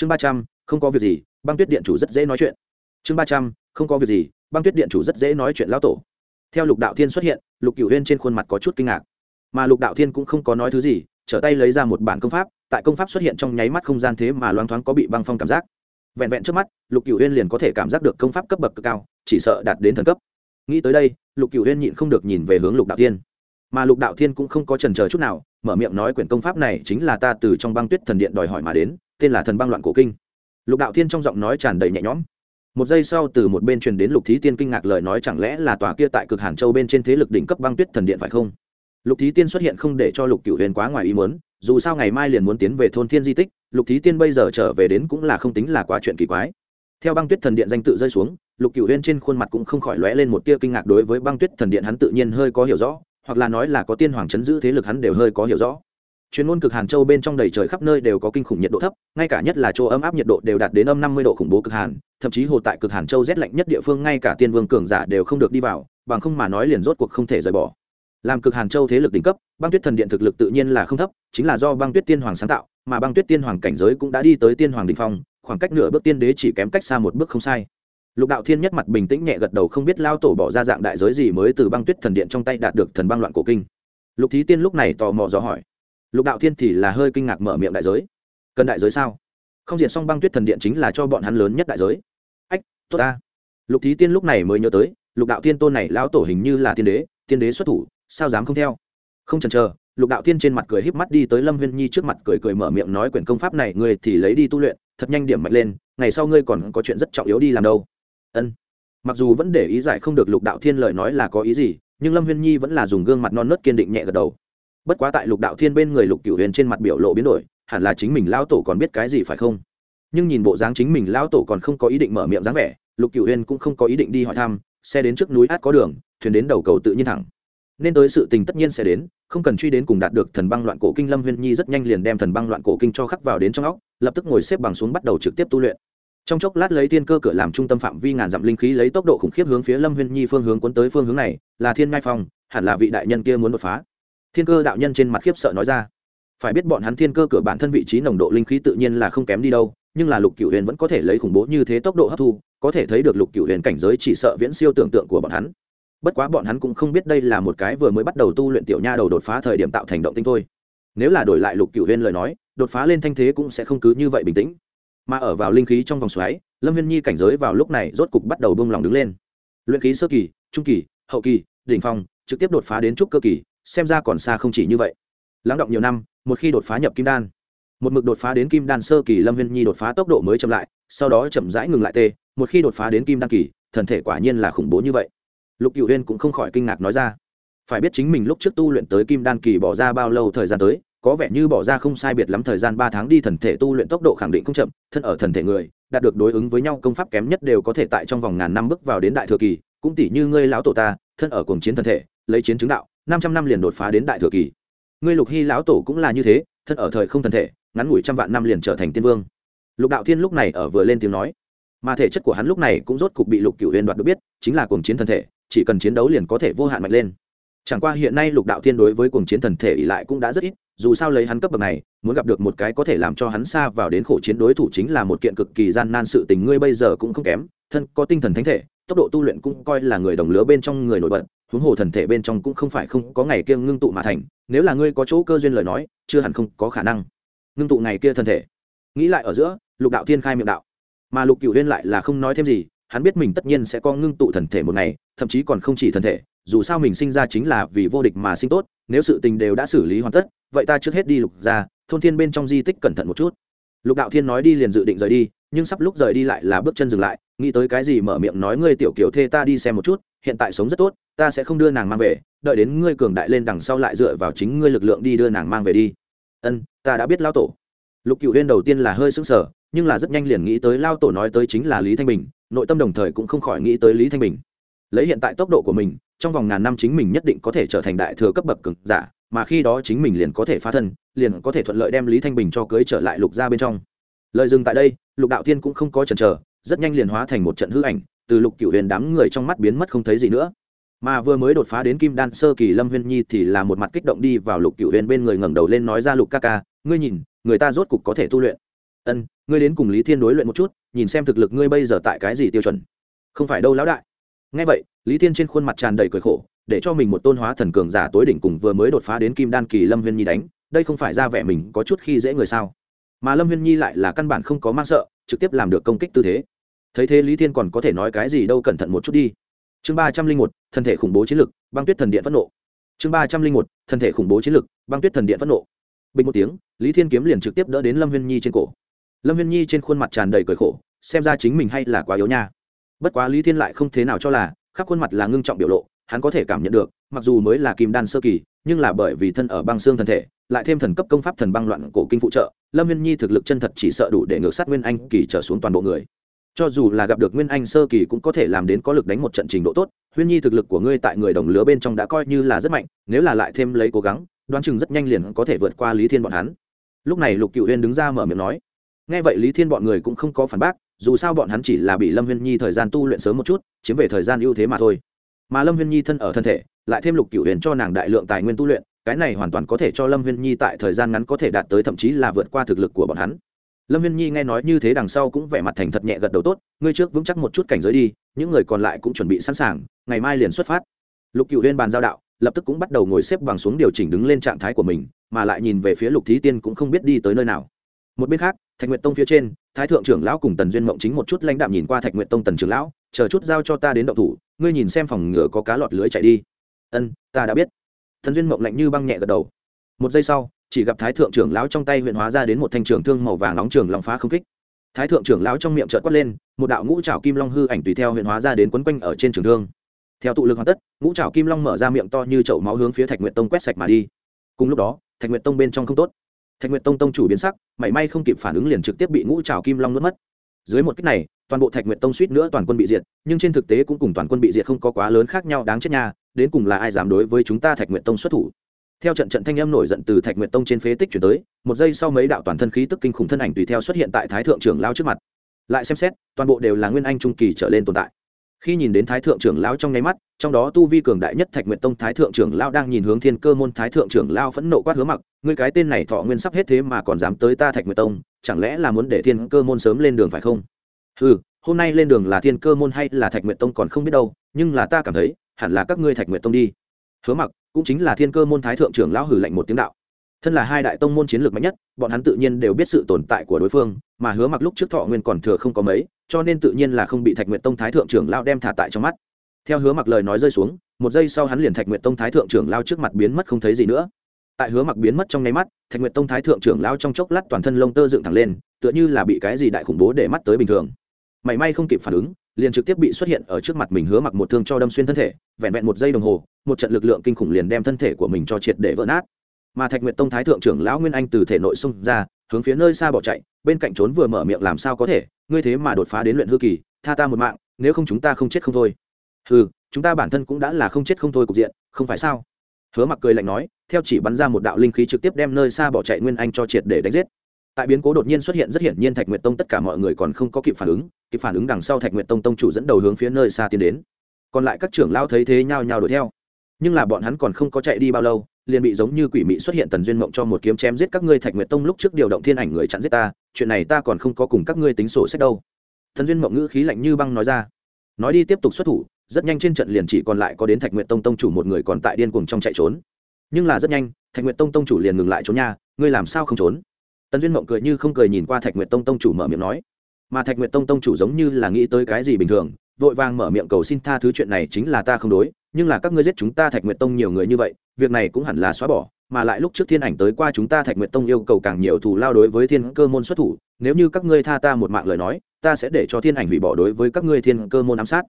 chương ba trăm, không có việc gì, băng tuyết điện chủ rất dễ nói chuyện. Chương ba trăm, không có việc gì, băng tuyết điện chủ rất dễ nói chuyện lão tổ. Theo lục đạo thiên xuất hiện, lục cửu huyên trên khuôn mặt có chút kinh ngạc. Mà lục đạo thiên cũng không có nói thứ gì, trở tay lấy ra một bản công pháp, tại công pháp xuất hiện trong nháy mắt không gian thế mà loáng thoáng có bị băng phong cảm giác. Vẹn vẹn trước mắt, lục cửu huyên liền có thể cảm giác được công pháp cấp bậc cực cao, chỉ sợ đạt đến thần cấp. Nghĩ tới đây, lục cửu huyên nhịn không được nhìn về hướng lục đạo thiên. Mà lục đạo thiên cũng không có trần chờ chút nào, mở miệng nói quyển công pháp này chính là ta từ trong băng tuyết thần điện đòi hỏi mà đến tên là thần băng loạn cổ kinh. Lục đạo thiên trong giọng nói tràn đầy nhẹ nhõm. Một giây sau từ một bên truyền đến lục thí tiên kinh ngạc lời nói chẳng lẽ là tòa kia tại cực hàn châu bên trên thế lực đỉnh cấp băng tuyết thần điện phải không? Lục thí tiên xuất hiện không để cho lục cửu huyền quá ngoài ý muốn, dù sao ngày mai liền muốn tiến về thôn thiên di tích, lục thí tiên bây giờ trở về đến cũng là không tính là quá chuyện kỳ quái. Theo băng tuyết thần điện danh tự rơi xuống, lục cửu huyền trên khuôn mặt cũng không khỏi lóe lên một tia kinh ngạc đối với băng tuyết thần điện hắn tự nhiên hơi có hiểu rõ, hoặc là nói là có tiên hoàng chấn giữ thế lực hắn đều hơi có hiểu rõ chuyên môn cực hàn châu bên trong đầy trời khắp nơi đều có kinh khủng nhiệt độ thấp, ngay cả nhất là chỗ ấm áp nhiệt độ đều đạt đến âm năm mươi độ khủng bố cực hàn, thậm chí hồ tại cực hàn châu rét lạnh nhất địa phương ngay cả tiên vương cường giả đều không được đi vào, bằng không mà nói liền rốt cuộc không thể rời bỏ. Làm cực hàn châu thế lực đỉnh cấp, băng tuyết thần điện thực lực tự nhiên là không thấp, chính là do băng tuyết tiên hoàng sáng tạo, mà băng tuyết tiên hoàng cảnh giới cũng đã đi tới tiên hoàng đình phong, khoảng cách nửa bước tiên đế chỉ kém cách xa một bước không sai. Lục đạo thiên nhất mặt bình tĩnh nhẹ gật đầu không biết lao tổ bỏ ra dạng đại giới gì mới từ băng tuyết thần điện trong tay đạt được thần băng loạn cổ kinh. Lục thí tiên lúc này tò mò dò hỏi lục đạo thiên thì là hơi kinh ngạc mở miệng đại giới. Cần đại giới sao? Không diện xong băng tuyết thần điện chính là cho bọn hắn lớn nhất đại giới. Ách, tốt ta. Lục thí tiên lúc này mới nhớ tới, lục đạo thiên tôn này lão tổ hình như là tiên đế tiên đế xuất thủ, sao dám không theo? Không chần chờ, lục đạo thiên trên mặt cười híp mắt đi tới lâm huyên nhi trước mặt cười cười mở miệng nói quyển công pháp này ngươi thì lấy đi tu luyện, thật nhanh điểm mạnh lên, ngày sau ngươi còn có chuyện rất trọng yếu đi làm đâu. Ân. Mặc dù vẫn để ý giải không được lục đạo thiên lời nói là có ý gì, nhưng lâm huyên nhi vẫn là dùng gương mặt non nớt kiên định nhẹ gật đầu bất quá tại lục đạo thiên bên người lục cửu huyền trên mặt biểu lộ biến đổi, hẳn là chính mình lão tổ còn biết cái gì phải không? Nhưng nhìn bộ dáng chính mình lão tổ còn không có ý định mở miệng dáng vẻ, lục cửu huyền cũng không có ý định đi hỏi thăm, xe đến trước núi át có đường, thuyền đến đầu cầu tự nhiên thẳng. Nên tới sự tình tất nhiên sẽ đến, không cần truy đến cùng đạt được thần băng loạn cổ kinh lâm huyên nhi rất nhanh liền đem thần băng loạn cổ kinh cho khắc vào đến trong óc, lập tức ngồi xếp bằng xuống bắt đầu trực tiếp tu luyện. Trong chốc lát lấy thiên cơ cửa làm trung tâm phạm vi ngàn dặm linh khí lấy tốc độ khủng khiếp hướng phía lâm huyên nhi phương hướng cuốn tới phương hướng này, là thiên ngai phong, hẳn là vị đại nhân kia muốn đột phá thiên cơ đạo nhân trên mặt khiếp sợ nói ra. Phải biết bọn hắn thiên cơ cửa bản thân vị trí nồng độ linh khí tự nhiên là không kém đi đâu, nhưng là lục cựu huyền vẫn có thể lấy khủng bố như thế tốc độ hấp thu, có thể thấy được lục cựu huyền cảnh giới chỉ sợ viễn siêu tưởng tượng của bọn hắn. Bất quá bọn hắn cũng không biết đây là một cái vừa mới bắt đầu tu luyện tiểu nha đầu đột phá thời điểm tạo thành động tinh thôi. Nếu là đổi lại lục cựu huyền lời nói, đột phá lên thanh thế cũng sẽ không cứ như vậy bình tĩnh. Mà ở vào linh khí trong vòng xoáy, lâm viên nhi cảnh giới vào lúc này rốt cục bắt đầu bông lòng đứng lên. Luyện khí sơ kỳ, trung kỳ, hậu kỳ, đỉnh phong, trực tiếp đột phá đến trúc cơ kỳ xem ra còn xa không chỉ như vậy. Lắng động nhiều năm, một khi đột phá nhập kim đan, một mực đột phá đến kim đan sơ kỳ lâm viên nhi đột phá tốc độ mới chậm lại, sau đó chậm rãi ngừng lại tê, một khi đột phá đến kim đan kỳ, thần thể quả nhiên là khủng bố như vậy. Lục cựu huyên cũng không khỏi kinh ngạc nói ra. Phải biết chính mình lúc trước tu luyện tới kim đan kỳ bỏ ra bao lâu thời gian tới, có vẻ như bỏ ra không sai biệt lắm thời gian ba tháng đi thần thể tu luyện tốc độ khẳng định không chậm, thân ở thần thể người, đạt được đối ứng với nhau công pháp kém nhất đều có thể tại trong vòng ngàn năm bước vào đến đại thừa kỳ, cũng tỷ như ngươi lão tổ ta, thân ở cuồng chiến thần thể lấy chiến chứng đạo, năm trăm năm liền đột phá đến đại thừa kỳ. Ngươi lục hy lão tổ cũng là như thế, thân ở thời không thần thể, ngắn ngủi trăm vạn năm liền trở thành tiên vương. Lục đạo thiên lúc này ở vừa lên tiếng nói, mà thể chất của hắn lúc này cũng rốt cục bị lục cửu huyền đoạt được biết, chính là cuồng chiến thần thể, chỉ cần chiến đấu liền có thể vô hạn mạnh lên. Chẳng qua hiện nay lục đạo thiên đối với cuồng chiến thần thể ỉ lại cũng đã rất ít, dù sao lấy hắn cấp bậc này, muốn gặp được một cái có thể làm cho hắn xa vào đến khổ chiến đối thủ chính là một kiện cực kỳ gian nan sự tình, ngươi bây giờ cũng không kém, thân có tinh thần thánh thể, tốc độ tu luyện cũng coi là người đồng lứa bên trong người nổi bật huống hồ thần thể bên trong cũng không phải không có ngày kia ngưng tụ mà thành, nếu là ngươi có chỗ cơ duyên lời nói, chưa hẳn không có khả năng ngưng tụ ngày kia thần thể. Nghĩ lại ở giữa, lục đạo thiên khai miệng đạo. Mà lục cựu huyên lại là không nói thêm gì, hắn biết mình tất nhiên sẽ có ngưng tụ thần thể một ngày, thậm chí còn không chỉ thần thể, dù sao mình sinh ra chính là vì vô địch mà sinh tốt, nếu sự tình đều đã xử lý hoàn tất, vậy ta trước hết đi lục ra, thôn thiên bên trong di tích cẩn thận một chút. Lục đạo thiên nói đi liền dự định rời đi, nhưng sắp lúc rời đi lại là bước chân dừng lại, nghĩ tới cái gì mở miệng nói, ngươi tiểu kiểu thê ta đi xem một chút hiện tại sống rất tốt, ta sẽ không đưa nàng mang về, đợi đến ngươi cường đại lên đằng sau lại dựa vào chính ngươi lực lượng đi đưa nàng mang về đi. Ân, ta đã biết lao tổ. Lục cựu huyên đầu tiên là hơi sững sờ, nhưng là rất nhanh liền nghĩ tới lao tổ nói tới chính là lý thanh bình, nội tâm đồng thời cũng không khỏi nghĩ tới lý thanh bình. Lấy hiện tại tốc độ của mình, trong vòng ngàn năm chính mình nhất định có thể trở thành đại thừa cấp bậc cực giả, mà khi đó chính mình liền có thể phá thân, liền có thể thuận lợi đem lý thanh bình cho cưới trở lại lục ra bên trong. Lời dừng tại đây, lục đạo thiên cũng không có chần chờ, rất nhanh liền hóa thành một trận hư ảnh từ lục cựu huyền đám người trong mắt biến mất không thấy gì nữa. Mà vừa mới đột phá đến kim đan sơ kỳ lâm huyên nhi thì là một mặt kích động đi vào lục cựu huyền bên người ngẩng đầu lên nói ra lục ca ca, ngươi nhìn, người ta rốt cục có thể tu luyện. Ân, ngươi đến cùng lý thiên đối luyện một chút, nhìn xem thực lực ngươi bây giờ tại cái gì tiêu chuẩn. Không phải đâu lão đại. Nghe vậy, lý thiên trên khuôn mặt tràn đầy cười khổ, để cho mình một tôn hóa thần cường giả tối đỉnh cùng vừa mới đột phá đến kim đan kỳ lâm huyên nhi đánh, đây không phải ra vẻ mình có chút khi dễ người sao? Mà lâm huyên nhi lại là căn bản không có mang sợ, trực tiếp làm được công kích tư thế thấy thế lý thiên còn có thể nói cái gì đâu cẩn thận một chút đi chương ba trăm linh một thân thể khủng bố chiến lực băng tuyết thần điện phẫn nộ chương ba trăm linh một thân thể khủng bố chiến lực băng tuyết thần điện phẫn nộ bình một tiếng, lý thiên kiếm liền trực tiếp đỡ đến lâm huyên nhi trên cổ lâm huyên nhi trên khuôn mặt tràn đầy cười khổ, xem ra chính mình hay là quá yếu nha bất quá lý thiên lại không thế nào cho là, khắp khuôn mặt là ngưng trọng biểu lộ, hắn có thể cảm nhận được, mặc dù mới là kim đan sơ kỳ, nhưng là bởi vì thân ở băng xương thân thể, lại thêm thần cấp công pháp thần băng loạn cổ kinh phụ trợ, lâm viên nhi thực lực chân thật chỉ sợ đủ để ngược sát nguyên anh kỳ trở xuống toàn bộ người cho dù là gặp được nguyên anh sơ kỳ cũng có thể làm đến có lực đánh một trận trình độ tốt, huyên nhi thực lực của ngươi tại người đồng lứa bên trong đã coi như là rất mạnh, nếu là lại thêm lấy cố gắng, đoán chừng rất nhanh liền có thể vượt qua lý thiên bọn hắn. Lúc này lục cựu huyên đứng ra mở miệng nói, nghe vậy lý thiên bọn người cũng không có phản bác, dù sao bọn hắn chỉ là bị lâm huyên nhi thời gian tu luyện sớm một chút, chiếm về thời gian ưu thế mà thôi. Mà lâm huyên nhi thân ở thân thể, lại thêm lục cựu huyền cho nàng đại lượng tài nguyên tu luyện, cái này hoàn toàn có thể cho lâm huyên nhi tại thời gian ngắn có thể đạt tới thậm chí là vượt qua thực lực của bọn hắn lâm Viên nhi nghe nói như thế đằng sau cũng vẻ mặt thành thật nhẹ gật đầu tốt, ngươi trước vững chắc một chút cảnh giới đi, những người còn lại cũng chuẩn bị sẵn sàng, ngày mai liền xuất phát. Lục cựu huyên bàn giao đạo, lập tức cũng bắt đầu ngồi xếp bằng xuống điều chỉnh đứng lên trạng thái của mình, mà lại nhìn về phía lục thí tiên cũng không biết đi tới nơi nào. Một bên khác, thạch nguyệt tông phía trên, thái thượng trưởng lão cùng tần duyên mộng chính một chút lãnh đạm nhìn qua thạch nguyệt tông tần trưởng lão, chờ chút giao cho ta đến động thủ, ngươi nhìn xem phòng ngựa có cá lọt lưới chạy đi. Ân, ta đã biết. Thần duyên mộng lạnh như băng nhẹ gật đầu. Một giây sau chỉ gặp thái thượng trưởng lão trong tay huyện hóa ra đến một thanh trường thương màu vàng nóng trường lòng phá không kích. Thái thượng trưởng lão trong miệng trợt quát lên, một đạo ngũ trào kim long hư ảnh tùy theo huyện hóa ra đến quấn quanh ở trên trường thương. Theo tụ lực hoàn tất, ngũ trào kim long mở ra miệng to như chậu máu hướng phía thạch nguyện tông quét sạch mà đi. Cùng lúc đó, thạch nguyện tông bên trong không tốt. Thạch nguyện tông tông chủ biến sắc, mảy may không kịp phản ứng liền trực tiếp bị ngũ trào kim long nuốt mất. Dưới một cách này, toàn bộ thạch nguyện tông suýt nữa toàn quân bị diệt, nhưng trên thực tế cũng cùng toàn quân bị diệt không có quá lớn khác nhau đáng chết nha, đến cùng là ai dám đối với chúng ta thạch nguyện tông xuất thủ? Theo trận trận thanh âm nổi giận từ thạch Nguyệt tông trên phế tích chuyển tới, một giây sau mấy đạo toàn thân khí tức kinh khủng thân ảnh tùy theo xuất hiện tại thái thượng trưởng lao trước mặt. Lại xem xét, toàn bộ đều là nguyên anh trung kỳ trở lên tồn tại. Khi nhìn đến thái thượng trưởng lao trong nháy mắt, trong đó tu vi cường đại nhất thạch Nguyệt tông thái thượng trưởng lao đang nhìn hướng thiên cơ môn thái thượng trưởng lao phẫn nộ quát hứa mặc, ngươi cái tên này thọ nguyên sắp hết thế mà còn dám tới ta thạch Nguyệt tông, chẳng lẽ là muốn để thiên cơ môn sớm lên đường phải không? Ừ hôm nay lên đường là thiên cơ môn hay là thạch Nguyệt tông còn không biết đâu, nhưng là ta cảm thấy, hẳn là các ngươi thạch Nguyệt tông đi hứa mặc cũng chính là thiên cơ môn thái thượng trưởng lão hử lạnh một tiếng đạo. Thân là hai đại tông môn chiến lược mạnh nhất, bọn hắn tự nhiên đều biết sự tồn tại của đối phương, mà hứa mặc lúc trước thọ nguyên còn thừa không có mấy, cho nên tự nhiên là không bị thạch nguyện tông thái thượng trưởng lao đem thả tại trong mắt. Theo hứa mặc lời nói rơi xuống, một giây sau hắn liền thạch nguyện tông thái thượng trưởng lao trước mặt biến mất không thấy gì nữa. Tại hứa mặc biến mất trong nháy mắt, thạch nguyện tông thái thượng trưởng lao trong chốc lát toàn thân lông tơ dựng thẳng lên, tựa như là bị cái gì đại khủng bố để mắt tới bình thường. Mảy may không kịp phản ứng liền trực tiếp bị xuất hiện ở trước mặt mình hứa mặc một thương cho đâm xuyên thân thể, vẹn vẹn một giây đồng hồ, một trận lực lượng kinh khủng liền đem thân thể của mình cho triệt để vỡ nát. Mà thạch nguyệt tông thái thượng trưởng lão nguyên anh từ thể nội xung ra, hướng phía nơi xa bỏ chạy, bên cạnh trốn vừa mở miệng làm sao có thể, ngươi thế mà đột phá đến luyện hư kỳ, tha ta một mạng, nếu không chúng ta không chết không thôi. Ừ chúng ta bản thân cũng đã là không chết không thôi cục diện, không phải sao? Hứa mặc cười lạnh nói, theo chỉ bắn ra một đạo linh khí trực tiếp đem nơi xa bỏ chạy nguyên anh cho triệt để đánh giết tại biến cố đột nhiên xuất hiện rất hiển nhiên thạch nguyệt tông tất cả mọi người còn không có kịp phản ứng, kịp phản ứng đằng sau thạch nguyệt tông tông chủ dẫn đầu hướng phía nơi xa tiến đến. Còn lại các trưởng lao thấy thế nhao nhao đuổi theo. Nhưng là bọn hắn còn không có chạy đi bao lâu, liền bị giống như quỷ mị xuất hiện tần duyên mộng cho một kiếm chém giết các ngươi thạch nguyệt tông lúc trước điều động thiên ảnh người chặn giết ta, chuyện này ta còn không có cùng các ngươi tính sổ sách đâu. Thần duyên mộng ngữ khí lạnh như băng nói ra. Nói đi tiếp tục xuất thủ, rất nhanh trên trận liền chỉ còn lại có đến thạch nguyệt tông tông chủ một người còn tại điên cuồng trong chạy trốn. Nhưng là rất nhanh, thạch nguyệt tông tông chủ liền ngừng lại trốn nha, ngươi làm sao không trốn? Tần duyên mộng cười như không cười nhìn qua thạch nguyệt tông tông chủ mở miệng nói mà thạch nguyệt tông tông chủ giống như là nghĩ tới cái gì bình thường vội vàng mở miệng cầu xin tha thứ chuyện này chính là ta không đối nhưng là các ngươi giết chúng ta thạch nguyệt tông nhiều người như vậy việc này cũng hẳn là xóa bỏ mà lại lúc trước thiên ảnh tới qua chúng ta thạch nguyệt tông yêu cầu càng nhiều thù lao đối với thiên cơ môn xuất thủ nếu như các ngươi tha ta một mạng lời nói ta sẽ để cho thiên ảnh hủy bỏ đối với các ngươi thiên cơ môn ám sát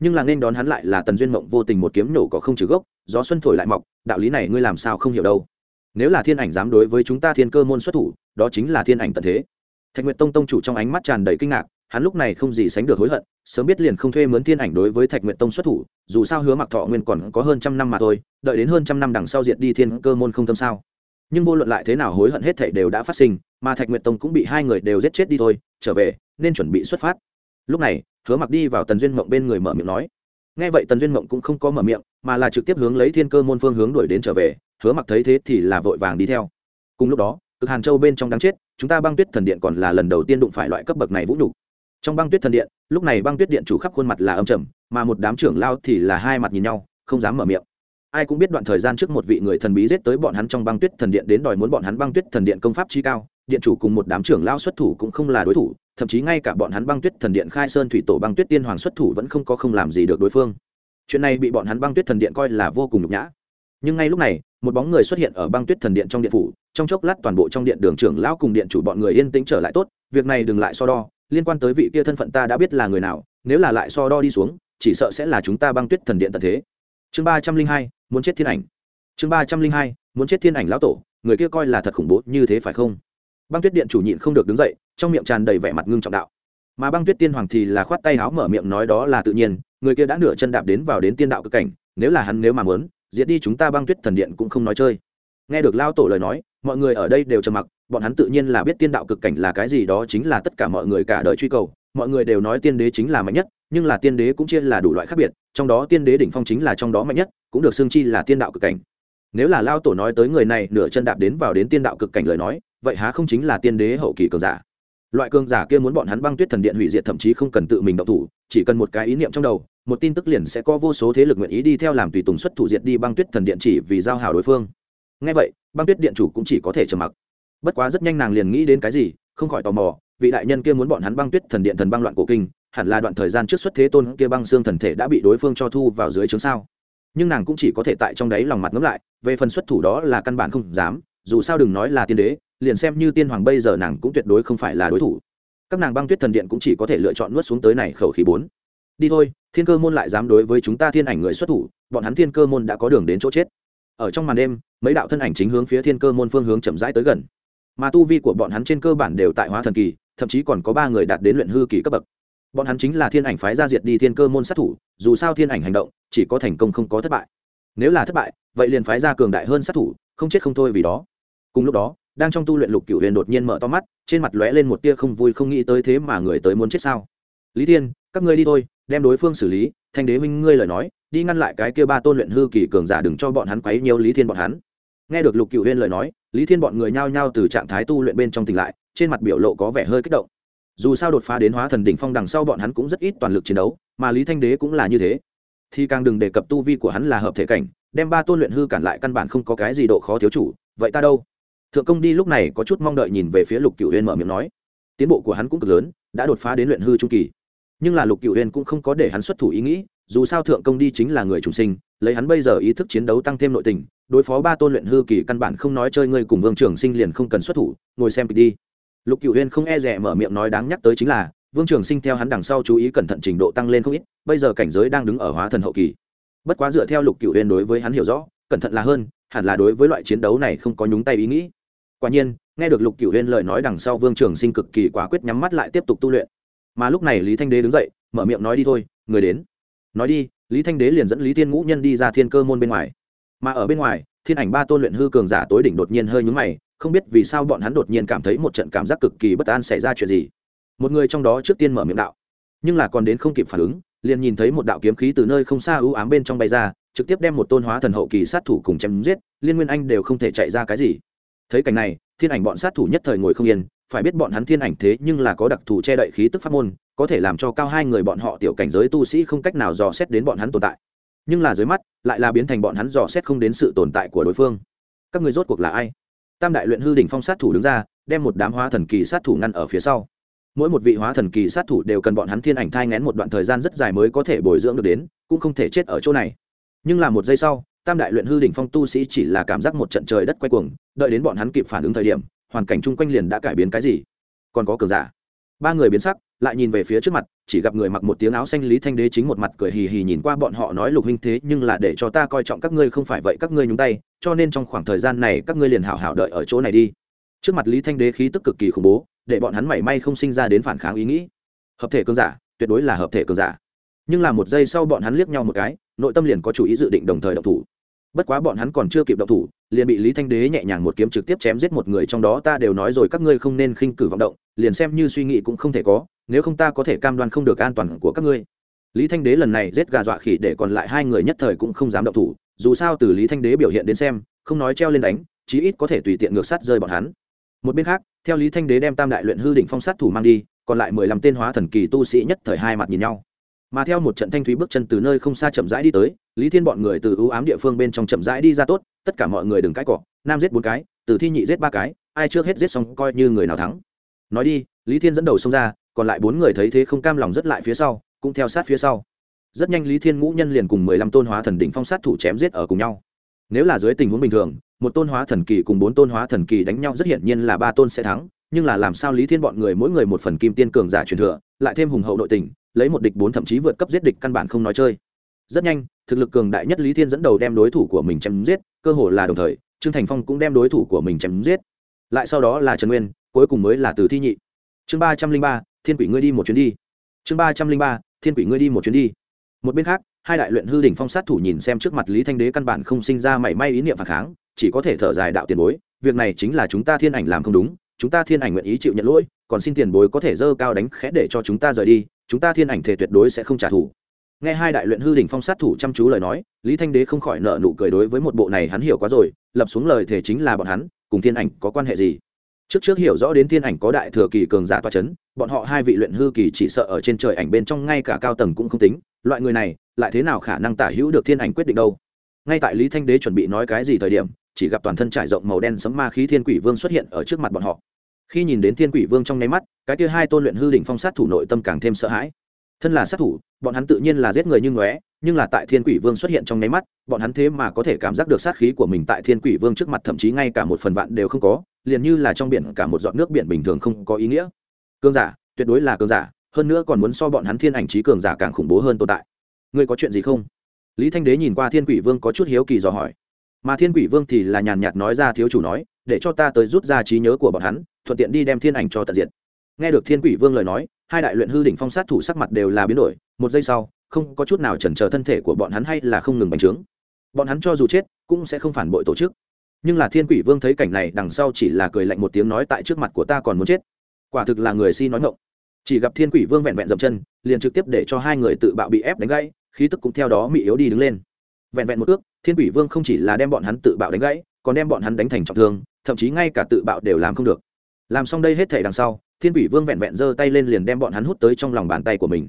nhưng là nên đón hắn lại là tần duyên mộng vô tình một kiếm nổ có không trừ gốc gió xuân thổi lại mọc đạo lý này ngươi làm sao không hiểu đâu nếu là thiên ảnh dám đối với chúng ta thiên cơ môn xuất thủ, đó chính là thiên ảnh tận thế. Thạch nguyệt tông tông chủ trong ánh mắt tràn đầy kinh ngạc, hắn lúc này không gì sánh được hối hận, sớm biết liền không thuê mướn thiên ảnh đối với thạch nguyệt tông xuất thủ, dù sao hứa mặc thọ nguyên còn có hơn trăm năm mà thôi, đợi đến hơn trăm năm đằng sau diệt đi thiên cơ môn không tâm sao. Nhưng vô luận lại thế nào hối hận hết thảy đều đã phát sinh, mà thạch nguyệt tông cũng bị hai người đều giết chết đi thôi, trở về, nên chuẩn bị xuất phát. Lúc này, hứa mặc đi vào tần duyên mộng bên người mở miệng nói nghe vậy tần duyên mộng cũng không có mở miệng, mà là trực tiếp hướng lấy thiên cơ môn phương hướng đuổi đến trở về, hứa mặc thấy thế thì là vội vàng đi theo. Cùng lúc đó, cực hàn châu bên trong đáng chết, chúng ta băng tuyết thần điện còn là lần đầu tiên đụng phải loại cấp bậc này vũ nhục. Trong băng tuyết thần điện, lúc này băng tuyết điện chủ khắp khuôn mặt là âm trầm, mà một đám trưởng lao thì là hai mặt nhìn nhau, không dám mở miệng. Ai cũng biết đoạn thời gian trước một vị người thần bí giết tới bọn hắn trong băng tuyết thần điện đến đòi muốn bọn hắn băng tuyết thần điện công pháp chi cao, điện chủ cùng một đám trưởng lao xuất thủ cũng không là đối thủ thậm chí ngay cả bọn hắn băng tuyết thần điện khai sơn thủy tổ băng tuyết tiên hoàng xuất thủ vẫn không có không làm gì được đối phương. Chuyện này bị bọn hắn băng tuyết thần điện coi là vô cùng nhục nhã. Nhưng ngay lúc này, một bóng người xuất hiện ở băng tuyết thần điện trong điện phủ, trong chốc lát toàn bộ trong điện đường trưởng lão cùng điện chủ bọn người yên tĩnh trở lại tốt, việc này đừng lại so đo, liên quan tới vị kia thân phận ta đã biết là người nào, nếu là lại so đo đi xuống, chỉ sợ sẽ là chúng ta băng tuyết thần điện tận thế. Chương ba trăm linh hai, muốn chết thiên ảnh. Chương ba trăm linh hai, muốn chết thiên ảnh lão tổ, người kia coi là thật khủng bố như thế phải không? Băng tuyết điện chủ nhịn không được đứng dậy, trong miệng tràn đầy vẻ mặt ngưng trọng đạo. Mà băng tuyết tiên hoàng thì là khoát tay áo mở miệng nói đó là tự nhiên, người kia đã nửa chân đạp đến vào đến tiên đạo cực cảnh, nếu là hắn nếu mà muốn, diệt đi chúng ta băng tuyết thần điện cũng không nói chơi. Nghe được lao tổ lời nói, mọi người ở đây đều trầm mặc, bọn hắn tự nhiên là biết tiên đạo cực cảnh là cái gì đó chính là tất cả mọi người cả đời truy cầu, mọi người đều nói tiên đế chính là mạnh nhất, nhưng là tiên đế cũng chia là đủ loại khác biệt, trong đó tiên đế đỉnh phong chính là trong đó mạnh nhất, cũng được xưng chi là tiên đạo cực cảnh. Nếu là lao tổ nói tới người này nửa chân đạp đến vào đến tiên đạo cực cảnh lời nói vậy há không chính là tiên đế hậu kỳ cường giả? Loại cường giả kia muốn bọn hắn băng tuyết thần điện hủy diệt thậm chí không cần tự mình động thủ, chỉ cần một cái ý niệm trong đầu, một tin tức liền sẽ có vô số thế lực nguyện ý đi theo làm tùy tùng xuất thủ diệt đi băng tuyết thần điện chỉ vì giao hảo đối phương. Ngay vậy, băng tuyết điện chủ cũng chỉ có thể trầm mặc. Bất quá rất nhanh nàng liền nghĩ đến cái gì, không khỏi tò mò, vị đại nhân kia muốn bọn hắn băng tuyết thần điện thần băng loạn cổ kinh, hẳn là đoạn thời gian trước xuất thế tôn kia băng xương thần thể đã bị đối phương cho thu vào dưới trướng sao? Nhưng nàng cũng chỉ có thể tại trong đấy lòng mặt ngấm lại, về phần xuất thủ đó là căn bản không dám dù sao đừng nói là tiên đế, liền xem như tiên hoàng bây giờ nàng cũng tuyệt đối không phải là đối thủ. Các nàng băng tuyết thần điện cũng chỉ có thể lựa chọn nuốt xuống tới này khẩu khí bốn. Đi thôi, thiên cơ môn lại dám đối với chúng ta thiên ảnh người xuất thủ, bọn hắn thiên cơ môn đã có đường đến chỗ chết. Ở trong màn đêm, mấy đạo thân ảnh chính hướng phía thiên cơ môn phương hướng chậm rãi tới gần. Mà tu vi của bọn hắn trên cơ bản đều tại hóa thần kỳ, thậm chí còn có ba người đạt đến luyện hư kỳ cấp bậc. Bọn hắn chính là thiên ảnh phái ra diệt đi thiên cơ môn sát thủ, dù sao thiên ảnh hành động, chỉ có thành công không có thất bại. Nếu là thất bại, vậy liền phái ra cường đại hơn sát thủ, không chết không thôi vì đó cùng lúc đó, đang trong tu luyện lục cựu huyền đột nhiên mở to mắt, trên mặt lóe lên một tia không vui không nghĩ tới thế mà người tới muốn chết sao? Lý thiên, các ngươi đi thôi, đem đối phương xử lý, thanh đế minh ngươi lời nói, đi ngăn lại cái kia ba tôn luyện hư kỳ cường giả đừng cho bọn hắn quấy nhiều lý thiên bọn hắn. Nghe được lục cựu huyên lời nói, lý thiên bọn người nhao nhao từ trạng thái tu luyện bên trong tỉnh lại, trên mặt biểu lộ có vẻ hơi kích động. Dù sao đột phá đến hóa thần đỉnh phong đằng sau bọn hắn cũng rất ít toàn lực chiến đấu, mà lý thanh đế cũng là như thế. Thì càng đừng đề cập tu vi của hắn là hợp thể cảnh, đem ba tôn luyện hư cản lại căn bản không có cái gì độ khó thiếu chủ, vậy ta đâu? Thượng công đi lúc này có chút mong đợi nhìn về phía lục cửu huyên mở miệng nói. Tiến bộ của hắn cũng cực lớn, đã đột phá đến luyện hư trung kỳ. Nhưng là lục cửu huyên cũng không có để hắn xuất thủ ý nghĩ, dù sao thượng công đi chính là người trùng sinh, lấy hắn bây giờ ý thức chiến đấu tăng thêm nội tình, đối phó ba tôn luyện hư kỳ căn bản không nói chơi ngươi cùng vương trường sinh liền không cần xuất thủ, ngồi xem kịch đi. Lục cửu huyên không e rẻ mở miệng nói đáng nhắc tới chính là, vương trường sinh theo hắn đằng sau chú ý cẩn thận trình độ tăng lên không ít, bây giờ cảnh giới đang đứng ở hóa thần hậu kỳ. Bất quá dựa theo lục cửu huyên đối với hắn hiểu rõ, cẩn thận là hơn, hẳn là đối với loại chiến đấu này không có nhúng tay ý nghĩ quả nhiên, nghe được lục cửu huyên lời nói đằng sau vương trường sinh cực kỳ quả quyết nhắm mắt lại tiếp tục tu luyện. Mà lúc này lý thanh đế đứng dậy, mở miệng nói đi thôi, người đến. Nói đi, lý thanh đế liền dẫn lý thiên ngũ nhân đi ra thiên cơ môn bên ngoài. Mà ở bên ngoài, thiên ảnh ba tôn luyện hư cường giả tối đỉnh đột nhiên hơi nhúng mày, không biết vì sao bọn hắn đột nhiên cảm thấy một trận cảm giác cực kỳ bất an xảy ra chuyện gì. Một người trong đó trước tiên mở miệng đạo. Nhưng là còn đến không kịp phản ứng, liền nhìn thấy một đạo kiếm khí từ nơi không xa ưu ám bên trong bay ra, trực tiếp đem một tôn hóa thần hậu kỳ sát thủ cùng chém giết, liên nguyên anh đều không thể chạy ra cái gì thấy cảnh này, thiên ảnh bọn sát thủ nhất thời ngồi không yên, phải biết bọn hắn thiên ảnh thế nhưng là có đặc thù che đậy khí tức pháp môn, có thể làm cho cao hai người bọn họ tiểu cảnh giới tu sĩ không cách nào dò xét đến bọn hắn tồn tại. Nhưng là dưới mắt, lại là biến thành bọn hắn dò xét không đến sự tồn tại của đối phương. Các người rốt cuộc là ai? Tam đại luyện hư đỉnh phong sát thủ đứng ra, đem một đám hóa thần kỳ sát thủ ngăn ở phía sau. Mỗi một vị hóa thần kỳ sát thủ đều cần bọn hắn thiên ảnh thai ngén một đoạn thời gian rất dài mới có thể bồi dưỡng được đến, cũng không thể chết ở chỗ này. Nhưng là một giây sau tam đại luyện hư đỉnh phong tu sĩ chỉ là cảm giác một trận trời đất quay cuồng, đợi đến bọn hắn kịp phản ứng thời điểm, hoàn cảnh chung quanh liền đã cải biến cái gì? Còn có cường giả. Ba người biến sắc, lại nhìn về phía trước mặt, chỉ gặp người mặc một tiếng áo xanh lý thanh đế chính một mặt cười hì hì nhìn qua bọn họ nói lục huynh thế, nhưng là để cho ta coi trọng các ngươi không phải vậy, các ngươi nhúng tay, cho nên trong khoảng thời gian này các ngươi liền hảo hảo đợi ở chỗ này đi. Trước mặt lý thanh đế khí tức cực kỳ khủng bố, để bọn hắn mảy may không sinh ra đến phản kháng ý nghĩ. Hợp thể cường giả, tuyệt đối là hợp thể cường giả. Nhưng là một giây sau bọn hắn liếc nhau một cái, nội tâm liền có chủ ý dự định đồng thời động thủ bất quá bọn hắn còn chưa kịp động thủ, liền bị lý thanh đế nhẹ nhàng một kiếm trực tiếp chém giết một người trong đó, ta đều nói rồi, các ngươi không nên khinh cử vọng động, liền xem như suy nghĩ cũng không thể có, nếu không ta có thể cam đoan không được an toàn của các ngươi. Lý thanh đế lần này giết gà dọa khỉ để còn lại hai người nhất thời cũng không dám động thủ, dù sao từ lý thanh đế biểu hiện đến xem, không nói treo lên đánh, chí ít có thể tùy tiện ngược sát rơi bọn hắn. Một bên khác, theo lý thanh đế đem tam đại luyện hư đỉnh phong sát thủ mang đi, còn lại mười lăm tên hóa thần kỳ tu sĩ nhất thời hai mặt nhìn nhau. Mà theo một trận thanh thúy bước chân từ nơi không xa chậm rãi đi tới lý thiên bọn người từ ưu ám địa phương bên trong chậm rãi đi ra tốt, tất cả mọi người đừng cãi cọ, nam giết bốn cái, từ thi nhị giết ba cái, ai trước hết giết xong coi như người nào thắng. Nói đi, lý thiên dẫn đầu xông ra, còn lại bốn người thấy thế không cam lòng rất lại phía sau, cũng theo sát phía sau. Rất nhanh lý thiên ngũ nhân liền cùng mười lăm tôn hóa thần đỉnh phong sát thủ chém giết ở cùng nhau. Nếu là dưới tình huống bình thường, một tôn hóa thần kỳ cùng bốn tôn hóa thần kỳ đánh nhau rất hiển nhiên là ba tôn sẽ thắng, nhưng là làm sao lý thiên bọn người mỗi người một phần kim tiên cường giả truyền thừa, lại thêm hùng hậu nội tình, lấy một địch bốn thậm chí vượt cấp giết địch căn bản không nói chơi rất nhanh, thực lực cường đại nhất lý thiên dẫn đầu đem đối thủ của mình chém giết, cơ hồ là đồng thời, trương thành phong cũng đem đối thủ của mình chém giết. Lại sau đó là trần nguyên, cuối cùng mới là từ thi nhị. Chương ba trăm linh ba, thiên quỷ ngươi đi một chuyến đi. Chương ba trăm linh ba, thiên quỷ ngươi đi một chuyến đi. Một bên khác, hai đại luyện hư đỉnh phong sát thủ nhìn xem trước mặt lý thanh đế căn bản không sinh ra mảy may ý niệm phản kháng, chỉ có thể thở dài đạo tiền bối, việc này chính là chúng ta thiên ảnh làm không đúng, chúng ta thiên ảnh nguyện ý chịu nhận lỗi, còn xin tiền bối có thể dơ cao đánh khẽ để cho chúng ta rời đi, chúng ta thiên ảnh thể tuyệt đối sẽ không trả thù nghe hai đại luyện hư đỉnh phong sát thủ chăm chú lời nói, lý thanh đế không khỏi nợ nụ cười đối với một bộ này hắn hiểu quá rồi, lập xuống lời thể chính là bọn hắn, cùng thiên ảnh có quan hệ gì? Trước trước hiểu rõ đến thiên ảnh có đại thừa kỳ cường giả toa c h ấ n bọn họ hai vị luyện hư kỳ chỉ sợ ở trên trời ảnh bên trong ngay cả cao tầng cũng không tính, loại người này, lại thế nào khả năng tả hữu được thiên ảnh quyết định đâu? Ngay tại lý thanh đế chuẩn bị nói cái gì thời điểm, chỉ gặp toàn thân trải rộng màu đen sấm ma khí thiên quỷ vương xuất hiện ở trước mặt bọn họ. Khi nhìn đến thiên quỷ vương trong nháy mắt, cái kia hai tôn luyện hư đỉnh phong sát thủ nội tâm càng thêm sợ hãi thân là sát thủ, bọn hắn tự nhiên là giết người như ngóe, nhưng là tại thiên quỷ vương xuất hiện trong nháy mắt, bọn hắn thế mà có thể cảm giác được sát khí của mình tại thiên quỷ vương trước mặt, thậm chí ngay cả một phần vạn đều không có, liền như là trong biển, cả một giọt nước biển bình thường không có ý nghĩa. Cường giả, tuyệt đối là cường giả, hơn nữa còn muốn so bọn hắn thiên ảnh trí cường giả càng khủng bố hơn tồn tại. Ngươi có chuyện gì không? Lý thanh đế nhìn qua thiên quỷ vương có chút hiếu kỳ dò hỏi. Mà thiên quỷ vương thì là nhàn nhạt nói ra thiếu chủ nói, để cho ta tới rút ra trí nhớ của bọn hắn, thuận tiện đi đem thiên ảnh cho tận diện nghe được thiên quỷ vương lời nói hai đại luyện hư đỉnh phong sát thủ sắc mặt đều là biến đổi, một giây sau, không có chút nào chần chờ thân thể của bọn hắn hay là không ngừng bành trướng. Bọn hắn cho dù chết, cũng sẽ không phản bội tổ chức. Nhưng là thiên quỷ vương thấy cảnh này, đằng sau chỉ là cười lạnh một tiếng nói tại trước mặt của ta còn muốn chết. Quả thực là người si nói ngộng chỉ gặp thiên quỷ vương vẹn vẹn dậm chân, liền trực tiếp để cho hai người tự bạo bị ép đánh gãy, khí tức cũng theo đó bị yếu đi đứng lên. Vẹn vẹn một ước, thiên quỷ vương không chỉ là đem bọn hắn tự bạo đánh gãy, còn đem bọn hắn đánh thành trọng thương, thậm chí ngay cả tự bạo đều làm không được. Làm xong đây hết thể đằng sau thiên quỷ vương vẹn vẹn giơ tay lên liền đem bọn hắn hút tới trong lòng bàn tay của mình.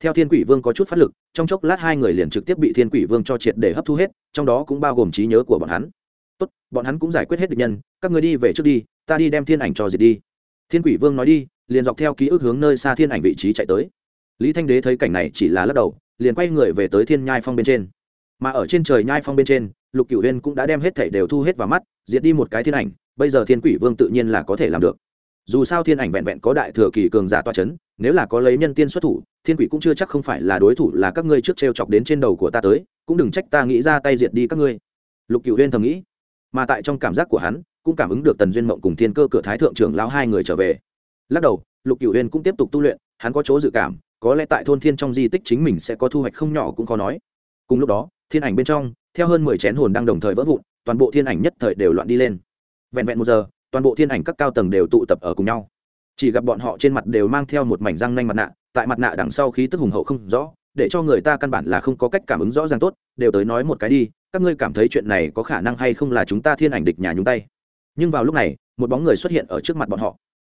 Theo thiên quỷ vương có chút phát lực, trong chốc lát hai người liền trực tiếp bị thiên quỷ vương cho triệt để hấp thu hết, trong đó cũng bao gồm trí nhớ của bọn hắn. Tốt, bọn hắn cũng giải quyết hết được nhân, các người đi về trước đi, ta đi đem thiên ảnh cho diệt đi. Thiên quỷ vương nói đi, liền dọc theo ký ức hướng nơi xa thiên ảnh vị trí chạy tới. Lý thanh đế thấy cảnh này chỉ là lắc đầu, liền quay người về tới thiên nhai phong bên trên. Mà ở trên trời nhai phong bên trên, lục cửu huyên cũng đã đem hết thảy đều thu hết vào mắt, diệt đi một cái thiên ảnh, bây giờ thiên quỷ vương tự nhiên là có thể làm được dù sao thiên ảnh vẹn vẹn có đại thừa kỳ cường giả toa c h ấ n nếu là có lấy nhân tiên xuất thủ, thiên quỷ cũng chưa chắc không phải là đối thủ là các ngươi trước t r e o chọc đến trên đầu của ta tới, cũng đừng trách ta nghĩ ra tay diệt đi các ngươi. Lục cựu huyên thầm nghĩ. Mà tại trong cảm giác của hắn, cũng cảm ứng được tần duyên mộng cùng thiên cơ cửa thái thượng trưởng lão hai người trở về. Lắc đầu, lục cựu huyên cũng tiếp tục tu luyện, hắn có chỗ dự cảm, có lẽ tại thôn thiên trong di tích chính mình sẽ có thu hoạch không nhỏ cũng khó nói. Cùng lúc đó, thiên ảnh bên trong, theo hơn mười chén hồn đang đồng thời vỡ vụn, toàn bộ thiên ảnh nhất thời đều loạn đi lên. Vẹn vẹn một giờ toàn bộ thiên ảnh các cao tầng đều tụ tập ở cùng nhau. Chỉ gặp bọn họ trên mặt đều mang theo một mảnh răng nanh mặt nạ, tại mặt nạ đằng sau khí tức hùng hậu không rõ, để cho người ta căn bản là không có cách cảm ứng rõ ràng tốt, đều tới nói một cái đi, các ngươi cảm thấy chuyện này có khả năng hay không là chúng ta thiên ảnh địch nhà nhúng tay. Nhưng vào lúc này, một bóng người xuất hiện ở trước mặt bọn họ.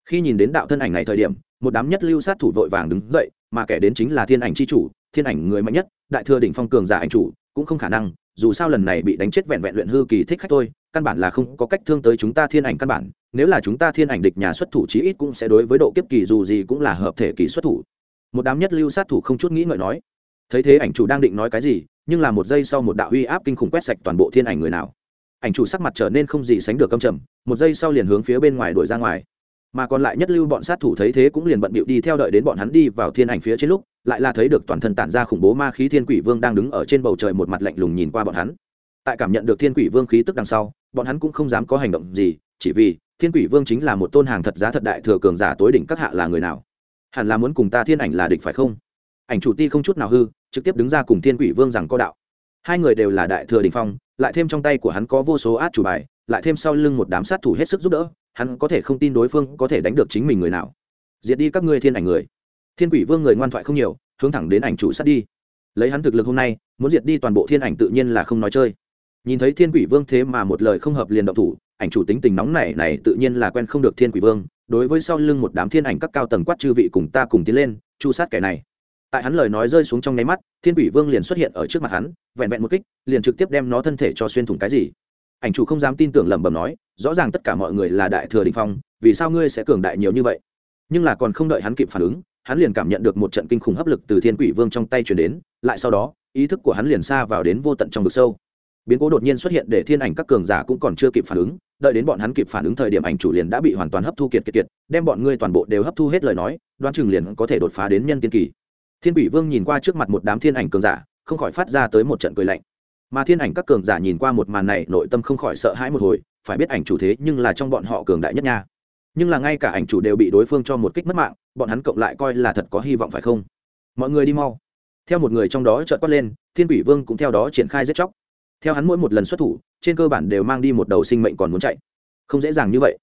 Khi nhìn đến đạo thân ảnh này thời điểm, một đám nhất lưu sát thủ vội vàng đứng dậy, mà kẻ đến chính là thiên ảnh c h i chủ, thiên ảnh người mạnh nhất, đại thừa đỉnh phong cường giả ảnh chủ, cũng không khả năng, dù sao lần này bị đánh chết vẹn vẹn luyện hư kỳ thích khách thôi căn bản là không có cách thương tới chúng ta thiên ảnh căn bản, nếu là chúng ta thiên ảnh địch nhà xuất thủ chí ít cũng sẽ đối với độ kiếp kỳ dù gì cũng là hợp thể kỳ xuất thủ. Một đám nhất lưu sát thủ không chút nghĩ ngợi nói, thấy thế ảnh chủ đang định nói cái gì, nhưng là một giây sau một đạo uy áp kinh khủng quét sạch toàn bộ thiên ảnh người nào. Ảnh chủ sắc mặt trở nên không gì sánh được câm trầm, một giây sau liền hướng phía bên ngoài đuổi ra ngoài. Mà còn lại nhất lưu bọn sát thủ thấy thế cũng liền bận bịu đi theo đợi đến bọn hắn đi vào thiên ảnh phía trên lúc, lại là thấy được toàn thân tản ra khủng bố ma khí thiên quỷ vương đang đứng ở trên bầu trời một mặt lạnh lùng nhìn qua bọn hắn tại cảm nhận được thiên quỷ vương khí tức đằng sau, bọn hắn cũng không dám có hành động gì, chỉ vì thiên quỷ vương chính là một tôn hàng thật giá thật đại thừa cường giả tối đỉnh các hạ là người nào? Hẳn là muốn cùng ta thiên ảnh là địch phải không? Ảnh chủ ti không chút nào hư, trực tiếp đứng ra cùng thiên quỷ vương rằng có đạo. Hai người đều là đại thừa đình phong, lại thêm trong tay của hắn có vô số át chủ bài, lại thêm sau lưng một đám sát thủ hết sức giúp đỡ, hắn có thể không tin đối phương có thể đánh được chính mình người nào. Diệt đi các ngươi thiên ảnh người. Thiên quỷ vương người ngoan thoại không nhiều, hướng thẳng đến ảnh chủ sát đi. Lấy hắn thực lực hôm nay, muốn diệt đi toàn bộ thiên ảnh tự nhiên là không nói chơi nhìn thấy thiên quỷ vương thế mà một lời không hợp liền động thủ, ảnh chủ tính tình nóng này này tự nhiên là quen không được thiên quỷ vương. Đối với sau lưng một đám thiên ảnh các cao tầng quát chư vị cùng ta cùng tiến lên, chu sát kẻ này. Tại hắn lời nói rơi xuống trong nháy mắt, thiên quỷ vương liền xuất hiện ở trước mặt hắn, vẹn vẹn một kích, liền trực tiếp đem nó thân thể cho xuyên thủng cái gì. Ảnh chủ không dám tin tưởng lẩm bẩm nói, rõ ràng tất cả mọi người là đại thừa đình phong, vì sao ngươi sẽ cường đại nhiều như vậy? Nhưng là còn không đợi hắn kịp phản ứng, hắn liền cảm nhận được một trận kinh khủng hấp lực từ thiên quỷ vương trong tay chuyển đến, lại sau đó, ý thức của hắn liền xa vào đến vô tận trong vực sâu biến cố đột nhiên xuất hiện để thiên ảnh các cường giả cũng còn chưa kịp phản ứng, đợi đến bọn hắn kịp phản ứng thời điểm ảnh chủ liền đã bị hoàn toàn hấp thu kiệt kiệt kiệt, đem bọn ngươi toàn bộ đều hấp thu hết lời nói, đoán chừng liền có thể đột phá đến nhân tiên kỳ. Thiên quỷ vương nhìn qua trước mặt một đám thiên ảnh cường giả, không khỏi phát ra tới một trận cười lạnh. Mà thiên ảnh các cường giả nhìn qua một màn này, nội tâm không khỏi sợ hãi một hồi, phải biết ảnh chủ thế nhưng là trong bọn họ cường đại nhất nha. Nhưng là ngay cả ảnh chủ đều bị đối phương cho một kích mất mạng, bọn hắn cộng lại coi là thật có hy vọng phải không? Mọi người đi mau. Theo một người trong đó trợt quát lên, thiên quỷ vương cũng theo đó triển khai giết chóc theo hắn mỗi một lần xuất thủ, trên cơ bản đều mang đi một đầu sinh mệnh còn muốn chạy. Không dễ dàng như vậy.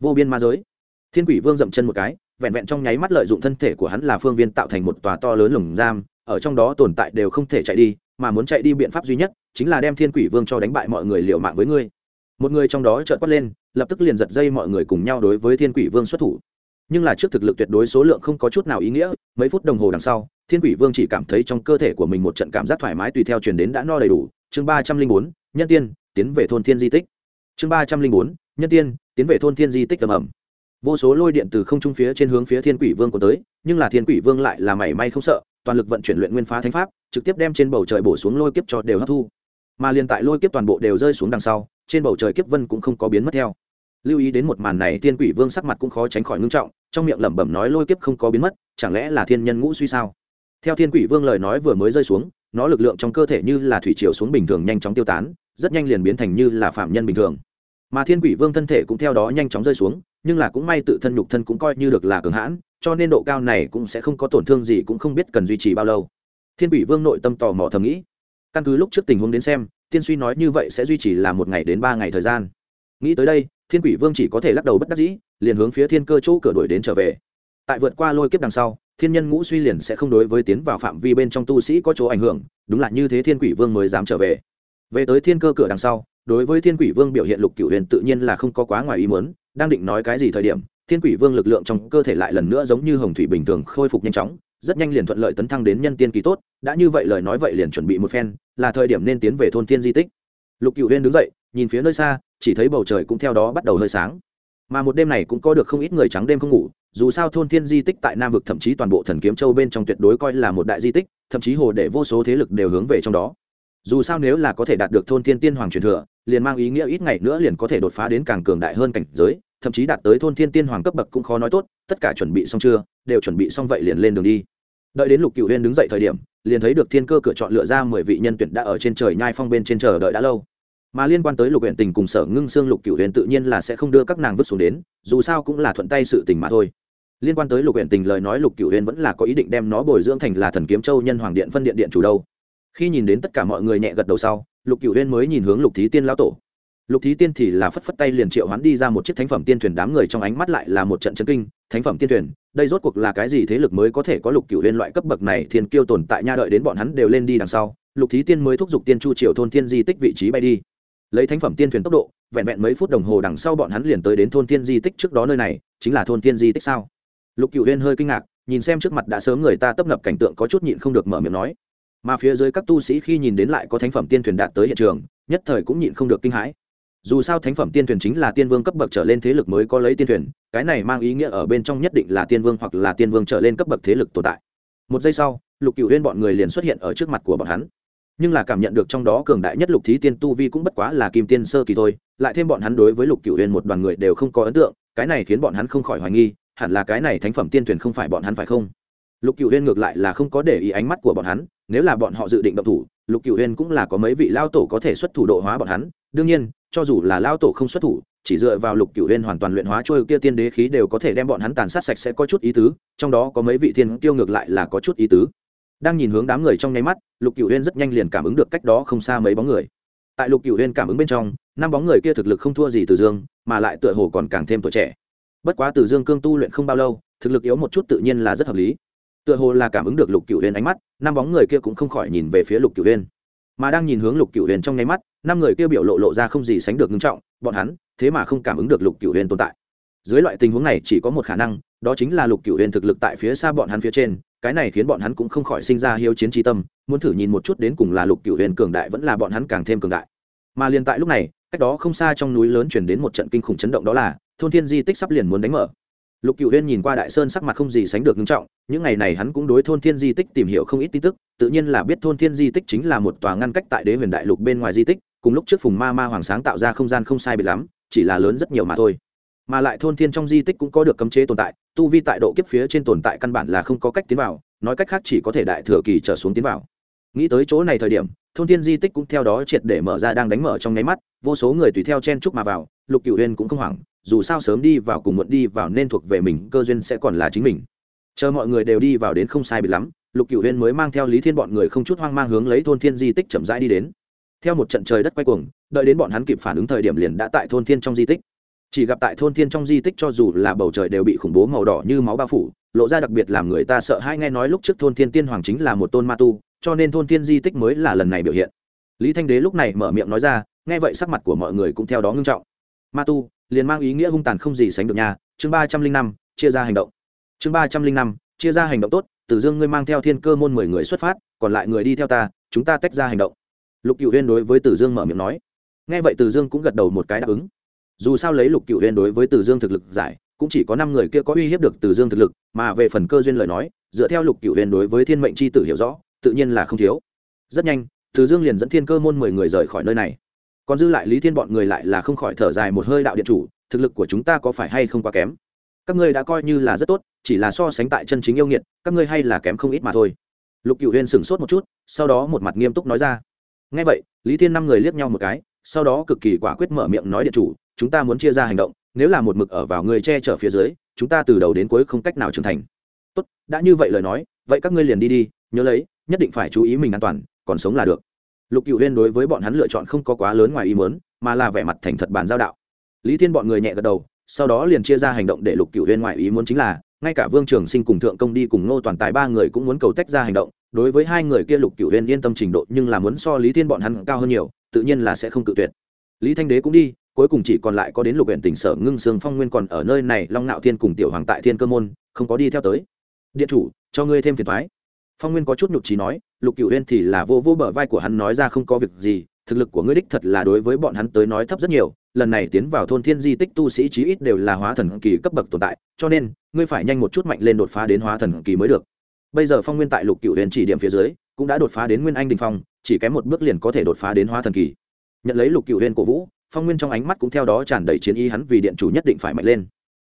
Vô biên ma giới. Thiên quỷ vương dậm chân một cái, vẹn vẹn trong nháy mắt lợi dụng thân thể của hắn là phương viên tạo thành một tòa to lớn lồng giam, ở trong đó tồn tại đều không thể chạy đi, mà muốn chạy đi biện pháp duy nhất chính là đem thiên quỷ vương cho đánh bại mọi người liệu mạng với ngươi. Một người trong đó trợn quát lên, lập tức liền giật dây mọi người cùng nhau đối với thiên quỷ vương xuất thủ. Nhưng là trước thực lực tuyệt đối số lượng không có chút nào ý nghĩa, mấy phút đồng hồ đằng sau, thiên quỷ vương chỉ cảm thấy trong cơ thể của mình một trận cảm giác thoải mái tùy theo truyền đến đã no đầy đủ chương ba trăm linh bốn, nhân tiên, tiến về thôn thiên di tích. Chương ba trăm linh bốn, nhân tiên, tiến về thôn thiên di tích ầm ầm. Vô số lôi điện từ không trung phía trên hướng phía thiên quỷ vương của tới, nhưng là thiên quỷ vương lại là mảy may không sợ, toàn lực vận chuyển luyện nguyên phá thánh pháp, trực tiếp đem trên bầu trời bổ xuống lôi kiếp cho đều hấp thu. Mà liền tại lôi kiếp toàn bộ đều rơi xuống đằng sau, trên bầu trời kiếp vân cũng không có biến mất theo. Lưu ý đến một màn này, thiên quỷ vương sắc mặt cũng khó tránh khỏi ngưng trọng, trong miệng lẩm bẩm nói lôi kiếp không có biến mất, chẳng lẽ là thiên nhân ngũ suy sao? Theo thiên quỷ vương lời nói vừa mới rơi xuống nó lực lượng trong cơ thể như là thủy chiều xuống bình thường nhanh chóng tiêu tán, rất nhanh liền biến thành như là phạm nhân bình thường. Mà thiên quỷ vương thân thể cũng theo đó nhanh chóng rơi xuống, nhưng là cũng may tự thân nhục thân cũng coi như được là cường hãn, cho nên độ cao này cũng sẽ không có tổn thương gì cũng không biết cần duy trì bao lâu. Thiên quỷ vương nội tâm tò mò thầm nghĩ. Căn cứ lúc trước tình huống đến xem, tiên suy nói như vậy sẽ duy trì là một ngày đến ba ngày thời gian. Nghĩ tới đây, thiên quỷ vương chỉ có thể lắc đầu bất đắc dĩ, liền hướng phía thiên cơ chỗ cửa đuổi đến trở về. Tại vượt qua lôi kiếp đằng sau thiên nhân ngũ suy liền sẽ không đối với tiến vào phạm vi bên trong tu sĩ có chỗ ảnh hưởng, đúng là như thế thiên quỷ vương mới dám trở về. Về tới thiên cơ cửa đằng sau, đối với thiên quỷ vương biểu hiện lục cửu huyền tự nhiên là không có quá ngoài ý muốn, đang định nói cái gì thời điểm, thiên quỷ vương lực lượng trong cơ thể lại lần nữa giống như hồng thủy bình thường khôi phục nhanh chóng, rất nhanh liền thuận lợi tấn thăng đến nhân tiên kỳ tốt, đã như vậy lời nói vậy liền chuẩn bị một phen, là thời điểm nên tiến về thôn tiên di tích. Lục cửu huyền đứng dậy, nhìn phía nơi xa, chỉ thấy bầu trời cũng theo đó bắt đầu hơi sáng. Mà một đêm này cũng có được không ít người trắng đêm không ngủ dù sao thôn thiên di tích tại nam vực thậm chí toàn bộ thần kiếm châu bên trong tuyệt đối coi là một đại di tích, thậm chí hồ để vô số thế lực đều hướng về trong đó. Dù sao nếu là có thể đạt được thôn thiên tiên hoàng truyền thừa, liền mang ý nghĩa ít ngày nữa liền có thể đột phá đến càng cường đại hơn cảnh giới, thậm chí đạt tới thôn thiên tiên hoàng cấp bậc cũng khó nói tốt, tất cả chuẩn bị xong chưa, đều chuẩn bị xong vậy liền lên đường đi. Đợi đến lục cựu huyên đứng dậy thời điểm, liền thấy được thiên cơ cửa chọn lựa ra mười vị nhân tuyển đã ở trên trời nhai phong bên trên chờ đợi đã lâu mà liên quan tới lục huyện tình cùng sở ngưng xương lục cựu huyền tự nhiên là sẽ không đưa các nàng vứt xuống đến, dù sao cũng là thuận tay sự tình mà thôi. Liên quan tới lục huyện tình lời nói lục cựu huyền vẫn là có ý định đem nó bồi dưỡng thành là thần kiếm châu nhân hoàng điện phân điện điện chủ đâu. Khi nhìn đến tất cả mọi người nhẹ gật đầu sau, lục cựu huyền mới nhìn hướng lục thí tiên lao tổ. Lục thí tiên thì là phất phất tay liền triệu hoán đi ra một chiếc thánh phẩm tiên thuyền đám người trong ánh mắt lại là một trận chân kinh, thánh phẩm tiên thuyền, đây rốt cuộc là cái gì thế lực mới có thể có lục cựu huyền loại cấp bậc này thiên kiêu tồn tại nha đợi đến bọn hắn đều lên đi đằng sau, lục thí tiên mới thúc giục tiên chu triều thôn thiên di tích vị trí bay đi lấy thánh phẩm tiên thuyền tốc độ, vẹn vẹn mấy phút đồng hồ đằng sau bọn hắn liền tới đến thôn tiên di tích trước đó nơi này, chính là thôn tiên di tích sao? Lục cựu huyên hơi kinh ngạc, nhìn xem trước mặt đã sớm người ta tấp nập cảnh tượng có chút nhịn không được mở miệng nói. Mà phía dưới các tu sĩ khi nhìn đến lại có thánh phẩm tiên thuyền đạt tới hiện trường, nhất thời cũng nhịn không được kinh hãi. Dù sao thánh phẩm tiên thuyền chính là tiên vương cấp bậc trở lên thế lực mới có lấy tiên thuyền, cái này mang ý nghĩa ở bên trong nhất định là tiên vương hoặc là tiên vương trở lên cấp bậc thế lực tồn tại. Một giây sau, lục cựu huyên bọn người liền xuất hiện ở trước mặt của bọn hắn nhưng là cảm nhận được trong đó cường đại nhất lục thí tiên tu vi cũng bất quá là kim tiên sơ kỳ thôi, lại thêm bọn hắn đối với lục cựu huyền một đoàn người đều không có ấn tượng, cái này khiến bọn hắn không khỏi hoài nghi, hẳn là cái này thánh phẩm tiên thuyền không phải bọn hắn phải không? Lục cựu huyền ngược lại là không có để ý ánh mắt của bọn hắn, nếu là bọn họ dự định động thủ, lục cựu huyền cũng là có mấy vị lao tổ có thể xuất thủ độ hóa bọn hắn, đương nhiên, cho dù là lao tổ không xuất thủ, chỉ dựa vào lục cựu huyền hoàn toàn luyện hóa trôi kia tiên đế khí đều có thể đem bọn hắn tàn sát sạch sẽ có chút ý tứ, trong đó có mấy vị thiên tiêu ngược lại là có chút ý tứ đang nhìn hướng đám người trong nháy mắt, lục cựu huyên rất nhanh liền cảm ứng được cách đó không xa mấy bóng người. Tại lục cựu huyên cảm ứng bên trong, năm bóng người kia thực lực không thua gì từ dương, mà lại tựa hồ còn càng thêm tuổi trẻ. Bất quá từ dương cương tu luyện không bao lâu, thực lực yếu một chút tự nhiên là rất hợp lý. Tựa hồ là cảm ứng được lục cựu huyên ánh mắt, năm bóng người kia cũng không khỏi nhìn về phía lục cựu huyên mà đang nhìn hướng lục cựu huyền trong nháy mắt, năm người kia biểu lộ lộ ra không gì sánh được ngưng trọng, bọn hắn, thế mà không cảm ứng được lục cựu huyền tồn tại. Dưới loại tình huống này chỉ có một khả năng, đó chính là lục cựu huyền thực lực tại phía xa bọn hắn phía trên cái này khiến bọn hắn cũng không khỏi sinh ra hiếu chiến tri tâm, muốn thử nhìn một chút đến cùng là lục cựu huyền cường đại vẫn là bọn hắn càng thêm cường đại. Mà liền tại lúc này, cách đó không xa trong núi lớn chuyển đến một trận kinh khủng chấn động đó là, thôn thiên di tích sắp liền muốn đánh mở. Lục cựu huyên nhìn qua đại sơn sắc mặt không gì sánh được nghiêm trọng, những ngày này hắn cũng đối thôn thiên di tích tìm hiểu không ít tin tức, tự nhiên là biết thôn thiên di tích chính là một tòa ngăn cách tại đế huyền đại lục bên ngoài di tích, cùng lúc trước phùng ma ma hoàng sáng tạo ra không gian không sai biệt lắm, chỉ là lớn rất nhiều mà thôi. Mà lại thôn thiên trong di tích cũng có được cấm chế tồn tại tu vi tại độ kiếp phía trên tồn tại căn bản là không có cách tiến vào, nói cách khác chỉ có thể đại thừa kỳ trở xuống tiến vào. Nghĩ tới chỗ này thời điểm, thôn thiên di tích cũng theo đó triệt để mở ra đang đánh mở trong nháy mắt, vô số người tùy theo chen chúc mà vào, lục cựu huyên cũng không hoảng, dù sao sớm đi vào cùng muộn đi vào nên thuộc về mình, cơ duyên sẽ còn là chính mình. Chờ mọi người đều đi vào đến không sai bị lắm, lục cựu huyên mới mang theo lý thiên bọn người không chút hoang mang hướng lấy thôn thiên di tích chậm rãi đi đến. Theo một trận trời đất quay cuồng, đợi đến bọn hắn kịp phản ứng thời điểm liền đã tại thôn thiên trong di tích chỉ gặp tại thôn thiên trong di tích cho dù là bầu trời đều bị khủng bố màu đỏ như máu bao phủ, lộ ra đặc biệt làm người ta sợ hãi nghe nói lúc trước thôn thiên tiên hoàng chính là một tôn ma tu, cho nên thôn thiên di tích mới là lần này biểu hiện. Lý thanh đế lúc này mở miệng nói ra, nghe vậy sắc mặt của mọi người cũng theo đó ngưng trọng. Ma tu, liền mang ý nghĩa hung tàn không gì sánh được nhà chương ba trăm linh năm, chia ra hành động. Chương ba trăm linh năm, chia ra hành động tốt, tử dương ngươi mang theo thiên cơ môn mười người xuất phát, còn lại người đi theo ta, chúng ta tách ra hành động. Lục cựu huyên đối với tử dương mở miệng nói. Nghe vậy tử dương cũng gật đầu một cái đáp ứng dù sao lấy lục cựu huyên đối với từ dương thực lực giải, cũng chỉ có năm người kia có uy hiếp được từ dương thực lực, mà về phần cơ duyên lời nói, dựa theo lục cựu huyên đối với thiên mệnh c h i tử hiểu rõ, tự nhiên là không thiếu. Rất nhanh, từ dương liền dẫn thiên cơ môn mười người rời khỏi nơi này. Còn dư lại lý thiên bọn người lại là không khỏi thở dài một hơi đạo điện chủ, thực lực của chúng ta có phải hay không quá kém? Các ngươi đã coi như là rất tốt, chỉ là so sánh tại chân chính yêu nghiệt, các ngươi hay là kém không ít mà thôi. Lục cựu huyên sửng sốt một chút, sau đó một mặt nghiêm túc nói ra. Ngay vậy, lý thiên năm người liếc nhau một cái, sau đó cực kỳ quả quyết mở miệng nói điện chủ chúng ta muốn chia ra hành động, nếu là một mực ở vào người che chở phía dưới, chúng ta từ đầu đến cuối không cách nào trưởng thành. Tốt, đã như vậy lời nói, vậy các ngươi liền đi đi, nhớ lấy, nhất định phải chú ý mình an toàn, còn sống là được. Lục cựu huyên đối với bọn hắn lựa chọn không có quá lớn ngoài ý mớn mà là vẻ mặt thành thật bàn giao đạo. Lý thiên bọn người nhẹ gật đầu, sau đó liền chia ra hành động để lục cựu huyên ngoài ý muốn chính là, ngay cả vương trường sinh cùng thượng công đi cùng ngô toàn tài ba người cũng muốn cầu tách ra hành động, đối với hai người kia lục cựu huyên yên tâm trình độ nhưng là muốn so lý thiên bọn hắn cao hơn nhiều, tự nhiên là sẽ không cự tuyệt. Lý thanh đế cũng đi cuối cùng chỉ còn lại có đến lục huyện tỉnh sở ngưng sương phong nguyên còn ở nơi này, long nạo thiên cùng tiểu hoàng tại thiên cơ môn, không có đi theo tới. Điện chủ, cho ngươi thêm phiền thoái phong nguyên có chút nhục trí nói, lục cựu huyên thì là vô vô bờ vai của hắn nói ra không có việc gì, thực lực của ngươi đích thật là đối với bọn hắn tới nói thấp rất nhiều, lần này tiến vào thôn thiên di tích tu sĩ chí ít đều là hóa thần kỳ cấp bậc tồn tại, cho nên, ngươi phải nhanh một chút mạnh lên đột phá đến hóa thần kỳ mới được. Bây giờ phong nguyên tại lục cựu huyền chỉ điểm phía dưới, cũng đã đột phá đến nguyên anh đình phong, chỉ kém một bước liền có thể đột phá đến hóa thần kỳ. Nhận lấy lục cựu huyền cổ vũ phong nguyên trong ánh mắt cũng theo đó tràn đầy chiến ý hắn vì điện chủ nhất định phải mạnh lên.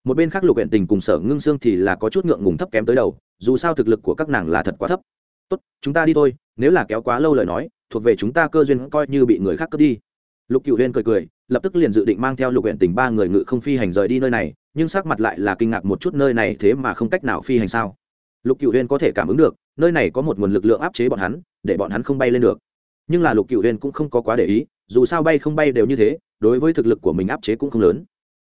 Một bên khác lục huyện tình cùng sở ngưng xương thì là có chút ngượng ngùng thấp kém tới đầu, dù sao thực lực của các nàng là thật quá thấp. Tốt, chúng ta đi thôi, nếu là kéo quá lâu lời nói, thuộc về chúng ta cơ duyên coi như bị người khác cướp đi. Lục cựu huyên cười cười, lập tức liền dự định mang theo lục huyện tình ba người ngự không phi hành rời đi nơi này, nhưng sắc mặt lại là kinh ngạc một chút nơi này thế mà không cách nào phi hành sao. Lục cựu huyên có thể cảm ứng được, nơi này có một nguồn lực lượng áp chế bọn hắn, để bọn hắn không bay lên được. Nhưng là lục cựu huyên cũng không có quá để ý, dù sao bay không bay đều như thế đối với thực lực của mình áp chế cũng không lớn.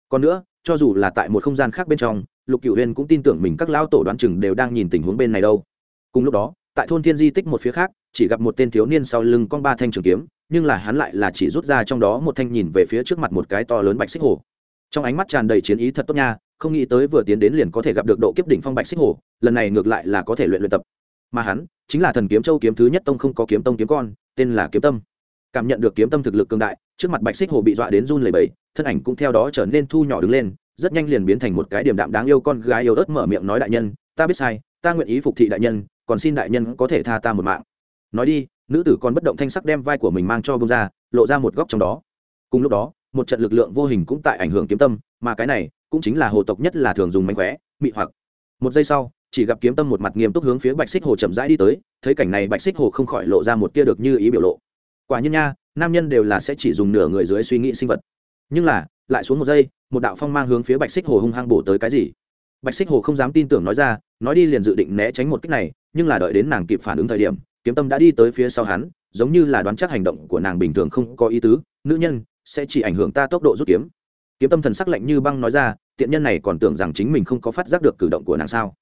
Còn nữa, cho dù là tại một không gian khác bên trong, lục cựu huyên cũng tin tưởng mình các lão tổ đoán chừng đều đang nhìn tình huống bên này đâu. Cùng lúc đó, tại thôn thiên di tích một phía khác, chỉ gặp một tên thiếu niên sau lưng con ba thanh trường kiếm, nhưng là hắn lại là chỉ rút ra trong đó một thanh nhìn về phía trước mặt một cái to lớn bạch xích hồ. Trong ánh mắt tràn đầy chiến ý thật tốt nha, không nghĩ tới vừa tiến đến liền có thể gặp được độ kiếp đỉnh phong bạch xích hồ, lần này ngược lại là có thể luyện luyện tập. Mà hắn, chính là thần kiếm châu kiếm thứ nhất tông không có kiếm tông kiếm con, tên là kiếm tâm cảm nhận được kiếm tâm thực lực cường đại, trước mặt bạch xích hồ bị dọa đến run lẩy bẩy, thân ảnh cũng theo đó trở nên thu nhỏ đứng lên, rất nhanh liền biến thành một cái điểm đạm đáng yêu con gái yêu ớt mở miệng nói đại nhân, ta biết sai, ta nguyện ý phục thị đại nhân, còn xin đại nhân có thể tha ta một mạng. Nói đi, nữ tử còn bất động thanh sắc đem vai của mình mang cho bông ra lộ ra một góc trong đó. Cùng lúc đó, một trận lực lượng vô hình cũng tại ảnh hưởng kiếm tâm, mà cái này cũng chính là hồ tộc nhất là thường dùng mánh khóe, mị hoặc. Một giây sau, chỉ gặp kiếm tâm một mặt nghiêm túc hướng phía bạch xích hồ chậm rãi đi tới, thấy cảnh này bạch xích hồ không khỏi lộ ra một tia được như ý biểu lộ quả nhiên nha, nam nhân đều là sẽ chỉ dùng nửa người dưới suy nghĩ sinh vật. Nhưng là, lại xuống một giây, một đạo phong mang hướng phía bạch xích hồ hung hăng bổ tới cái gì? Bạch xích hồ không dám tin tưởng nói ra, nói đi liền dự định né tránh một cách này, nhưng là đợi đến nàng kịp phản ứng thời điểm, kiếm tâm đã đi tới phía sau hắn, giống như là đoán chắc hành động của nàng bình thường không có ý tứ, nữ nhân, sẽ chỉ ảnh hưởng ta tốc độ rút kiếm. Kiếm tâm thần sắc lạnh như băng nói ra, tiện nhân này còn tưởng rằng chính mình không có phát giác được cử động của nàng sao?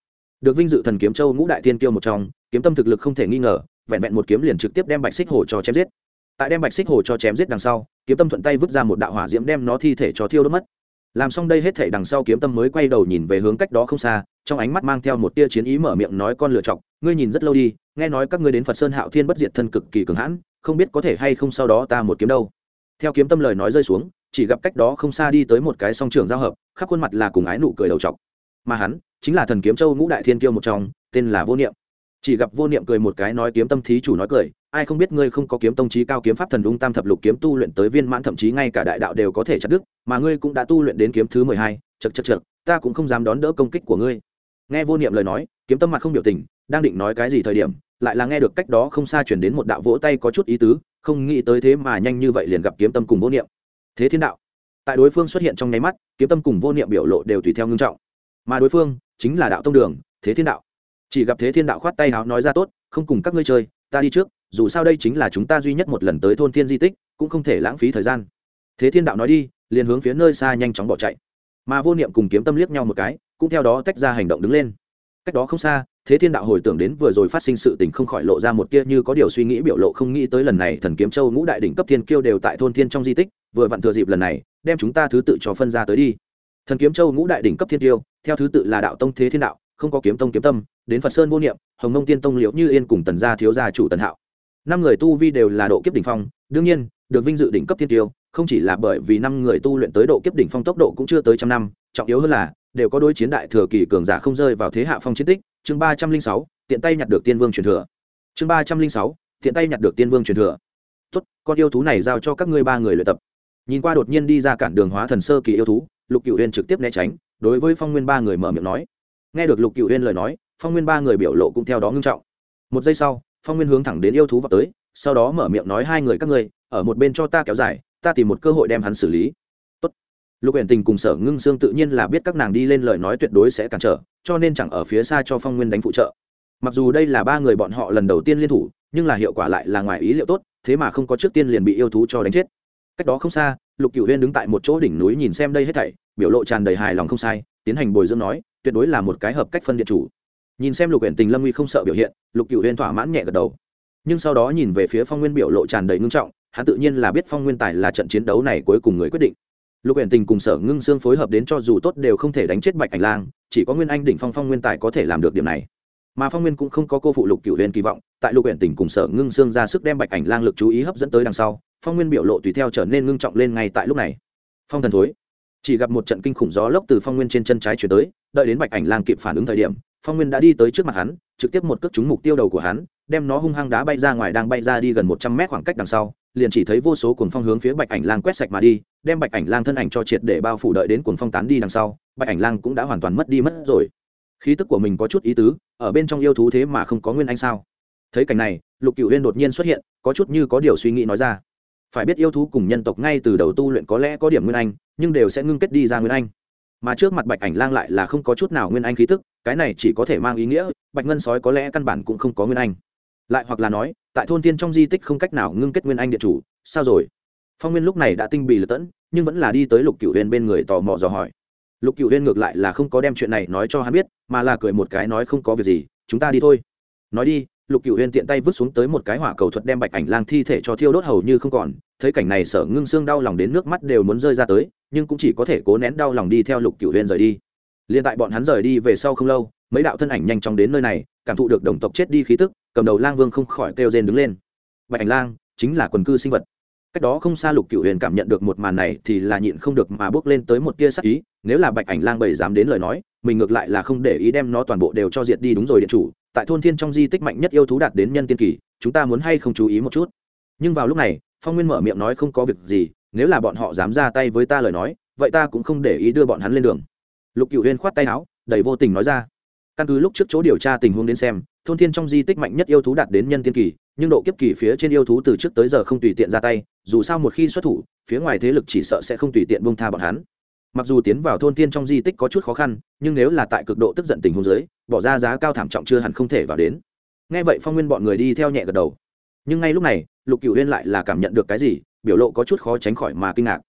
Được vinh dự thần kiếm châu ngũ đại thiên kiêu một trong, kiếm tâm thực lực không thể nghi ngờ, vẹn vẹn một kiếm liền trực tiếp đem bạch xích hồ cho chém giết tại đem bạch xích hồ cho chém giết đằng sau, kiếm tâm thuận tay vứt ra một đạo hỏa diễm đem nó thi thể cho thiêu đốt mất. Làm xong đây hết thể đằng sau kiếm tâm mới quay đầu nhìn về hướng cách đó không xa, trong ánh mắt mang theo một tia chiến ý mở miệng nói con lựa chọc ngươi nhìn rất lâu đi, nghe nói các ngươi đến phật sơn hạo thiên bất diệt thân cực kỳ cường hãn, không biết có thể hay không sau đó ta một kiếm đâu. Theo kiếm tâm lời nói rơi xuống, chỉ gặp cách đó không xa đi tới một cái song trường giao hợp, khắp khuôn mặt là cùng ái nụ cười đầu chọc mà hắn, chính là thần kiếm châu ngũ đại thiên kiêu một trong, tên là vô niệm chỉ gặp vô niệm cười một cái nói kiếm tâm thí chủ nói cười, ai không biết ngươi không có kiếm tông trí cao kiếm pháp thần đung tam thập lục kiếm tu luyện tới viên mãn thậm chí ngay cả đại đạo đều có thể chặt đứt, mà ngươi cũng đã tu luyện đến kiếm thứ mười hai chật chật chật ta cũng không dám đón đỡ công kích của ngươi. Nghe vô niệm lời nói, kiếm tâm mặt không biểu tình, đang định nói cái gì thời điểm, lại là nghe được cách đó không xa chuyển đến một đạo vỗ tay có chút ý tứ, không nghĩ tới thế mà nhanh như vậy liền gặp kiếm tâm cùng vô niệm. Thế thiên đạo, tại đối phương xuất hiện trong nháy mắt, kiếm tâm cùng vô niệm biểu lộ đều tùy theo ngưng trọng. Mà đối phương chính là đạo tông đường, thế thiên đạo chỉ gặp thế thiên đạo khoát tay háo nói ra tốt, không cùng các ngươi chơi, ta đi trước, dù sao đây chính là chúng ta duy nhất một lần tới thôn thiên di tích, cũng không thể lãng phí thời gian. Thế thiên đạo nói đi, liền hướng phía nơi xa nhanh chóng bỏ chạy. Mà vô niệm cùng kiếm tâm liếc nhau một cái, cũng theo đó tách ra hành động đứng lên. Cách đó không xa, thế thiên đạo hồi tưởng đến vừa rồi phát sinh sự tình không khỏi lộ ra một tia như có điều suy nghĩ biểu lộ không nghĩ tới lần này thần kiếm châu ngũ đại đỉnh cấp thiên kiêu đều tại thôn thiên trong di tích, vừa vặn thừa dịp lần này, đem chúng ta thứ tự cho phân ra tới đi. Thần kiếm châu ngũ đại đỉnh cấp thiên kiêu, theo thứ tự là đạo tông thế thiên đạo không có kiếm tông kiếm tâm, đến phật sơn vô niệm, hồng nông tiên tông liễu như yên cùng tần gia thiếu gia chủ tần hạo. Năm người tu vi đều là độ kiếp đỉnh phong, đương nhiên, được vinh dự đỉnh cấp thiên tiêu, không chỉ là bởi vì năm người tu luyện tới độ kiếp đỉnh phong tốc độ cũng chưa tới trăm năm, trọng yếu hơn là, đều có đối chiến đại thừa kỳ cường giả không rơi vào thế hạ phong chiến tích. Chương ba trăm linh sáu, tiện tay nhặt được tiên vương truyền thừa. Chương ba trăm linh sáu, tiện tay nhặt được tiên vương truyền thừa. Tốt, con yêu thú này giao cho các ngươi ba người luyện tập. Nhìn qua đột nhiên đi ra cản đường hóa thần sơ kỳ yêu thú, lục cựu huyên trực tiếp né tránh, đối với phong nguyên ba người mở miệng nói nghe được lục cựu huyên lời nói, phong nguyên ba người biểu lộ cũng theo đó ngưng trọng. Một giây sau, phong nguyên hướng thẳng đến yêu thú vào tới, sau đó mở miệng nói hai người các ngươi, ở một bên cho ta kéo dài, ta tìm một cơ hội đem hắn xử lý. Tốt. lục huyện tình cùng sở ngưng sương tự nhiên là biết các nàng đi lên lời nói tuyệt đối sẽ cản trở, cho nên chẳng ở phía xa cho phong nguyên đánh phụ trợ. Mặc dù đây là ba người bọn họ lần đầu tiên liên thủ, nhưng là hiệu quả lại là ngoài ý liệu tốt, thế mà không có trước tiên liền bị yêu thú cho đánh chết. Cách đó không xa, lục cửu huyên đứng tại một chỗ đỉnh núi nhìn xem đây hết thảy, biểu lộ tràn đầy hài lòng không sai, tiến hành bồi dưỡng nói tuyệt đối là một cái hợp cách phân điện chủ. Nhìn xem lục huyện tình lâm uy không sợ biểu hiện, lục cửu huyên thỏa mãn nhẹ gật đầu. Nhưng sau đó nhìn về phía phong nguyên biểu lộ tràn đầy ngưng trọng, hắn tự nhiên là biết phong nguyên tài là trận chiến đấu này cuối cùng người quyết định. Lục huyện tình cùng sở ngưng xương phối hợp đến cho dù tốt đều không thể đánh chết bạch ảnh lang, chỉ có nguyên anh đỉnh phong phong nguyên tài có thể làm được điểm này. Mà phong nguyên cũng không có cô phụ lục cửu huyền kỳ vọng, tại lục huyện tỉnh cùng sở ngưng xương ra sức đem bạch ảnh lang lực chú ý hấp dẫn tới đằng sau, phong nguyên biểu lộ tùy theo trở nên ngưng trọng lên ngay tại lúc này. Phong thần thối chỉ gặp một trận kinh khủng gió lốc từ phong nguyên trên chân trái chuyển tới, đợi đến bạch ảnh lang kịp phản ứng thời điểm, phong nguyên đã đi tới trước mặt hắn, trực tiếp một cước trúng mục tiêu đầu của hắn, đem nó hung hăng đá bay ra ngoài, đang bay ra đi gần một trăm mét khoảng cách đằng sau, liền chỉ thấy vô số cuồng phong hướng phía bạch ảnh lang quét sạch mà đi, đem bạch ảnh lang thân ảnh cho triệt để bao phủ đợi đến cuồng phong tán đi đằng sau, bạch ảnh lang cũng đã hoàn toàn mất đi mất rồi. Khí tức của mình có chút ý tứ, ở bên trong yêu thú thế mà không có nguyên anh sao? Thấy cảnh này, lục cựu huyên đột nhiên xuất hiện, có chút như có điều suy nghĩ nói ra phải biết yêu thú cùng nhân tộc ngay từ đầu tu luyện có lẽ có điểm nguyên anh, nhưng đều sẽ ngưng kết đi ra nguyên anh. Mà trước mặt bạch ảnh lang lại là không có chút nào nguyên anh khí tức, cái này chỉ có thể mang ý nghĩa, bạch ngân sói có lẽ căn bản cũng không có nguyên anh. Lại hoặc là nói, tại thôn tiên trong di tích không cách nào ngưng kết nguyên anh địa chủ, sao rồi? Phong nguyên lúc này đã tinh bị lật tẫn, nhưng vẫn là đi tới lục cựu huyên bên người tò mò dò hỏi. Lục cựu huyên ngược lại là không có đem chuyện này nói cho hắn biết, mà là cười một cái nói không có việc gì, chúng ta đi thôi. Nói đi lục cựu huyên tiện tay vứt xuống tới một cái hỏa cầu thuật đem bạch ảnh lang thi thể cho thiêu đốt hầu như không còn. Thấy cảnh này sở ngưng xương đau lòng đến nước mắt đều muốn rơi ra tới, nhưng cũng chỉ có thể cố nén đau lòng đi theo lục cựu huyên rời đi. Liền tại bọn hắn rời đi về sau không lâu, mấy đạo thân ảnh nhanh chóng đến nơi này, cảm thụ được đồng tộc chết đi khí tức, cầm đầu lang vương không khỏi kêu rên đứng lên. Bạch ảnh lang, chính là quần cư sinh vật. Cách đó không xa lục cựu huyền cảm nhận được một màn này thì là nhịn không được mà bước lên tới một tia sắc ý, nếu là bạch ảnh lang bảy dám đến lời nói, mình ngược lại là không để ý đem nó toàn bộ đều cho diệt đi đúng rồi điện chủ tại thôn thiên trong di tích mạnh nhất yêu thú đạt đến nhân tiên kỳ, chúng ta muốn hay không chú ý một chút? Nhưng vào lúc này, phong nguyên mở miệng nói không có việc gì, nếu là bọn họ dám ra tay với ta lời nói, vậy ta cũng không để ý đưa bọn hắn lên đường. Lục cựu huyên khoát tay áo, đầy vô tình nói ra. Căn cứ lúc trước chỗ điều tra tình huống đến xem, thôn thiên trong di tích mạnh nhất yêu thú đạt đến nhân tiên kỳ, nhưng độ kiếp kỳ phía trên yêu thú từ trước tới giờ không tùy tiện ra tay, dù sao một khi xuất thủ, phía ngoài thế lực chỉ sợ sẽ không tùy tiện bông tha bọn hắn mặc dù tiến vào thôn thiên trong di tích có chút khó khăn, nhưng nếu là tại cực độ tức giận tình huống dưới, bỏ ra giá cao thảm trọng chưa hẳn không thể vào đến. Ngay vậy phong nguyên bọn người đi theo nhẹ gật đầu. Nhưng ngay lúc này, lục cựu huyên lại là cảm nhận được cái gì, biểu lộ có chút khó tránh khỏi mà kinh ngạc.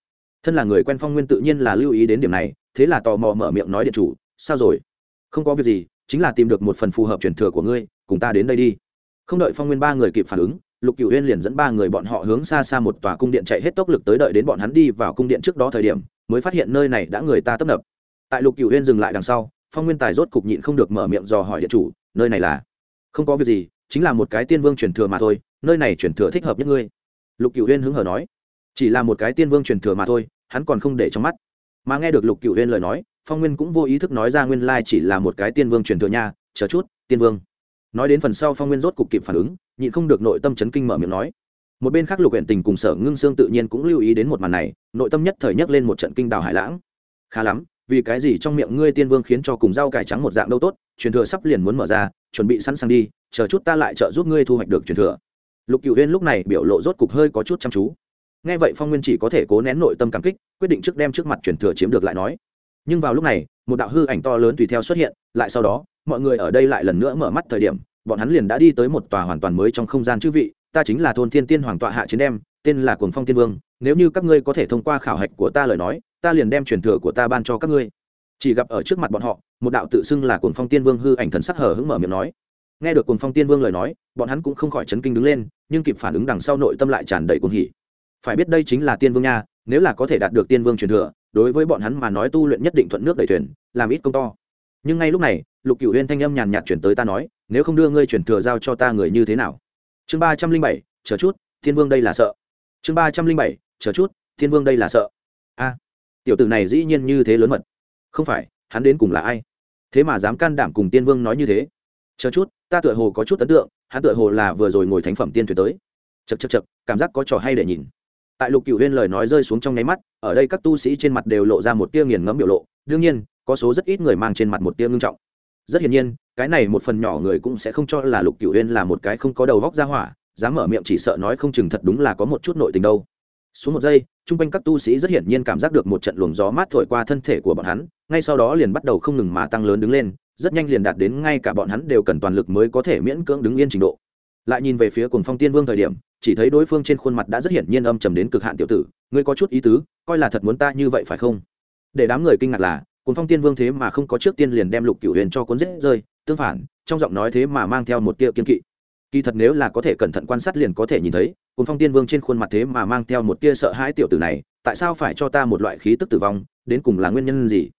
Thân là người quen phong nguyên tự nhiên là lưu ý đến điểm này, thế là tò mò mở miệng nói điện chủ, sao rồi? Không có việc gì, chính là tìm được một phần phù hợp truyền thừa của ngươi, cùng ta đến đây đi. Không đợi phong nguyên ba người kịp phản ứng, lục cựu huyên liền dẫn ba người bọn họ hướng xa xa một tòa cung điện chạy hết tốc lực tới đợi đến bọn hắn đi vào cung điện trước đó thời điểm mới phát hiện nơi này đã người ta tấp nập. Tại lục cựu huyên dừng lại đằng sau, phong nguyên tài rốt cục nhịn không được mở miệng dò hỏi địa chủ, nơi này là? Không có việc gì, chính là một cái tiên vương truyền thừa mà thôi, nơi này truyền thừa thích hợp nhất ngươi. Lục cựu huyên hứng hở nói. Chỉ là một cái tiên vương truyền thừa mà thôi, hắn còn không để trong mắt. Mà nghe được lục cựu huyên lời nói, phong nguyên cũng vô ý thức nói ra nguyên lai chỉ là một cái tiên vương truyền thừa nha, chờ chút, tiên vương. Nói đến phần sau, phong nguyên rốt cục kịp phản ứng, nhịn không được nội tâm chấn kinh mở miệng nói một bên khác lục huyện tình cùng sở ngưng sương tự nhiên cũng lưu ý đến một màn này, nội tâm nhất thời nhấc lên một trận kinh đào hải lãng. Khá lắm, vì cái gì trong miệng ngươi tiên vương khiến cho cùng rau cải trắng một dạng đâu tốt, truyền thừa sắp liền muốn mở ra, chuẩn bị sẵn sàng đi, chờ chút ta lại trợ giúp ngươi thu hoạch được truyền thừa. Lục cựu huyên lúc này biểu lộ rốt cục hơi có chút chăm chú. Nghe vậy phong nguyên chỉ có thể cố nén nội tâm cảm kích, quyết định trước đem trước mặt truyền thừa chiếm được lại nói. Nhưng vào lúc này, một đạo hư ảnh to lớn tùy theo xuất hiện, lại sau đó, mọi người ở đây lại lần nữa mở mắt thời điểm, bọn hắn liền đã đi tới một tòa hoàn toàn mới trong không gian chư vị ta chính là thôn thiên tiên hoàng tọa hạ chiến đem, tên là cuồng phong tiên vương, nếu như các ngươi có thể thông qua khảo hạch của ta lời nói, ta liền đem truyền thừa của ta ban cho các ngươi. Chỉ gặp ở trước mặt bọn họ, một đạo tự xưng là cuồng phong tiên vương hư ảnh thần sắc hở hứng mở miệng nói. Nghe được cuồng phong tiên vương lời nói, bọn hắn cũng không khỏi chấn kinh đứng lên, nhưng kịp phản ứng đằng sau nội tâm lại tràn đầy cuồng hỉ. Phải biết đây chính là tiên vương nha, nếu là có thể đạt được tiên vương truyền thừa, đối với bọn hắn mà nói tu luyện nhất định thuận nước đẩy thuyền, làm ít công to. Nhưng ngay lúc này, lục cựu huyên thanh âm nhàn nhạt chuyển tới ta nói, nếu không đưa ngươi truyền thừa giao cho ta người như thế nào? Chương ba trăm linh bảy, chờ chút, thiên vương đây là sợ. Chương ba trăm linh bảy, chờ chút, thiên vương đây là sợ. A, tiểu tử này dĩ nhiên như thế lớn mật. Không phải, hắn đến cùng là ai? Thế mà dám can đảm cùng tiên vương nói như thế. Chờ chút, ta tựa hồ có chút ấn tượng, hắn tựa hồ là vừa rồi ngồi thánh phẩm tiên thuyền tới. Chật chật chật cảm giác có trò hay để nhìn. Tại lục cựu huyên lời nói rơi xuống trong nháy mắt, ở đây các tu sĩ trên mặt đều lộ ra một tia nghiền ngẫm biểu lộ. Đương nhiên, có số rất ít người mang trên mặt một tia ngưng trọng rất hiển nhiên, cái này một phần nhỏ người cũng sẽ không cho là lục cựu huyên là một cái không có đầu vóc ra hỏa, dám mở miệng chỉ sợ nói không chừng thật đúng là có một chút nội tình đâu. Xuống một giây, chung quanh các tu sĩ rất hiển nhiên cảm giác được một trận luồng gió mát thổi qua thân thể của bọn hắn, ngay sau đó liền bắt đầu không ngừng mà tăng lớn đứng lên, rất nhanh liền đạt đến ngay cả bọn hắn đều cần toàn lực mới có thể miễn cưỡng đứng yên trình độ. Lại nhìn về phía cùng phong tiên vương thời điểm, chỉ thấy đối phương trên khuôn mặt đã rất hiển nhiên âm trầm đến cực hạn tiểu tử, ngươi có chút ý tứ, coi là thật muốn ta như vậy phải không? Để đám người kinh ngạc là cùng phong tiên vương thế mà không có trước tiên liền đem lục cửu huyền cho cuốn rết rơi, tương phản, trong giọng nói thế mà mang theo một tia kiên kỵ. Kỳ thật nếu là có thể cẩn thận quan sát liền có thể nhìn thấy cùng phong tiên vương trên khuôn mặt thế mà mang theo một tia sợ hãi tiểu tử này, tại sao phải cho ta một loại khí tức tử vong, đến cùng là nguyên nhân gì?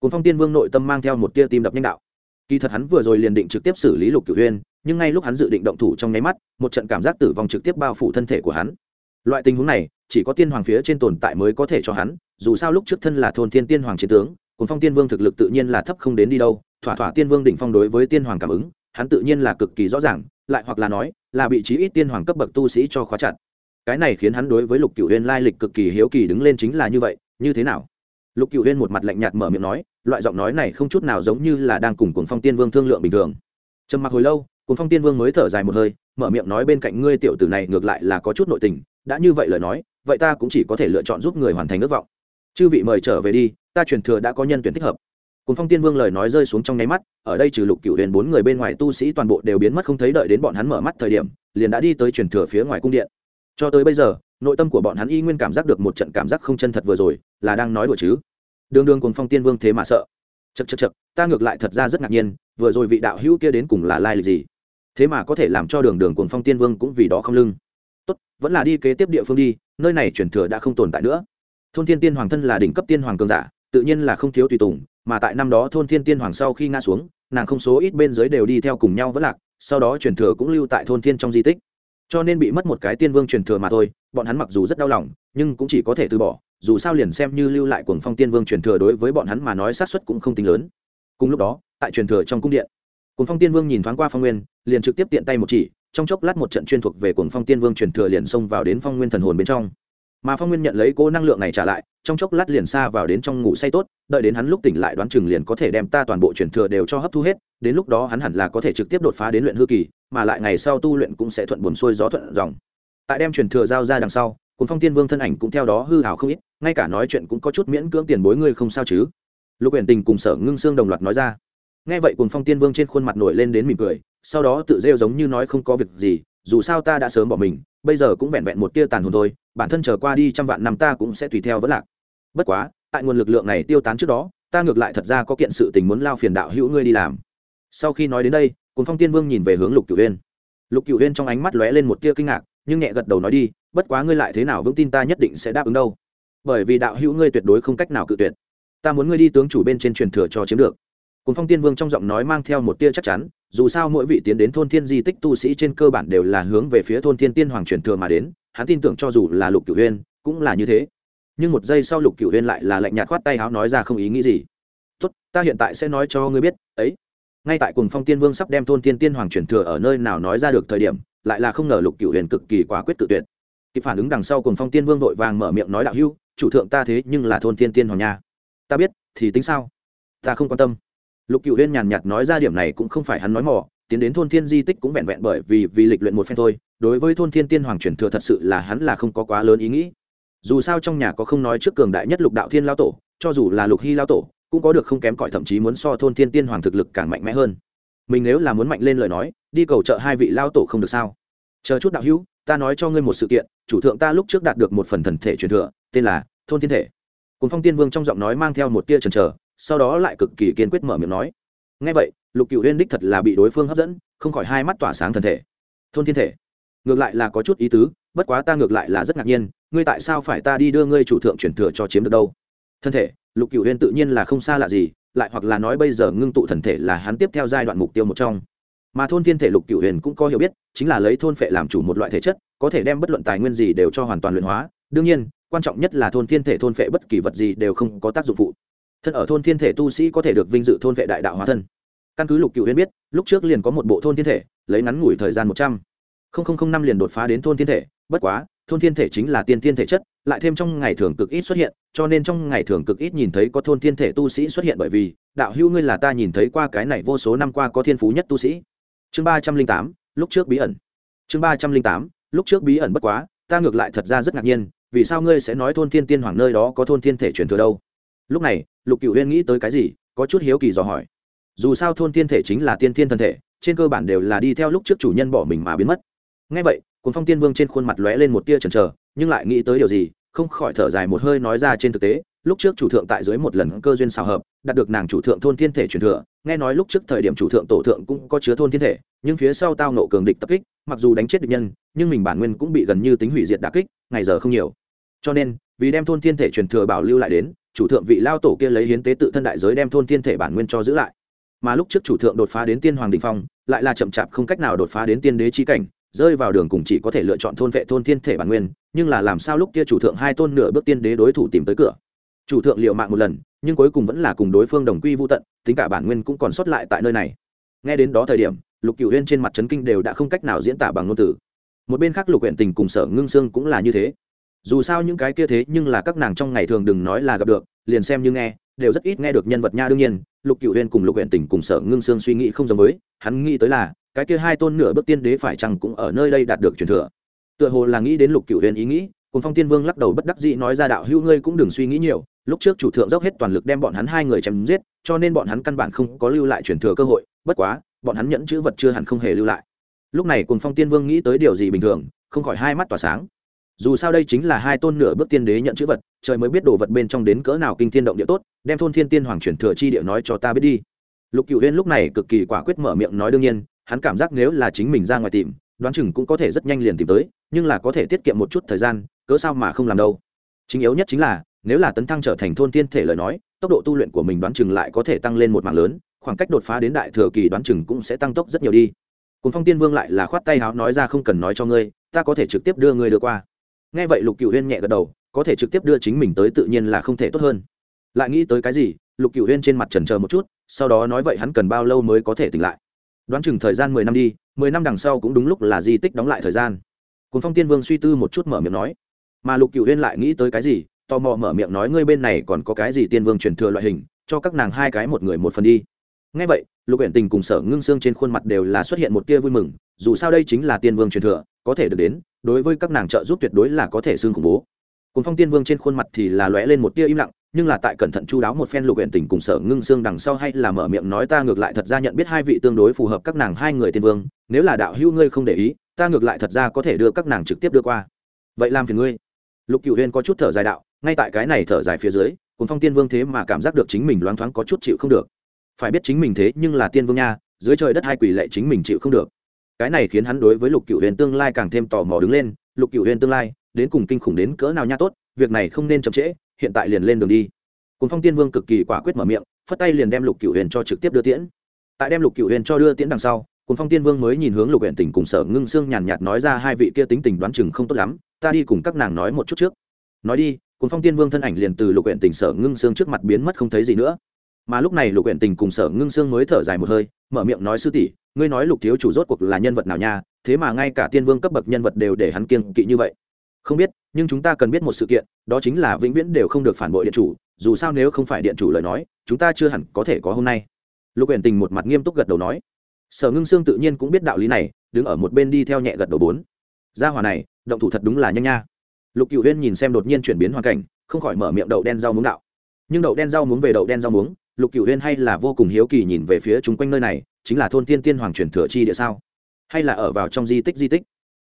Cùng phong tiên vương nội tâm mang theo một tia tim đập nhanh đạo. Kỳ thật hắn vừa rồi liền định trực tiếp xử lý lục cửu huyên nhưng ngay lúc hắn dự định động thủ trong nháy mắt, một trận cảm giác tử vong trực tiếp bao phủ thân thể của hắn. Loại tình huống này, chỉ có tiên hoàng phía trên tồn tại mới có thể cho hắn, dù sao lúc trước thân là thôn thiên tiên hoàng chiến tướng cùng phong tiên vương thực lực tự nhiên là thấp không đến đi đâu, thỏa thỏa tiên vương đỉnh phong đối với tiên hoàng cảm ứng, hắn tự nhiên là cực kỳ rõ ràng, lại hoặc là nói, là bị trí ít tiên hoàng cấp bậc tu sĩ cho khóa chặt. Cái này khiến hắn đối với lục cửu huyên lai lịch cực kỳ hiếu kỳ đứng lên chính là như vậy, như thế nào? Lục cửu huyên một mặt lạnh nhạt mở miệng nói, loại giọng nói này không chút nào giống như là đang cùng cuồng phong tiên vương thương lượng bình thường. Trầm mặc hồi lâu, cuồng phong tiên vương mới thở dài một hơi, mở miệng nói bên cạnh ngươi tiểu tử này ngược lại là có chút nội tình, đã như vậy lời nói, vậy ta cũng chỉ có thể lựa chọn giúp người hoàn thành ước vọng chư vị mời trở về đi, ta truyền thừa đã có nhân tuyển thích hợp. Cùng phong tiên vương lời nói rơi xuống trong nháy mắt, ở đây trừ lục cựu huyền bốn người bên ngoài tu sĩ toàn bộ đều biến mất không thấy đợi đến bọn hắn mở mắt thời điểm, liền đã đi tới truyền thừa phía ngoài cung điện. Cho tới bây giờ, nội tâm của bọn hắn y nguyên cảm giác được một trận cảm giác không chân thật vừa rồi, là đang nói đùa chứ. Đường đường cùng phong tiên vương thế mà sợ. Chật chật chật ta ngược lại thật ra rất ngạc nhiên, vừa rồi vị đạo hữu kia đến cùng là lai lịch gì? Thế mà có thể làm cho đường đường cùng phong tiên vương cũng vì đó không lưng. Tốt, vẫn là đi kế tiếp địa phương đi, nơi này truyền thừa đã không tồn tại nữa thôn thiên tiên hoàng thân là đỉnh cấp tiên hoàng cường giả, tự nhiên là không thiếu tùy tùng, mà tại năm đó thôn thiên tiên hoàng sau khi ngã xuống, nàng không số ít bên dưới đều đi theo cùng nhau vẫn lạc, sau đó truyền thừa cũng lưu tại thôn thiên trong di tích. Cho nên bị mất một cái tiên vương truyền thừa mà thôi, bọn hắn mặc dù rất đau lòng, nhưng cũng chỉ có thể từ bỏ, dù sao liền xem như lưu lại cuồng phong tiên vương truyền thừa đối với bọn hắn mà nói sát xuất cũng không tính lớn. Cùng lúc đó, tại truyền thừa trong cung điện, cuồng phong tiên vương nhìn thoáng qua phong nguyên, liền trực tiếp tiện tay một chỉ, trong chốc lát một trận chuyên thuộc về cuồng phong tiên vương truyền thừa liền xông vào đến phong nguyên thần hồn bên trong mà phong nguyên nhận lấy cố năng lượng này trả lại trong chốc lát liền xa vào đến trong ngủ say tốt đợi đến hắn lúc tỉnh lại đoán chừng liền có thể đem ta toàn bộ truyền thừa đều cho hấp thu hết đến lúc đó hắn hẳn là có thể trực tiếp đột phá đến luyện hư kỳ mà lại ngày sau tu luyện cũng sẽ thuận buồn xuôi gió thuận dòng tại đem truyền thừa giao ra đằng sau cùng phong tiên vương thân ảnh cũng theo đó hư hào không ít ngay cả nói chuyện cũng có chút miễn cưỡng tiền bối ngươi không sao chứ lục huyền tình cùng sở ngưng xương đồng loạt nói ra nghe vậy cùng phong tiên vương trên khuôn mặt nổi lên đến mỉm cười sau đó tự rêu giống như nói không có việc gì dù sao ta đã sớm bỏ mình bây giờ cũng vẹn vẹn một tia tàn hồn thôi, bản thân trở qua đi trăm vạn năm ta cũng sẽ tùy theo vẫn lạc. Bất quá, tại nguồn lực lượng này tiêu tán trước đó, ta ngược lại thật ra có kiện sự tình muốn lao phiền đạo hữu ngươi đi làm. Sau khi nói đến đây cùng phong tiên vương nhìn về hướng lục cửu huyên lục cửu huyên trong ánh mắt lóe lên một tia kinh ngạc, nhưng nhẹ gật đầu nói đi, bất quá ngươi lại thế nào vững tin ta nhất định sẽ đáp ứng đâu. Bởi vì đạo hữu ngươi tuyệt đối không cách nào cự tuyệt. Ta muốn ngươi đi tướng chủ bên trên truyền thừa cho chiếm được cùng phong tiên vương trong giọng nói mang theo một tia chắc chắn, dù sao mỗi vị tiến đến thôn thiên di tích tu sĩ trên cơ bản đều là hướng về phía thôn thiên tiên hoàng truyền thừa mà đến, hắn tin tưởng cho dù là lục cửu huyên, cũng là như thế. Nhưng một giây sau lục cửu huyên lại là lạnh nhạt khoát tay háo nói ra không ý nghĩ gì. Tốt, ta hiện tại sẽ nói cho ngươi biết, ấy. Ngay tại cùng phong tiên vương sắp đem thôn thiên tiên hoàng truyền thừa ở nơi nào nói ra được thời điểm, lại là không ngờ lục cửu huyền cực kỳ quả quyết tự tuyệt. Kịp phản ứng đằng sau cùng phong tiên vương vội vàng mở miệng nói đạo hưu chủ thượng ta thế nhưng là thôn thiên tiên hoàng nha. Ta biết, thì tính sao? Ta không quan tâm lục cựu huyên nhàn nhạt nói ra điểm này cũng không phải hắn nói mỏ tiến đến thôn thiên di tích cũng vẹn vẹn bởi vì vì lịch luyện một phen thôi, đối với thôn thiên tiên hoàng truyền thừa thật sự là hắn là không có quá lớn ý nghĩ. Dù sao trong nhà có không nói trước cường đại nhất lục đạo thiên lao tổ, cho dù là lục hy lao tổ, cũng có được không kém cỏi thậm chí muốn so thôn thiên tiên hoàng thực lực càng mạnh mẽ hơn. Mình nếu là muốn mạnh lên lời nói, đi cầu trợ hai vị lao tổ không được sao? Chờ chút đạo hữu, ta nói cho ngươi một sự kiện, chủ thượng ta lúc trước đạt được một phần thần thể truyền thừa, tên là thôn thiên thể. Cùng phong tiên vương trong giọng nói mang theo một tia trần trờ sau đó lại cực kỳ kiên quyết mở miệng nói. Ngay vậy, lục cựu huyên đích thật là bị đối phương hấp dẫn, không khỏi hai mắt tỏa sáng thần thể. Thôn thiên thể. Ngược lại là có chút ý tứ, bất quá ta ngược lại là rất ngạc nhiên, ngươi tại sao phải ta đi đưa ngươi chủ thượng chuyển thừa cho chiếm được đâu? Thân thể, lục cựu huyên tự nhiên là không xa lạ gì, lại hoặc là nói bây giờ ngưng tụ thần thể là hắn tiếp theo giai đoạn mục tiêu một trong. Mà thôn thiên thể lục cựu huyền cũng có hiểu biết, chính là lấy thôn phệ làm chủ một loại thể chất, có thể đem bất luận tài nguyên gì đều cho hoàn toàn luyện hóa. Đương nhiên, quan trọng nhất là thôn thiên thể thôn phệ bất kỳ vật gì đều không có tác dụng phụ thân ở thôn thiên thể tu sĩ có thể được vinh dự thôn vệ đại đạo hóa thân. Căn cứ lục cựu huyên biết, lúc trước liền có một bộ thôn thiên thể, lấy ngắn ngủi thời gian một trăm. Linh năm liền đột phá đến thôn thiên thể, bất quá, thôn thiên thể chính là tiên thiên thể chất, lại thêm trong ngày thường cực ít xuất hiện, cho nên trong ngày thường cực ít nhìn thấy có thôn thiên thể tu sĩ xuất hiện bởi vì, đạo hữu ngươi là ta nhìn thấy qua cái này vô số năm qua có thiên phú nhất tu sĩ. Chương ba trăm linh tám, lúc trước bí ẩn. Chương ba trăm linh tám, lúc trước bí ẩn bất quá, ta ngược lại thật ra rất ngạc nhiên, vì sao ngươi sẽ nói thôn thiên tiên hoàng nơi đó có thôn thiên thể truyền thừa đâu? Lúc này lục cựu huyên nghĩ tới cái gì, có chút hiếu kỳ dò hỏi. Dù sao thôn tiên thể chính là tiên thiên thân thể, trên cơ bản đều là đi theo lúc trước chủ nhân bỏ mình mà biến mất. Ngay vậy cuốn phong tiên vương trên khuôn mặt lóe lên một tia chần chờ, nhưng lại nghĩ tới điều gì, không khỏi thở dài một hơi nói ra trên thực tế, lúc trước chủ thượng tại dưới một lần cơ duyên xào hợp, đạt được nàng chủ thượng thôn thiên thể truyền thừa, nghe nói lúc trước thời điểm chủ thượng tổ thượng cũng có chứa thôn thiên thể, nhưng phía sau tao nộ cường địch tập kích, mặc dù đánh chết địch nhân, nhưng mình bản nguyên cũng bị gần như tính hủy diệt đà kích, ngày giờ không nhiều. Cho nên, vì đem thôn thiên thể truyền thừa bảo lưu lại đến chủ thượng vị lao tổ kia lấy hiến tế tự thân đại giới đem thôn thiên thể bản nguyên cho giữ lại. Mà lúc trước chủ thượng đột phá đến tiên hoàng đình phong, lại là chậm chạp không cách nào đột phá đến tiên đế chi cảnh, rơi vào đường cùng chỉ có thể lựa chọn thôn vệ thôn thiên thể bản nguyên, nhưng là làm sao lúc kia chủ thượng hai tôn nửa bước tiên đế đối thủ tìm tới cửa. Chủ thượng liệu mạng một lần, nhưng cuối cùng vẫn là cùng đối phương đồng quy vô tận, tính cả bản nguyên cũng còn sót lại tại nơi này. Nghe đến đó thời điểm, lục cựu huyên trên mặt trấn kinh đều đã không cách nào diễn tả bằng ngôn từ. Một bên khác lục huyện tình cùng sở ngưng sương cũng là như thế dù sao những cái kia thế nhưng là các nàng trong ngày thường đừng nói là gặp được, liền xem như nghe, đều rất ít nghe được nhân vật nha đương nhiên, lục cựu huyên cùng lục huyện tỉnh cùng sở ngưng sương suy nghĩ không giống với, hắn nghĩ tới là, cái kia hai tôn nửa bước tiên đế phải chăng cũng ở nơi đây đạt được truyền thừa. Tựa hồ là nghĩ đến lục cựu huyên ý nghĩ, cùng phong tiên vương lắc đầu bất đắc dĩ nói ra đạo hữu ngươi cũng đừng suy nghĩ nhiều, lúc trước chủ thượng dốc hết toàn lực đem bọn hắn hai người chém giết, cho nên bọn hắn căn bản không có lưu lại truyền thừa cơ hội, bất quá, bọn hắn nhẫn chữ vật chưa hẳn không hề lưu lại. Lúc này cùng phong tiên vương nghĩ tới điều gì bình thường, không khỏi hai mắt tỏa sáng dù sao đây chính là hai tôn nửa bước tiên đế nhận chữ vật, trời mới biết đồ vật bên trong đến cỡ nào kinh thiên động địa tốt, đem thôn thiên tiên hoàng chuyển thừa chi địa nói cho ta biết đi. Lục cựu huyên lúc này cực kỳ quả quyết mở miệng nói đương nhiên, hắn cảm giác nếu là chính mình ra ngoài tìm, đoán chừng cũng có thể rất nhanh liền tìm tới, nhưng là có thể tiết kiệm một chút thời gian, cớ sao mà không làm đâu. Chính yếu nhất chính là, nếu là tấn thăng trở thành thôn tiên thể lời nói, tốc độ tu luyện của mình đoán chừng lại có thể tăng lên một mạng lớn, khoảng cách đột phá đến đại thừa kỳ đoán chừng cũng sẽ tăng tốc rất nhiều đi. Cùng phong tiên vương lại là khoát tay háo nói ra không cần nói cho ngươi, ta có thể trực tiếp đưa ngươi đưa qua nghe vậy lục cựu huyên nhẹ gật đầu, có thể trực tiếp đưa chính mình tới tự nhiên là không thể tốt hơn. Lại nghĩ tới cái gì, lục cựu huyên trên mặt trần chờ một chút, sau đó nói vậy hắn cần bao lâu mới có thể tỉnh lại? Đoán chừng thời gian mười năm đi, mười năm đằng sau cũng đúng lúc là di tích đóng lại thời gian. Cùng phong tiên vương suy tư một chút mở miệng nói. Mà lục cựu huyên lại nghĩ tới cái gì, tò mò mở miệng nói ngươi bên này còn có cái gì tiên vương truyền thừa loại hình, cho các nàng hai cái một người một phần đi. Ngay vậy, lục huyện tình cùng sở ngưng xương trên khuôn mặt đều là xuất hiện một tia vui mừng, dù sao đây chính là tiên vương truyền thừa có thể được đến, đối với các nàng trợ giúp tuyệt đối là có thể xương khủng bố. Cùng phong tiên vương trên khuôn mặt thì là lóe lên một tia im lặng, nhưng là tại cẩn thận chu đáo một phen lục huyện tình cùng sở ngưng xương đằng sau hay là mở miệng nói ta ngược lại thật ra nhận biết hai vị tương đối phù hợp các nàng hai người tiên vương, nếu là đạo hữu ngươi không để ý, ta ngược lại thật ra có thể đưa các nàng trực tiếp đưa qua. Vậy làm phiền ngươi. Lục cựu huyên có chút thở dài đạo, ngay tại cái này thở dài phía dưới, cùng phong tiên vương thế mà cảm giác được chính mình loáng thoáng có chút chịu không được. Phải biết chính mình thế nhưng là tiên vương nha, dưới trời đất hai quỷ lệ chính mình chịu không được cái này khiến hắn đối với lục cựu huyền tương lai càng thêm tò mò đứng lên. Lục cựu huyền tương lai, đến cùng kinh khủng đến cỡ nào nha tốt, việc này không nên chậm trễ, hiện tại liền lên đường đi. Cùng phong tiên vương cực kỳ quả quyết mở miệng, phất tay liền đem lục cựu huyền cho trực tiếp đưa tiễn. Tại đem lục cựu huyền cho đưa tiễn đằng sau cùng phong tiên vương mới nhìn hướng lục huyện tỉnh cùng sở ngưng sương nhàn nhạt nói ra hai vị kia tính tình đoán chừng không tốt lắm, ta đi cùng các nàng nói một chút trước. Nói đi cùng phong tiên vương thân ảnh liền từ lục huyện tỉnh sở ngưng sương trước mặt biến mất không thấy gì nữa. Mà lúc này lục huyện tình cùng sở ngưng sương mới thở dài một hơi, mở miệng nói sư tỷ ngươi nói lục thiếu chủ rốt cuộc là nhân vật nào nha, thế mà ngay cả tiên vương cấp bậc nhân vật đều để hắn kiêng kỵ như vậy. Không biết, nhưng chúng ta cần biết một sự kiện, đó chính là vĩnh viễn đều không được phản bội điện chủ, dù sao nếu không phải điện chủ lời nói, chúng ta chưa hẳn có thể có hôm nay. Lục uyển tình một mặt nghiêm túc gật đầu nói. Sở ngưng sương tự nhiên cũng biết đạo lý này, đứng ở một bên đi theo nhẹ gật đầu bốn. Gia hòa này, động thủ thật đúng là nhanh nha. Lục cựu huyên nhìn xem đột nhiên chuyển biến hoàn cảnh, không khỏi mở miệng đậu đen rau muống đạo. Nhưng đậu đen rau muống về đậu đen rau muống lục cựu huyên hay là vô cùng hiếu kỳ nhìn về phía chung quanh nơi này, chính là thôn tiên tiên hoàng truyền thừa chi địa sao? Hay là ở vào trong di tích di tích?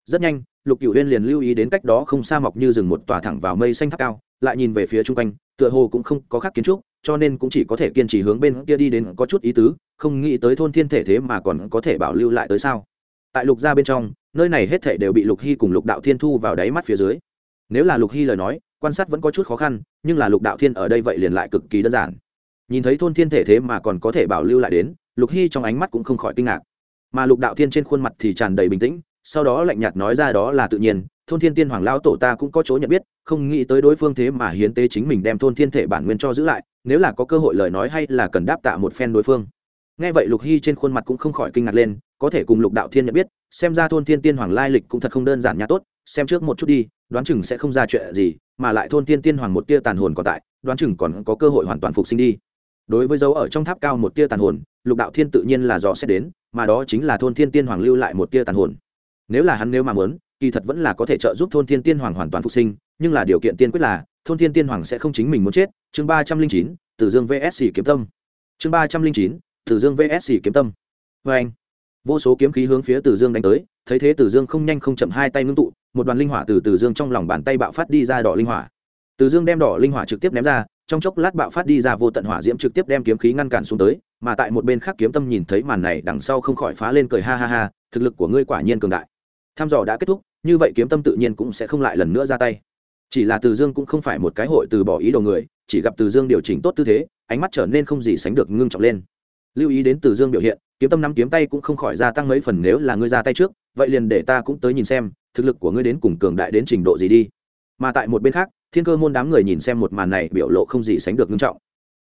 Rất nhanh, lục cựu huyên liền lưu ý đến cách đó không xa mọc như rừng một tòa thẳng vào mây xanh tháp cao, lại nhìn về phía chung quanh, tựa hồ cũng không có khác kiến trúc, cho nên cũng chỉ có thể kiên trì hướng bên kia đi đến có chút ý tứ, không nghĩ tới thôn thiên thể thế mà còn có thể bảo lưu lại tới sao? Tại lục gia bên trong, nơi này hết thể đều bị lục hy cùng lục đạo thiên thu vào đáy mắt phía dưới. Nếu là lục hy lời nói, quan sát vẫn có chút khó khăn, nhưng là lục đạo thiên ở đây vậy liền lại cực kỳ đơn giản nhìn thấy thôn thiên thể thế mà còn có thể bảo lưu lại đến, lục hy trong ánh mắt cũng không khỏi kinh ngạc. Mà lục đạo thiên trên khuôn mặt thì tràn đầy bình tĩnh, sau đó lạnh nhạt nói ra đó là tự nhiên, thôn thiên tiên hoàng lão tổ ta cũng có chỗ nhận biết, không nghĩ tới đối phương thế mà hiến tế chính mình đem thôn thiên thể bản nguyên cho giữ lại, nếu là có cơ hội lời nói hay là cần đáp tạ một phen đối phương. Nghe vậy lục hy trên khuôn mặt cũng không khỏi kinh ngạc lên, có thể cùng lục đạo thiên nhận biết, xem ra thôn thiên tiên hoàng lai lịch cũng thật không đơn giản nhà tốt, xem trước một chút đi, đoán chừng sẽ không ra chuyện gì, mà lại thôn thiên tiên hoàng một tia tàn hồn còn tại, đoán chừng còn có cơ hội hoàn toàn phục sinh đi đối với dấu ở trong tháp cao một tia tàn hồn, lục đạo thiên tự nhiên là dò xét đến, mà đó chính là thôn thiên tiên hoàng lưu lại một tia tàn hồn. Nếu là hắn nếu mà muốn, kỳ thật vẫn là có thể trợ giúp thôn thiên tiên hoàng hoàn toàn phục sinh, nhưng là điều kiện tiên quyết là, thôn thiên tiên hoàng sẽ không chính mình muốn chết. Chương ba trăm linh chín từ dương vsc kiếm tâm. Chương ba trăm linh chín từ dương vsc kiếm tâm. Vê anh, vô số kiếm khí hướng phía từ dương đánh tới, thấy thế từ dương không nhanh không chậm hai tay ngưng tụ, một đoàn linh hỏa từ từ dương trong lòng bàn tay bạo phát đi ra đỏ linh hỏa. Từ dương đem đỏ linh hỏa trực tiếp ném ra trong chốc lát bạo phát đi ra vô tận hỏa diễm trực tiếp đem kiếm khí ngăn cản xuống tới, mà tại một bên khác kiếm tâm nhìn thấy màn này, đằng sau không khỏi phá lên cười ha ha ha, thực lực của ngươi quả nhiên cường đại. Tham dò đã kết thúc, như vậy kiếm tâm tự nhiên cũng sẽ không lại lần nữa ra tay. Chỉ là từ dương cũng không phải một cái hội từ bỏ ý đồ người, chỉ gặp từ dương điều chỉnh tốt tư thế, ánh mắt trở nên không gì sánh được ngưng trọng lên. Lưu ý đến từ dương biểu hiện, kiếm tâm nắm kiếm tay cũng không khỏi gia tăng mấy phần nếu là ngươi ra tay trước, vậy liền để ta cũng tới nhìn xem, thực lực của ngươi đến cùng cường đại đến trình độ gì đi. Mà tại một bên khác thiên cơ môn đám người nhìn xem một màn này biểu lộ không gì sánh được nghiêm trọng.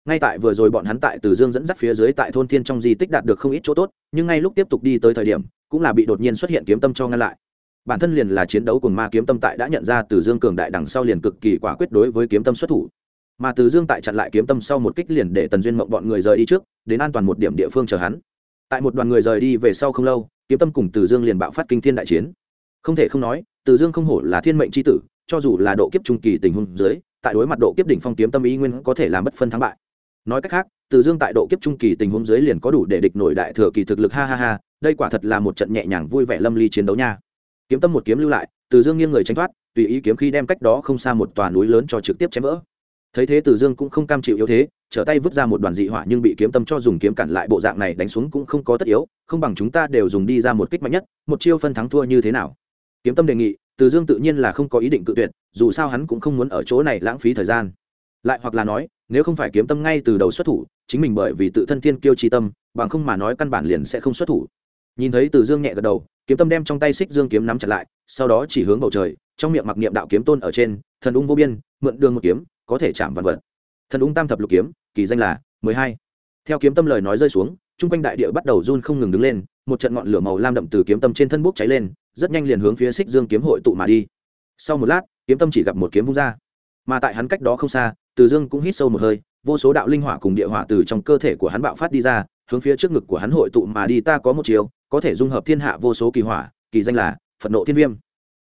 Ngay tại vừa rồi bọn hắn tại từ dương dẫn dắt phía dưới tại thôn thiên trong di tích đạt được không ít chỗ tốt, nhưng ngay lúc tiếp tục đi tới thời điểm, cũng là bị đột nhiên xuất hiện kiếm tâm cho ngăn lại. Bản thân liền là chiến đấu cùng ma kiếm tâm tại đã nhận ra từ dương cường đại đằng sau liền cực kỳ quả quyết đối với kiếm tâm xuất thủ. Mà từ dương tại chặn lại kiếm tâm sau một kích liền để tần duyên mộng bọn người rời đi trước, đến an toàn một điểm địa phương chờ hắn. Tại một đoàn người rời đi về sau không lâu, kiếm tâm cùng từ dương liền bạo phát kinh thiên đại chiến. Không thể không nói, từ dương không hổ là thiên mệnh tri tử cho dù là độ kiếp trung kỳ tình huống dưới, tại đối mặt độ kiếp đỉnh phong kiếm tâm ý nguyên có thể làm bất phân thắng bại. Nói cách khác, từ dương tại độ kiếp trung kỳ tình huống dưới liền có đủ để địch nổi đại thừa kỳ thực lực, ha ha ha, đây quả thật là một trận nhẹ nhàng vui vẻ lâm ly chiến đấu nha. Kiếm tâm một kiếm lưu lại, từ dương nghiêng người tránh thoát, tùy ý kiếm khi đem cách đó không xa một tòa núi lớn cho trực tiếp chém vỡ. Thấy thế từ dương cũng không cam chịu yếu thế, trở tay vứt ra một đoàn dị hỏa nhưng bị kiếm tâm cho dùng kiếm cản lại bộ dạng này đánh xuống cũng không có tất yếu, không bằng chúng ta đều dùng đi ra một kích mạnh nhất, một chiêu phân thắng thua như thế nào. Kiếm tâm đề nghị từ dương tự nhiên là không có ý định cự tuyệt, dù sao hắn cũng không muốn ở chỗ này lãng phí thời gian. Lại hoặc là nói, nếu không phải kiếm tâm ngay từ đầu xuất thủ, chính mình bởi vì tự thân thiên kiêu chi tâm, bằng không mà nói căn bản liền sẽ không xuất thủ. Nhìn thấy từ dương nhẹ gật đầu, kiếm tâm đem trong tay xích dương kiếm nắm chặt lại, sau đó chỉ hướng bầu trời, trong miệng mặc niệm đạo kiếm tôn ở trên, thần ung vô biên, mượn đường một kiếm, có thể chạm vạn vật. Thần ung tam thập lục kiếm, kỳ danh là mười hai. Theo kiếm tâm lời nói rơi xuống chung quanh đại địa bắt đầu run không ngừng đứng lên, một trận ngọn lửa màu lam đậm từ kiếm tâm trên thân bốc cháy lên, rất nhanh liền hướng phía xích dương kiếm hội tụ mà đi. Sau một lát, kiếm tâm chỉ gặp một kiếm vung ra. Mà tại hắn cách đó không xa, từ dương cũng hít sâu một hơi, vô số đạo linh hỏa cùng địa hỏa từ trong cơ thể của hắn bạo phát đi ra, hướng phía trước ngực của hắn hội tụ mà đi, ta có một chiều có thể dung hợp thiên hạ vô số kỳ hỏa, kỳ danh là phật nộ thiên viêm.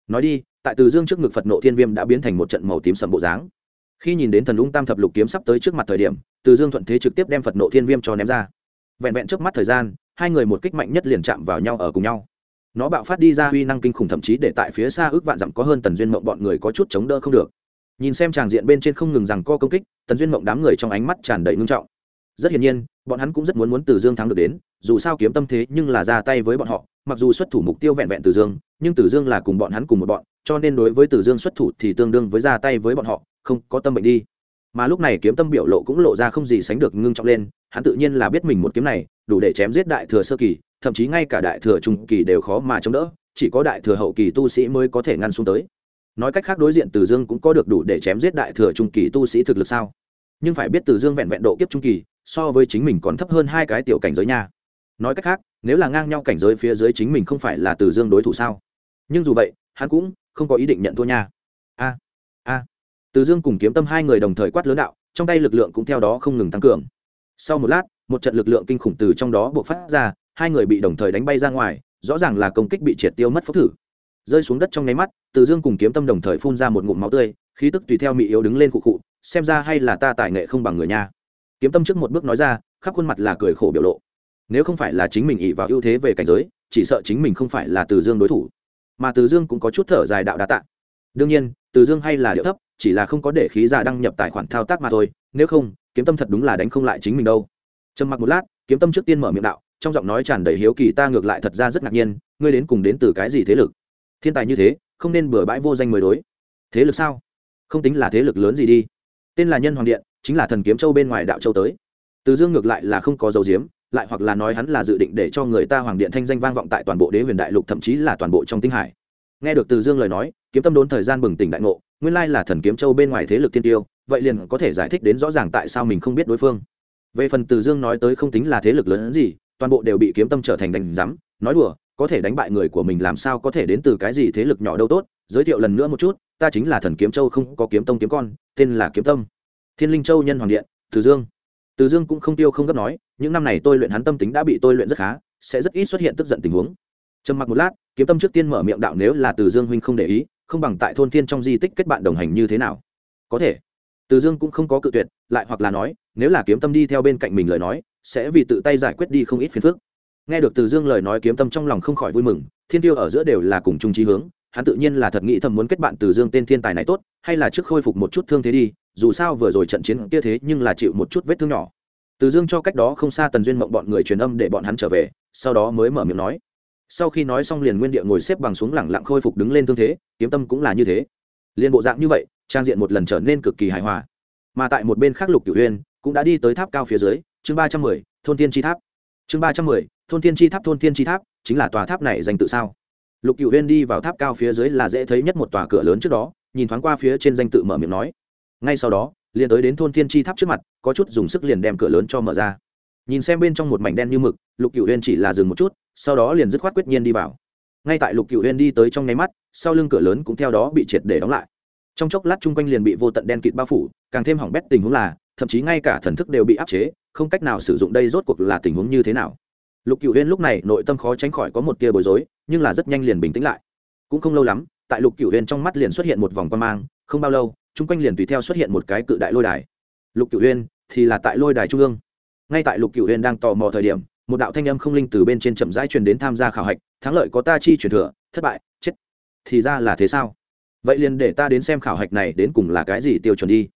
Nói đi, tại từ dương trước ngực phật nộ thiên viêm đã biến thành một trận màu tím sầm bộ dáng. Khi nhìn đến thần Lung tam thập lục kiếm sắp tới trước mặt thời điểm, từ dương thuận thế trực tiếp đem phật nộ thiên viêm cho ném ra vẹn vẹn trước mắt thời gian, hai người một kích mạnh nhất liền chạm vào nhau ở cùng nhau. Nó bạo phát đi ra uy năng kinh khủng thậm chí để tại phía xa ước vạn dặm có hơn tần duyên mộng bọn người có chút chống đỡ không được. Nhìn xem tràng diện bên trên không ngừng rằng co công kích, tần duyên mộng đám người trong ánh mắt tràn đầy ngưng trọng. Rất hiển nhiên, bọn hắn cũng rất muốn muốn từ dương thắng được đến, dù sao kiếm tâm thế nhưng là ra tay với bọn họ, mặc dù xuất thủ mục tiêu vẹn vẹn từ dương, nhưng từ dương là cùng bọn hắn cùng một bọn, cho nên đối với từ dương xuất thủ thì tương đương với ra tay với bọn họ, không có tâm bệnh đi. Mà lúc này kiếm tâm biểu lộ cũng lộ ra không gì sánh được ngưng trọng lên hắn tự nhiên là biết mình một kiếm này, đủ để chém giết đại thừa sơ kỳ, thậm chí ngay cả đại thừa trung kỳ đều khó mà chống đỡ, chỉ có đại thừa hậu kỳ tu sĩ mới có thể ngăn xuống tới. Nói cách khác đối diện từ dương cũng có được đủ để chém giết đại thừa trung kỳ tu sĩ thực lực sao? Nhưng phải biết từ dương vẹn vẹn độ kiếp trung kỳ, so với chính mình còn thấp hơn hai cái tiểu cảnh giới nha. Nói cách khác, nếu là ngang nhau cảnh giới phía dưới chính mình không phải là từ dương đối thủ sao? Nhưng dù vậy, hắn cũng không có ý định nhận thua nha. A a. Từ dương cùng kiếm tâm hai người đồng thời quát lớn đạo, trong tay lực lượng cũng theo đó không ngừng tăng cường sau một lát, một trận lực lượng kinh khủng từ trong đó buộc phát ra, hai người bị đồng thời đánh bay ra ngoài, rõ ràng là công kích bị triệt tiêu mất phốc thử. Rơi xuống đất trong nháy mắt, từ dương cùng kiếm tâm đồng thời phun ra một ngụm máu tươi, khí tức tùy theo mị yếu đứng lên cụ cụ xem ra hay là ta tài nghệ không bằng người nha. Kiếm tâm trước một bước nói ra, khắp khuôn mặt là cười khổ biểu lộ. Nếu không phải là chính mình ỉ vào ưu thế về cảnh giới, chỉ sợ chính mình không phải là từ dương đối thủ. Mà từ dương cũng có chút thở dài đạo đa tạ. Đương nhiên, từ dương hay là điệu thấp, chỉ là không có để khí già đăng nhập tài khoản thao tác mà thôi, nếu không kiếm tâm thật đúng là đánh không lại chính mình đâu. Trầm mặc một lát, kiếm tâm trước tiên mở miệng đạo, trong giọng nói tràn đầy hiếu kỳ, ta ngược lại thật ra rất ngạc nhiên, ngươi đến cùng đến từ cái gì thế lực? Thiên tài như thế, không nên bừa bãi vô danh mới đối. Thế lực sao? Không tính là thế lực lớn gì đi. Tên là nhân hoàng điện, chính là thần kiếm châu bên ngoài đạo châu tới. Từ dương ngược lại là không có dấu diếm lại hoặc là nói hắn là dự định để cho người ta hoàng điện thanh danh vang vọng tại toàn bộ đế huyền đại lục, thậm chí là toàn bộ trong tinh hải. Nghe được từ dương lời nói, kiếm tâm đốn thời gian bừng tỉnh đại ngộ nguyên lai là thần kiếm châu bên ngoài thế lực tiên tiêu, vậy liền có thể giải thích đến rõ ràng tại sao mình không biết đối phương. Về phần từ dương nói tới không tính là thế lực lớn hơn gì, toàn bộ đều bị kiếm tâm trở thành đánh rắm nói đùa, có thể đánh bại người của mình làm sao có thể đến từ cái gì thế lực nhỏ đâu tốt, giới thiệu lần nữa một chút, ta chính là thần kiếm châu không có kiếm tông kiếm con, tên là kiếm tâm. Thiên linh châu nhân hoàng điện, từ dương. Từ dương cũng không tiêu không gấp nói, những năm này tôi luyện hắn tâm tính đã bị tôi luyện rất khá, sẽ rất ít xuất hiện tức giận tình huống. Trầm mặc một lát, kiếm tâm trước tiên mở miệng đạo nếu là từ dương huynh không để ý không bằng tại thôn thiên trong di tích kết bạn đồng hành như thế nào? Có thể. Từ dương cũng không có cự tuyệt, lại hoặc là nói, nếu là kiếm tâm đi theo bên cạnh mình lời nói, sẽ vì tự tay giải quyết đi không ít phiền phức. Nghe được từ dương lời nói kiếm tâm trong lòng không khỏi vui mừng, thiên tiêu ở giữa đều là cùng chung trí hướng, hắn tự nhiên là thật nghĩ thầm muốn kết bạn từ dương tên thiên tài này tốt, hay là trước khôi phục một chút thương thế đi, dù sao vừa rồi trận chiến kia thế nhưng là chịu một chút vết thương nhỏ. Từ dương cho cách đó không xa tần duyên mộng bọn người truyền âm để bọn hắn trở về, sau đó mới mở miệng nói sau khi nói xong liền nguyên địa ngồi xếp bằng xuống lẳng lặng khôi phục đứng lên thương thế, kiếm tâm cũng là như thế. Liền bộ dạng như vậy, trang diện một lần trở nên cực kỳ hài hòa. Mà tại một bên khác lục cửu huyên cũng đã đi tới tháp cao phía dưới, chương ba trăm mười, thôn tiên chi tháp. Chương ba trăm mười, thôn tiên chi tháp, thôn tiên chi tháp, chính là tòa tháp này dành tự sao. Lục cửu huyên đi vào tháp cao phía dưới là dễ thấy nhất một tòa cửa lớn trước đó, nhìn thoáng qua phía trên danh tự mở miệng nói. Ngay sau đó, liền tới đến thôn tiên chi tháp trước mặt, có chút dùng sức liền đem cửa lớn cho mở ra. Nhìn xem bên trong một mảnh đen như mực, lục cửu huyên chỉ là dừng một chút sau đó liền dứt khoát quyết nhiên đi vào. Ngay tại lục cửu huyên đi tới trong nháy mắt, sau lưng cửa lớn cũng theo đó bị triệt để đóng lại. Trong chốc lát chung quanh liền bị vô tận đen kịt bao phủ, càng thêm hỏng bét tình huống là, thậm chí ngay cả thần thức đều bị áp chế, không cách nào sử dụng đây rốt cuộc là tình huống như thế nào. Lục cửu huyên lúc này nội tâm khó tránh khỏi có một tia bối rối, nhưng là rất nhanh liền bình tĩnh lại. Cũng không lâu lắm, tại lục cửu huyên trong mắt liền xuất hiện một vòng quan mang, không bao lâu, chung quanh liền tùy theo xuất hiện một cái cự đại lôi đài. Lục cửu huyên thì là tại lôi đài trung ương. Ngay tại lục cửu huyên đang tò mò thời điểm một đạo thanh âm không linh từ bên trên chậm rãi truyền đến tham gia khảo hạch, thắng lợi có ta chi truyền thừa, thất bại, chết. Thì ra là thế sao? Vậy liền để ta đến xem khảo hạch này đến cùng là cái gì tiêu chuẩn đi.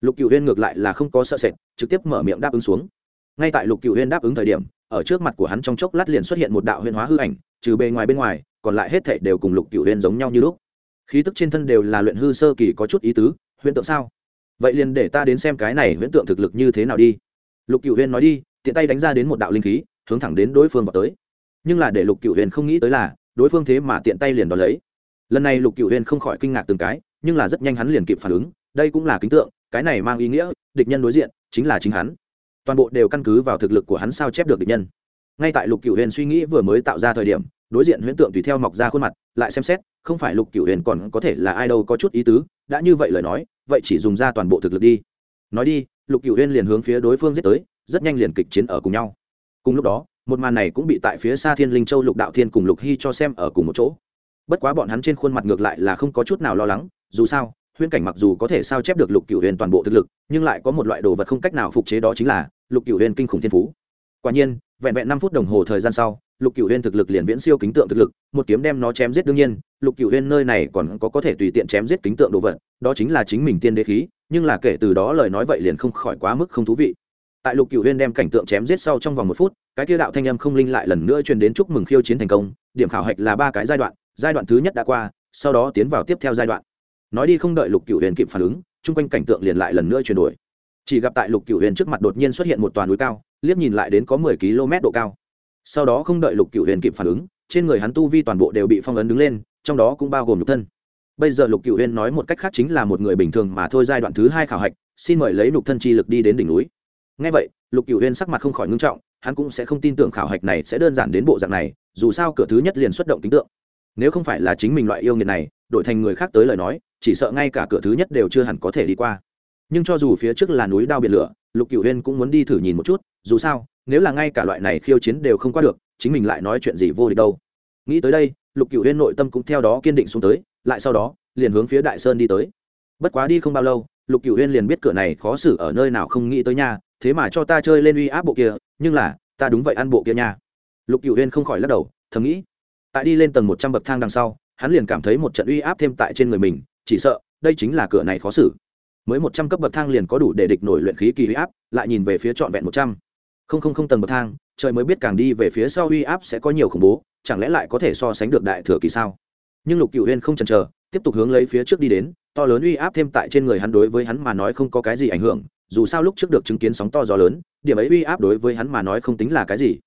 Lục cựu huyên ngược lại là không có sợ sệt, trực tiếp mở miệng đáp ứng xuống. Ngay tại lục cựu huyên đáp ứng thời điểm, ở trước mặt của hắn trong chốc lát liền xuất hiện một đạo huyên hóa hư ảnh, trừ bề ngoài bên ngoài, còn lại hết thảy đều cùng lục cựu huyên giống nhau như lúc. Khí tức trên thân đều là luyện hư sơ kỳ có chút ý tứ, huyễn tượng sao? Vậy liền để ta đến xem cái này huyễn tượng thực lực như thế nào đi. Lục cựu huyên nói đi, tiện tay đánh ra đến một đạo linh khí hướng thẳng đến đối phương vào tới. Nhưng là để lục cựu huyền không nghĩ tới là, đối phương thế mà tiện tay liền đón lấy. Lần này lục cựu huyền không khỏi kinh ngạc từng cái, nhưng là rất nhanh hắn liền kịp phản ứng, đây cũng là kính tượng, cái này mang ý nghĩa, địch nhân đối diện, chính là chính hắn. Toàn bộ đều căn cứ vào thực lực của hắn sao chép được địch nhân. Ngay tại lục cựu huyền suy nghĩ vừa mới tạo ra thời điểm, đối diện huyễn tượng tùy theo mọc ra khuôn mặt, lại xem xét, không phải lục cựu huyền còn có thể là ai đâu có chút ý tứ, đã như vậy lời nói, vậy chỉ dùng ra toàn bộ thực lực đi. Nói đi, lục cựu huyền liền hướng phía đối phương giết tới, rất nhanh liền kịch chiến ở cùng nhau cùng lúc đó, một màn này cũng bị tại phía xa thiên linh châu lục đạo thiên cùng lục hy cho xem ở cùng một chỗ. Bất quá bọn hắn trên khuôn mặt ngược lại là không có chút nào lo lắng, dù sao, huyễn cảnh mặc dù có thể sao chép được lục cửu huyền toàn bộ thực lực, nhưng lại có một loại đồ vật không cách nào phục chế đó chính là lục cửu huyền kinh khủng thiên phú. Quả nhiên, vẹn vẹn năm phút đồng hồ thời gian sau, lục cửu huyền thực lực liền viễn siêu kính tượng thực lực, một kiếm đem nó chém giết đương nhiên, lục cửu huyền nơi này còn có có thể tùy tiện chém giết kính tượng đồ vật, đó chính là chính mình tiên đế khí, nhưng là kể từ đó lời nói vậy liền không khỏi quá mức không thú vị tại lục cựu huyên đem cảnh tượng chém giết sau trong vòng một phút, cái kia đạo thanh âm không linh lại lần nữa truyền đến chúc mừng khiêu chiến thành công, điểm khảo hạch là ba cái giai đoạn giai đoạn thứ nhất đã qua, sau đó tiến vào tiếp theo giai đoạn. Nói đi không đợi lục cựu huyền kịp phản ứng, chung quanh cảnh tượng liền lại lần nữa chuyển đổi. Chỉ gặp tại lục cựu huyền trước mặt đột nhiên xuất hiện một toàn núi cao, liếc nhìn lại đến có mười km độ cao. Sau đó không đợi lục cựu huyền kịp phản ứng, trên người hắn tu vi toàn bộ đều bị phong ấn đứng lên, trong đó cũng bao gồm nhục thân. Bây giờ lục cựu huyền nói một cách khác chính là một người bình thường mà thôi giai đoạn thứ hai khảo hạch, xin mời lấy nhục thân chi lực đi đến đỉnh núi ngay vậy, lục cựu huyên sắc mặt không khỏi ngưng trọng, hắn cũng sẽ không tin tưởng khảo hạch này sẽ đơn giản đến bộ dạng này, dù sao cửa thứ nhất liền xuất động tính tượng. Nếu không phải là chính mình loại yêu nghiệt này, đổi thành người khác tới lời nói, chỉ sợ ngay cả cửa thứ nhất đều chưa hẳn có thể đi qua. Nhưng cho dù phía trước là núi đao biển lửa, lục cựu huyên cũng muốn đi thử nhìn một chút, dù sao, nếu là ngay cả loại này khiêu chiến đều không qua được, chính mình lại nói chuyện gì vô địch đâu. Nghĩ tới đây, lục cựu huyên nội tâm cũng theo đó kiên định xuống tới, lại sau đó, liền hướng phía đại sơn đi tới. Bất quá đi không bao lâu, lục cựu huyên liền biết cửa này khó xử ở nơi nào không nghĩ tới nha thế mà cho ta chơi lên uy áp bộ kia, nhưng là, ta đúng vậy ăn bộ kia nha. Lục cựu huyên không khỏi lắc đầu, thầm nghĩ. Tại đi lên tầng một trăm bậc thang đằng sau, hắn liền cảm thấy một trận uy áp thêm tại trên người mình, chỉ sợ, đây chính là cửa này khó xử. Mới một trăm cấp bậc thang liền có đủ để địch nổi luyện khí kỳ uy áp, lại nhìn về phía trọn vẹn một trăm. Không không không tầng bậc thang, trời mới biết càng đi về phía sau uy áp sẽ có nhiều khủng bố, chẳng lẽ lại có thể so sánh được đại thừa kỳ sao? Nhưng lục cựu huyên không chần chờ, tiếp tục hướng lấy phía trước đi đến, to lớn uy áp thêm tại trên người hắn đối với hắn mà nói không có cái gì ảnh hưởng dù sao lúc trước được chứng kiến sóng to gió lớn, điểm ấy uy áp đối với hắn mà nói không tính là cái gì.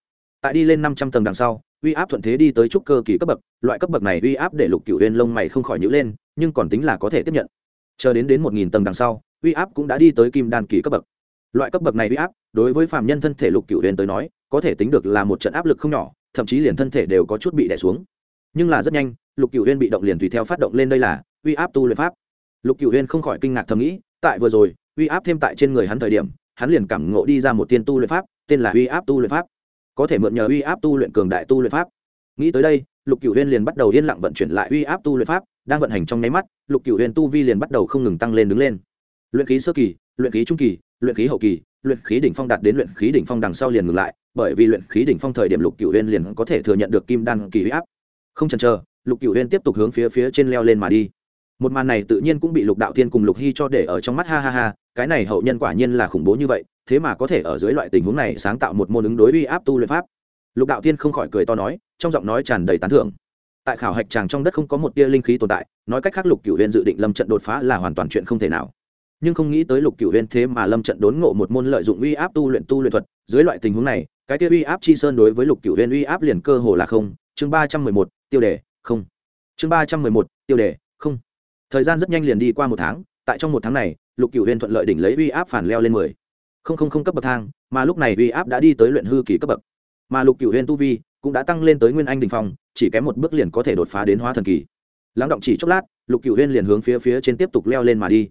Tại đi lên năm trăm tầng đằng sau, uy áp thuận thế đi tới trúc cơ kỳ cấp bậc, loại cấp bậc này uy áp để lục cựu huyên lông mày không khỏi nhữ lên, nhưng còn tính là có thể tiếp nhận. Chờ đến đến một nghìn tầng đằng sau, uy áp cũng đã đi tới kim đan kỳ cấp bậc. Loại cấp bậc này uy áp, đối với phạm nhân thân thể lục cựu huyên tới nói, có thể tính được là một trận áp lực không nhỏ, thậm chí liền thân thể đều có chút bị đẻ xuống. Nhưng là rất nhanh, lục cựu huyên bị động liền tùy theo phát động lên đây là uy áp tu luyện pháp. Lục cựu huyên không khỏi kinh ngạc thầm nghĩ, tại vừa rồi uy áp thêm tại trên người hắn thời điểm, hắn liền cảm ngộ đi ra một tiên tu luyện pháp, tên là uy áp tu luyện pháp. Có thể mượn nhờ uy áp tu luyện cường đại tu luyện pháp. Nghĩ tới đây, lục cựu huyên liền bắt đầu yên lặng vận chuyển lại uy áp tu luyện pháp, đang vận hành trong nháy mắt, lục cựu huyên tu vi liền bắt đầu không ngừng tăng lên đứng lên. Luyện khí sơ kỳ, luyện khí trung kỳ, luyện khí hậu kỳ, luyện khí đỉnh phong đạt đến luyện khí đỉnh phong đằng sau liền ngừng lại, bởi vì luyện khí đỉnh phong thời điểm lục cựu huyên liền có thể thừa nhận được kim đan kỳ uy áp. Không chần chờ, lục cựu huyên tiếp tục hướng phía phía trên leo lên mà đi một màn này tự nhiên cũng bị lục đạo thiên cùng lục hy cho để ở trong mắt, ha ha ha, cái này hậu nhân quả nhiên là khủng bố như vậy, thế mà có thể ở dưới loại tình huống này sáng tạo một môn ứng đối uy áp tu luyện pháp. Lục đạo thiên không khỏi cười to nói, trong giọng nói tràn đầy tán thưởng. Tại khảo hạch tràng trong đất không có một tia linh khí tồn tại, nói cách khác lục cựu huyên dự định lâm trận đột phá là hoàn toàn chuyện không thể nào. Nhưng không nghĩ tới lục cựu huyên thế mà lâm trận đốn ngộ một môn lợi dụng uy áp tu luyện tu luyện thuật, dưới loại tình huống này, cái tia uy áp chi sơn đối với lục cựu huyên uy áp liền cơ hồ là không. Chương ba trăm mười một, tiêu đề, không. Chương ba trăm mười một, tiêu đề thời gian rất nhanh liền đi qua một tháng, tại trong một tháng này, lục cựu huyên thuận lợi đỉnh lấy uy áp phản leo lên mười. Không không không cấp bậc thang, mà lúc này uy áp đã đi tới luyện hư kỳ cấp bậc. Mà lục cựu huyên tu vi cũng đã tăng lên tới nguyên anh đình phong, chỉ kém một bước liền có thể đột phá đến hóa thần kỳ. Lắng động chỉ chốc lát, lục cựu huyên liền hướng phía phía trên tiếp tục leo lên mà đi.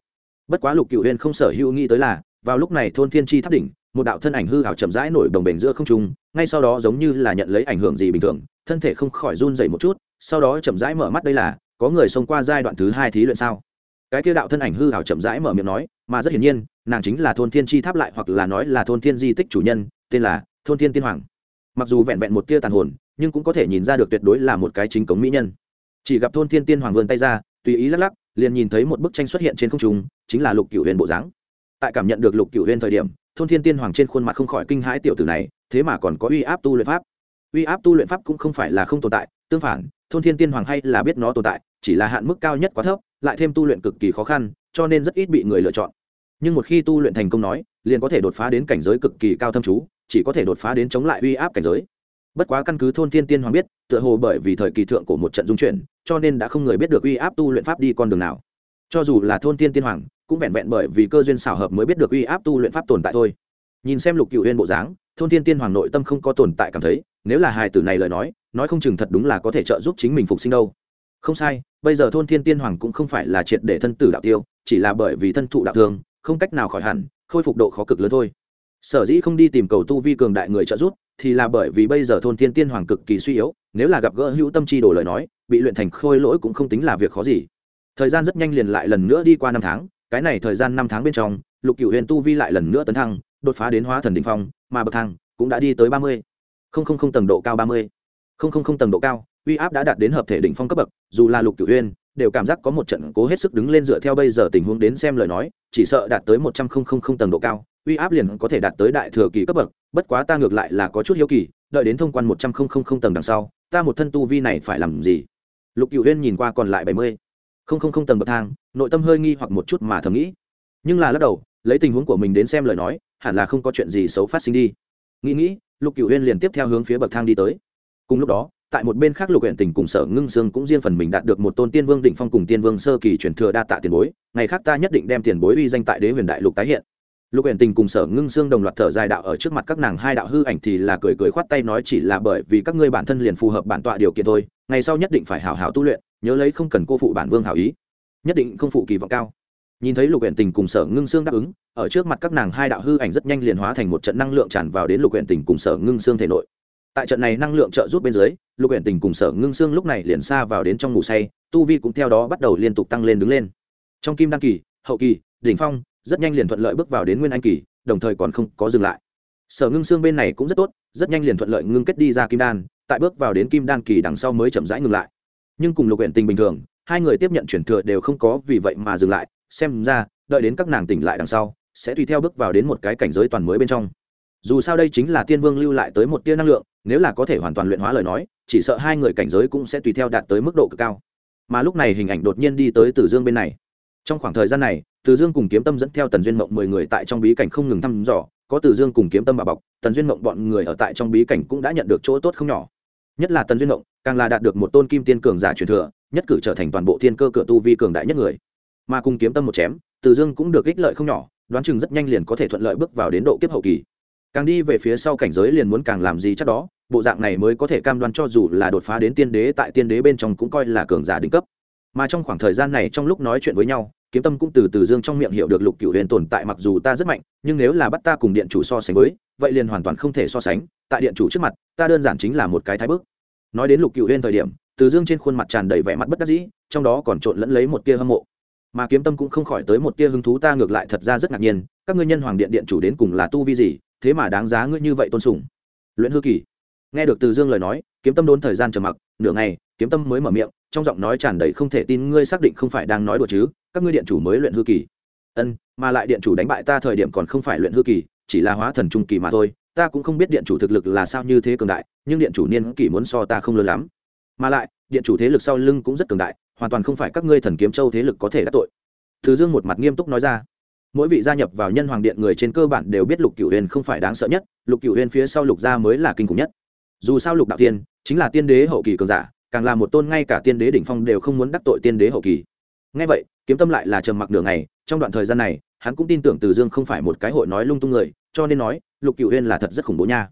Bất quá lục cựu huyên không sở hữu nghĩ tới là, vào lúc này thôn thiên tri tháp đỉnh, một đạo thân ảnh hư hảo chậm rãi nổi đồng bền giữa không trung, ngay sau đó giống như là nhận lấy ảnh hưởng gì bình thường, thân thể không khỏi run dày một chút, sau đó chậm rãi mở mắt đây là có người xông qua giai đoạn thứ hai thí luyện sao? Cái kia đạo thân ảnh hư hảo chậm rãi mở miệng nói, mà rất hiển nhiên, nàng chính là thôn thiên chi tháp lại hoặc là nói là thôn thiên di tích chủ nhân, tên là thôn thiên tiên hoàng. Mặc dù vẹn vẹn một tia tàn hồn, nhưng cũng có thể nhìn ra được tuyệt đối là một cái chính cống mỹ nhân. Chỉ gặp thôn thiên tiên hoàng vươn tay ra, tùy ý lắc lắc, liền nhìn thấy một bức tranh xuất hiện trên không trung, chính là lục cửu huyền bộ dáng. Tại cảm nhận được lục cửu huyền thời điểm, thôn thiên tiên hoàng trên khuôn mặt không khỏi kinh hãi tiểu tử này, thế mà còn có uy áp tu luyện pháp. Uy áp tu luyện pháp cũng không phải là không tồn tại tương phản, thôn thiên tiên hoàng hay là biết nó tồn tại, chỉ là hạn mức cao nhất quá thấp, lại thêm tu luyện cực kỳ khó khăn, cho nên rất ít bị người lựa chọn. Nhưng một khi tu luyện thành công nói, liền có thể đột phá đến cảnh giới cực kỳ cao thâm chú chỉ có thể đột phá đến chống lại uy áp cảnh giới. Bất quá căn cứ thôn thiên tiên hoàng biết, tựa hồ bởi vì thời kỳ thượng của một trận dung chuyển, cho nên đã không người biết được uy áp tu luyện pháp đi con đường nào. Cho dù là thôn thiên tiên hoàng, cũng vẹn vẹn bởi vì cơ duyên xảo hợp mới biết được uy áp tu luyện pháp tồn tại thôi. Nhìn xem lục cựu huyên bộ dáng, thôn thiên tiên hoàng nội tâm không có tồn tại cảm thấy, nếu là hài tử này lời nói nói không chừng thật đúng là có thể trợ giúp chính mình phục sinh đâu. Không sai, bây giờ thôn thiên tiên hoàng cũng không phải là triệt để thân tử đạo tiêu, chỉ là bởi vì thân thụ đạo thương, không cách nào khỏi hẳn, khôi phục độ khó cực lớn thôi. Sở dĩ không đi tìm cầu tu vi cường đại người trợ giúp, thì là bởi vì bây giờ thôn thiên tiên hoàng cực kỳ suy yếu, nếu là gặp gỡ hữu tâm chi đồ lời nói, bị luyện thành khôi lỗi cũng không tính là việc khó gì. Thời gian rất nhanh liền lại lần nữa đi qua năm tháng, cái này thời gian năm tháng bên trong, lục cựu huyền tu vi lại lần nữa tấn thăng, đột phá đến hóa thần đình phong, mà bậc thang cũng đã đi tới ba mươi. Không không không tầng độ cao ba mươi không không không tầng độ cao, uy áp đã đạt đến hợp thể đỉnh phong cấp bậc, dù là lục cửu huyên đều cảm giác có một trận cố hết sức đứng lên dựa theo bây giờ tình huống đến xem lời nói, chỉ sợ đạt tới một trăm không không không tầng độ cao, uy áp liền có thể đạt tới đại thừa kỳ cấp bậc, bất quá ta ngược lại là có chút hiếu kỳ, đợi đến thông quan một trăm không không không tầng đằng sau, ta một thân tu vi này phải làm gì? Lục cửu huyên nhìn qua còn lại bảy mươi không không không tầng bậc thang, nội tâm hơi nghi hoặc một chút mà thầm nghĩ. Nhưng là lắc đầu, lấy tình huống của mình đến xem lời nói, hẳn là không có chuyện gì xấu phát sinh đi. Nghĩ nghĩ, lục cửu huyên liền tiếp theo hướng phía bậc thang đi tới cùng lúc đó, tại một bên khác lục huyện tỉnh cùng sở ngưng sương cũng riêng phần mình đạt được một tôn tiên vương định phong cùng tiên vương sơ kỳ truyền thừa đa tạ tiền bối, ngày khác ta nhất định đem tiền bối uy danh tại đế huyền đại lục tái hiện. Lục huyện tình cùng sở ngưng sương đồng loạt thở dài đạo ở trước mặt các nàng hai đạo hư ảnh thì là cười cười khoát tay nói chỉ là bởi vì các ngươi bản thân liền phù hợp bản tọa điều kiện thôi, ngày sau nhất định phải hảo hảo tu luyện, nhớ lấy không cần cô phụ bản vương hảo ý. Nhất định không phụ kỳ vọng cao. Nhìn thấy lục huyện tình cùng sở ngưng sương đáp ứng, ở trước mặt các nàng hai đạo hư ảnh rất nhanh liền hóa thành một trận năng lượng tràn vào đến lục huyện tình cùng sở ngưng sương thể nội tại trận này năng lượng trợ giúp bên dưới, lục huyện tình cùng sở ngưng xương lúc này liền xa vào đến trong ngủ say, tu vi cũng theo đó bắt đầu liên tục tăng lên đứng lên. Trong kim đăng kỳ, hậu kỳ, đỉnh phong, rất nhanh liền thuận lợi bước vào đến nguyên anh kỳ, đồng thời còn không có dừng lại. Sở ngưng xương bên này cũng rất tốt, rất nhanh liền thuận lợi ngưng kết đi ra kim đan, tại bước vào đến kim đan kỳ đằng sau mới chậm rãi ngừng lại. Nhưng cùng lục huyện tình bình thường, hai người tiếp nhận chuyển thừa đều không có vì vậy mà dừng lại, xem ra, đợi đến các nàng tỉnh lại đằng sau, sẽ tùy theo bước vào đến một cái cảnh giới toàn mới bên trong. Dù sao đây chính là tiên vương lưu lại tới một tia năng lượng nếu là có thể hoàn toàn luyện hóa lời nói, chỉ sợ hai người cảnh giới cũng sẽ tùy theo đạt tới mức độ cực cao. Mà lúc này hình ảnh đột nhiên đi tới từ dương bên này. Trong khoảng thời gian này, từ dương cùng kiếm tâm dẫn theo tần duyên mộng mười người tại trong bí cảnh không ngừng thăm dò, có từ dương cùng kiếm tâm bà bọc, tần duyên mộng bọn người ở tại trong bí cảnh cũng đã nhận được chỗ tốt không nhỏ. Nhất là tần duyên mộng, càng là đạt được một tôn kim tiên cường giả truyền thừa, nhất cử trở thành toàn bộ thiên cơ cửa tu vi cường đại nhất người. Mà cùng kiếm tâm một chém, từ dương cũng được ích lợi không nhỏ, đoán chừng rất nhanh liền có thể thuận lợi bước vào đến độ kiếp hậu kỳ. Càng đi về phía sau cảnh giới liền muốn càng làm gì chắc đó bộ dạng này mới có thể cam đoan cho dù là đột phá đến tiên đế tại tiên đế bên trong cũng coi là cường giả đỉnh cấp. Mà trong khoảng thời gian này trong lúc nói chuyện với nhau, kiếm tâm cũng từ từ dương trong miệng hiểu được lục cựu huyền tồn tại mặc dù ta rất mạnh, nhưng nếu là bắt ta cùng điện chủ so sánh với, vậy liền hoàn toàn không thể so sánh, tại điện chủ trước mặt, ta đơn giản chính là một cái thái bước. Nói đến lục cựu huyền thời điểm, từ dương trên khuôn mặt tràn đầy vẻ mặt bất đắc dĩ, trong đó còn trộn lẫn lấy một tia hâm mộ. Mà kiếm tâm cũng không khỏi tới một tia hứng thú ta ngược lại thật ra rất ngạc nhiên, các ngươi nhân hoàng điện điện chủ đến cùng là tu vi gì, thế mà đáng giá ngươi như vậy tôn sùng. Luyện hư kỳ nghe được từ dương lời nói, kiếm tâm đốn thời gian trầm mặc, nửa ngày, kiếm tâm mới mở miệng, trong giọng nói tràn đầy không thể tin ngươi xác định không phải đang nói đùa chứ, các ngươi điện chủ mới luyện hư kỳ. Ân, mà lại điện chủ đánh bại ta thời điểm còn không phải luyện hư kỳ, chỉ là hóa thần trung kỳ mà thôi, ta cũng không biết điện chủ thực lực là sao như thế cường đại, nhưng điện chủ niên kỳ muốn so ta không lớn lắm. Mà lại, điện chủ thế lực sau lưng cũng rất cường đại, hoàn toàn không phải các ngươi thần kiếm châu thế lực có thể đắc tội. Thứ dương một mặt nghiêm túc nói ra. Mỗi vị gia nhập vào nhân hoàng điện người trên cơ bản đều biết lục cửu huyền không phải đáng sợ nhất, lục cửu huyền phía sau lục gia mới là kinh khủng nhất dù sao lục đạo tiên chính là tiên đế hậu kỳ cường giả, càng là một tôn ngay cả tiên đế đỉnh phong đều không muốn đắc tội tiên đế hậu kỳ. Ngay vậy, kiếm tâm lại là trầm mặc đường này trong đoạn thời gian này, hắn cũng tin tưởng từ dương không phải một cái hội nói lung tung người, cho nên nói, lục cựu huyên là thật rất khủng bố nha.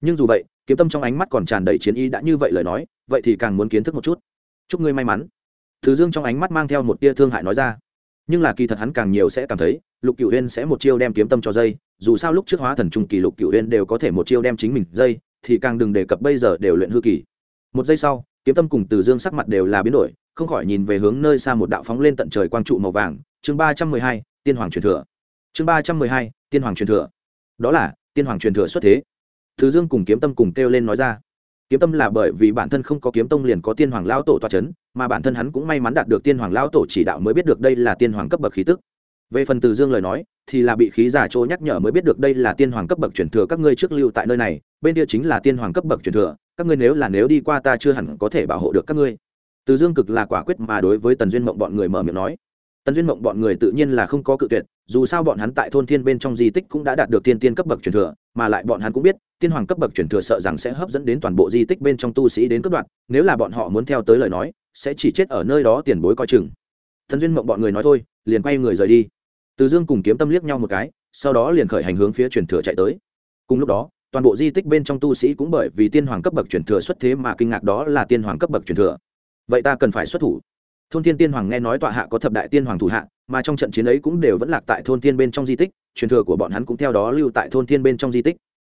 Nhưng dù vậy, kiếm tâm trong ánh mắt còn tràn đầy chiến ý đã như vậy lời nói, vậy thì càng muốn kiến thức một chút. Chúc ngươi may mắn. Từ dương trong ánh mắt mang theo một tia thương hại nói ra. Nhưng là kỳ thật hắn càng nhiều sẽ cảm thấy, lục cựu huyên sẽ một chiêu đem kiếm tâm cho dây, dù sao lúc trước hóa thần trung kỳ lục cựu huyên đều có thể một chiêu đem chính mình dây thì càng đừng đề cập bây giờ đều luyện hư kỳ. Một giây sau, kiếm tâm cùng từ dương sắc mặt đều là biến đổi, không khỏi nhìn về hướng nơi xa một đạo phóng lên tận trời quang trụ màu vàng. Chương ba trăm mười hai, tiên hoàng truyền thừa. Chương ba trăm mười hai, tiên hoàng truyền thừa. Đó là, tiên hoàng truyền thừa xuất thế. Từ dương cùng kiếm tâm cùng kêu lên nói ra. Kiếm tâm là bởi vì bản thân không có kiếm tông liền có tiên hoàng lao tổ toa c h ấ n mà bản thân hắn cũng may mắn đạt được tiên hoàng lao tổ chỉ đạo mới biết được đây là tiên hoàng cấp bậc khí tức về phần từ dương lời nói, thì là bị khí giả chỗ nhắc nhở mới biết được đây là tiên hoàng cấp bậc truyền thừa các ngươi trước lưu tại nơi này, bên kia chính là tiên hoàng cấp bậc truyền thừa, các ngươi nếu là nếu đi qua ta chưa hẳn có thể bảo hộ được các ngươi. Từ dương cực là quả quyết mà đối với tần duyên mộng bọn người mở miệng nói. Tần duyên mộng bọn người tự nhiên là không có cự tuyệt, dù sao bọn hắn tại thôn thiên bên trong di tích cũng đã đạt được tiên tiên cấp bậc truyền thừa, mà lại bọn hắn cũng biết, tiên hoàng cấp bậc truyền thừa sợ rằng sẽ hấp dẫn đến toàn bộ di tích bên trong tu sĩ đến cấp đoạn, nếu là bọn họ muốn theo tới lời nói, sẽ chỉ chết ở nơi đó tiền bối coi chừng. Tần duyên mộng bọn người nói thôi, liền quay người rời đi từ dương cùng kiếm tâm liếc nhau một cái, sau đó liền khởi hành hướng phía truyền thừa chạy tới. Cùng lúc đó, toàn bộ di tích bên trong tu sĩ cũng bởi vì tiên hoàng cấp bậc truyền thừa xuất thế mà kinh ngạc đó là tiên hoàng cấp bậc truyền thừa. Vậy ta cần phải xuất thủ. Thôn thiên tiên hoàng nghe nói tọa hạ có thập đại tiên hoàng thủ hạ, mà trong trận chiến ấy cũng đều vẫn lạc tại thôn thiên bên trong di tích, truyền thừa của bọn hắn cũng theo đó lưu tại thôn thiên bên trong di tích.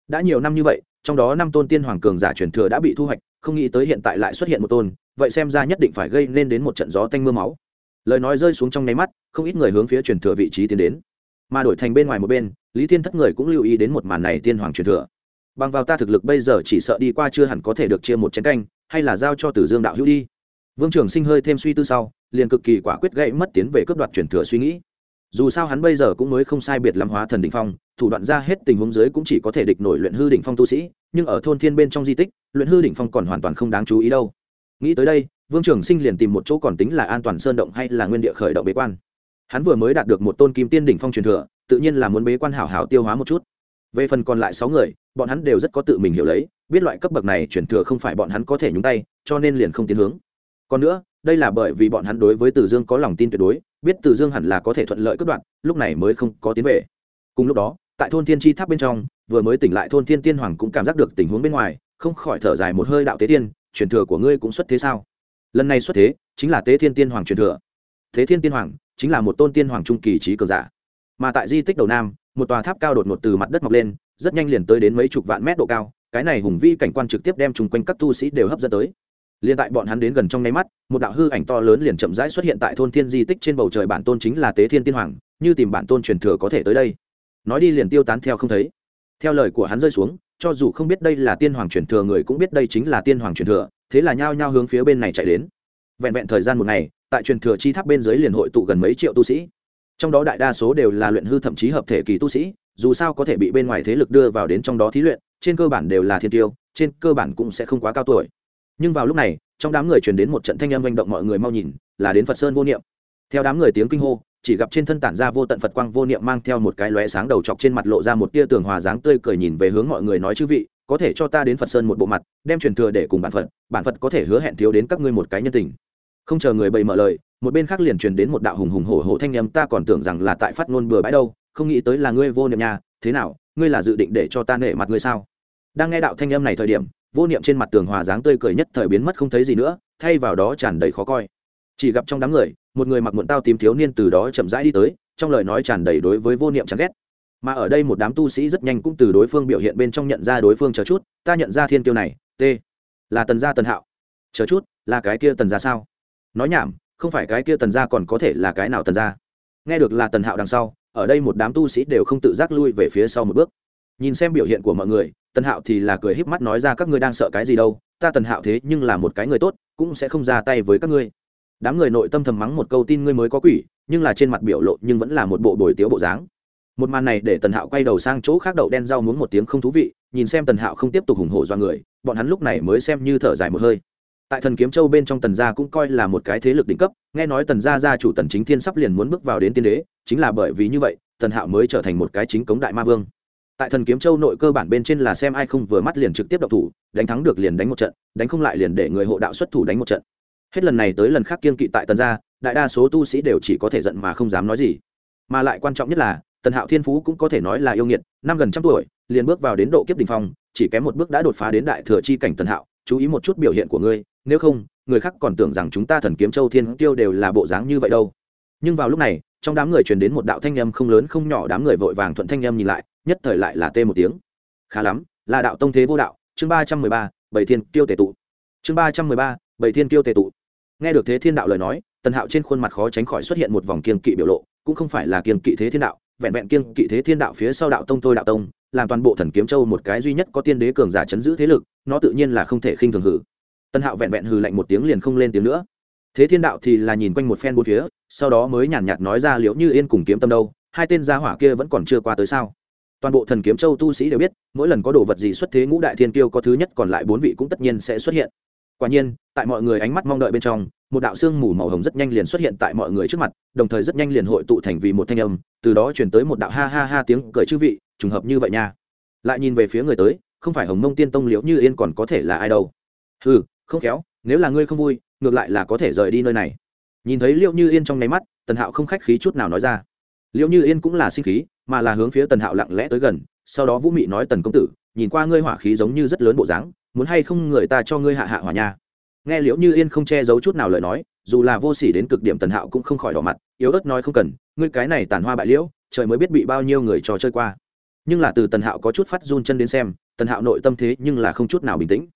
Đã nhiều năm như vậy, trong đó năm tôn tiên hoàng cường giả truyền thừa đã bị thu hoạch, không nghĩ tới hiện tại lại xuất hiện một tôn, vậy xem ra nhất định phải gây nên đến một trận gió tanh m ư a máu lời nói rơi xuống trong nháy mắt, không ít người hướng phía truyền thừa vị trí tiến đến. Mà đổi thành bên ngoài một bên, lý thiên thất người cũng lưu ý đến một màn này tiên hoàng truyền thừa. Bằng vào ta thực lực bây giờ chỉ sợ đi qua chưa hẳn có thể được chia một chén canh, hay là giao cho tử dương đạo hữu đi. Vương trường sinh hơi thêm suy tư sau, liền cực kỳ quả quyết gãy mất tiến về cướp đoạt truyền thừa suy nghĩ. Dù sao hắn bây giờ cũng mới không sai biệt lắm hóa thần đỉnh phong, thủ đoạn ra hết tình huống dưới cũng chỉ có thể địch nổi luyện hư đỉnh phong tu sĩ, nhưng ở thôn thiên bên trong di tích, luyện hư đỉnh phong còn hoàn toàn không đáng chú ý đâu. Nghĩ tới đây vương trường sinh liền tìm một chỗ còn tính là an toàn sơn động hay là nguyên địa khởi động bế quan. Hắn vừa mới đạt được một tôn kim tiên đỉnh phong truyền thừa, tự nhiên là muốn bế quan hảo hảo tiêu hóa một chút. Về phần còn lại sáu người, bọn hắn đều rất có tự mình hiểu lấy, biết loại cấp bậc này truyền thừa không phải bọn hắn có thể nhúng tay, cho nên liền không tiến hướng. Còn nữa, đây là bởi vì bọn hắn đối với từ dương có lòng tin tuyệt đối, biết từ dương hẳn là có thể thuận lợi cất đoạn lúc này mới không có tiến về. Cùng lúc đó, tại thôn thiên chi tháp bên trong, vừa mới tỉnh lại thôn thiên tiên hoàng cũng cảm giác được tình huống bên ngoài, không khỏi thở dài một hơi đạo tế tiên, truyền thừa của ngươi cũng xuất thế sao? Lần này xuất thế chính là tế thiên tiên hoàng truyền thừa. Thế thiên tiên hoàng chính là một tôn tiên hoàng trung kỳ trí cường giả. Mà tại di tích đầu nam, một tòa tháp cao đột ngột từ mặt đất mọc lên, rất nhanh liền tới đến mấy chục vạn mét độ cao, cái này hùng vi cảnh quan trực tiếp đem chung quanh các tu sĩ đều hấp dẫn tới. Liền tại bọn hắn đến gần trong nháy mắt, một đạo hư ảnh to lớn liền chậm rãi xuất hiện tại thôn thiên di tích trên bầu trời bản tôn chính là tế thiên tiên hoàng, như tìm bản tôn truyền thừa có thể tới đây. Nói đi liền tiêu tán theo không thấy. Theo lời của hắn rơi xuống, cho dù không biết đây là tiên hoàng truyền thừa người cũng biết đây chính là tiên hoàng truyền thừa thế là nhao nhao hướng phía bên này chạy đến. Vẹn vẹn thời gian một ngày, tại truyền thừa chi tháp bên dưới liền hội tụ gần mấy triệu tu sĩ. Trong đó đại đa số đều là luyện hư thậm chí hợp thể kỳ tu sĩ, dù sao có thể bị bên ngoài thế lực đưa vào đến trong đó thí luyện, trên cơ bản đều là thiên tiêu, trên cơ bản cũng sẽ không quá cao tuổi. Nhưng vào lúc này, trong đám người truyền đến một trận thanh âm manh động mọi người mau nhìn, là đến phật sơn vô niệm. Theo đám người tiếng kinh hô, chỉ gặp trên thân tản ra vô tận phật quang vô niệm mang theo một cái lóe sáng đầu chọc trên mặt lộ ra một tia tường hòa dáng tươi cười nhìn về hướng mọi người nói chư vị có thể cho ta đến phật sơn một bộ mặt, đem truyền thừa để cùng bản phật bản phật có thể hứa hẹn thiếu đến các ngươi một cái nhân tình. Không chờ người bày mở lời, một bên khác liền truyền đến một đạo hùng hùng hổ hổ thanh nhầm ta còn tưởng rằng là tại phát ngôn bừa bãi đâu, không nghĩ tới là ngươi vô niệm nhà thế nào, ngươi là dự định để cho ta nể mặt ngươi sao? Đang nghe đạo thanh âm này thời điểm, vô niệm trên mặt tường hòa dáng tươi cười nhất thời biến mất không thấy gì nữa, thay vào đó tràn đầy khó coi. Chỉ gặp trong đám người, một người mặc muộn tao tím thiếu niên từ đó chậm rãi đi tới, trong lời nói tràn đầy đối với vô niệm chán ghét mà ở đây một đám tu sĩ rất nhanh cũng từ đối phương biểu hiện bên trong nhận ra đối phương chờ chút, ta nhận ra thiên tiêu này, t, là tần gia tần hạo. Chờ chút, là cái kia tần gia sao? Nói nhảm, không phải cái kia tần gia còn có thể là cái nào tần gia? Nghe được là tần hạo đằng sau, ở đây một đám tu sĩ đều không tự giác lui về phía sau một bước. Nhìn xem biểu hiện của mọi người, tần hạo thì là cười híp mắt nói ra các ngươi đang sợ cái gì đâu, ta tần hạo thế nhưng là một cái người tốt, cũng sẽ không ra tay với các ngươi. Đám người nội tâm thầm mắng một câu tin ngươi mới có quỷ, nhưng là trên mặt biểu lộ nhưng vẫn là một bộ bồi tiếu bộ dáng một màn này để tần hạo quay đầu sang chỗ khác đậu đen rau muốn một tiếng không thú vị, nhìn xem tần hạo không tiếp tục hùng hổ do người, bọn hắn lúc này mới xem như thở dài một hơi. Tại thần kiếm châu bên trong tần gia cũng coi là một cái thế lực đỉnh cấp, nghe nói tần gia gia chủ tần chính thiên sắp liền muốn bước vào đến tiên đế, chính là bởi vì như vậy, tần hạo mới trở thành một cái chính cống đại ma vương. Tại thần kiếm châu nội cơ bản bên trên là xem ai không vừa mắt liền trực tiếp độc thủ, đánh thắng được liền đánh một trận, đánh không lại liền để người hộ đạo xuất thủ đánh một trận. Hết lần này tới lần khác kiên kỵ tại tần gia, đại đa số tu sĩ đều chỉ có thể giận mà không dám nói gì. Mà lại quan trọng nhất là tần hạo thiên phú cũng có thể nói là yêu nghiệt, năm gần trăm tuổi, liền bước vào đến độ kiếp đình phong, chỉ kém một bước đã đột phá đến đại thừa chi cảnh tần hạo, chú ý một chút biểu hiện của ngươi, nếu không, người khác còn tưởng rằng chúng ta thần kiếm châu thiên tiêu đều là bộ dáng như vậy đâu. Nhưng vào lúc này, trong đám người truyền đến một đạo thanh âm không lớn không nhỏ, đám người vội vàng thuận thanh âm nhìn lại, nhất thời lại là tê một tiếng. Khá lắm, là đạo tông thế vô đạo, chương ba trăm mười ba, bảy thiên tiêu tề tụ. Chương ba trăm mười ba, bảy thiên tiêu tề tụ. Nghe được thế thiên đạo lời nói, tần hạo trên khuôn mặt khó tránh khỏi xuất hiện một vòng kiên kỵ biểu lộ, cũng không phải là kiên kỵ thế thiên đạo vẹn vẹn kiên kỵ thế thiên đạo phía sau đạo tông tôi đạo tông, làm toàn bộ thần kiếm châu một cái duy nhất có tiên đế cường giả chấn giữ thế lực, nó tự nhiên là không thể khinh thường hử. Tân hạo vẹn vẹn hừ lạnh một tiếng liền không lên tiếng nữa. Thế thiên đạo thì là nhìn quanh một phen bốn phía, sau đó mới nhàn nhạt nói ra liễu như yên cùng kiếm tâm đâu, hai tên gia hỏa kia vẫn còn chưa qua tới sao. Toàn bộ thần kiếm châu tu sĩ đều biết, mỗi lần có đồ vật gì xuất thế ngũ đại thiên kiêu có thứ nhất còn lại bốn vị cũng tất nhiên sẽ xuất hiện quả nhiên, tại mọi người ánh mắt mong đợi bên trong, một đạo xương mù màu hồng rất nhanh liền xuất hiện tại mọi người trước mặt, đồng thời rất nhanh liền hội tụ thành vì một thanh âm, từ đó chuyển tới một đạo ha ha ha tiếng cười chư vị, trùng hợp như vậy nha. Lại nhìn về phía người tới, không phải hồng mông tiên tông liễu như yên còn có thể là ai đâu. Ừ không khéo, nếu là ngươi không vui, ngược lại là có thể rời đi nơi này. Nhìn thấy liễu như yên trong nháy mắt, tần hạo không khách khí chút nào nói ra. Liễu như yên cũng là sinh khí, mà là hướng phía tần hạo lặng lẽ tới gần, sau đó vũ mị nói tần công tử, nhìn qua ngươi hỏa khí giống như rất lớn bộ dáng muốn hay không người ta cho ngươi hạ hạ hỏa nha. Nghe liễu như yên không che giấu chút nào lời nói, dù là vô s ỉ đến cực điểm tần hạo cũng không khỏi đỏ mặt, yếu ớt nói không cần, ngươi cái này tàn hoa bại liễu, trời mới biết bị bao nhiêu người trò chơi qua. Nhưng là từ tần hạo có chút phát run chân đến xem, tần hạo nội tâm thế nhưng là không chút nào bình tĩnh.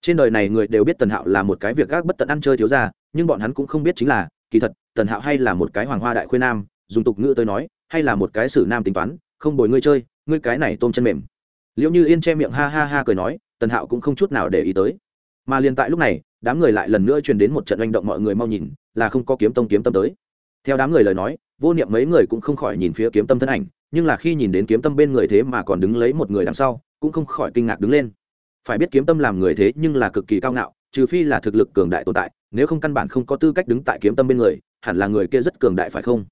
Trên đời này người đều biết tần hạo là một cái việc gác bất tận ăn chơi thiếu ra nhưng bọn hắn cũng không biết chính là, kỳ thật, tần hạo hay là một cái hoàng hoa đại khuyên nam, dùng tục ngữ tới nói, hay là một cái sử nam tính toán, không bồi ngươi chơi, ngươi cái này tôm chân mềm. Liệu như yên che miệng ha ha ha cười nói tần hạo cũng không chút nào để ý tới. Mà liền tại lúc này, đám người lại lần nữa truyền đến một trận manh động mọi người mau nhìn, là không có kiếm tông kiếm tâm tới. Theo đám người lời nói, vô niệm mấy người cũng không khỏi nhìn phía kiếm tâm thân ảnh, nhưng là khi nhìn đến kiếm tâm bên người thế mà còn đứng lấy một người đằng sau, cũng không khỏi kinh ngạc đứng lên. Phải biết kiếm tâm làm người thế nhưng là cực kỳ cao ngạo, trừ phi là thực lực cường đại tồn tại, nếu không căn bản không có tư cách đứng tại kiếm tâm bên người, hẳn là người kia rất cường đại phải không?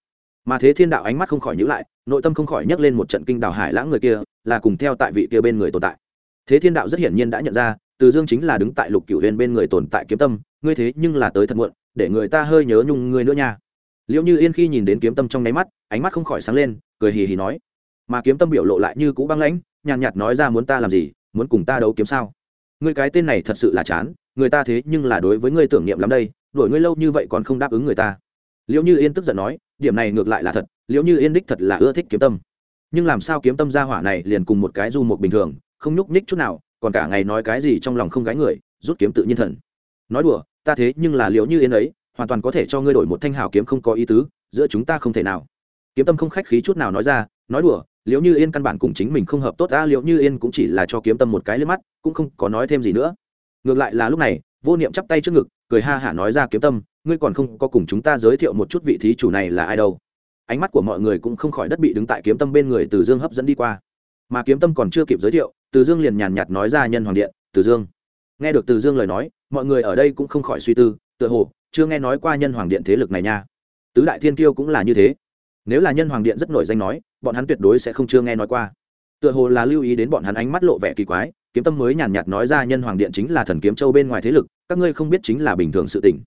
Mà thế thiên đạo ánh mắt không khỏi nhữ lại, nội tâm không khỏi nhấc lên một trận kinh đào hải lãng người kia, là cùng theo tại vị kia bên người tồn tại thế thiên đạo rất hiển nhiên đã nhận ra, từ dương chính là đứng tại lục cửu huyền bên người tồn tại kiếm tâm, ngươi thế nhưng là tới thật muộn, để người ta hơi nhớ nhung ngươi nữa nha. Liệu như yên khi nhìn đến kiếm tâm trong nháy mắt, ánh mắt không khỏi sáng lên, cười hì hì nói, mà kiếm tâm biểu lộ lại như cũ băng lãnh, nhàn nhạt nói ra muốn ta làm gì, muốn cùng ta đấu kiếm sao? Ngươi cái tên này thật sự là chán, người ta thế nhưng là đối với ngươi tưởng niệm lắm đây, đuổi ngươi lâu như vậy còn không đáp ứng người ta. Liệu như yên tức giận nói, điểm này ngược lại là thật liệu như yên đích thật là ưa thích kiếm tâm. Nhưng làm sao kiếm tâm gia hỏa này liền cùng một cái du mục bình thường không nhúc nhích chút nào, còn cả ngày nói cái gì trong lòng không gái người, rút kiếm tự nhiên thần. Nói đùa, ta thế nhưng là liệu như yên ấy, hoàn toàn có thể cho ngươi đổi một thanh hào kiếm không có ý tứ, giữa chúng ta không thể nào. Kiếm tâm không khách khí chút nào nói ra, nói đùa liệu như yên căn bản cùng chính mình không hợp tốt, ta liệu như yên cũng chỉ là cho kiếm tâm một cái lên mắt, cũng không có nói thêm gì nữa. Ngược lại là lúc này, vô niệm chắp tay trước ngực, cười ha hả nói ra kiếm tâm, ngươi còn không có cùng chúng ta giới thiệu một chút vị thí chủ này là ai đâu. Ánh mắt của mọi người cũng không khỏi đất bị đứng tại kiếm tâm bên người từ dương hấp dẫn đi qua mà kiếm tâm còn chưa kịp giới thiệu, từ dương liền nhàn nhạt nói ra nhân hoàng điện, từ dương. Nghe được từ dương lời nói, mọi người ở đây cũng không khỏi suy tư, tựa hồ chưa nghe nói qua nhân hoàng điện thế lực này nha. Tứ đại thiên kiêu cũng là như thế. Nếu là nhân hoàng điện rất nổi danh nói, bọn hắn tuyệt đối sẽ không chưa nghe nói qua. Tựa hồ là lưu ý đến bọn hắn ánh mắt lộ vẻ kỳ quái, kiếm tâm mới nhàn nhạt nói ra nhân hoàng điện chính là thần kiếm châu bên ngoài thế lực, các ngươi không biết chính là bình thường sự tỉnh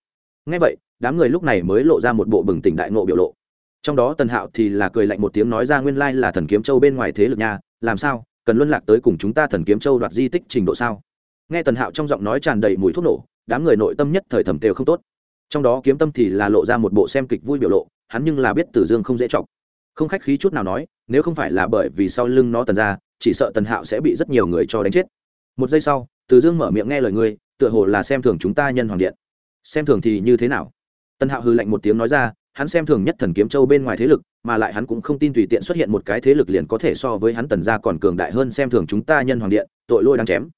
ngay vậy, đám người lúc này mới lộ ra một bộ bừng tỉnh đại ngộ biểu lộ. Trong đó tần hạo thì là cười lạnh một tiếng nói ra nguyên lai là thần kiếm châu bên ngoài thế lực nha làm sao, cần luân lạc tới cùng chúng ta thần kiếm châu đoạt di tích trình độ sao? Nghe tần hạo trong giọng nói tràn đầy mùi thuốc nổ, đám người nội tâm nhất thời thầm tều không tốt. Trong đó kiếm tâm thì là lộ ra một bộ xem kịch vui biểu lộ, hắn nhưng là biết tử dương không dễ chọc. Không khách khí chút nào nói, nếu không phải là bởi vì sau lưng nó tần ra, chỉ sợ tần hạo sẽ bị rất nhiều người cho đánh chết. Một giây sau, tử dương mở miệng nghe lời ngươi, tựa hồ là xem thường chúng ta nhân hoàng điện. Xem thường thì như thế nào? Tần hạo hư lạnh một tiếng nói ra hắn xem thường nhất thần kiếm châu bên ngoài thế lực, mà lại hắn cũng không tin tùy tiện xuất hiện một cái thế lực liền có thể so với hắn tần gia còn cường đại hơn xem thường chúng ta nhân hoàng điện, tội lôi đang chém.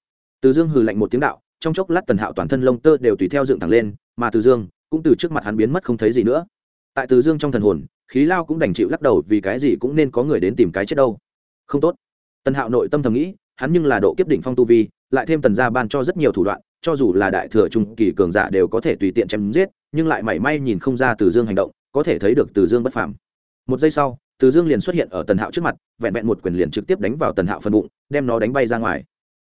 Từ dương hừ lạnh một tiếng đạo, trong chốc lát tần hạo toàn thân lông tơ đều tùy theo dựng thẳng lên, mà từ dương cũng từ trước mặt hắn biến mất không thấy gì nữa. Tại từ dương trong thần hồn, khí lao cũng đành chịu lắc đầu vì cái gì cũng nên có người đến tìm cái chết đâu. Không tốt. Tần hạo nội tâm thầm nghĩ, hắn nhưng là độ kiếp đỉnh phong tu vi, lại thêm tần gia ban cho rất nhiều thủ đoạn, cho dù là đại thừa trung kỳ cường giả đều có thể tùy tiện chém giết, nhưng lại mảy may nhìn không ra từ dương hành động có thể thấy được từ dương bất phàm. Một giây sau, từ dương liền xuất hiện ở tần hạo trước mặt, vẹn vẹn một quyền liền trực tiếp đánh vào tần hạo phần bụng, đem nó đánh bay ra ngoài.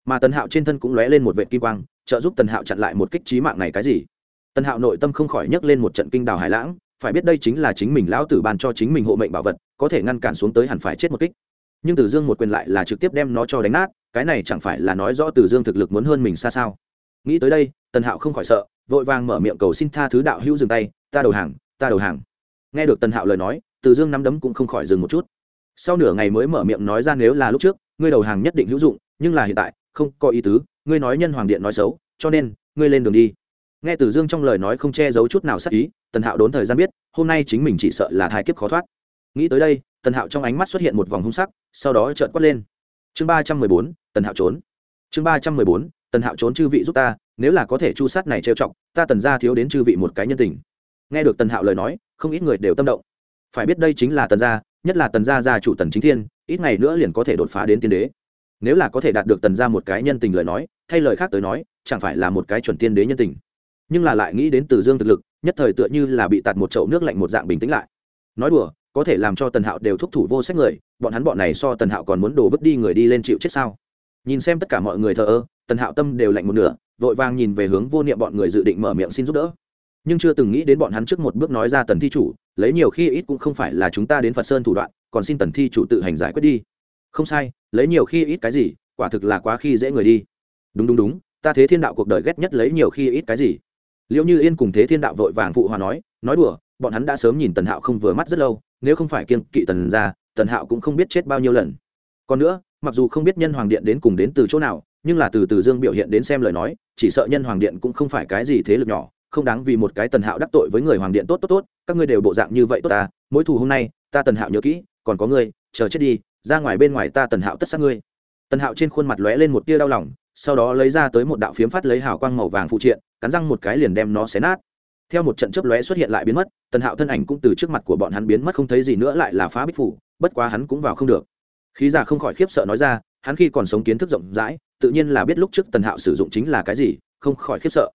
Mà tần hạo trên thân cũng lóe lên một vệ kim quang, trợ giúp tần hạo chặn lại một kích trí mạng này cái gì? Tần hạo nội tâm không khỏi nhấc lên một trận kinh đào hải lãng, phải biết đây chính là chính mình lão tử ban cho chính mình hộ mệnh bảo vật, có thể ngăn cản xuống tới hẳn phải chết một kích. Nhưng từ dương một quyền lại là trực tiếp đem nó cho đánh nát, cái này chẳng phải là nói rõ từ dương thực lực muốn hơn mình xa sao? Nghĩ tới đây, tần hạo không khỏi sợ, vội vàng mở miệng cầu xin tha thứ đạo hữu dừng tay, ta đầu hàng, ta đầu hàng nghe được tần hạo lời nói, từ dương nắm đấm cũng không khỏi dừng một chút. Sau nửa ngày mới mở miệng nói ra nếu là lúc trước, ngươi đầu hàng nhất định hữu dụng, nhưng là hiện tại, không có ý tứ, ngươi nói nhân hoàng điện nói xấu, cho nên, ngươi lên đường đi. Nghe từ dương trong lời nói không che giấu chút nào sắc ý, tần hạo đốn thời gian biết, hôm nay chính mình chỉ sợ là thái kiếp khó thoát. Nghĩ tới đây, tần hạo trong ánh mắt xuất hiện một vòng hung sắc, sau đó trợn quát lên. Chương ba trăm mười bốn, tần hạo trốn. Chương ba trăm mười bốn, tần hạo trốn chư vị giúp ta, nếu là có thể chu sát này trêu trọng ta tần ra thiếu đến chư vị một cái nhân tình. Nghe được tần hạo lời nói không ít người đều tâm động. Phải biết đây chính là tần gia, nhất là tần gia gia chủ tần chính thiên, ít ngày nữa liền có thể đột phá đến tiên đế. Nếu là có thể đạt được tần gia một cái nhân tình lời nói, thay lời khác tới nói, chẳng phải là một cái chuẩn tiên đế nhân tình. Nhưng là lại nghĩ đến từ dương thực lực, nhất thời tựa như là bị tạt một chậu nước lạnh một dạng bình tĩnh lại. Nói đùa, có thể làm cho tần hạo đều thúc thủ vô sách người, bọn hắn bọn này so tần hạo còn muốn đổ vứt đi người đi lên chịu chết sao? Nhìn xem tất cả mọi người thờ ơ, tần hạo tâm đều lạnh một nửa, vội vàng nhìn về hướng vô niệm bọn người dự định mở miệng xin giúp đỡ nhưng chưa từng nghĩ đến bọn hắn trước một bước nói ra tần thi chủ, lấy nhiều khi ít cũng không phải là chúng ta đến phật sơn thủ đoạn, còn xin tần thi chủ tự hành giải quyết đi. Không sai, lấy nhiều khi ít cái gì, quả thực là quá khi dễ người đi. Đúng đúng đúng, ta thế thiên đạo cuộc đời ghét nhất lấy nhiều khi ít cái gì. Liệu như yên cùng thế thiên đạo vội vàng phụ hòa nói nói đùa, bọn hắn đã sớm nhìn tần hạo không vừa mắt rất lâu, nếu không phải kiên kỵ tần ra tần hạo cũng không biết chết bao nhiêu lần. Còn nữa, mặc dù không biết nhân hoàng điện đến cùng đến từ chỗ nào, nhưng là từ từ dương biểu hiện đến xem lời nói, chỉ sợ nhân hoàng điện cũng không phải cái gì thế lực nhỏ không đáng vì một cái tần hạo đắc tội với người hoàng điện tốt tốt tốt, các ngươi đều bộ dạng như vậy tốt ta mỗi thù hôm nay, ta tần hạo nhớ kỹ, còn có ngươi, chờ chết đi, ra ngoài bên ngoài ta tần hạo tất sát ngươi. Tần hạo trên khuôn mặt lóe lên một tia đau lòng, sau đó lấy ra tới một đạo phiếm phát lấy hào quang màu vàng phụ triện, cắn răng một cái liền đem nó xé nát. Theo một trận chớp lóe xuất hiện lại biến mất, tần hạo thân ảnh cũng từ trước mặt của bọn hắn biến mất không thấy gì nữa lại là phá bích phủ, bất quá hắn cũng vào không được. Khí giả không khỏi khiếp sợ nói ra, hắn khi còn sống kiến thức rộng rãi, tự nhiên là biết lúc trước tần hạo sử dụng chính là cái gì, không khỏi khiếp sợ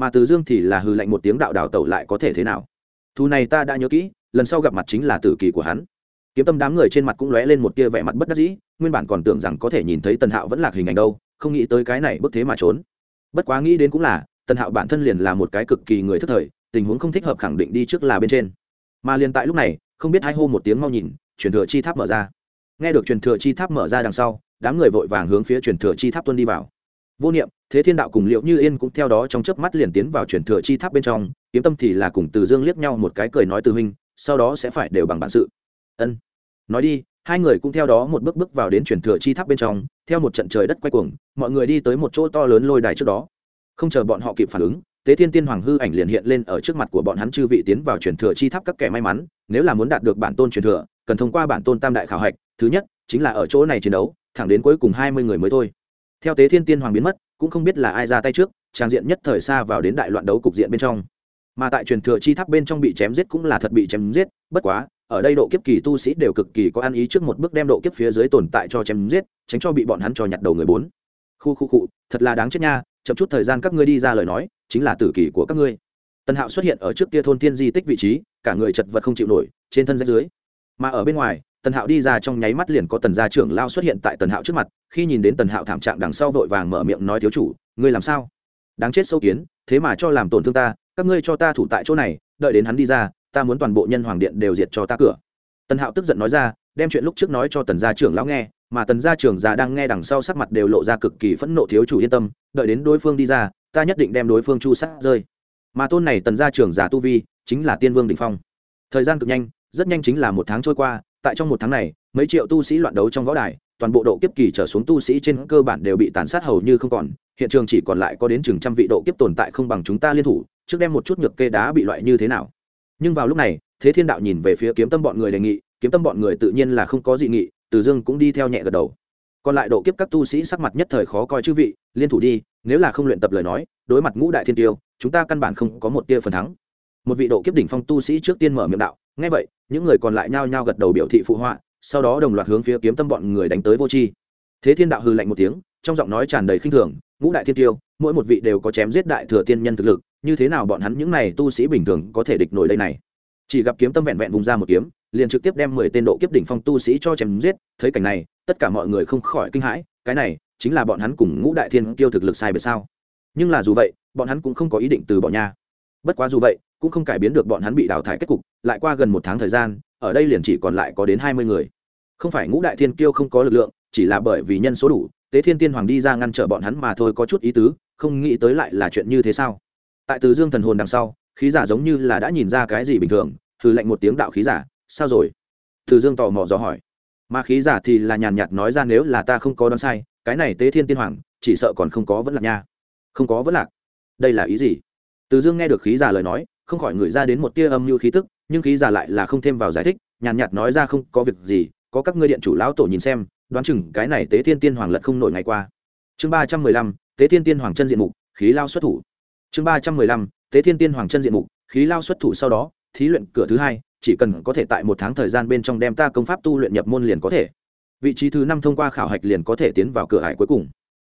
mà từ dương thì là hư lạnh một tiếng đạo đào tẩu lại có thể thế nào? Thu này ta đã nhớ kỹ, lần sau gặp mặt chính là tử kỳ của hắn. Kiếm tâm đám người trên mặt cũng lóe lên một tia vẻ mặt bất đắc dĩ, nguyên bản còn tưởng rằng có thể nhìn thấy tần hạo vẫn lạc hình ảnh đâu, không nghĩ tới cái này bức thế mà trốn. Bất quá nghĩ đến cũng là, tần hạo bản thân liền là một cái cực kỳ người thức thời, tình huống không thích hợp khẳng định đi trước là bên trên. Mà liền tại lúc này, không biết hai hô một tiếng mau nhìn, truyền thừa chi tháp mở ra. Nghe được truyền thừa chi tháp mở ra đằng sau, đám người vội vàng hướng phía truyền thừa chi tháp tuân đi vào. Vô niệm thế thiên đạo cùng liệu như yên cũng theo đó trong chớp mắt liền tiến vào truyền thừa chi tháp bên trong, kiếm tâm thì là cùng từ dương liếc nhau một cái cười nói từ huynh sau đó sẽ phải đều bằng bản sự. Ân. Nói đi, hai người cũng theo đó một bước bước vào đến truyền thừa chi tháp bên trong, theo một trận trời đất quay cuồng, mọi người đi tới một chỗ to lớn lôi đài trước đó. Không chờ bọn họ kịp phản ứng, tế thiên tiên hoàng hư ảnh liền hiện lên ở trước mặt của bọn hắn chư vị tiến vào truyền thừa chi tháp các kẻ may mắn, nếu là muốn đạt được bản tôn truyền thừa, cần thông qua bản tôn tam đại khảo hạch, thứ nhất chính là ở chỗ này chiến đấu, thẳng đến cuối cùng hai mươi người mới thôi. Theo tế thiên tiên hoàng biến mất cũng không biết là ai ra tay trước trang diện nhất thời xa vào đến đại loạn đấu cục diện bên trong. Mà tại truyền thừa chi tháp bên trong bị chém giết cũng là thật bị chém giết bất quá ở đây độ kiếp kỳ tu sĩ đều cực kỳ có ăn ý trước một bước đem độ kiếp phía dưới tồn tại cho chém giết tránh cho bị bọn hắn cho nhặt đầu người bốn. Khu khu khu, thật là đáng chết nha chậm chút thời gian các ngươi đi ra lời nói chính là tử kỳ của các ngươi. Tần hạo xuất hiện ở trước kia thôn tiên di tích vị trí cả người chật vật không chịu nổi trên thân rách dưới. Mà ở bên ngoài tần hạo đi ra trong nháy mắt liền có tần gia trưởng lao xuất hiện tại tần hạo trước mặt, khi nhìn đến tần hạo thảm trạng đằng sau vội vàng mở miệng nói thiếu chủ, ngươi làm sao? Đáng chết sâu kiến, thế mà cho làm tổn thương ta, các ngươi cho ta thủ tại chỗ này, đợi đến hắn đi ra, ta muốn toàn bộ nhân hoàng điện đều diệt cho ta cửa. Tần hạo tức giận nói ra, đem chuyện lúc trước nói cho tần gia trưởng lão nghe, mà tần gia trưởng già đang nghe đằng sau sắc mặt đều lộ ra cực kỳ phẫn nộ thiếu chủ yên tâm, đợi đến đối phương đi ra, ta nhất định đem đối phương chu sát rơi. Mà tôn này tần gia trưởng già tu vi, chính là tiên vương đình phong. Thời gian cực nhanh, rất nhanh chính là một tháng trôi qua tại trong một tháng này, mấy triệu tu sĩ loạn đấu trong võ đài, toàn bộ độ kiếp kỳ trở xuống tu sĩ trên cơ bản đều bị tàn sát hầu như không còn, hiện trường chỉ còn lại có đến chừng trăm vị độ kiếp tồn tại không bằng chúng ta liên thủ, trước đem một chút nhược kê đá bị loại như thế nào. Nhưng vào lúc này, thế thiên đạo nhìn về phía kiếm tâm bọn người đề nghị, kiếm tâm bọn người tự nhiên là không có dị nghị, từ dương cũng đi theo nhẹ gật đầu. Còn lại độ kiếp các tu sĩ sắc mặt nhất thời khó coi chư vị, liên thủ đi, nếu là không luyện tập lời nói, đối mặt ngũ đại thiên tiêu, chúng ta căn bản không có một tia phần thắng. Một vị độ kiếp đỉnh phong tu sĩ trước tiên mở miệng đạo ngay vậy, những người còn lại nhao nhao gật đầu biểu thị phụ họa, sau đó đồng loạt hướng phía kiếm tâm bọn người đánh tới vô tri. Thế thiên đạo hư lạnh một tiếng, trong giọng nói tràn đầy khinh thường, ngũ đại thiên tiêu, mỗi một vị đều có chém giết đại thừa tiên nhân thực lực, như thế nào bọn hắn những này tu sĩ bình thường có thể địch nổi đây này? Chỉ gặp kiếm tâm vẹn vẹn vùng ra một kiếm, liền trực tiếp đem mười tên độ kiếp đỉnh phong tu sĩ cho chém giết, thấy cảnh này, tất cả mọi người không khỏi kinh hãi, cái này, chính là bọn hắn cùng ngũ đại thiên tiêu thực lực sai biệt sao? Nhưng là dù vậy, bọn hắn cũng không có ý định từ bỏ nhà bất quá dù vậy cũng không cải biến được bọn hắn bị đào thải kết cục, lại qua gần một tháng thời gian, ở đây liền chỉ còn lại có đến hai mươi người. Không phải ngũ đại thiên kiêu không có lực lượng, chỉ là bởi vì nhân số đủ, tế thiên tiên hoàng đi ra ngăn trở bọn hắn mà thôi có chút ý tứ, không nghĩ tới lại là chuyện như thế sao? Tại từ dương thần hồn đằng sau, khí giả giống như là đã nhìn ra cái gì bình thường thử lệnh một tiếng đạo khí giả, sao rồi? Từ dương tò mò dò hỏi. Mà khí giả thì là nhàn nhạt nói ra nếu là ta không có đoán sai, cái này tế thiên tiên hoàng, chỉ sợ còn không có vẫn lạc nha. Không có vẫn lạc? Đây là ý gì? Từ dương nghe được khí giả lời nói không khỏi ngửi ra đến một tia âm mưu khí tức, nhưng khí giả lại là không thêm vào giải thích, nhàn nhạt nói ra không có việc gì, có các ngươi điện chủ lão tổ nhìn xem, đoán chừng cái này tế thiên tiên hoàng lật không nổi ngày qua. Chương ba trăm mười lăm, tế thiên tiên hoàng chân diện mục, khí lao xuất thủ. Chương ba trăm mười lăm, tế thiên tiên hoàng chân diện mục, khí lao xuất thủ sau đó, thí luyện cửa thứ hai, chỉ cần có thể tại một tháng thời gian bên trong đem ta công pháp tu luyện nhập môn liền có thể. Vị trí thứ năm thông qua khảo hạch liền có thể tiến vào cửa hải cuối cùng.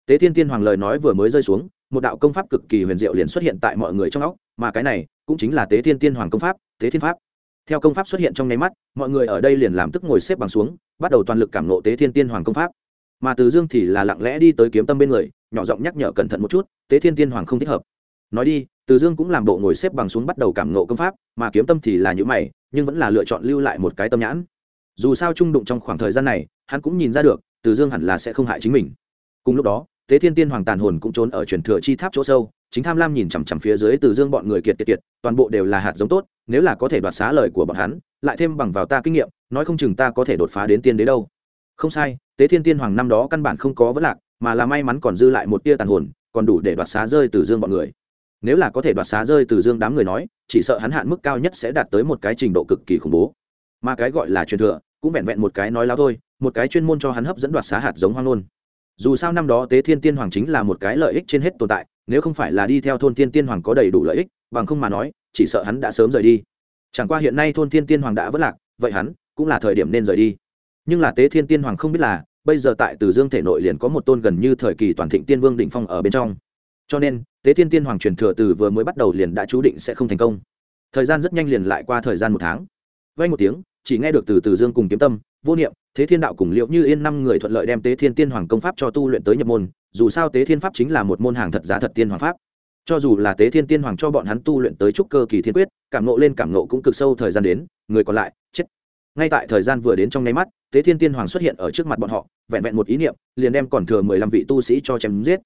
Tế thiên tiên hoàng lời nói vừa mới rơi xuống một đạo công pháp cực kỳ huyền diệu liền xuất hiện tại mọi người trong óc, mà cái này cũng chính là tế thiên tiên hoàng công pháp, tế thiên pháp. Theo công pháp xuất hiện trong nháy mắt, mọi người ở đây liền làm tức ngồi xếp bằng xuống, bắt đầu toàn lực cảm nộ tế thiên tiên hoàng công pháp. Mà từ dương thì là lặng lẽ đi tới kiếm tâm bên người, nhỏ giọng nhắc nhở cẩn thận một chút, tế thiên tiên hoàng không thích hợp. Nói đi, từ dương cũng làm bộ ngồi xếp bằng xuống bắt đầu cảm nộ công pháp, mà kiếm tâm thì là những mày, nhưng vẫn là lựa chọn lưu lại một cái tâm nhãn. Dù sao trung đụng trong khoảng thời gian này, hắn cũng nhìn ra được, từ dương hẳn là sẽ không hại chính mình. Cùng lúc đó tế thiên tiên hoàng tàn hồn cũng trốn ở truyền thừa chi tháp chỗ sâu, chính tham lam nhìn chằm chằm phía dưới từ dương bọn người kiệt kiệt kiệt, toàn bộ đều là hạt giống tốt, nếu là có thể đoạt xá lời của bọn hắn, lại thêm bằng vào ta kinh nghiệm, nói không chừng ta có thể đột phá đến tiên đế đâu. Không sai tế thiên tiên hoàng năm đó căn bản không có vấn lạc, mà là may mắn còn dư lại một tia tàn hồn, còn đủ để đoạt xá rơi từ dương bọn người. Nếu là có thể đoạt xá rơi từ dương đám người nói, chỉ sợ hắn hạn mức cao nhất sẽ đạt tới một cái trình độ cực kỳ khủng bố. Mà cái gọi là truyền thừa, cũng vẹn vẹn một cái nói láo thôi, một cái chuyên môn cho hắn hấp dẫn đoạt xá hạt giống hoang nôn dù sao năm đó tế thiên tiên hoàng chính là một cái lợi ích trên hết tồn tại, nếu không phải là đi theo thôn thiên tiên hoàng có đầy đủ lợi ích, bằng không mà nói, chỉ sợ hắn đã sớm rời đi. Chẳng qua hiện nay thôn thiên tiên hoàng đã vất lạc, vậy hắn cũng là thời điểm nên rời đi. Nhưng là tế thiên tiên hoàng không biết là, bây giờ tại từ dương thể nội liền có một tôn gần như thời kỳ toàn thịnh tiên vương định phong ở bên trong. Cho nên, tế thiên tiên hoàng truyền thừa từ vừa mới bắt đầu liền đã chú định sẽ không thành công. Thời gian rất nhanh liền lại qua thời gian một tháng. Vay một tiếng chỉ nghe được từ từ dương cùng kiếm tâm, vô niệm, thế thiên đạo cùng liệu như yên năm người thuận lợi đem tế thiên tiên hoàng công pháp cho tu luyện tới nhập môn, dù sao tế thiên pháp chính là một môn hàng thật giá thật tiên hoàng pháp. Cho dù là tế thiên tiên hoàng cho bọn hắn tu luyện tới trúc cơ kỳ thiên quyết, cảm nộ lên cảm nộ cũng cực sâu thời gian đến, người còn lại, chết. Ngay tại thời gian vừa đến trong nháy mắt, tế thiên tiên hoàng xuất hiện ở trước mặt bọn họ, vẹn vẹn một ý niệm, liền đem còn thừa mười lăm vị tu sĩ cho chém giết.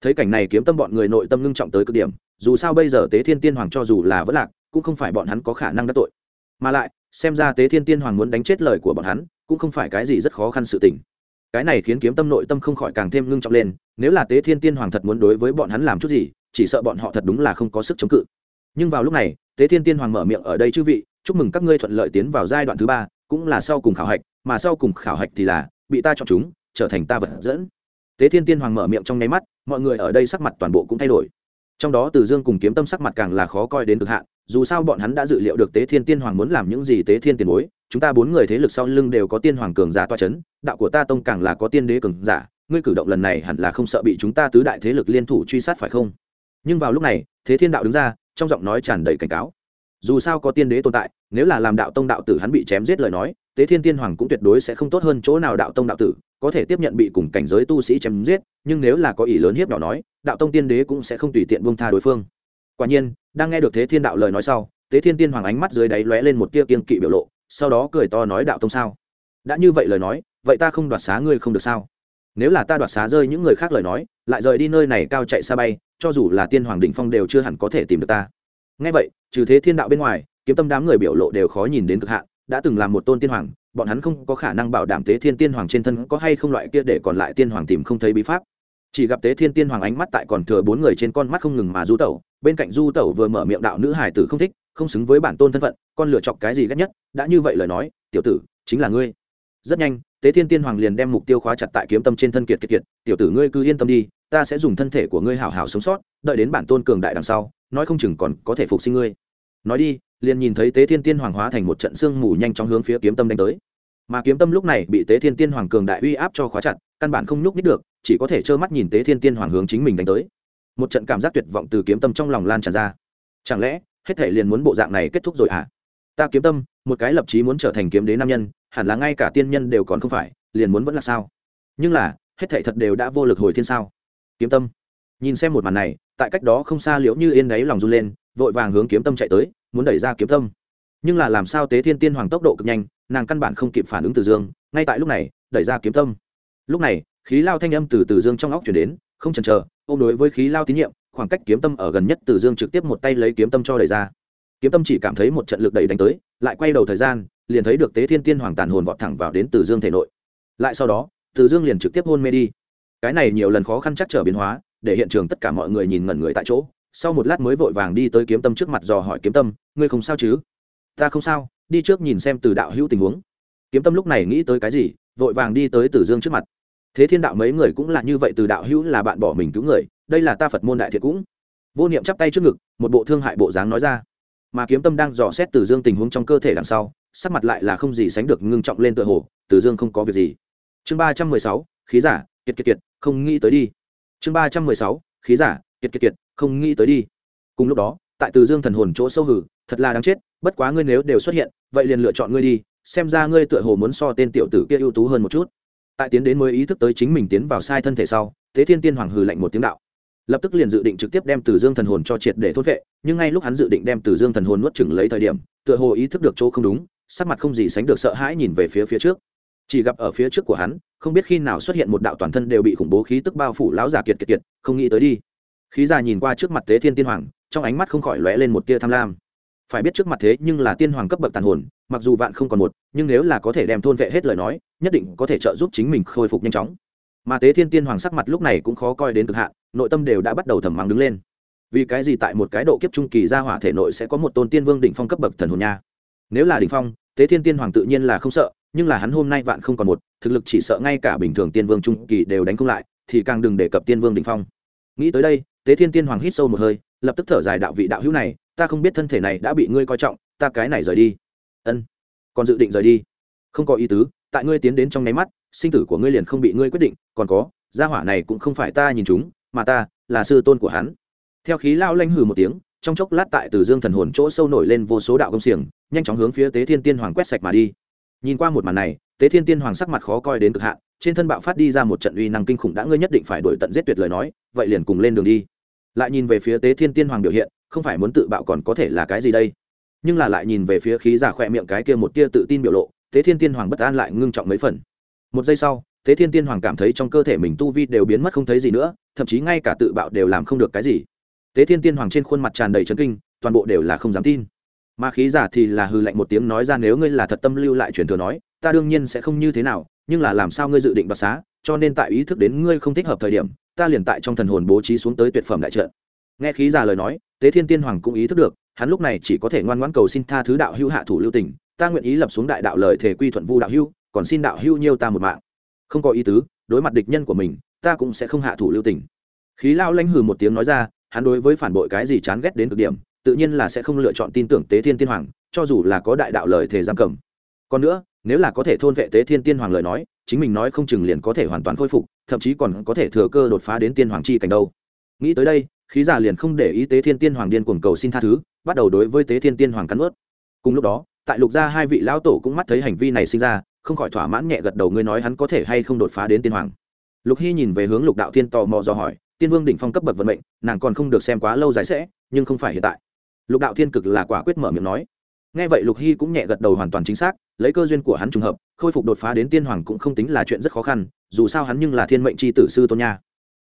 Thấy cảnh này kiếm tâm bọn người nội tâm ngưng trọng tới cực điểm, dù sao bây giờ tế thiên tiên hoàng cho dù là vỡ lạc, cũng không phải bọn hắn có khả năng đắc tội. Mà lại xem ra tế thiên tiên hoàng muốn đánh chết lời của bọn hắn, cũng không phải cái gì rất khó khăn sự tình. Cái này khiến kiếm tâm nội tâm không khỏi càng thêm ngưng trọng lên, nếu là tế thiên tiên hoàng thật muốn đối với bọn hắn làm chút gì, chỉ sợ bọn họ thật đúng là không có sức chống cự. Nhưng vào lúc này, tế thiên tiên hoàng mở miệng ở đây chư vị, chúc mừng các ngươi thuận lợi tiến vào giai đoạn thứ ba, cũng là sau cùng khảo hạch, mà sau cùng khảo hạch thì là, bị ta chọn chúng, trở thành ta vật dẫn. Tế thiên tiên hoàng mở miệng trong nháy mắt, mọi người ở đây sắc mặt toàn bộ cũng thay đổi trong đó từ dương cùng kiếm tâm sắc mặt càng là khó coi đến cực hạn, dù sao bọn hắn đã dự liệu được tế thiên tiên hoàng muốn làm những gì tế thiên tiền bối, chúng ta bốn người thế lực sau lưng đều có tiên hoàng cường giả toa c h ấ n đạo của ta tông càng là có tiên đế cường giả, ngươi cử động lần này hẳn là không sợ bị chúng ta tứ đại thế lực liên thủ truy sát phải không? Nhưng vào lúc này thế thiên đạo đứng ra, trong giọng nói tràn đầy cảnh cáo. Dù sao có tiên đế tồn tại, nếu là làm đạo tông đạo tử hắn bị chém giết lời nói, tế thiên tiên hoàng cũng tuyệt đối sẽ không tốt hơn chỗ nào đạo tông đạo tử có thể tiếp nhận bị cùng cảnh giới tu sĩ chém giết, nhưng nếu là có ý lớn hiếp nhỏ nói, đạo tông tiên đế cũng sẽ không tùy tiện buông tha đối phương. Quả nhiên, đang nghe được thế thiên đạo lời nói sau tế thiên tiên hoàng ánh mắt dưới đáy lóe lên một tia kiên kỵ biểu lộ, sau đó cười to nói đạo tông sao? Đã như vậy lời nói, vậy ta không đoạt xá ngươi không được sao? Nếu là ta đoạt xá rơi những người khác lời nói, lại rời đi nơi này cao chạy xa bay, cho dù là tiên hoàng đỉnh phong đều chưa hẳn có thể tìm được ta. Ngay vậy, trừ thế thiên đạo bên ngoài, kiếm tâm đám người biểu lộ đều khó nhìn đến cực hạn, đã từng làm một tôn tiên hoàng bọn hắn không có khả năng bảo đảm tế thiên tiên hoàng trên thân có hay không loại kia để còn lại tiên hoàng tìm không thấy bí pháp. Chỉ gặp tế thiên tiên hoàng ánh mắt tại còn thừa bốn người trên con mắt không ngừng mà du tẩu, bên cạnh du tẩu vừa mở miệng đạo nữ hải tử không thích, không xứng với bản tôn thân phận, con lựa chọc cái gì ghét nhất, đã như vậy lời nói, tiểu tử, chính là ngươi. Rất nhanh, tế thiên tiên hoàng liền đem mục tiêu khóa chặt tại kiếm tâm trên thân kiệt kiệt kiệt, tiểu tử ngươi cứ yên tâm đi, ta sẽ dùng thân thể của ngươi hảo hảo sống sót, đợi đến bản tôn cường đại đằng sau, nói không chừng còn có thể phục sinh ngươi. Nói đi liền nhìn thấy tế thiên tiên hoàng hóa thành một trận sương mù nhanh chóng hướng phía kiếm tâm đánh tới. Mà kiếm tâm lúc này bị tế thiên tiên hoàng cường đại uy áp cho khóa chặt, căn bản không nhúc nít được, chỉ có thể trơ mắt nhìn tế thiên tiên hoàng hướng chính mình đánh tới. Một trận cảm giác tuyệt vọng từ kiếm tâm trong lòng lan tràn ra. Chẳng lẽ, hết thể liền muốn bộ dạng này kết thúc rồi à ta kiếm tâm, một cái lập chí muốn trở thành kiếm đế nam nhân, hẳn là ngay cả tiên nhân đều còn không phải, liền muốn vẫn là sao? Nhưng là, hết thể thật đều đã vô lực hồi thiên sao? Kiếm tâm. Nhìn xem một màn này, tại cách đó không xa liễu như yên đáy lòng run lên vội vàng hướng kiếm tâm chạy tới, muốn đẩy ra kiếm tâm. Nhưng là làm sao tế thiên tiên hoàng tốc độ cực nhanh, nàng căn bản không kịp phản ứng từ dương, ngay tại lúc này, đẩy ra kiếm tâm. Lúc này, khí lao thanh âm từ từ dương trong óc chuyển đến, không chần chờ ô m đối với khí lao tín nhiệm, khoảng cách kiếm tâm ở gần nhất từ dương trực tiếp một tay lấy kiếm tâm cho đẩy ra. Kiếm tâm chỉ cảm thấy một trận lực đẩy đánh tới, lại quay đầu thời gian, liền thấy được tế thiên tiên hoàng tàn hồn vọt thẳng vào đến từ dương thể nội. Lại sau đó, từ dương liền trực tiếp hôn mê đi. Cái này nhiều lần khó khăn chắc trở biến hóa, để hiện trường tất cả mọi người nhìn ngẩn người tại chỗ sau một lát mới vội vàng đi tới kiếm tâm trước mặt dò hỏi kiếm tâm, ngươi không sao chứ? Ta không sao, đi trước nhìn xem từ đạo hữu tình huống. Kiếm tâm lúc này nghĩ tới cái gì, vội vàng đi tới từ dương trước mặt. Thế thiên đạo mấy người cũng là như vậy, từ đạo hữu là bạn bỏ mình cứu người, đây là ta phật môn đại thiệt cũng. Vô niệm chắp tay trước ngực, một bộ thương hại bộ dáng nói ra. Mà kiếm tâm đang dò xét từ dương tình huống trong cơ thể đằng sau, sắc mặt lại là không gì sánh được ngưng trọng lên tựa hồ, từ dương không có việc gì. Chương ba trăm mười sáu, khí giả, kiệt kiệt kiệt, không nghĩ tới đi. Chương ba trăm mười sáu, khí giả, kiệt kiệt kiệt không nghĩ tới đi. Cùng lúc đó, tại từ dương thần hồn chỗ sâu hử, thật là đáng chết, bất quá ngươi nếu đều xuất hiện, vậy liền lựa chọn ngươi đi, xem ra ngươi tựa hồ muốn so tên tiểu tử kia ưu tú hơn một chút. Tại tiến đến mới ý thức tới chính mình tiến vào sai thân thể sau, thế thiên tiên hoàng hừ lạnh một tiếng đạo. Lập tức liền dự định trực tiếp đem từ dương thần hồn cho triệt để thốt vệ, nhưng ngay lúc hắn dự định đem từ dương thần hồn nuốt chừng lấy thời điểm, tựa hồ ý thức được chỗ không đúng, sắc mặt không gì sánh được sợ hãi nhìn về phía phía trước. Chỉ gặp ở phía trước của hắn, không biết khi nào xuất hiện một đạo toàn thân đều bị khủng bố khí tức bao phủ lão giả kiệt kiệt kiệt, không nghĩ tới đi khí già nhìn qua trước mặt tế thiên tiên hoàng, trong ánh mắt không khỏi lóe lên một tia tham lam. Phải biết trước mặt thế nhưng là tiên hoàng cấp bậc tàn hồn, mặc dù vạn không còn một, nhưng nếu là có thể đem thôn vệ hết lời nói, nhất định có thể trợ giúp chính mình khôi phục nhanh chóng. Mà tế thiên tiên hoàng sắc mặt lúc này cũng khó coi đến cực hạn, nội tâm đều đã bắt đầu thầm mắng đứng lên. Vì cái gì tại một cái độ kiếp trung kỳ gia hỏa thể nội sẽ có một tôn tiên vương đỉnh phong cấp bậc thần hồn nha? Nếu là đỉnh phong tế thiên tiên hoàng tự nhiên là không sợ, nhưng là hắn hôm nay vạn không còn một, thực lực chỉ sợ ngay cả bình thường tiên vương trung kỳ đều đánh không lại, thì càng đừng đề cập tiên vương đỉnh phong. Nghĩ tới đây tế thiên tiên hoàng hít sâu một hơi, lập tức thở dài đạo vị đạo hữu này, ta không biết thân thể này đã bị ngươi coi trọng, ta cái này rời đi. Ân, còn dự định rời đi? Không có ý tứ, tại ngươi tiến đến trong nháy mắt, sinh tử của ngươi liền không bị ngươi quyết định, còn có, gia hỏa này cũng không phải ta nhìn chúng, mà ta là sư tôn của hắn. Theo khí lao lanh hừ một tiếng, trong chốc lát tại từ dương thần hồn chỗ sâu nổi lên vô số đạo công xiềng, nhanh chóng hướng phía tế thiên tiên hoàng quét sạch mà đi. Nhìn qua một màn này, tế thiên tiên hoàng sắc mặt khó coi đến cực hạn, trên thân bạo phát đi ra một trận uy năng kinh khủng đã ngươi nhất định phải đổi tận giết tuyệt lời nói, vậy liền cùng lên đường đi lại nhìn về phía tế thiên tiên hoàng biểu hiện, không phải muốn tự bạo còn có thể là cái gì đây? Nhưng là lại nhìn về phía khí giả khỏe miệng cái kia một tia tự tin biểu lộ, tế thiên tiên hoàng bất an lại ngưng trọng mấy phần. Một giây sau, tế thiên tiên hoàng cảm thấy trong cơ thể mình tu vi đều biến mất không thấy gì nữa, thậm chí ngay cả tự bạo đều làm không được cái gì. Tế thiên tiên hoàng trên khuôn mặt tràn đầy trấn kinh, toàn bộ đều là không dám tin. Mà khí giả thì là hư lạnh một tiếng nói ra nếu ngươi là thật tâm lưu lại truyền thừa nói, ta đương nhiên sẽ không như thế nào, nhưng là làm sao ngươi dự định đoạt xá, cho nên tại ý thức đến ngươi không thích hợp thời điểm ta liền tại trong thần hồn bố trí xuống tới tuyệt phẩm đại trận. Nghe khí giả lời nói, tế thiên tiên hoàng cũng ý thức được, hắn lúc này chỉ có thể ngoan ngoãn cầu xin tha thứ đạo hữu hạ thủ lưu tình, ta nguyện ý lập xuống đại đạo lời thể quy thuận vu đạo hữu, còn xin đạo hữu nhiêu ta một mạng. Không có ý tứ, đối mặt địch nhân của mình, ta cũng sẽ không hạ thủ lưu tình. Khí lao lanh hừ một tiếng nói ra, hắn đối với phản bội cái gì chán ghét đến cực điểm, tự nhiên là sẽ không lựa chọn tin tưởng tế thiên tiên hoàng, cho dù là có đại đạo lời thể giam cầm. Còn nữa, nếu là có thể thôn vệ tế thiên tiên hoàng lời nói chính mình nói không chừng liền có thể hoàn toàn khôi phục, thậm chí còn có thể thừa cơ đột phá đến tiên hoàng chi cảnh đâu. Nghĩ tới đây, khí giả liền không để ý tế thiên tiên hoàng điên cuồng cầu xin tha thứ, bắt đầu đối với tế thiên tiên hoàng cắn ướt. Cùng lúc đó, tại lục gia hai vị lão tổ cũng mắt thấy hành vi này sinh ra, không khỏi thỏa mãn nhẹ gật đầu ngươi nói hắn có thể hay không đột phá đến tiên hoàng. Lục hy nhìn về hướng lục đạo thiên tò mò do hỏi, tiên vương đỉnh phong cấp bậc vận mệnh, nàng còn không được xem quá lâu dài sẽ, nhưng không phải hiện tại. Lục đạo thiên cực là quả quyết mở miệng nói nghe vậy lục hy cũng nhẹ gật đầu hoàn toàn chính xác, lấy cơ duyên của hắn trùng hợp, khôi phục đột phá đến tiên hoàng cũng không tính là chuyện rất khó khăn, dù sao hắn nhưng là thiên mệnh c h i tử sư tôn nha.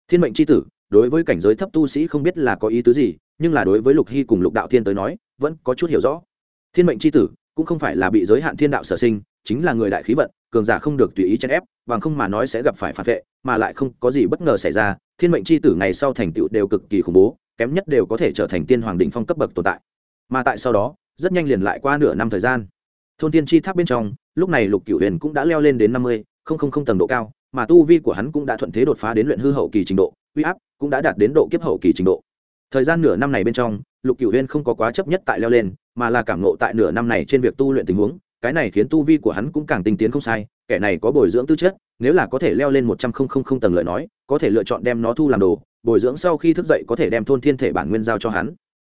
Thiên mệnh c h i tử, đối với cảnh giới thấp tu sĩ không biết là có ý tứ gì, nhưng là đối với lục hy cùng lục đạo thiên tới nói, vẫn có chút hiểu rõ. Thiên mệnh c h i tử, cũng không phải là bị giới hạn thiên đạo sở sinh, chính là người đại khí vận, cường giả không được tùy ý chèn ép, bằng không mà nói sẽ gặp phải phản vệ, mà lại không có gì bất ngờ xảy ra, thiên mệnh c h i tử ngày sau thành tựu đều cực kỳ khủng bố, kém nhất đều có thể trở thành tiên hoàng định phong cấp bậc tồn tại. Mà tại sau đó rất nhanh liền lại qua nửa năm thời gian. Thôn tiên chi tháp bên trong, lúc này lục cửu huyền cũng đã leo lên đến năm mươi, không không không tầng độ cao, mà tu vi của hắn cũng đã thuận thế đột phá đến luyện hư hậu kỳ trình độ, uy áp cũng đã đạt đến độ kiếp hậu kỳ trình độ. Thời gian nửa năm này bên trong, lục cửu huyền không có quá chấp nhất tại leo lên, mà là cảm ngộ tại nửa năm này trên việc tu luyện tình huống, cái này khiến tu vi của hắn cũng càng tinh tiến không sai, kẻ này có bồi dưỡng tư chất, nếu là có thể leo lên một trăm không không không tầng lợi nói, có thể lựa chọn đem nó thu làm đồ, bồi dưỡng sau khi thức dậy có thể đem thôn thiên thể bản nguyên giao cho hắn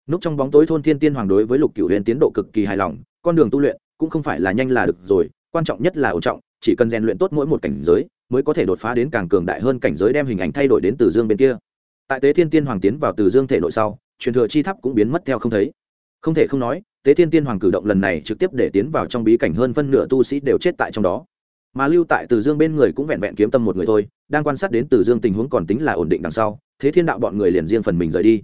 núp trong bóng tối thôn thiên tiên hoàng đối với lục cửu huyền tiến độ cực kỳ hài lòng, con đường tu luyện cũng không phải là nhanh là được rồi, quan trọng nhất là ổn trọng, chỉ cần rèn luyện tốt mỗi một cảnh giới, mới có thể đột phá đến càng cường đại hơn cảnh giới đem hình ảnh thay đổi đến từ dương bên kia. Tại tế thiên tiên hoàng tiến vào từ dương thể nội sau, truyền thừa chi tháp cũng biến mất theo không thấy. Không thể không nói, tế thiên tiên hoàng cử động lần này trực tiếp để tiến vào trong bí cảnh hơn phân nửa tu sĩ đều chết tại trong đó. Mà lưu tại từ dương bên người cũng vẹn vẹn kiếm tâm một người thôi, đang quan sát đến từ dương tình huống còn tính là ổn định đằng sau, thế thiên đạo bọn người liền riêng phần mình rời đi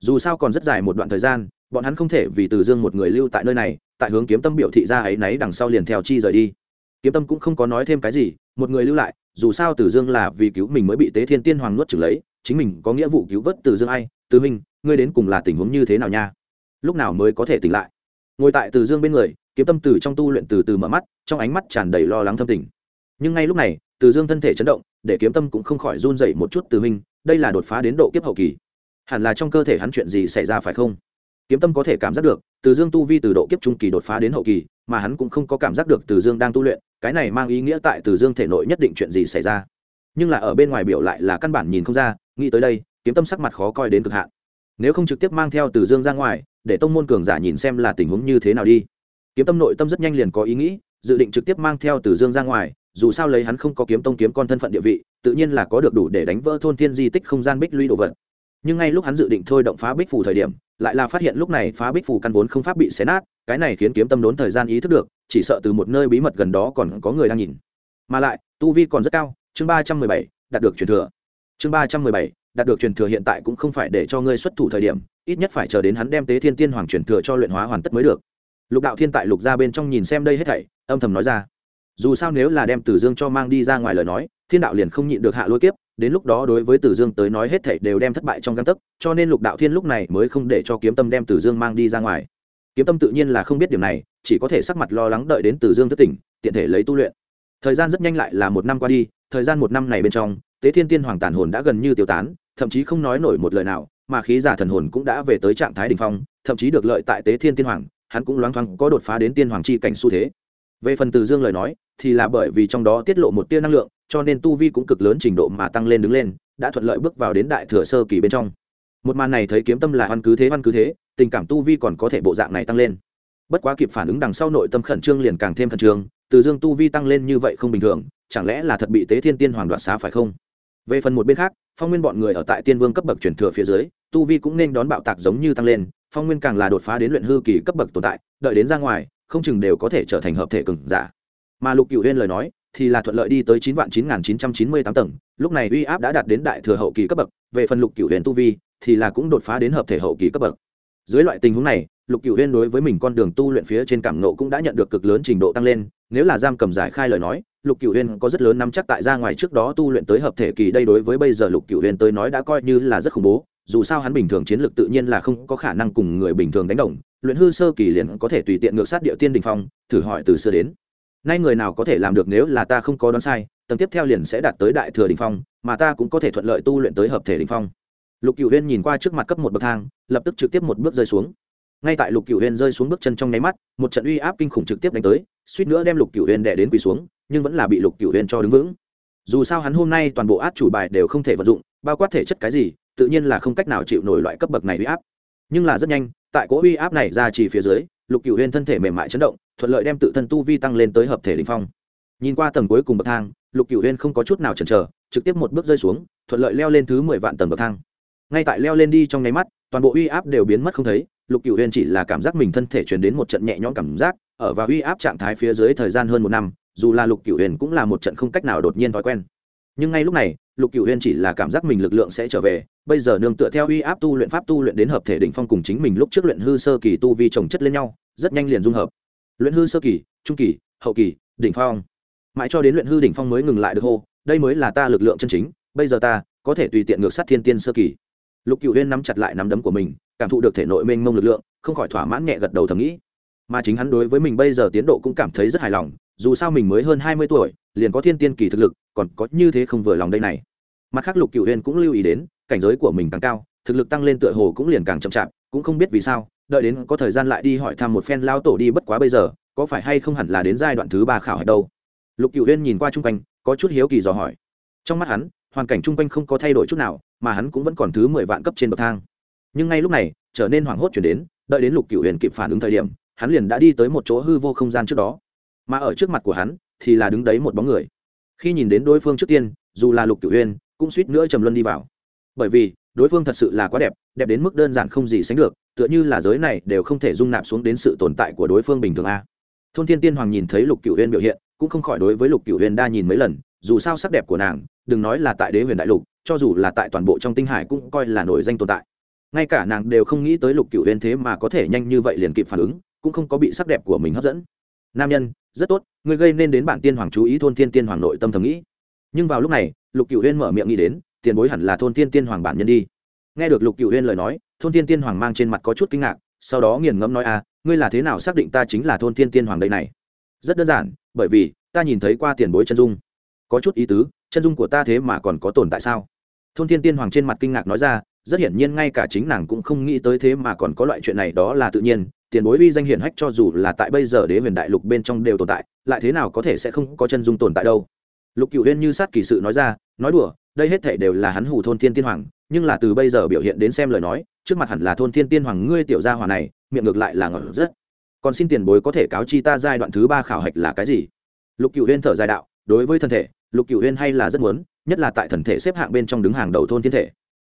dù sao còn rất dài một đoạn thời gian, bọn hắn không thể vì từ dương một người lưu tại nơi này, tại hướng kiếm tâm biểu thị ra ấy náy đằng sau liền theo chi rời đi. Kiếm tâm cũng không có nói thêm cái gì, một người lưu lại, dù sao từ dương là vì cứu mình mới bị tế thiên tiên hoàng nuốt trừng lấy, chính mình có nghĩa vụ cứu vớt từ dương ai? Từ minh, ngươi đến cùng là tình huống như thế nào nha? Lúc nào mới có thể tỉnh lại? Ngồi tại từ dương bên người, kiếm tâm từ trong tu luyện từ từ mở mắt, trong ánh mắt tràn đầy lo lắng thâm tình. Nhưng ngay lúc này, từ dương thân thể chấn động, để kiếm tâm cũng không khỏi run dậy một chút, từ minh, đây là đột phá đến độ kiếp hậu kỳ hẳn là trong cơ thể hắn chuyện gì xảy ra phải không? Kiếm tâm có thể cảm giác được, từ dương tu vi từ độ kiếp trung kỳ đột phá đến hậu kỳ, mà hắn cũng không có cảm giác được từ dương đang tu luyện, cái này mang ý nghĩa tại từ dương thể nội nhất định chuyện gì xảy ra. Nhưng là ở bên ngoài biểu lại là căn bản nhìn không ra, nghĩ tới đây, kiếm tâm sắc mặt khó coi đến cực hạn. Nếu không trực tiếp mang theo từ dương ra ngoài, để tông môn cường giả nhìn xem là tình huống như thế nào đi. Kiếm tâm nội tâm rất nhanh liền có ý nghĩ, dự định trực tiếp mang theo từ dương ra ngoài, dù sao lấy hắn không có kiếm tông kiếm con thân phận địa vị, tự nhiên là có được đủ để đánh vỡ thôn thiên di tích không gian bích lũy đồ vật nhưng ngay lúc hắn dự định thôi động phá bích phủ thời điểm, lại là phát hiện lúc này phá bích phủ căn vốn không pháp bị xé nát, cái này khiến kiếm tâm đốn thời gian ý thức được, chỉ sợ từ một nơi bí mật gần đó còn có người đang nhìn. Mà lại, tu vi còn rất cao, chương ba trăm mười bảy, đạt được truyền thừa. Chương ba trăm mười bảy, đạt được truyền thừa hiện tại cũng không phải để cho ngươi xuất thủ thời điểm, ít nhất phải chờ đến hắn đem tế thiên tiên hoàng truyền thừa cho luyện hóa hoàn tất mới được. Lục đạo thiên tại lục ra bên trong nhìn xem đây hết thảy, âm thầm nói ra. Dù sao nếu là đem tử dương cho mang đi ra ngoài lời nói, thiên đạo liền không nhịn được hạ lôi kiếp đến lúc đó đối với tử dương tới nói hết thảy đều đem thất bại trong gang tấc, cho nên lục đạo thiên lúc này mới không để cho kiếm tâm đem tử dương mang đi ra ngoài. Kiếm tâm tự nhiên là không biết điểm này, chỉ có thể sắc mặt lo lắng đợi đến tử dương thức tỉnh, tiện thể lấy tu luyện. Thời gian rất nhanh lại là một năm qua đi, thời gian một năm này bên trong, tế thiên tiên hoàng tàn hồn đã gần như tiêu tán, thậm chí không nói nổi một lời nào, mà khí giả thần hồn cũng đã về tới trạng thái đỉnh phong, thậm chí được lợi tại tế thiên tiên hoàng, hắn cũng loáng thoáng có đột phá đến tiên hoàng chi cảnh xu thế. Về phần từ dương lời nói, thì là bởi vì trong đó tiết lộ một tia năng lượng cho nên tu vi cũng cực lớn trình độ mà tăng lên đứng lên, đã thuận lợi bước vào đến đại thừa sơ kỳ bên trong. Một màn này thấy kiếm tâm là văn cứ thế văn cứ thế, tình cảm tu vi còn có thể bộ dạng này tăng lên. Bất quá kịp phản ứng đằng sau nội tâm khẩn trương liền càng thêm khẩn trương, từ dương tu vi tăng lên như vậy không bình thường, chẳng lẽ là thật bị tế thiên tiên hoàng đoạt xá phải không? Về phần một bên khác, phong nguyên bọn người ở tại tiên vương cấp bậc chuyển thừa phía dưới, tu vi cũng nên đón bạo tạc giống như tăng lên, phong nguyên càng là đột phá đến luyện hư kỳ cấp bậc tồn tại, đợi đến ra ngoài, không chừng đều có thể trở thành hợp thể cừng giả. Mà lục cựu huyên lời nói thì là thuận lợi đi tới chín vạn chín nghìn chín trăm chín mươi tám tầng. Lúc này uy áp đã đạt đến đại thừa hậu kỳ cấp bậc, về phần lục cựu huyền tu vi thì là cũng đột phá đến hợp thể hậu kỳ cấp bậc. Dưới loại tình huống này, lục cựu huyên đối với mình con đường tu luyện phía trên cảm nộ cũng đã nhận được cực lớn trình độ tăng lên. Nếu là giam cầm giải khai lời nói, lục cựu huyên có rất lớn nắm chắc tại ra ngoài trước đó tu luyện tới hợp thể kỳ đây đối với bây giờ lục cựu huyên tới nói đã coi như là rất khủng bố. Dù sao hắn bình thường chiến lược tự nhiên là không có khả năng cùng người bình thường đánh đồng. Luyện hư sơ kỳ liền có thể tùy tiện ngược sát địa tiên đình phong, thử hỏi từ xưa đến nay người nào có thể làm được nếu là ta không có đoán sai, tầng tiếp theo liền sẽ đạt tới đại thừa đình phong, mà ta cũng có thể thuận lợi tu luyện tới hợp thể đình phong. Lục cựu huyên nhìn qua trước mặt cấp một bậc thang, lập tức trực tiếp một bước rơi xuống. Ngay tại lục cựu huyên rơi xuống bước chân trong nháy mắt, một trận uy áp kinh khủng trực tiếp đánh tới, suýt nữa đem lục cựu huyên đè đến quỳ xuống, nhưng vẫn là bị lục cựu huyên cho đứng vững. Dù sao hắn hôm nay toàn bộ át chủ bài đều không thể vận dụng, bao quát thể chất cái gì, tự nhiên là không cách nào chịu nổi loại cấp bậc này uy áp. Nhưng là rất nhanh, tại cỗ uy áp này ra chỉ phía dưới, lục cựu huyên thân thể mềm mại chấn động thuận lợi đem tự thân tu vi tăng lên tới hợp thể đỉnh phong. Nhìn qua tầng cuối cùng bậc thang, lục cựu huyên không có chút nào chần chờ, trực tiếp một bước rơi xuống, thuận lợi leo lên thứ mười vạn tầng bậc thang. Ngay tại leo lên đi trong nháy mắt, toàn bộ uy áp đều biến mất không thấy, lục cựu huyên chỉ là cảm giác mình thân thể chuyển đến một trận nhẹ nhõm cảm giác, ở và uy áp trạng thái phía dưới thời gian hơn một năm, dù là lục cựu Uyên cũng là một trận không cách nào đột nhiên thói quen. Nhưng ngay lúc này, lục cựu Uyên chỉ là cảm giác mình lực lượng sẽ trở về, bây giờ nương tựa theo uy áp tu luyện pháp tu luyện đến hợp thể đỉnh phong cùng chính mình lúc trước luyện hư sơ kỳ tu vi trồng chất lên nhau, rất nhanh liền dung hợp luyện hư sơ kỳ, trung kỳ, hậu kỳ, đỉnh phong. Mãi cho đến luyện hư đỉnh phong mới ngừng lại được hô, đây mới là ta lực lượng chân chính, bây giờ ta có thể tùy tiện ngược sát thiên tiên sơ kỳ. Lục cựu huyên nắm chặt lại nắm đấm của mình, cảm thụ được thể nội mênh mông lực lượng, không khỏi thỏa mãn nhẹ gật đầu thầm nghĩ. Mà chính hắn đối với mình bây giờ tiến độ cũng cảm thấy rất hài lòng, dù sao mình mới hơn hai mươi tuổi, liền có thiên tiên kỳ thực lực, còn có như thế không vừa lòng đây này. Mặt khác lục cựu huyên cũng lưu ý đến, cảnh giới của mình càng cao, thực lực tăng lên tựa hồ cũng liền càng chậm chạp, cũng không biết vì sao đợi đến có thời gian lại đi hỏi thăm một phen lao tổ đi bất quá bây giờ, có phải hay không hẳn là đến giai đoạn thứ ba khảo hạch đâu? Lục cựu huyên nhìn qua chung quanh, có chút hiếu kỳ dò hỏi. Trong mắt hắn, hoàn cảnh chung quanh không có thay đổi chút nào, mà hắn cũng vẫn còn thứ mười vạn cấp trên bậc thang. Nhưng ngay lúc này, trở nên hoảng hốt chuyển đến, đợi đến lục cựu huyền kịp phản ứng thời điểm, hắn liền đã đi tới một chỗ hư vô không gian trước đó. Mà ở trước mặt của hắn, thì là đứng đấy một bóng người. Khi nhìn đến đối phương trước tiên, dù là lục cựu huyền cũng suýt nữa trầm luân đi vào. Bởi vì đối phương thật sự là quá đẹp đẹp đến mức đơn giản không gì sánh được, tựa như là giới này đều không thể dung nạp xuống đến sự tồn tại của đối phương bình thường a. Thôn thiên tiên hoàng nhìn thấy lục cựu huyền biểu hiện, cũng không khỏi đối với lục cựu huyền đa nhìn mấy lần, dù sao sắc đẹp của nàng, đừng nói là tại đế huyền đại lục, cho dù là tại toàn bộ trong tinh hải cũng coi là nổi danh tồn tại. Ngay cả nàng đều không nghĩ tới lục cựu huyền thế mà có thể nhanh như vậy liền kịp phản ứng, cũng không có bị sắc đẹp của mình hấp dẫn. Nam nhân, rất tốt người gây nên đến bản tiên hoàng chú ý thôn thiên tiên hoàng nội tâm thầm nghĩ. Nhưng vào lúc này, lục cựu huyên mở miệng nghĩ đến tiền bối hẳn là thôn thiên tiên hoàng bản nhân đi. Nghe được lục cựu huyên lời nói thôn thiên tiên hoàng mang trên mặt có chút kinh ngạc sau đó nghiền ngẫm nói a à, ngươi là thế nào xác định ta chính là thôn thiên tiên hoàng đây này? Rất đơn giản bởi vì ta nhìn thấy qua tiền bối chân dung. Có chút ý tứ chân dung của ta thế mà còn có tồn tại sao? Thôn thiên tiên hoàng trên mặt kinh ngạc nói ra rất hiển nhiên ngay cả chính nàng cũng không nghĩ tới thế mà còn có loại chuyện này đó là tự nhiên tiền bối uy danh hiển hách cho dù là tại bây giờ đế huyền đại lục bên trong đều tồn tại lại thế nào có thể sẽ không có chân dung tồn tại đâu? Lục cựu huyên như sát kỳ sự nói ra nói đùa đây hết thể đều là hắn hủ thôn thiên tiên hoàng, nhưng là từ bây giờ biểu hiện đến xem lời nói, trước mặt hẳn là thôn thiên tiên hoàng ngươi tiểu gia hòa này, miệng ngược lại là ngọt rất. Còn xin tiền bối có thể cáo chi ta giai đoạn thứ ba khảo hạch là cái gì? Lục cựu huyên thở dài đạo, đối với thân thể, lục cựu huyên hay là rất muốn, nhất là tại thần thể xếp hạng bên trong đứng hàng đầu thôn thiên thể.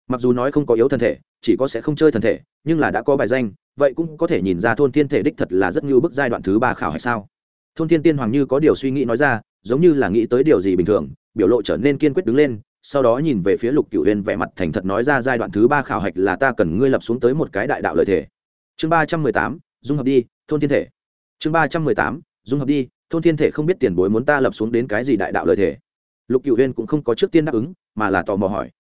Mặc dù nói không có yếu thân thể, chỉ có sẽ không chơi thân thể, nhưng là đã có bài danh, vậy cũng có thể nhìn ra thôn thiên thể đích thật là rất như bức giai đoạn thứ ba khảo hay sao? Thôn thiên tiên hoàng như có điều suy nghĩ nói ra, giống như là nghĩ tới điều gì bình thường, biểu lộ trở nên kiên quyết đứng lên sau đó nhìn về phía lục cựu huyên vẻ mặt thành thật nói ra giai đoạn thứ ba khảo hạch là ta cần ngươi lập xuống tới một cái đại đạo lợi thể. Chương ba trăm mười tám, dung hợp đi, thôn thiên thể. Chương ba trăm mười tám, dung hợp đi, thôn thiên thể không biết tiền bối muốn ta lập xuống đến cái gì đại đạo lợi thể. Lục cựu huyên cũng không có trước tiên đáp ứng, mà là tò mò hỏi.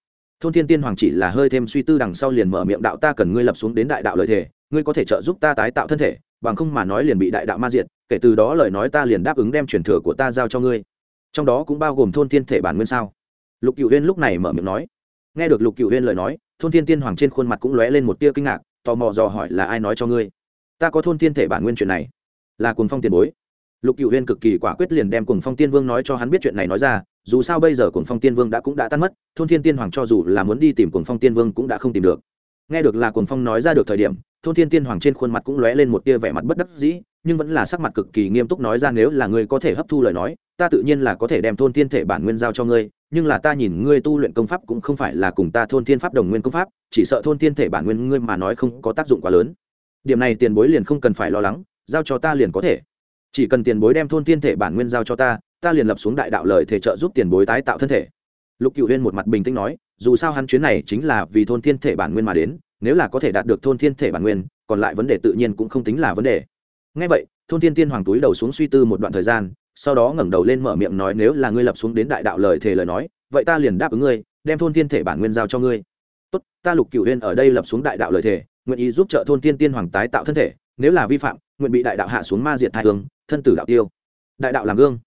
Thôn thiên tiên hoàng chỉ là hơi thêm suy tư đằng sau liền mở miệng đạo ta cần ngươi lập xuống đến đại đạo lợi thể, ngươi có thể trợ giúp ta tái tạo thân thể, bằng không mà nói liền bị đại đạo ma diệt, kể từ đó lời nói ta liền đáp ứng đem truyền thừa của ta giao cho ngươi. Trong đó cũng bao gồm thôn thiên thể bản nguyên sao? Lục cựu huyên lúc này mở miệng nói. Nghe được lục cựu huyên lời nói, thôn thiên tiên hoàng trên khuôn mặt cũng lóe lên một tia kinh ngạc, tò mò dò hỏi là ai nói cho ngươi? Ta có thôn thiên thể bản nguyên chuyện này. Là cuồng phong tiền bối. Lục cựu huyên cực kỳ quả quyết liền đem cuồng phong tiên vương nói cho hắn biết chuyện này nói ra, dù sao bây giờ cuồng phong tiên vương đã cũng đã tan mất, thôn thiên tiên hoàng cho dù là muốn đi tìm cuồng phong tiên vương cũng đã không tìm được. Nghe được là cuồng phong nói ra được thời điểm, thôn thiên tiên hoàng trên khuôn mặt cũng lóe lên một tia vẻ mặt bất đắc dĩ, nhưng vẫn là sắc mặt cực kỳ nghiêm túc nói ra nếu là ngươi có thể hấp thu lời nói, ta tự nhiên là có thể đem thôn thiên thể bản nguyên giao cho ngươi nhưng là ta nhìn ngươi tu luyện công pháp cũng không phải là cùng ta thôn thiên pháp đồng nguyên công pháp, chỉ sợ thôn thiên thể bản nguyên ngươi mà nói không có tác dụng quá lớn. Điểm này tiền bối liền không cần phải lo lắng, giao cho ta liền có thể. Chỉ cần tiền bối đem thôn thiên thể bản nguyên giao cho ta ta liền lập xuống đại đạo lời thể trợ giúp tiền bối tái tạo thân thể. Lục cựu huyên một mặt bình tĩnh nói, dù sao hắn chuyến này chính là vì thôn thiên thể bản nguyên mà đến, nếu là có thể đạt được thôn thiên thể bản nguyên, còn lại vấn đề tự nhiên cũng không tính là vấn đề. Ngay vậy, thôn thiên tiên hoàng túi đầu xuống suy tư một đoạn thời gian sau đó ngẩng đầu lên mở miệng nói, nếu là ngươi lập xuống đến đại đạo lời thề lời nói, vậy ta liền đáp ứng ngươi, đem thôn thiên thể bản nguyên giao cho ngươi. Tốt, ta lục cửu huyên ở đây lập xuống đại đạo lời thề, nguyện ý giúp trợ thôn thiên tiên hoàng tái tạo thân thể, nếu là vi phạm, nguyện bị đại đạo hạ xuống ma diệt thai hương, thân tử đạo tiêu. Đại đạo làm gương.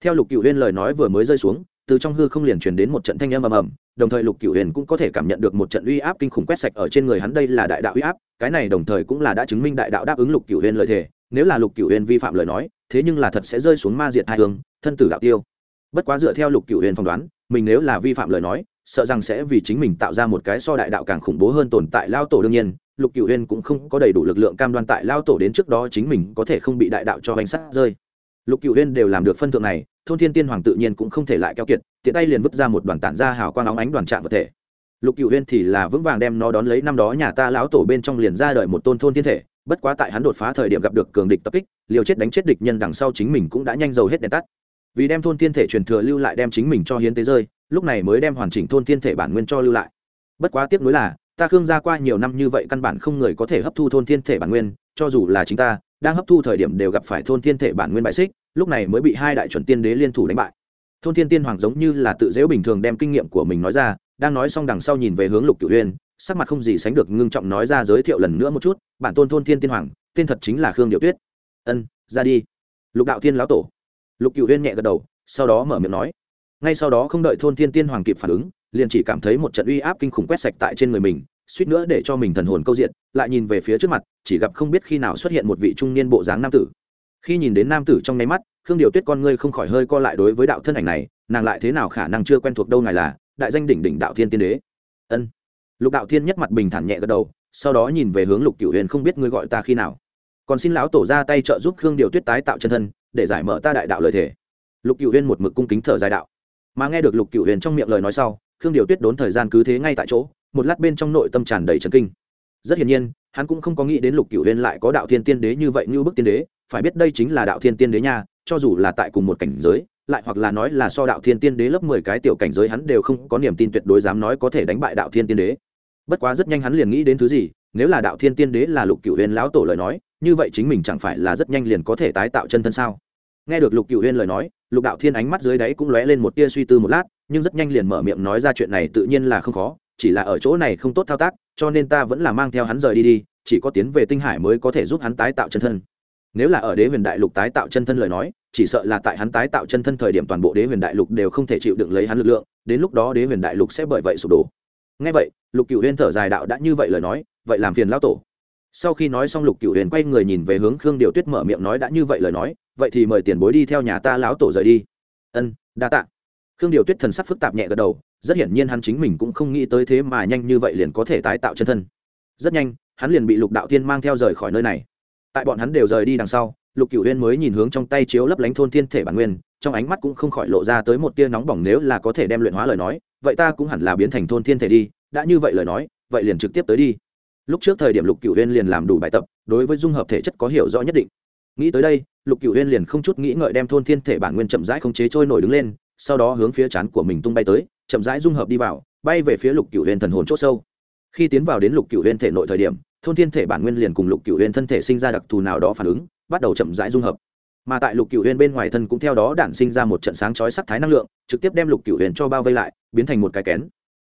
Theo lục cửu huyên lời nói vừa mới rơi xuống, từ trong hư không liền truyền đến một trận thanh âm ầm ầm, đồng thời lục cửu huyền cũng có thể cảm nhận được một trận uy áp kinh khủng quét sạch ở trên người hắn, đây là đại đạo uy áp, cái này đồng thời cũng là đã chứng minh đại đạo đáp ứng lục cửu huyền lời thề, nếu là lục cửu huyền vi phạm lời nói thế nhưng là thật sẽ rơi xuống ma diệt hai hương thân tử đạo tiêu. Bất quá dựa theo lục cửu huyền phỏng đoán, mình nếu là vi phạm lời nói, sợ rằng sẽ vì chính mình tạo ra một cái so đại đạo càng khủng bố hơn tồn tại lao tổ đương nhiên, lục cửu huyền cũng không có đầy đủ lực lượng cam đoan tại lao tổ đến trước đó chính mình có thể không bị đại đạo cho hành sát rơi. Lục cửu huyền đều làm được phân thượng này, thôn thiên tiên hoàng tự nhiên cũng không thể lại keo kiệt, tiện tay liền vứt ra một đoàn tản ra hào quang óng ánh đoàn trạng vật thể. Lục cửu huyên thì là vững vàng đem nó đón lấy năm đó nhà ta lão tổ bên trong liền ra đời một tôn thôn thiên thể bất quá tại hắn đột phá thời điểm gặp được cường địch tập kích, liều chết đánh chết địch nhân đằng sau chính mình cũng đã nhanh dầu hết đèn tắt. Vì đem thôn thiên thể truyền thừa lưu lại đem chính mình cho hiến tế rơi, lúc này mới đem hoàn chỉnh thôn thiên thể bản nguyên cho lưu lại. Bất quá tiếp nối là, ta khương gia qua nhiều năm như vậy căn bản không người có thể hấp thu thôn thiên thể bản nguyên, cho dù là chính ta, đang hấp thu thời điểm đều gặp phải thôn thiên thể bản nguyên bại xích, lúc này mới bị hai đại chuẩn tiên đế liên thủ đánh bại. Thôn thiên tiên hoàng giống như là tự dễu bình thường đem kinh nghiệm của mình nói ra, đang nói xong đằng sau nhìn về hướng lục cửu huyên sắc mặt không gì sánh được ngưng trọng nói ra giới thiệu lần nữa một chút, bản tôn thôn thiên tiên hoàng, tên thật chính là khương điệu tuyết. Ân, ra đi. Lục đạo thiên lão tổ. Lục cựu huyên nhẹ gật đầu, sau đó mở miệng nói. Ngay sau đó không đợi thôn thiên tiên hoàng kịp phản ứng, liền chỉ cảm thấy một trận uy áp kinh khủng quét sạch tại trên người mình, suýt nữa để cho mình thần hồn câu diện, lại nhìn về phía trước mặt, chỉ gặp không biết khi nào xuất hiện một vị trung niên bộ dáng nam tử. Khi nhìn đến nam tử trong nháy mắt, khương điều tuyết con ngươi không khỏi hơi co lại đối với đạo thân ảnh này, nàng lại thế nào khả năng chưa quen thuộc đâu ngài là, đại danh đỉnh đỉnh đạo thiên tiên đế. Ân lục đạo thiên nhất mặt bình thản nhẹ gật đầu, sau đó nhìn về hướng lục cửu huyền không biết ngươi gọi ta khi nào. Còn xin lão tổ ra tay trợ giúp khương điều tuyết tái tạo chân thân, để giải mở ta đại đạo lời thể lục cửu huyền một mực cung kính thở dài đạo. Mà nghe được lục cửu huyền trong miệng lời nói sau, khương điều tuyết đốn thời gian cứ thế ngay tại chỗ, một lát bên trong nội tâm tràn đầy trấn kinh. Rất hiển nhiên, hắn cũng không có nghĩ đến lục cửu huyền lại có đạo thiên tiên đế như vậy như bức tiên đế, phải biết đây chính là đạo thiên tiên đế nha, cho dù là tại cùng một cảnh giới, lại hoặc là nói là so đạo thiên tiên đế lớp mười cái tiểu cảnh giới hắn đều không có niềm tin tuyệt đối dám nói có thể đánh bại đạo thiên tiên đế bất quá rất nhanh hắn liền nghĩ đến thứ gì, nếu là đạo thiên tiên đế là lục cửu huyền lão tổ lời nói, như vậy chính mình chẳng phải là rất nhanh liền có thể tái tạo chân thân sao? Nghe được lục cửu huyền lời nói, lục đạo thiên ánh mắt dưới đáy cũng lóe lên một tia suy tư một lát, nhưng rất nhanh liền mở miệng nói ra chuyện này tự nhiên là không khó, chỉ là ở chỗ này không tốt thao tác, cho nên ta vẫn là mang theo hắn rời đi đi, chỉ có tiến về tinh hải mới có thể giúp hắn tái tạo chân thân. Nếu là ở đế huyền đại lục tái tạo chân thân lời nói, chỉ sợ là tại hắn tái tạo chân thân thời điểm toàn bộ đế huyền đại lục đều không thể chịu đựng lấy hắn lực lượng, đến lúc đó đế huyền đại lục sẽ bởi vậy sụp đổ ngay vậy, lục cựu huyên thở dài đạo đã như vậy lời nói, vậy làm phiền lão tổ. Sau khi nói xong, lục cựu huyền quay người nhìn về hướng khương điều tuyết mở miệng nói đã như vậy lời nói, vậy thì mời tiền bối đi theo nhà ta lão tổ rời đi. Ân, đa tạ. Khương điều tuyết thần sắc phức tạp nhẹ gật đầu, rất hiển nhiên hắn chính mình cũng không nghĩ tới thế mà nhanh như vậy liền có thể tái tạo chân thân. Rất nhanh, hắn liền bị lục đạo tiên mang theo rời khỏi nơi này. Tại bọn hắn đều rời đi đằng sau, lục cửu huyên mới nhìn hướng trong tay chiếu lấp lánh thôn thiên thể bản nguyên trong ánh mắt cũng không khỏi lộ ra tới một tia nóng bỏng nếu là có thể đem luyện hóa lời nói, vậy ta cũng hẳn là biến thành thôn thiên thể đi, đã như vậy lời nói, vậy liền trực tiếp tới đi. Lúc trước thời điểm lục cửu huyên liền làm đủ bài tập, đối với dung hợp thể chất có hiểu rõ nhất định. Nghĩ tới đây, lục cửu huyên liền không chút nghĩ ngợi đem thôn thiên thể bản nguyên chậm rãi không chế trôi nổi đứng lên, sau đó hướng phía chán của mình tung bay tới, chậm rãi dung hợp đi vào, bay về phía lục cửu huyên thần hồn c h ỗ sâu. Khi tiến vào đến lục cửu huyên thể nội thời điểm, thôn thiên thể bản nguyên liền cùng lục cửu huyên thân thể sinh ra đặc thù nào đó phản ứng, bắt đầu chậm rãi dung hợp mà tại lục cửu huyền bên ngoài thân cũng theo đó đản sinh ra một trận sáng chói sắc thái năng lượng, trực tiếp đem lục cửu huyền cho bao vây lại, biến thành một cái kén.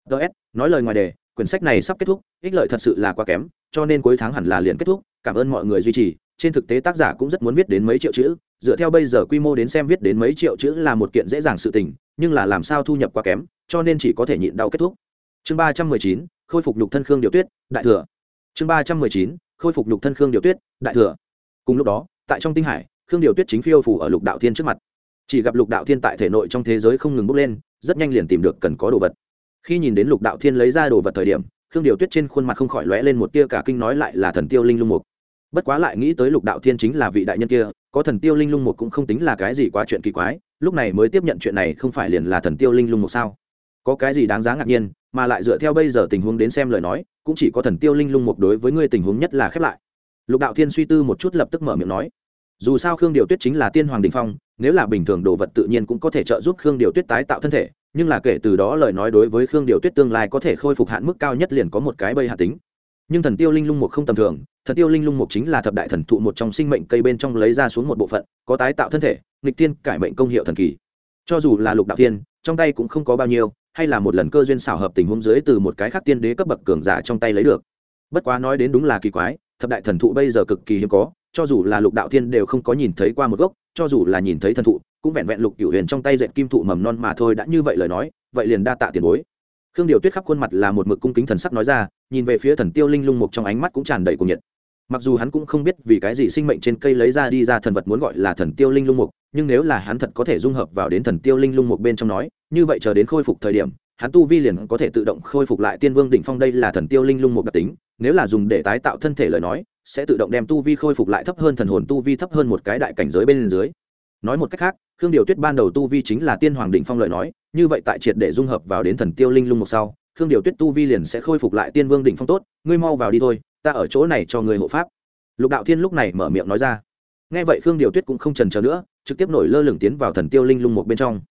Ts nói lời ngoài đề, quyển sách này sắp kết thúc, ích lợi thật sự là quá kém, cho nên cuối tháng hẳn là liền kết thúc, cảm ơn mọi người duy trì, trên thực tế tác giả cũng rất muốn viết đến mấy triệu chữ, dựa theo bây giờ quy mô đến xem viết đến mấy triệu chữ là một kiện dễ dàng sự tình, nhưng là làm sao thu nhập quá kém, cho nên chỉ có thể nhịn đau kết thúc. Chương ba trăm mười chín, khôi phục lục thân khương điều tuyết, đại thừa. Chương ba trăm mười chín, khôi phục lục thân khương điều tuyết, đại thừa. Cùng lúc đó, tại trong tinh hải khương điều tuyết chính phiêu phủ ở lục đạo thiên trước mặt. Chỉ gặp lục đạo thiên tại thể nội trong thế giới không ngừng bốc lên, rất nhanh liền tìm được cần có đồ vật. Khi nhìn đến lục đạo thiên lấy ra đồ vật thời điểm, khương điều tuyết trên khuôn mặt không khỏi lóe lên một tia cả kinh nói lại là thần tiêu linh lung mục. Bất quá lại nghĩ tới lục đạo thiên chính là vị đại nhân kia, có thần tiêu linh lung mục cũng không tính là cái gì quá chuyện kỳ quái, lúc này mới tiếp nhận chuyện này không phải liền là thần tiêu linh lung mục sao? Có cái gì đáng giá ngạc nhiên, mà lại dựa theo bây giờ tình huống đến xem lời nói, cũng chỉ có thần tiêu linh lung mục đối với ngươi tình huống nhất là khép lại. Lục đạo thiên suy tư một chút lập tức mở miệng nói dù sao khương điều tuyết chính là tiên hoàng đình phong, nếu là bình thường đồ vật tự nhiên cũng có thể trợ giúp khương điều tuyết tái tạo thân thể, nhưng là kể từ đó lời nói đối với khương điều tuyết tương lai có thể khôi phục hạn mức cao nhất liền có một cái bây hạ tính. Nhưng thần tiêu linh lung mục không tầm thường, thần tiêu linh lung mục chính là thập đại thần thụ một trong sinh mệnh cây bên trong lấy ra xuống một bộ phận, có tái tạo thân thể, nghịch tiên cải mệnh công hiệu thần kỳ. Cho dù là lục đạo tiên trong tay cũng không có bao nhiêu, hay là một lần cơ duyên xảo hợp tình huống dưới từ một cái khác tiên đế cấp bậc cường giả trong tay lấy được. Bất quá nói đến đúng là kỳ quái, thập đại thần thụ bây giờ cực kỳ hiếm có cho dù là lục đạo thiên đều không có nhìn thấy qua một gốc, cho dù là nhìn thấy thần thụ, cũng vẹn vẹn lục cửu huyền trong tay dệt kim thụ mầm non mà thôi đã như vậy lời nói, vậy liền đa tạ tiền bối. Khương điều tuyết khắp khuôn mặt là một mực cung kính thần sắc nói ra, nhìn về phía thần tiêu linh lung mục trong ánh mắt cũng tràn đầy cuồng nhiệt. Mặc dù hắn cũng không biết vì cái gì sinh mệnh trên cây lấy ra đi ra thần vật muốn gọi là thần tiêu linh lung mục, nhưng nếu là hắn thật có thể dung hợp vào đến thần tiêu linh lung mục bên trong nói, như vậy chờ đến khôi phục thời điểm, hắn tu vi liền có thể tự động khôi phục lại tiên vương đỉnh phong đây là thần tiêu linh lung mục đặc tính, nếu là dùng để tái tạo thân thể lời nói sẽ tự động đem tu vi khôi phục lại thấp hơn thần hồn tu vi thấp hơn một cái đại cảnh giới bên dưới. Nói một cách khác, khương điều tuyết ban đầu tu vi chính là tiên hoàng đỉnh phong lợi nói, như vậy tại triệt để dung hợp vào đến thần tiêu linh lung một sau, khương điều tuyết tu vi liền sẽ khôi phục lại tiên vương đỉnh phong tốt, ngươi mau vào đi thôi, ta ở chỗ này cho người hộ pháp. Lục đạo thiên lúc này mở miệng nói ra. Nghe vậy khương điều tuyết cũng không trần chờ nữa, trực tiếp nổi lơ lửng tiến vào thần tiêu linh lung một bên trong.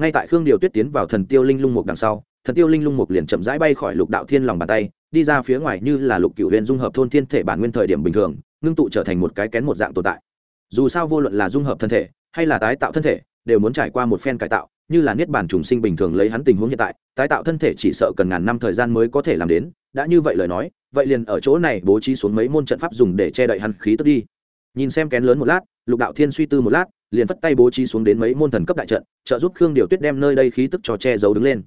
Ngay tại khương điều tuyết tiến vào thần tiêu linh lung một đằng sau, thần tiêu linh lung một liền chậm rãi bay khỏi lục đạo thiên lòng bàn tay đi ra phía ngoài như là lục cửu huyền dung hợp thôn thiên thể bản nguyên thời điểm bình thường, ngưng tụ trở thành một cái kén một dạng tồn tại. Dù sao vô luận là dung hợp thân thể, hay là tái tạo thân thể, đều muốn trải qua một phen cải tạo, như là niết bàn trùng sinh bình thường lấy hắn tình huống hiện tại, tái tạo thân thể chỉ sợ cần ngàn năm thời gian mới có thể làm đến, đã như vậy lời nói, vậy liền ở chỗ này bố trí xuống mấy môn trận pháp dùng để che đậy hắn khí tức đi. Nhìn xem kén lớn một lát, lục đạo thiên suy tư một lát, liền phất tay bố trí xuống đến mấy môn thần cấp đại trận, trợ giúp khương điều tuyết đem nơi đây khí tức cho che giấu đứng lên.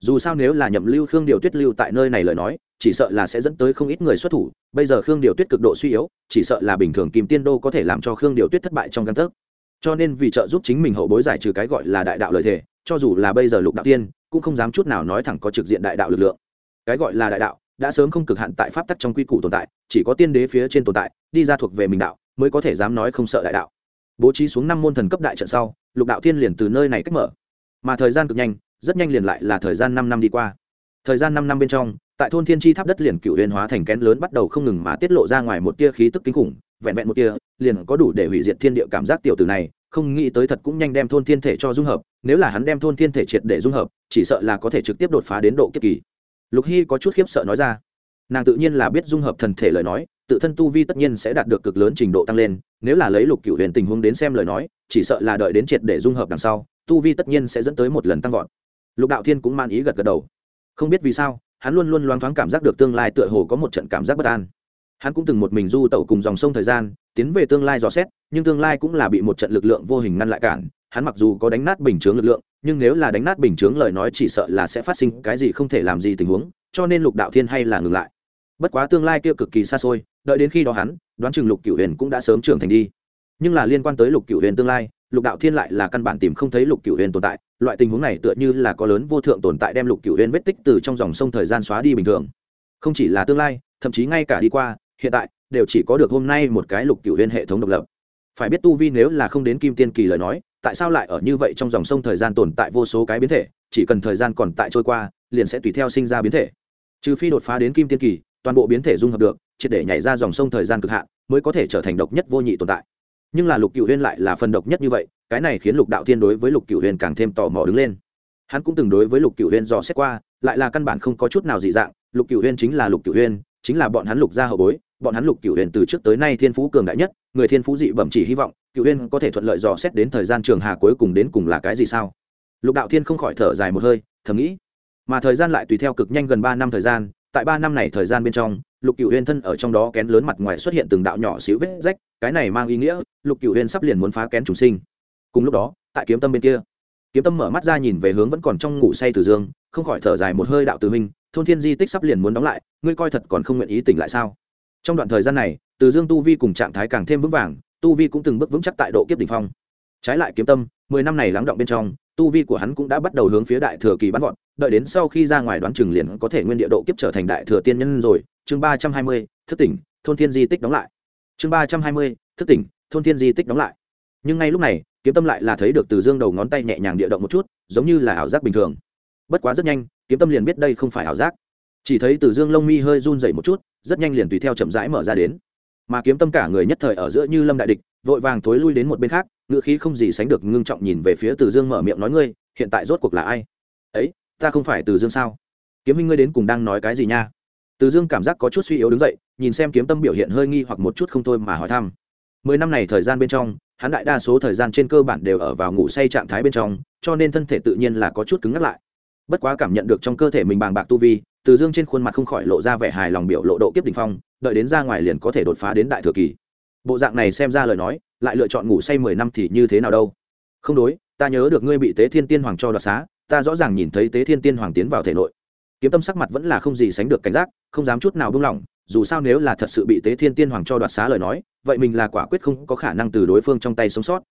Dù sao nếu là nhậm lưu khương điều tuyết lưu tại nơi này lời nói chỉ sợ là sẽ dẫn tới không ít người xuất thủ. Bây giờ khương điều tuyết cực độ suy yếu, chỉ sợ là bình thường kim tiên đô có thể làm cho khương điều tuyết thất bại trong căn thức cho nên vì trợ giúp chính mình hậu bối giải trừ cái gọi là đại đạo lợi thể cho dù là bây giờ lục đạo tiên, cũng không dám chút nào nói thẳng có trực diện đại đạo lực lượng. Cái gọi là đại đạo, đã sớm không cực hạn tại pháp tắc trong quy củ tồn tại, chỉ có tiên đế phía trên tồn tại, đi ra thuộc về mình đạo, mới có thể dám nói không sợ đại đạo. Bố trí xuống năm môn thần cấp đại trận sau, lục đạo tiên liền từ nơi này cách mở. Mà thời gian cực nhanh, rất nhanh liền lại là thời gian năm năm đi qua. Thời gian năm năm bên trong tại thôn thiên chi tháp đất liền cựu huyền hóa thành kén lớn bắt đầu không ngừng mà tiết lộ ra ngoài một tia khí tức kinh khủng, vẹn vẹn một tia, liền có đủ để hủy diệt thiên địa cảm giác tiểu tử này, không nghĩ tới thật cũng nhanh đem thôn thiên thể cho dung hợp, nếu là hắn đem thôn thiên thể triệt để dung hợp, chỉ sợ là có thể trực tiếp đột phá đến độ kiếp kỳ. Lục hy có chút khiếp sợ nói ra. Nàng tự nhiên là biết dung hợp thần thể lời nói, tự thân tu vi tất nhiên sẽ đạt được cực lớn trình độ tăng lên, nếu là lấy lục cựu huyền tình huống đến xem lời nói, chỉ sợ là đợi đến triệt để dung hợp đằng sau, tu vi tất nhiên sẽ dẫn tới một lần tăng vọt. Lục đạo thiên cũng man ý gật gật đầu. Không biết vì sao hắn luôn luôn loáng thoáng cảm giác được tương lai tựa hồ có một trận cảm giác bất an. Hắn cũng từng một mình du tẩu cùng dòng sông thời gian, tiến về tương lai dò xét, nhưng tương lai cũng là bị một trận lực lượng vô hình ngăn lại cản. Hắn mặc dù có đánh nát bình chướng lực lượng, nhưng nếu là đánh nát bình chướng lời nói chỉ sợ là sẽ phát sinh cái gì không thể làm gì tình huống, cho nên lục đạo thiên hay là ngừng lại. Bất quá tương lai kia cực kỳ xa xôi, đợi đến khi đó hắn, đoán chừng lục cửu huyền cũng đã sớm trưởng thành đi nhưng là liên quan tới lục cửu huyền tương lai, lục đạo thiên lại là căn bản tìm không thấy lục cửu huyền tồn tại. Loại tình huống này tựa như là có lớn vô thượng tồn tại đem lục cửu huyền vết tích từ trong dòng sông thời gian xóa đi bình thường. Không chỉ là tương lai, thậm chí ngay cả đi qua, hiện tại, đều chỉ có được hôm nay một cái lục cửu huyền hệ thống độc lập. Phải biết tu vi nếu là không đến kim tiên kỳ lời nói, tại sao lại ở như vậy trong dòng sông thời gian tồn tại vô số cái biến thể, chỉ cần thời gian còn tại trôi qua, liền sẽ tùy theo sinh ra biến thể. Trừ phi đột phá đến kim tiên kỳ, toàn bộ biến thể dung hợp được, triệt để nhảy ra dòng sông thời gian cực hạn, mới có thể trở thành độc nhất vô nhị tồn tại nhưng là lục cựu huyên lại là phần độc nhất như vậy, cái này khiến lục đạo thiên đối với lục cựu huyên càng thêm tò mò đứng lên. Hắn cũng từng đối với lục cựu huyên dò xét qua, lại là căn bản không có chút nào dị dạng, lục cựu huyên chính là lục cựu huyên, chính là bọn hắn lục gia hậu bối, bọn hắn lục cựu huyên từ trước tới nay thiên phú cường đại nhất, người thiên phú dị bẩm chỉ hy vọng cựu huyên có thể thuận lợi dò xét đến thời gian trường hà cuối cùng đến cùng là cái gì sao? Lục đạo thiên không khỏi thở dài một hơi, thầm nghĩ, mà thời gian lại tùy theo cực nhanh gần ba năm thời gian, tại ba năm này thời gian bên trong, lục cựu huyên thân ở trong đó kén lớn mặt ngoài xuất hiện từng đạo nhỏ xíu vết rách cái này mang ý nghĩa, lục cựu huyền sắp liền muốn phá kén trùng sinh. Cùng lúc đó, tại kiếm tâm bên kia, kiếm tâm mở mắt ra nhìn về hướng vẫn còn trong ngủ say từ dương, không khỏi thở dài một hơi đạo từ minh thôn thiên di tích sắp liền muốn đóng lại, ngươi coi thật còn không nguyện ý tỉnh lại sao? Trong đoạn thời gian này từ dương tu vi cùng trạng thái càng thêm vững vàng, tu vi cũng từng bước vững chắc tại độ kiếp đ ỉ n h phong. Trái lại kiếm tâm, mười năm này lắng động bên trong, tu vi của hắn cũng đã bắt đầu hướng phía đại thừa kỳ bắn vọt, đợi đến sau khi ra ngoài đoán chừng liền có thể nguyên địa độ kiếp trở thành đại thừa tiên nhân rồi. Chương ba trăm hai mươi, thức tỉnh, thôn thiên di tích đóng lại chương ba trăm hai mươi, thức tỉnh, thôn thiên di tích đóng lại. Nhưng ngay lúc này, kiếm tâm lại là thấy được từ dương đầu ngón tay nhẹ nhàng địa động một chút, giống như là ảo giác bình thường. Bất quá rất nhanh, kiếm tâm liền biết đây không phải ảo giác. Chỉ thấy từ dương lông mi hơi run dày một chút, rất nhanh liền tùy theo chậm rãi mở ra đến. Mà kiếm tâm cả người nhất thời ở giữa như lâm đại địch, vội vàng thối lui đến một bên khác, ngựa khí không gì sánh được ngưng trọng nhìn về phía từ dương mở miệng nói ngươi, hiện tại rốt cuộc là ai? Ấy, ta không phải từ dương sao? Kiếm minh ngươi đến cùng đang nói cái gì nha? Từ dương cảm giác có chút suy yếu đứng dậy, nhìn xem kiếm tâm biểu hiện hơi nghi hoặc một chút không thôi mà hỏi thăm. Mười năm này thời gian bên trong, hắn đại đa số thời gian trên cơ bản đều ở vào ngủ say trạng thái bên trong, cho nên thân thể tự nhiên là có chút cứng ngắc lại. Bất quá cảm nhận được trong cơ thể mình bàng bạc tu vi, từ dương trên khuôn mặt không khỏi lộ ra vẻ hài lòng biểu lộ độ kiếp đ ỉ n h phong, đợi đến ra ngoài liền có thể đột phá đến đại thừa kỳ. Bộ dạng này xem ra lời nói, lại lựa chọn ngủ say mười năm thì như thế nào đâu? Không đối, ta nhớ được ngươi bị tế thiên tiên hoàng cho đoạt xá, ta rõ ràng nhìn thấy tế thiên tiên hoàng tiến vào thể nội kiếm tâm sắc mặt vẫn là không gì sánh được cảnh giác, không dám chút nào buông lỏng, dù sao nếu là thật sự bị tế thiên tiên hoàng cho đoạt xá lời nói, vậy mình là quả quyết không có khả năng từ đối phương trong tay sống sót.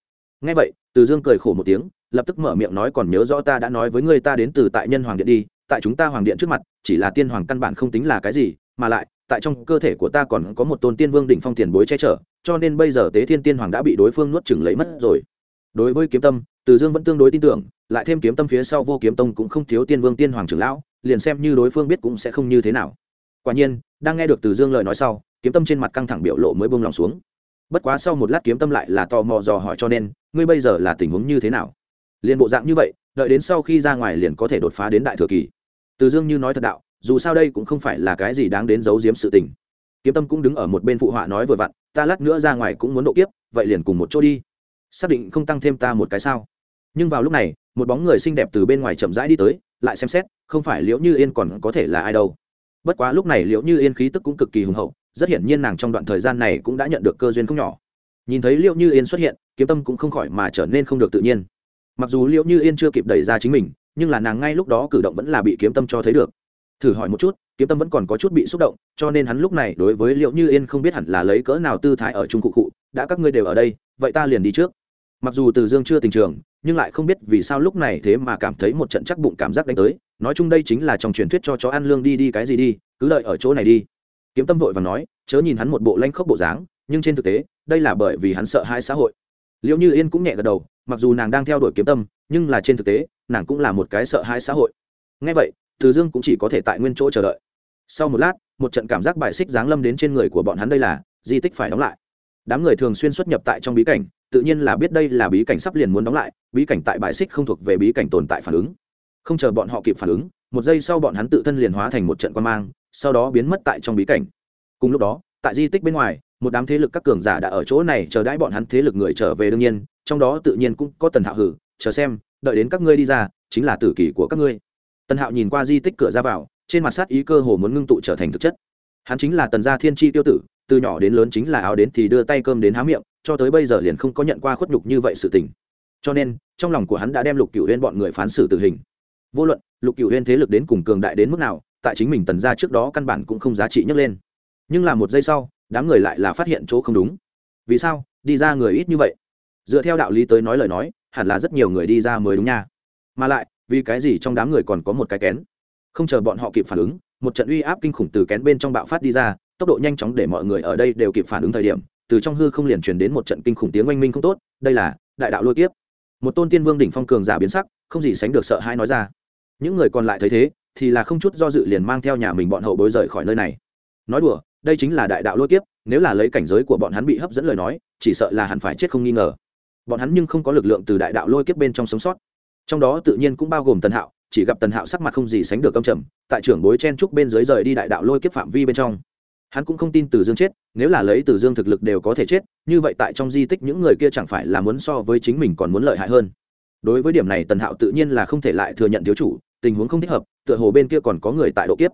Ngay vậy, từ dương cười khổ một tiếng, lập tức mở miệng nói còn nhớ rõ ta đã nói với ngươi ta đến từ tại nhân hoàng điện đi, tại chúng ta hoàng điện trước mặt, chỉ là tiên hoàng căn bản không tính là cái gì, mà lại, tại trong cơ thể của ta còn có một tôn tiên vương đỉnh phong tiền bối che chở, cho nên bây giờ tế thiên tiên hoàng đã bị đối phương nuốt chừng lấy mất rồi. Đối với kiếm tâm, từ dương vẫn tương đối tin tưởng, lại thêm kiếm tâm phía sau vô kiếm tông cũng không thiếu tiên vương tiên hoàng trưởng lão liền xem như đối phương biết cũng sẽ không như thế nào. Quả nhiên, đang nghe được từ dương lời nói sau, kiếm tâm trên mặt căng thẳng biểu lộ mới bông lòng xuống. Bất quá sau một lát kiếm tâm lại là tò mò dò hỏi cho nên, ngươi bây giờ là tình huống như thế nào? Liền bộ dạng như vậy, đợi đến sau khi ra ngoài liền có thể đột phá đến đại thừa kỳ. Từ dương như nói thật đạo, dù sao đây cũng không phải là cái gì đáng đến giấu giếm sự tình. Kiếm tâm cũng đứng ở một bên phụ họa nói vừa vặn, ta lát nữa ra ngoài cũng muốn độ kiếp, vậy liền cùng một chỗ đi. Xác định không tăng thêm ta một cái sao? Nhưng vào lúc này, một bóng người xinh đẹp từ bên ngoài chậm rãi đi tới, lại xem xét không phải liễu như yên còn có thể là ai đâu. Bất quá lúc này liễu như yên khí tức cũng cực kỳ hùng hậu, rất hiển nhiên nàng trong đoạn thời gian này cũng đã nhận được cơ duyên không nhỏ. Nhìn thấy liễu như yên xuất hiện, kiếm tâm cũng không khỏi mà trở nên không được tự nhiên. Mặc dù liễu như yên chưa kịp đẩy ra chính mình, nhưng là nàng ngay lúc đó cử động vẫn là bị kiếm tâm cho thấy được. Thử hỏi một chút, kiếm tâm vẫn còn có chút bị xúc động, cho nên hắn lúc này đối với liệu như yên không biết hẳn là lấy cỡ nào tư thái ở trung cụ cụ, đã các ngươi đều ở đây, vậy ta liền đi trước. Mặc dù từ dương chưa tình trường, nhưng lại không biết vì sao lúc này thế mà cảm thấy một trận chắc bụng cảm giác đánh tới nói chung đây chính là trong truyền thuyết cho chó ăn lương đi đi cái gì đi, cứ đợi ở chỗ này đi. Kiếm tâm vội và nói, chớ nhìn hắn một bộ lanh khốc bộ dáng, nhưng trên thực tế, đây là bởi vì hắn sợ hai xã hội. Liệu như yên cũng nhẹ gật đầu, mặc dù nàng đang theo đuổi kiếm tâm, nhưng là trên thực tế, nàng cũng là một cái sợ hãi xã hội. Ngay vậy, từ dương cũng chỉ có thể tại nguyên chỗ chờ đợi. Sau một lát, một trận cảm giác bài xích giáng lâm đến trên người của bọn hắn đây là, di tích phải đóng lại. Đám người thường xuyên xuất nhập tại trong bí cảnh, tự nhiên là biết đây là bí cảnh sắp liền muốn đóng lại, bí cảnh tại bài xích không thuộc về bí cảnh tồn tại phản ứng không chờ bọn họ kịp phản ứng, một giây sau bọn hắn tự thân liền hóa thành một trận quan mang, sau đó biến mất tại trong bí cảnh. Cùng lúc đó, tại di tích bên ngoài, một đám thế lực các cường giả đã ở chỗ này chờ đãi bọn hắn thế lực người trở về đương nhiên, trong đó tự nhiên cũng có tần hạo hử, chờ xem, đợi đến các ngươi đi ra, chính là tử kỷ của các ngươi. Tần hạo nhìn qua di tích cửa ra vào, trên mặt sát ý cơ hồ muốn ngưng tụ trở thành thực chất. Hắn chính là tần gia thiên tri tiêu tử, từ nhỏ đến lớn chính là áo đến thì đưa tay cơm đến há miệng, cho tới bây giờ liền không có nhận qua khuất nhục như vậy sự tình. Cho nên, trong lòng của hắn đã đem lục cựu lên bọn người phán xử tử hình vô luận, lục cựu huyên thế lực đến cùng cường đại đến mức nào, tại chính mình tần gia trước đó căn bản cũng không giá trị nhấc lên. Nhưng là một giây sau, đám người lại là phát hiện chỗ không đúng. Vì sao? Đi ra người ít như vậy. Dựa theo đạo lý tới nói lời nói, hẳn là rất nhiều người đi ra mới đúng nha. Mà lại, vì cái gì trong đám người còn có một cái kén? Không chờ bọn họ kịp phản ứng, một trận uy áp kinh khủng từ kén bên trong bạo phát đi ra, tốc độ nhanh chóng để mọi người ở đây đều kịp phản ứng thời điểm, từ trong hư không liền truyền đến một trận kinh khủng tiếng oanh minh không tốt, đây là đại đạo lôi kiếp. Một tôn tiên vương đỉnh phong cường giả biến sắc, không gì sánh được sợ hãi nói ra những người còn lại thấy thế, thì là không chút do dự liền mang theo nhà mình bọn hậu bối rời khỏi nơi này. Nói đùa, đây chính là đại đạo lôi kiếp, nếu là lấy cảnh giới của bọn hắn bị hấp dẫn lời nói, chỉ sợ là hẳn phải chết không nghi ngờ. Bọn hắn nhưng không có lực lượng từ đại đạo lôi kiếp bên trong sống sót. Trong đó tự nhiên cũng bao gồm tần hạo, chỉ gặp tần hạo sắc mặt không gì sánh được âm trầm, tại trưởng bối chen trúc bên dưới rời đi đại đạo lôi kiếp phạm vi bên trong. Hắn cũng không tin từ dương chết, nếu là lấy từ dương thực lực đều có thể chết, như vậy tại trong di tích những người kia chẳng phải là muốn so với chính mình còn muốn lợi hại hơn đối với điểm này tần hạo tự nhiên là không thể lại thừa nhận thiếu chủ, tình huống không thích hợp, tựa hồ bên kia còn có người tại độ kiếp.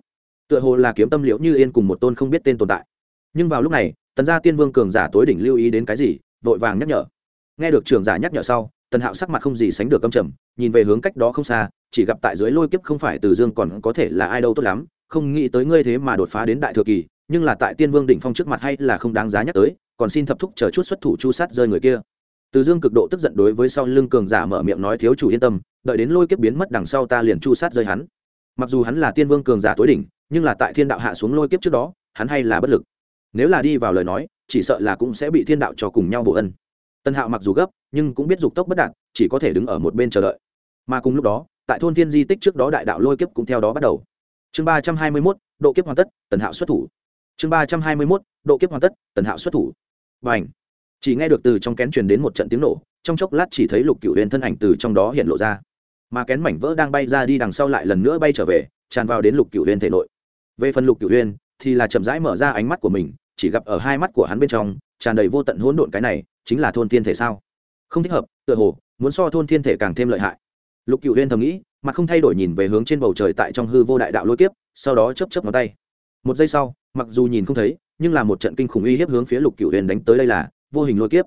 Tựa hồ là kiếm tâm liễu như yên cùng một tôn không biết tên tồn tại. Nhưng vào lúc này, tần gia tiên vương cường giả tối đỉnh lưu ý đến cái gì, vội vàng nhắc nhở. Nghe được trường giả nhắc nhở sau, tần hạo sắc mặt không gì sánh được âm trầm, nhìn về hướng cách đó không xa, chỉ gặp tại dưới lôi kiếp không phải từ dương còn có thể là ai đâu tốt lắm, không nghĩ tới ngươi thế mà đột phá đến đại thừa kỳ, nhưng là tại tiên vương đỉnh phong trước mặt hay là không đáng giá nhắc tới, còn xin thập thúc chờ chút xuất thủ chu sát rơi người kia từ dương cực độ tức giận đối với sau lưng cường giả mở miệng nói, thiếu chủ yên tâm, đợi đến lôi kiếp biến mất đằng sau ta liền chu sát rơi hắn. Mặc dù hắn là tiên vương cường giả tối đỉnh, nhưng là tại thiên đạo hạ xuống lôi kiếp trước đó, hắn hay là bất lực. Nếu là đi vào lời nói, chỉ sợ là cũng sẽ bị thiên đạo cho cùng nhau bổ ân. Tân hạo mặc dù gấp, nhưng cũng biết dục tốc bất đạt, chỉ có thể đứng ở một bên chờ đợi. Mà cùng lúc đó, tại thôn thiên di tích trước đó đại đạo lôi kiếp cũng theo đó bắt đầu. Chương ba trăm hai mươi mốt, độ kiếp hoàn tất, tần hạo xuất thủ. Chương ba trăm hai mươi mốt, độ kiếp hoàn tất, tần hạo xuất thủ. Và chỉ nghe được từ trong kén truyền đến một trận tiếng nổ, trong chốc lát chỉ thấy lục cựu huyền thân ảnh từ trong đó hiện lộ ra. Mà kén mảnh vỡ đang bay ra đi đằng sau lại lần nữa bay trở về, tràn vào đến lục cựu huyền thể nội. Về phần lục cựu huyền thì là chậm rãi mở ra ánh mắt của mình, chỉ gặp ở hai mắt của hắn bên trong, tràn đầy vô tận hỗn độn cái này, chính là thôn thiên thể sao? Không thích hợp, tựa hồ, muốn so thôn thiên thể càng thêm lợi hại. Lục cựu huyên thầm nghĩ mà không thay đổi nhìn về hướng trên bầu trời tại trong hư vô đại đạo lôi kiếp, sau đó chấp chấp ngón tay. Một giây sau, mặc dù nhìn không thấy, nhưng là một trận kinh khủng uy hiếp hướng phía lục cựu huyền đánh tới đây là vô hình lôi kiếp.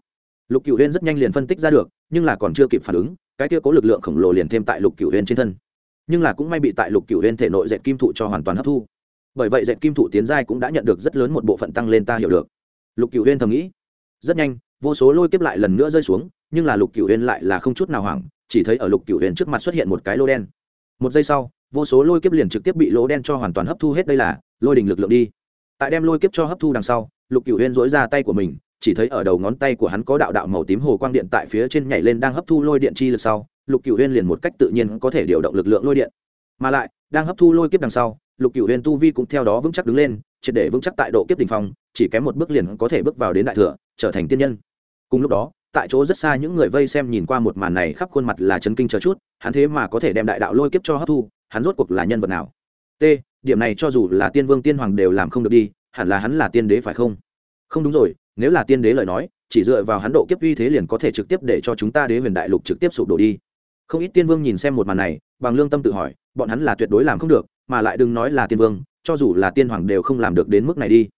Lục cựu huyền rất nhanh liền phân tích ra được, nhưng là còn chưa kịp phản ứng, cái kia có lực lượng khổng lồ liền thêm tại lục cựu huyền trên thân. Nhưng là cũng may bị tại lục cựu huyền thể nội dệt kim thụ cho hoàn toàn hấp thu. Bởi vậy dệt kim thụ tiến giai cũng đã nhận được rất lớn một bộ phận tăng lên ta hiểu được. Lục cựu huyền thầm nghĩ, rất nhanh, vô số lôi kiếp lại lần nữa rơi xuống, nhưng là lục cựu huyền lại là không chút nào hoảng, chỉ thấy ở lục cựu huyền trước mặt xuất hiện một cái lô đen. Một giây sau, vô số lôi kiếp liền trực tiếp bị lỗ đen cho hoàn toàn hấp thu hết đây là lôi đình lực lượng đi. Tại đem lôi kiếp cho hấp thu đằng sau, lục cựu huyền dỗi ra tay của mình chỉ thấy ở đầu ngón tay của hắn có đạo đạo màu tím hồ quang điện tại phía trên nhảy lên đang hấp thu lôi điện chi lực sau, lục cựu huyên liền một cách tự nhiên có thể điều động lực lượng lôi điện. Mà lại, đang hấp thu lôi kiếp đằng sau, lục cựu huyên tu vi cũng theo đó vững chắc đứng lên, triệt để vững chắc tại độ kiếp đ ỉ n h phong, chỉ kém một bước liền có thể bước vào đến đại thừa, trở thành tiên nhân. Cùng lúc đó, tại chỗ rất xa những người vây xem nhìn qua một màn này khắp khuôn mặt là chấn kinh chờ chút, hắn thế mà có thể đem đại đạo lôi kiếp cho hấp thu, hắn rốt cuộc là nhân vật nào? T, điểm này cho dù là tiên vương tiên hoàng đều làm không được đi, hẳn là hắn là tiên đế phải không? Không đúng rồi nếu là tiên đế lời nói, chỉ dựa vào hắn độ kiếp uy thế liền có thể trực tiếp để cho chúng ta đế huyền đại lục trực tiếp sụp đổ đi. Không ít tiên vương nhìn xem một màn này, bằng lương tâm tự hỏi, bọn hắn là tuyệt đối làm không được, mà lại đừng nói là tiên vương, cho dù là tiên hoàng đều không làm được đến mức này đi.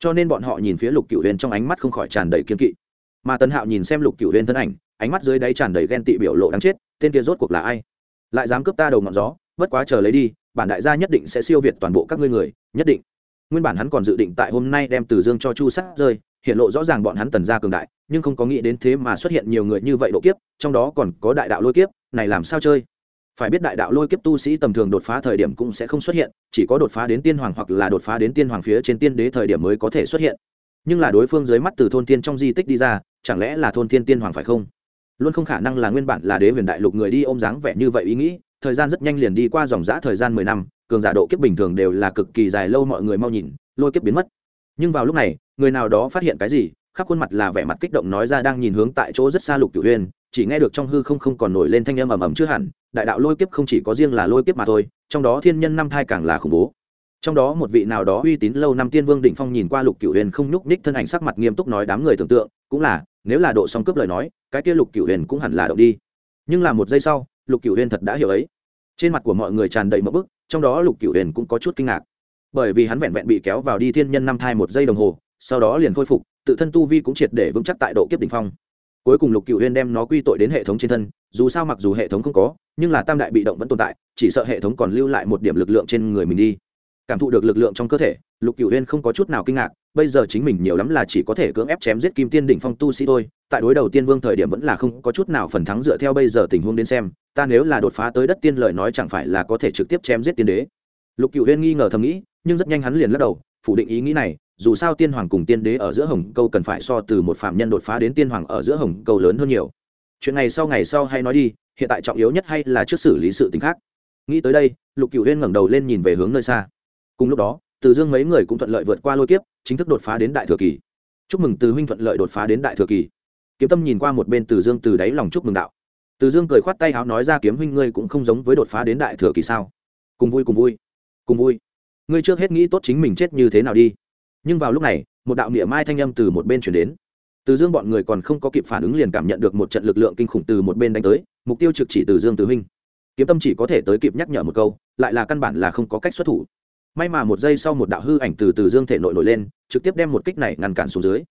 Cho nên bọn họ nhìn phía lục cựu huyền trong ánh mắt không khỏi tràn đầy kiên kỵ. Mà tân hạo nhìn xem lục cựu huyền thân ảnh, ánh mắt dưới đáy tràn đầy ghen tị biểu lộ đáng chết, tên kia rốt cuộc là ai? Lại dám cướp ta đầu ngọn gió, bất quá chờ lấy đi, bản đại gia nhất định sẽ siêu việt toàn bộ các ngươi người, nhất định. Nguyên bản hắn còn dự định tại hôm nay đem từ dương cho chu sát rơi hiện lộ rõ ràng bọn hắn tần gia cường đại, nhưng không có nghĩ đến thế mà xuất hiện nhiều người như vậy độ kiếp, trong đó còn có đại đạo lôi kiếp, này làm sao chơi? Phải biết đại đạo lôi kiếp tu sĩ tầm thường đột phá thời điểm cũng sẽ không xuất hiện, chỉ có đột phá đến tiên hoàng hoặc là đột phá đến tiên hoàng phía trên tiên đế thời điểm mới có thể xuất hiện. Nhưng là đối phương dưới mắt từ thôn tiên trong di tích đi ra, chẳng lẽ là thôn tiên tiên hoàng phải không? Luôn không khả năng là nguyên bản là đế huyền đại lục người đi ôm dáng vẻ như vậy ý nghĩ, thời gian rất nhanh liền đi qua dòng dã thời gian mười năm, cường giả độ kiếp bình thường đều là cực kỳ dài, lâu mọi người mau nhìn, lôi kiếp biến mất nhưng vào lúc này, người nào đó phát hiện cái gì, khắp khuôn mặt là vẻ mặt kích động nói ra đang nhìn hướng tại chỗ rất xa lục cửu huyên chỉ nghe được trong hư không không còn nổi lên thanh âm ầm ầm chưa hẳn, đại đạo lôi kiếp không chỉ có riêng là lôi kiếp mà thôi, trong đó thiên nhân năm thai càng là khủng bố. Trong đó một vị nào đó uy tín lâu năm tiên vương đỉnh phong nhìn qua lục cửu huyền không nhúc ních thân ảnh sắc mặt nghiêm túc nói đám người tưởng tượng, cũng là, nếu là độ song cướp lời nói, cái kia lục cửu huyền cũng hẳn là động đi. Nhưng là một giây sau, lục cửu huyền thật đã hiểu ấy. Trên mặt của mọi người tràn đầy mỡ bức, trong đó lục cửu huyền cũng có chút kinh ngạc bởi vì hắn vẹn vẹn bị kéo vào đi thiên nhân năm thai một giây đồng hồ, sau đó liền khôi phục, tự thân tu vi cũng triệt để vững chắc tại độ kiếp đỉnh phong. Cuối cùng lục cựu huyên đem nó quy tội đến hệ thống trên thân, dù sao mặc dù hệ thống không có, nhưng là tam đại bị động vẫn tồn tại, chỉ sợ hệ thống còn lưu lại một điểm lực lượng trên người mình đi. Cảm thụ được lực lượng trong cơ thể, lục cựu huyên không có chút nào kinh ngạc, bây giờ chính mình nhiều lắm là chỉ có thể cưỡng ép chém giết kim tiên đỉnh phong tu sĩ thôi, tại đối đầu tiên vương thời điểm vẫn là không có chút nào phần thắng dựa theo bây giờ tình huống đến xem, ta nếu là đột phá tới đất tiên lời nói chẳng phải là có thể trực tiếp chém giết tiên đế. Lục cựu huyên nghi ngờ thầm nghĩ nhưng rất nhanh hắn liền lắc đầu, phủ định ý nghĩ này, dù sao tiên hoàng cùng tiên đế ở giữa hồng câu cần phải so từ một phạm nhân đột phá đến tiên hoàng ở giữa hồng câu lớn hơn nhiều. Chuyện này sau ngày sau hay nói đi, hiện tại trọng yếu nhất hay là trước xử lý sự t khác. Nghĩ tới đây, lục cựu huyên ngẩng đầu lên nhìn về hướng nơi xa. Cùng lúc đó, từ dương mấy người cũng thuận lợi vượt qua lôi kiếp, chính thức đột phá đến đại thừa kỳ. Chúc mừng từ huynh thuận lợi đột phá đến đại thừa kỳ. Kiếm tâm nhìn qua một bên từ dương từ đáy lòng chúc mừng đạo. Từ dương cười khoát tay áo nói ra kiếm huynh ngươi cũng không giống với đột phá đến đại thừa kỳ sao? Cùng vui cùng vui cùng vui ngươi trước hết nghĩ tốt chính mình chết như thế nào đi. Nhưng vào lúc này, một đạo niệm mai thanh âm từ một bên chuyển đến. Từ dương bọn người còn không có kịp phản ứng liền cảm nhận được một trận lực lượng kinh khủng từ một bên đánh tới, mục tiêu trực chỉ từ dương Tử huynh. Kiếm tâm chỉ có thể tới kịp nhắc nhở một câu, lại là căn bản là không có cách xuất thủ. May mà một giây sau một đạo hư ảnh từ từ dương thể nội nổi lên, trực tiếp đem một kích này ngăn cản xuống dưới.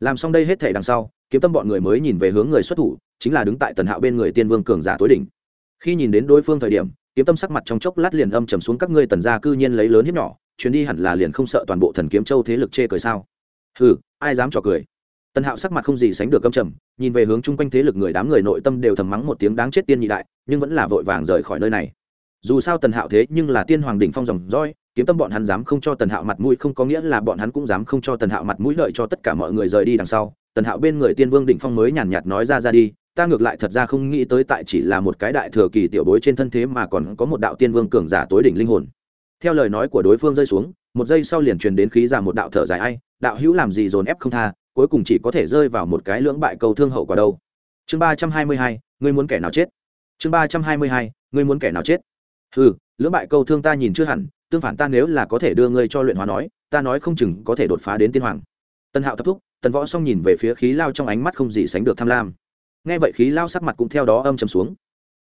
Làm xong đây hết thể đằng sau, kiếm tâm bọn người mới nhìn về hướng người xuất thủ, chính là đứng tại tần hạo bên người tiên vương cường giả tối đỉnh. Khi nhìn đến đối phương thời điểm kiếm tâm sắc mặt trong chốc lát liền âm trầm xuống các ngươi tần gia cư nhiên lấy lớn hiếp nhỏ, chuyến đi hẳn là liền không sợ toàn bộ thần kiếm châu thế lực chê cười sao? Hừ, ai dám trò cười? Tần hạo sắc mặt không gì sánh được âm trầm, nhìn về hướng chung quanh thế lực người đám người nội tâm đều thầm mắng một tiếng đáng chết tiên nhị đại, nhưng vẫn là vội vàng rời khỏi nơi này. Dù sao tần hạo thế nhưng là tiên hoàng đỉnh phong dòng roi kiếm tâm bọn hắn dám không cho tần hạo mặt mũi không có nghĩa là bọn hắn cũng dám không cho tần hạo mặt mũi lợi cho tất cả mọi người rời đi đằng sau. Tần hạo bên người tiên vương đỉnh phong mới nhàn nhạt nói ra ra đi ta ngược lại thật ra không nghĩ tới tại chỉ là một cái đại thừa kỳ tiểu bối trên thân thế mà còn có một đạo tiên vương cường giả tối đỉnh linh hồn. Theo lời nói của đối phương rơi xuống, một giây sau liền truyền đến khí giả một đạo thở dài ai, đạo hữu làm gì dồn ép không tha, cuối cùng chỉ có thể rơi vào một cái lưỡng bại cầu thương hậu quả đâu. Chương ba trăm hai mươi hai, ngươi muốn kẻ nào chết? Chương ba trăm hai mươi hai, ngươi muốn kẻ nào chết? Ừ lưỡng bại câu thương ta nhìn chưa hẳn, tương phản ta nếu là có thể đưa ngươi cho luyện hóa nói, ta nói không chừng có thể đột phá đến tiên hoàng. Tân hạo thấp thúc, tần võ xong nhìn về phía khí lao trong ánh mắt không gì sánh được tham lam nghe vậy khí lao sắc mặt cũng theo đó âm trầm xuống.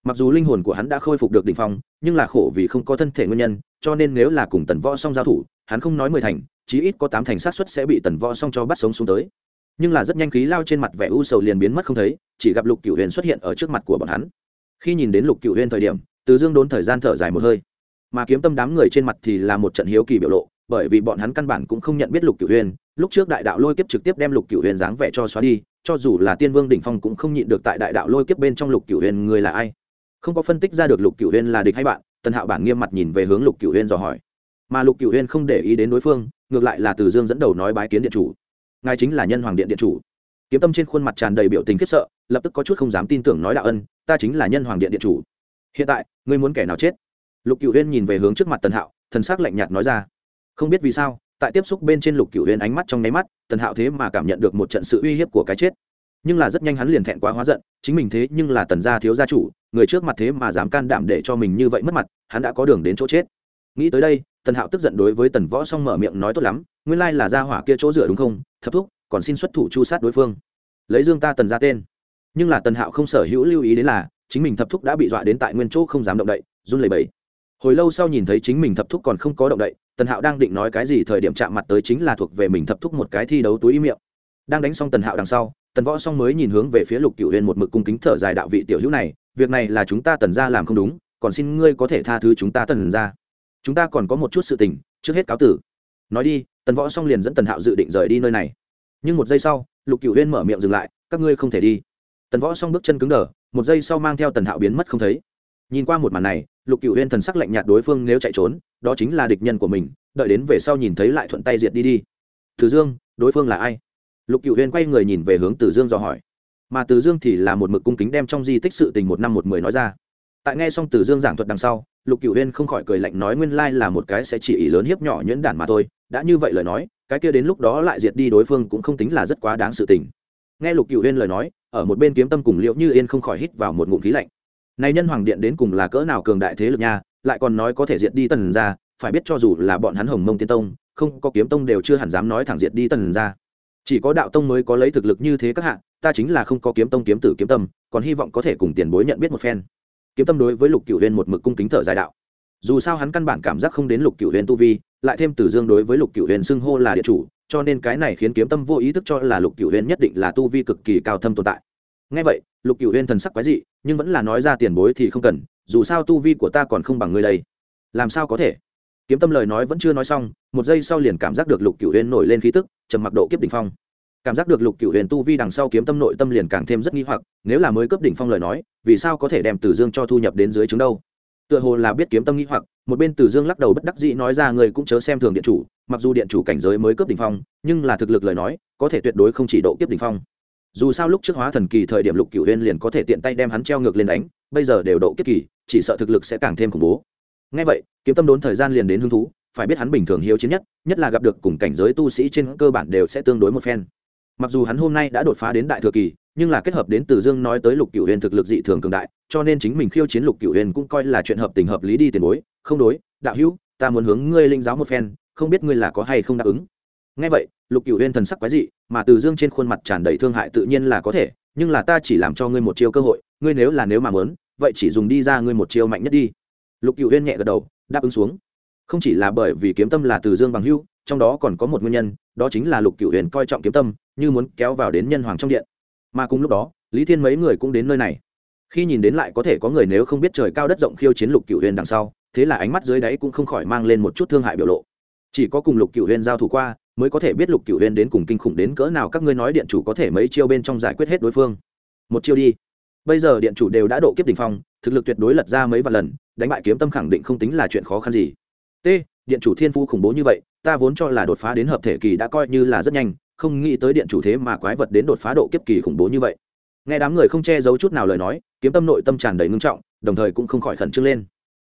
Mặc dù linh hồn của hắn đã khôi phục được đ ỉ n h phong, nhưng là khổ vì không có thân thể nguyên nhân, cho nên nếu là cùng tần võ song giao thủ, hắn không nói mười thành, chí ít có tám thành sát xuất sẽ bị tần võ song cho bắt sống xuống tới. Nhưng là rất nhanh khí lao trên mặt vẻ u sầu liền biến mất không thấy, chỉ gặp lục cựu huyền xuất hiện ở trước mặt của bọn hắn. Khi nhìn đến lục cựu huyền thời điểm, từ dương đốn thời gian thở dài một hơi. Mà kiếm tâm đám người trên mặt thì là một trận hiếu kỳ biểu lộ bởi vì bọn hắn căn bản cũng không nhận biết lục cửu huyền. Lúc trước đại đạo lôi kiếp trực tiếp đem lục cửu huyền dáng vẻ cho xóa đi, cho dù là tiên vương đỉnh phong cũng không nhịn được tại đại đạo lôi kiếp bên trong lục cửu huyền người là ai? Không có phân tích ra được lục cửu huyền là địch hay bạn, tần hạo bản nghiêm mặt nhìn về hướng lục cửu huyền dò hỏi. Mà lục cửu huyền không để ý đến đối phương, ngược lại là từ dương dẫn đầu nói bái kiến điện chủ. Ngài chính là nhân hoàng điện điện chủ. Kiếm tâm trên khuôn mặt tràn đầy biểu tình khiếp sợ, lập tức có chút không dám tin tưởng nói đạo ân, ta chính là nhân hoàng điện điện chủ. Hiện tại, ngươi muốn kẻ nào chết? Lục cựu huyên nhìn về hướng trước mặt tần hạo, thần s ắ c lạnh nhạt nói ra không biết vì sao, tại tiếp xúc bên trên lục cựu huyền ánh mắt trong nháy mắt, tần hạo thế mà cảm nhận được một trận sự uy hiếp của cái chết. Nhưng là rất nhanh hắn liền thẹn quá hóa giận, chính mình thế nhưng là tần gia thiếu gia chủ, người trước mặt thế mà dám can đảm để cho mình như vậy mất mặt, hắn đã có đường đến chỗ chết. Nghĩ tới đây, tần hạo tức giận đối với tần võ xong mở miệng nói tốt lắm, nguyên lai là gia hỏa kia chỗ dựa đúng không? Thập thúc, còn xin xuất thủ chu sát đối phương. Lấy dương ta tần ra tên. Nhưng là tần hạo không sở hữu lưu ý đến là, chính mình thập thúc đã bị dọa đến tại nguyên chỗ không dám động đậy, run lẩy bẩy. Hồi lâu sau nhìn thấy chính mình thập thúc còn không có động đậy tần hạo đang định nói cái gì thời điểm chạm mặt tới chính là thuộc về mình thập thúc một cái thi đấu túi y miệng. Đang đánh xong tần hạo đằng sau, tần võ xong mới nhìn hướng về phía lục cựu huyền một mực cung kính thở dài đạo vị tiểu hữu này, việc này là chúng ta tần ra làm không đúng, còn xin ngươi có thể tha thứ chúng ta tần ra chúng ta còn có một chút sự tình, trước hết cáo tử. Nói đi, tần võ xong liền dẫn tần hạo dự định rời đi nơi này. Nhưng một giây sau, lục cựu huyên mở miệng dừng lại, các ngươi không thể đi. Tần võ xong bước chân cứng đờ, một giây sau mang theo tần hạo biến mất không thấy. Nhìn qua một màn này lục cựu huyên thần sắc lạnh nhạt đối phương nếu chạy trốn, đó chính là địch nhân của mình, đợi đến về sau nhìn thấy lại thuận tay diệt đi đi. Từ dương, đối phương là ai? Lục cựu huyên quay người nhìn về hướng từ dương dò hỏi. Mà từ dương thì là một mực cung kính đem trong di tích sự tình một năm một mười nói ra. Tại nghe xong từ dương giảng thuật đằng sau, lục cựu huyên không khỏi cười lạnh nói nguyên lai là một cái sẽ chỉ ý lớn hiếp nhỏ nhuyễn đản mà thôi, đã như vậy lời nói, cái kia đến lúc đó lại diệt đi đối phương cũng không tính là rất quá đáng sự tình. Nghe lục cựu huyên lời nói, ở một bên kiếm tâm cùng liệu như yên không khỏi hít vào một ngụm khí lạnh này nhân hoàng điện đến cùng là cỡ nào cường đại thế lực nha, lại còn nói có thể diệt đi tần ra phải biết cho dù là bọn hắn hồng mông tiên tông, không có kiếm tông đều chưa hẳn dám nói thẳng diệt đi tần ra chỉ có đạo tông mới có lấy thực lực như thế các hạ, ta chính là không có kiếm tông kiếm tử kiếm tâm, còn hy vọng có thể cùng tiền bối nhận biết một phen. Kiếm tâm đối với lục cửu huyền một mực cung kính thở dài đạo. Dù sao hắn căn bản cảm giác không đến lục cửu huyền tu vi, lại thêm tử dương đối với lục cửu huyền xưng hô là địa chủ, cho nên cái này khiến kiếm tâm vô ý thức cho là lục cửu huyền nhất định là tu vi cực kỳ cao thâm tồn tại ngay vậy, lục cửu uyên thần sắc quái dị, nhưng vẫn là nói ra tiền bối thì không cần, dù sao tu vi của ta còn không bằng ngươi đây. Làm sao có thể? Kiếm tâm lời nói vẫn chưa nói xong, một giây sau liền cảm giác được lục cửu uyên nổi lên khí tức, trầm mặc độ kiếp đỉnh phong. Cảm giác được lục cửu huyền tu vi đằng sau kiếm tâm nội tâm liền càng thêm rất nghi hoặc, nếu là mới cấp đỉnh phong lời nói, vì sao có thể đem tử dương cho thu nhập đến dưới chúng đâu? Tựa hồ là biết kiếm tâm nghi hoặc, một bên tử dương lắc đầu bất đắc dĩ nói ra người cũng chớ xem thường điện chủ, mặc dù điện chủ cảnh giới mới cấp đỉnh phong, nhưng là thực lực lời nói, có thể tuyệt đối không chỉ độ kiếp đỉnh phong dù sao lúc trước hóa thần kỳ thời điểm lục cửu huyên liền có thể tiện tay đem hắn treo ngược lên đánh, bây giờ đều độ kiếp kỳ, chỉ sợ thực lực sẽ càng thêm khủng bố. Ngay vậy, kiếm tâm đốn thời gian liền đến hứng thú, phải biết hắn bình thường hiếu chiến nhất nhất là gặp được cùng cảnh giới tu sĩ trên cơ bản đều sẽ tương đối một phen. Mặc dù hắn hôm nay đã đột phá đến đại thừa kỳ, nhưng là kết hợp đến từ dương nói tới lục cửu huyền thực lực dị thường cường đại, cho nên chính mình khiêu chiến lục cửu huyền cũng coi là chuyện hợp tình hợp lý đi tiền bối. Không đối, đạo hữu, ta muốn hướng ngươi linh giáo một phen, không biết ngươi là có hay không đáp ứng. Ngay vậy lục cửu huyền thần sắc quái dị, mà từ dương trên khuôn mặt tràn đầy thương hại tự nhiên là có thể, nhưng là ta chỉ làm cho ngươi một chiêu cơ hội, ngươi nếu là nếu mà muốn, vậy chỉ dùng đi ra ngươi một chiêu mạnh nhất đi. Lục cửu huyền nhẹ gật đầu, đáp ứng xuống. Không chỉ là bởi vì kiếm tâm là từ dương bằng hưu trong đó còn có một nguyên nhân, đó chính là lục cửu huyền coi trọng kiếm tâm, như muốn kéo vào đến nhân hoàng trong điện. Mà cùng lúc đó, lý thiên mấy người cũng đến nơi này. Khi nhìn đến lại có thể có người nếu không biết trời cao đất rộng khiêu chiến lục cựu huyền đằng sau, thế là ánh mắt dưới đáy cũng không khỏi mang lên một chút thương hại biểu lộ chỉ có cùng lục cựu huyên giao thủ qua, mới có thể biết lục cựu huyên đến cùng kinh khủng đến cỡ nào các ngươi nói điện chủ có thể mấy chiêu bên trong giải quyết hết đối phương. Một chiêu đi. Bây giờ điện chủ đều đã độ kiếp đ ỉ n h phong, thực lực tuyệt đối lật ra mấy vài lần, đánh bại kiếm tâm khẳng định không tính là chuyện khó khăn gì. T, điện chủ thiên phu khủng bố như vậy, ta vốn cho là đột phá đến hợp thể kỳ đã coi như là rất nhanh, không nghĩ tới điện chủ thế mà quái vật đến đột phá độ kiếp kỳ khủng bố như vậy. Nghe đám người không che giấu chút nào lời nói, kiếm tâm nội tâm tràn đầy ngưng trọng, đồng thời cũng không khỏi khẩn trương lên.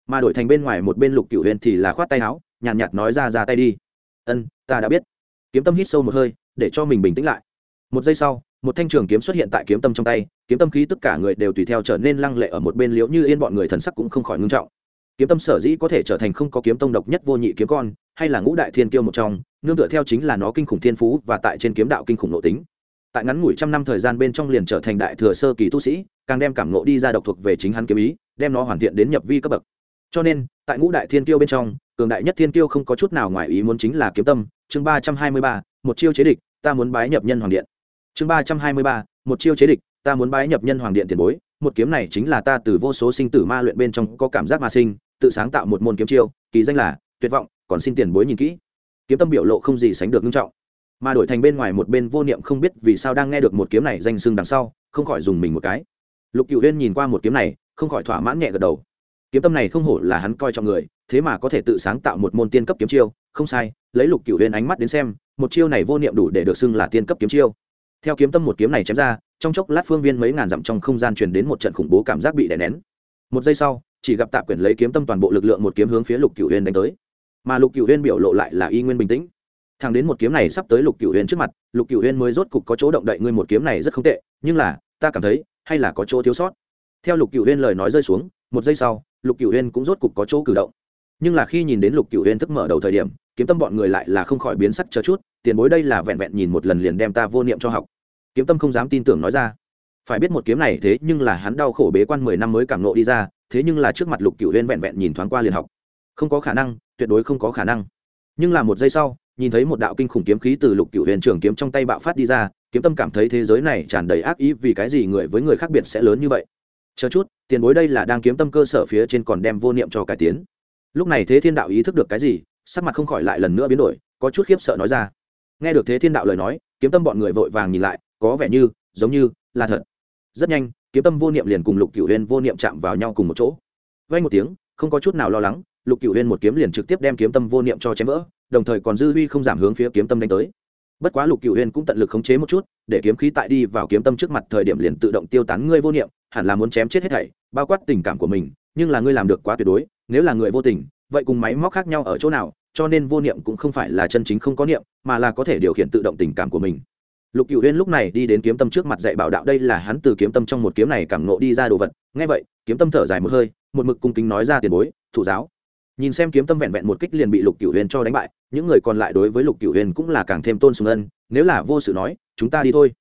Mà đổi thành bên ngoài một bên lục cựu huyền thì là khoát tay áo nhàn nhạt, nhạt nói ra ra tay đi. Ân ta đã biết. Kiếm tâm hít sâu một hơi để cho mình bình tĩnh lại. Một giây sau một thanh trường kiếm xuất hiện tại kiếm tâm trong tay kiếm tâm khí tất cả người đều tùy theo trở nên lăng lệ ở một bên liễu như yên bọn người thần sắc cũng không khỏi ngưng trọng. Kiếm tâm sở dĩ có thể trở thành không có kiếm tông độc nhất vô nhị kiếm con hay là ngũ đại thiên kiêu một trong nương tựa theo chính là nó kinh khủng thiên phú và tại trên kiếm đạo kinh khủng nội tính. Tại ngắn ngủi trăm năm thời gian bên trong liền trở thành đại thừa sơ kỳ tu sĩ càng đem cảm nộ đi ra độc thuộc về chính hắn kiếm ý đem nó hoàn thiện đến nhập vi cấp bậc. Cho nên tại ngũ đại thiên kiêu bên trong cường đại nhất thiên kiêu không có chút nào ngoài ý muốn chính là kiếm tâm, chương ba trăm hai mươi ba, một chiêu chế địch, ta muốn bái nhập nhân hoàng điện. Chương ba trăm hai mươi ba, một chiêu chế địch, ta muốn bái nhập nhân hoàng điện tiền bối, một kiếm này chính là ta từ vô số sinh tử ma luyện bên trong có cảm giác ma sinh, tự sáng tạo một môn kiếm chiêu, kỳ danh là tuyệt vọng, còn xin tiền bối nhìn kỹ. Kiếm tâm biểu lộ không gì sánh được nghiêm trọng, mà đổi thành bên ngoài một bên vô niệm không biết vì sao đang nghe được một kiếm này danh sưng đằng sau, không khỏi dùng mình một cái. Lục cựu huyên nhìn qua một kiếm này, không khỏi thỏa mãn nhẹ gật đầu kiếm tâm này không hổ là hắn coi trọng người, thế mà có thể tự sáng tạo một môn tiên cấp kiếm chiêu. Không sai, lấy lục cựu huyền ánh mắt đến xem, một chiêu này vô niệm đủ để được xưng là tiên cấp kiếm chiêu. Theo kiếm tâm một kiếm này chém ra, trong chốc lát phương viên mấy ngàn dặm trong không gian truyền đến một trận khủng bố cảm giác bị đè nén. Một giây sau, chỉ gặp tạp quyển lấy kiếm tâm toàn bộ lực lượng một kiếm hướng phía lục cựu huyền đánh tới. Mà lục cựu huyền biểu lộ lại là y nguyên bình tĩnh. Thằng đến một kiếm này sắp tới lục cựu huyền trước mặt, lục cựu huyền mới rốt cục có chỗ động đậy, ngươi một kiếm này rất không tệ, nhưng là, ta cảm thấy, hay là có chỗ thiếu sót. Theo lục cựu huyền lời nói rơi xuống, một giây sau lục cựu huyên cũng rốt cục có chỗ cử động. Nhưng là khi nhìn đến lục cựu huyên thức mở đầu thời điểm, kiếm tâm bọn người lại là không khỏi biến sắc chờ chút, tiền bối đây là vẹn vẹn nhìn một lần liền đem ta vô niệm cho học. Kiếm tâm không dám tin tưởng nói ra. Phải biết một kiếm này thế nhưng là hắn đau khổ bế quan mười năm mới cảm nộ đi ra, thế nhưng là trước mặt lục cựu huyên vẹn vẹn nhìn thoáng qua liền học. Không có khả năng, tuyệt đối không có khả năng. Nhưng là một giây sau, nhìn thấy một đạo kinh khủng kiếm khí từ lục cựu huyền trường kiếm trong tay bạo phát đi ra, kiếm tâm cảm thấy thế giới này tràn đầy ác ý vì cái gì người với người khác biệt sẽ lớn như vậy? Chờ chút, tiền bối đây là đang kiếm tâm cơ sở phía trên còn đem vô niệm cho cải tiến. Lúc này thế thiên đạo ý thức được cái gì, sắc mặt không khỏi lại lần nữa biến đổi, có chút khiếp sợ nói ra. Nghe được thế thiên đạo lời nói, kiếm tâm bọn người vội vàng nhìn lại, có vẻ như, giống như, là thật. Rất nhanh, kiếm tâm vô niệm liền cùng lục cửu huyên vô niệm chạm vào nhau cùng một chỗ. Vay một tiếng, không có chút nào lo lắng, lục cửu huyên một kiếm liền trực tiếp đem kiếm tâm vô niệm cho chém vỡ, đồng thời còn dư huy không giảm hướng phía kiếm tâm đánh tới. Bất quá lục cửu huyên cũng tận lực khống chế một chút, để kiếm khí tại đi vào kiếm tâm trước mặt thời điểm liền tự động tiêu tán ngươi vô niệm hẳn là muốn chém chết hết thảy, bao quát tình cảm của mình, nhưng là ngươi làm được quá tuyệt đối, nếu là người vô tình, vậy cùng máy móc khác nhau ở chỗ nào, cho nên vô niệm cũng không phải là chân chính không có niệm, mà là có thể điều khiển tự động tình cảm của mình. Lục cựu huyên lúc này đi đến kiếm tâm trước mặt dạy bảo đạo, đây là hắn từ kiếm tâm trong một kiếm này cảm nộ đi ra đồ vật. Nghe vậy, kiếm tâm thở dài một hơi, một mực cung kính nói ra tiền bối, thủ giáo. Nhìn xem kiếm tâm vẹn vẹn một kích liền bị lục cựu Uyên cho đánh bại, những người còn lại đối với lục cựu Uyên cũng là càng thêm tôn sùng ân, nếu là vô sự nói, chúng ta đi thôi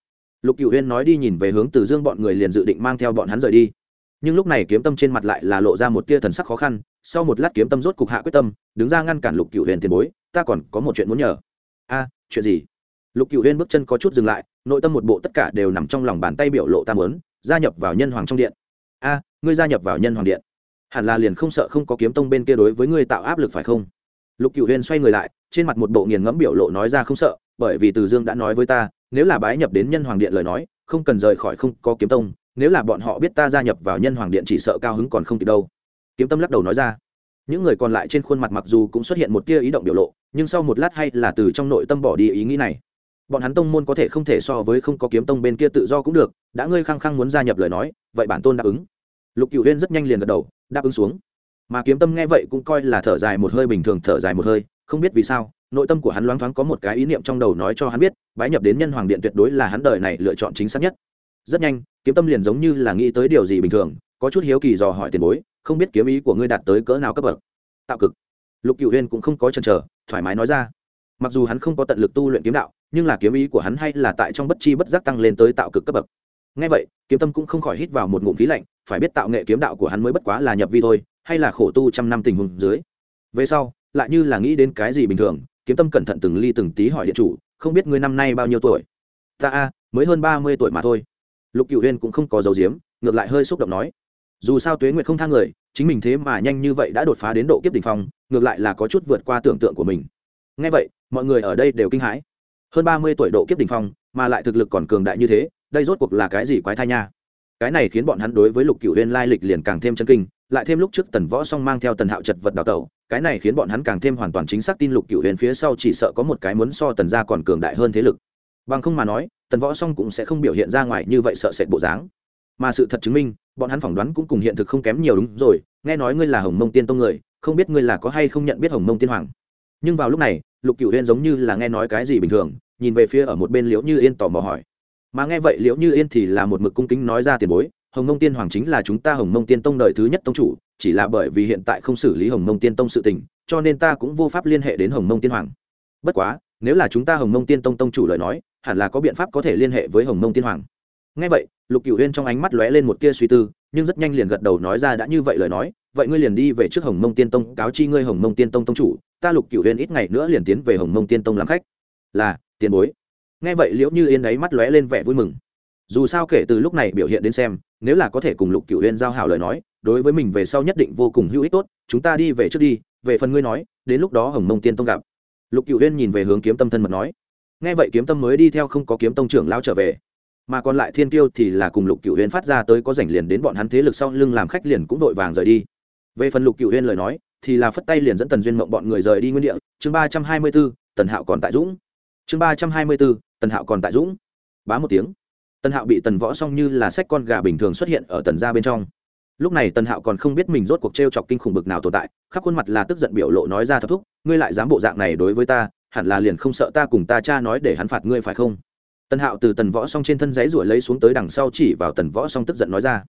lục cựu Huyên nói đi nhìn về hướng từ dương bọn người liền dự định mang theo bọn hắn rời đi. Nhưng lúc này kiếm tâm trên mặt lại là lộ ra một tia thần sắc khó khăn, sau một lát kiếm tâm rốt cục hạ quyết tâm, đứng ra ngăn cản lục cựu Huyên tiền bối, ta còn có một chuyện muốn nhờ. A, chuyện gì? Lục cựu Huyên bước chân có chút dừng lại, nội tâm một bộ tất cả đều nằm trong lòng bàn tay biểu lộ ta muốn, gia nhập vào nhân hoàng trong điện. A, ngươi gia nhập vào nhân hoàng điện? Hẳn là liền không sợ không có kiếm tông bên kia đối với ngươi tạo áp lực phải không? Lục cựu Huyên xoay người lại, trên mặt một bộ nghiền ngẫm biểu lộ nói ra không sợ, bởi vì từ dương đã nói với ta nếu là bái nhập đến nhân hoàng điện lời nói, không cần rời khỏi không có kiếm tông, nếu là bọn họ biết ta gia nhập vào nhân hoàng điện chỉ sợ cao hứng còn không kịp đâu. Kiếm tâm lắc đầu nói ra. Những người còn lại trên khuôn mặt mặc dù cũng xuất hiện một tia ý động biểu lộ, nhưng sau một lát hay là từ trong nội tâm bỏ đi ý nghĩ này. Bọn hắn tông môn có thể không thể so với không có kiếm tông bên kia tự do cũng được, đã ngươi khăng khăng muốn gia nhập lời nói, vậy bản tôn đáp ứng. Lục cựu huyên rất nhanh liền gật đầu, đáp ứng xuống. Mà kiếm tâm nghe vậy cũng coi là thở dài một hơi bình thường, thở dài một hơi, không biết vì sao nội tâm của hắn loáng thoáng có một cái ý niệm trong đầu nói cho hắn biết, bái nhập đến nhân hoàng điện tuyệt đối là hắn đời này lựa chọn chính xác nhất. Rất nhanh, kiếm tâm liền giống như là nghĩ tới điều gì bình thường, có chút hiếu kỳ dò hỏi tiền bối, không biết kiếm ý của ngươi đạt tới cỡ nào cấp bậc. Tạo cực. Lục cựu huyên cũng không có chần chờ, thoải mái nói ra. Mặc dù hắn không có tận lực tu luyện kiếm đạo, nhưng là kiếm ý của hắn hay là tại trong bất chi bất giác tăng lên tới tạo cực cấp bậc. Ngay vậy, kiếm tâm cũng không khỏi hít vào một ngụm khí lạnh, phải biết tạo nghệ kiếm đạo của hắn mới bất quá là nhập vi thôi, hay là khổ tu trăm năm tình huống dưới. Về sau, lại như là nghĩ đến cái gì bình thường kiếm tâm cẩn thận từng ly từng tí hỏi điện chủ, không biết ngươi năm nay bao nhiêu tuổi? Ta a, mới hơn ba mươi tuổi mà thôi. Lục cựu huyên cũng không có dấu diếm ngược lại hơi xúc động nói. Dù sao tuế nguyệt không thang người, chính mình thế mà nhanh như vậy đã đột phá đến độ kiếp đ ỉ n h phong, ngược lại là có chút vượt qua tưởng tượng của mình. Ngay vậy, mọi người ở đây đều kinh hãi. Hơn ba mươi tuổi độ kiếp đ ỉ n h phong, mà lại thực lực còn cường đại như thế, đây rốt cuộc là cái gì quái thai nha? Cái này khiến bọn hắn đối với lục cựu huyên lai lịch liền càng thêm chân kinh lại thêm lúc trước tần võ song mang theo tần hạo chật vật đào tẩu, cái này khiến bọn hắn càng thêm hoàn toàn chính xác tin lục cựu huyền phía sau chỉ sợ có một cái muốn so tần gia còn cường đại hơn thế lực. Bằng không mà nói, tần võ song cũng sẽ không biểu hiện ra ngoài như vậy sợ sệt bộ dáng. Mà sự thật chứng minh, bọn hắn phỏng đoán cũng cùng hiện thực không kém nhiều đúng rồi, nghe nói ngươi là hồng mông tiên tông người, không biết ngươi là có hay không nhận biết hồng mông tiên hoàng. Nhưng vào lúc này, lục cựu huyền giống như là nghe nói cái gì bình thường, nhìn về phía ở một bên liễu như yên tò mò hỏi. Mà nghe vậy liễu như yên thì là một mực cung kính nói ra tiền bối hồng mông tiên hoàng chính là chúng ta hồng mông tiên tông đời thứ nhất tông chủ, chỉ là bởi vì hiện tại không xử lý hồng mông tiên tông sự tình, cho nên ta cũng vô pháp liên hệ đến hồng mông tiên hoàng. Bất quá, nếu là chúng ta hồng mông tiên tông tông chủ lời nói, hẳn là có biện pháp có thể liên hệ với hồng mông tiên hoàng. Ngay vậy, lục cựu huyên trong ánh mắt lóe lên một tia suy tư, nhưng rất nhanh liền gật đầu nói ra đã như vậy lời nói, vậy ngươi liền đi về trước hồng mông tiên tông, cáo chi ngươi hồng mông tiên tông tông chủ, ta lục cựu huyên ít ngày nữa liền tiến về hồng mông tiên tông làm khách. Là, tiền bối. Nghe vậy liễu như yên ấy mắt lóe lên vẻ vui mừng. Dù sao kể từ lúc này biểu hiện đến xem nếu là có thể cùng lục cựu huyên giao hảo lời nói, đối với mình về sau nhất định vô cùng hữu ích tốt, chúng ta đi về trước đi, về phần ngươi nói, đến lúc đó hồng mông tiên tông gặp. Lục cựu huyên nhìn về hướng kiếm tâm thân mật nói. Nghe vậy kiếm tâm mới đi theo không có kiếm tông trưởng lao trở về. Mà còn lại thiên tiêu thì là cùng lục cựu huyên phát ra tới có rảnh liền đến bọn hắn thế lực sau lưng làm khách liền cũng vội vàng rời đi. Về phần lục cựu huyên lời nói, thì là phất tay liền dẫn tần duyên mộng bọn người rời đi nguyên địa. Chương ba trăm hai mươi b ố tần hạo còn tại dũng. Chương ba trăm hai mươi b ố tần hạo còn tại dũng. Bá một tiếng tần hạo bị tần võ xong như là sách con gà bình thường xuất hiện ở tần gia bên trong. Lúc này tần hạo còn không biết mình rốt cuộc t r e o chọc kinh khủng bực nào tồn tại, khắp khuôn mặt là tức giận biểu lộ nói ra thật thúc, ngươi lại dám bộ dạng này đối với ta, hẳn là liền không sợ ta cùng ta cha nói để hắn phạt ngươi phải không? Tần hạo từ tần võ xong trên thân giấy ruổi lấy xuống tới đằng sau chỉ vào tần võ xong tức giận nói ra.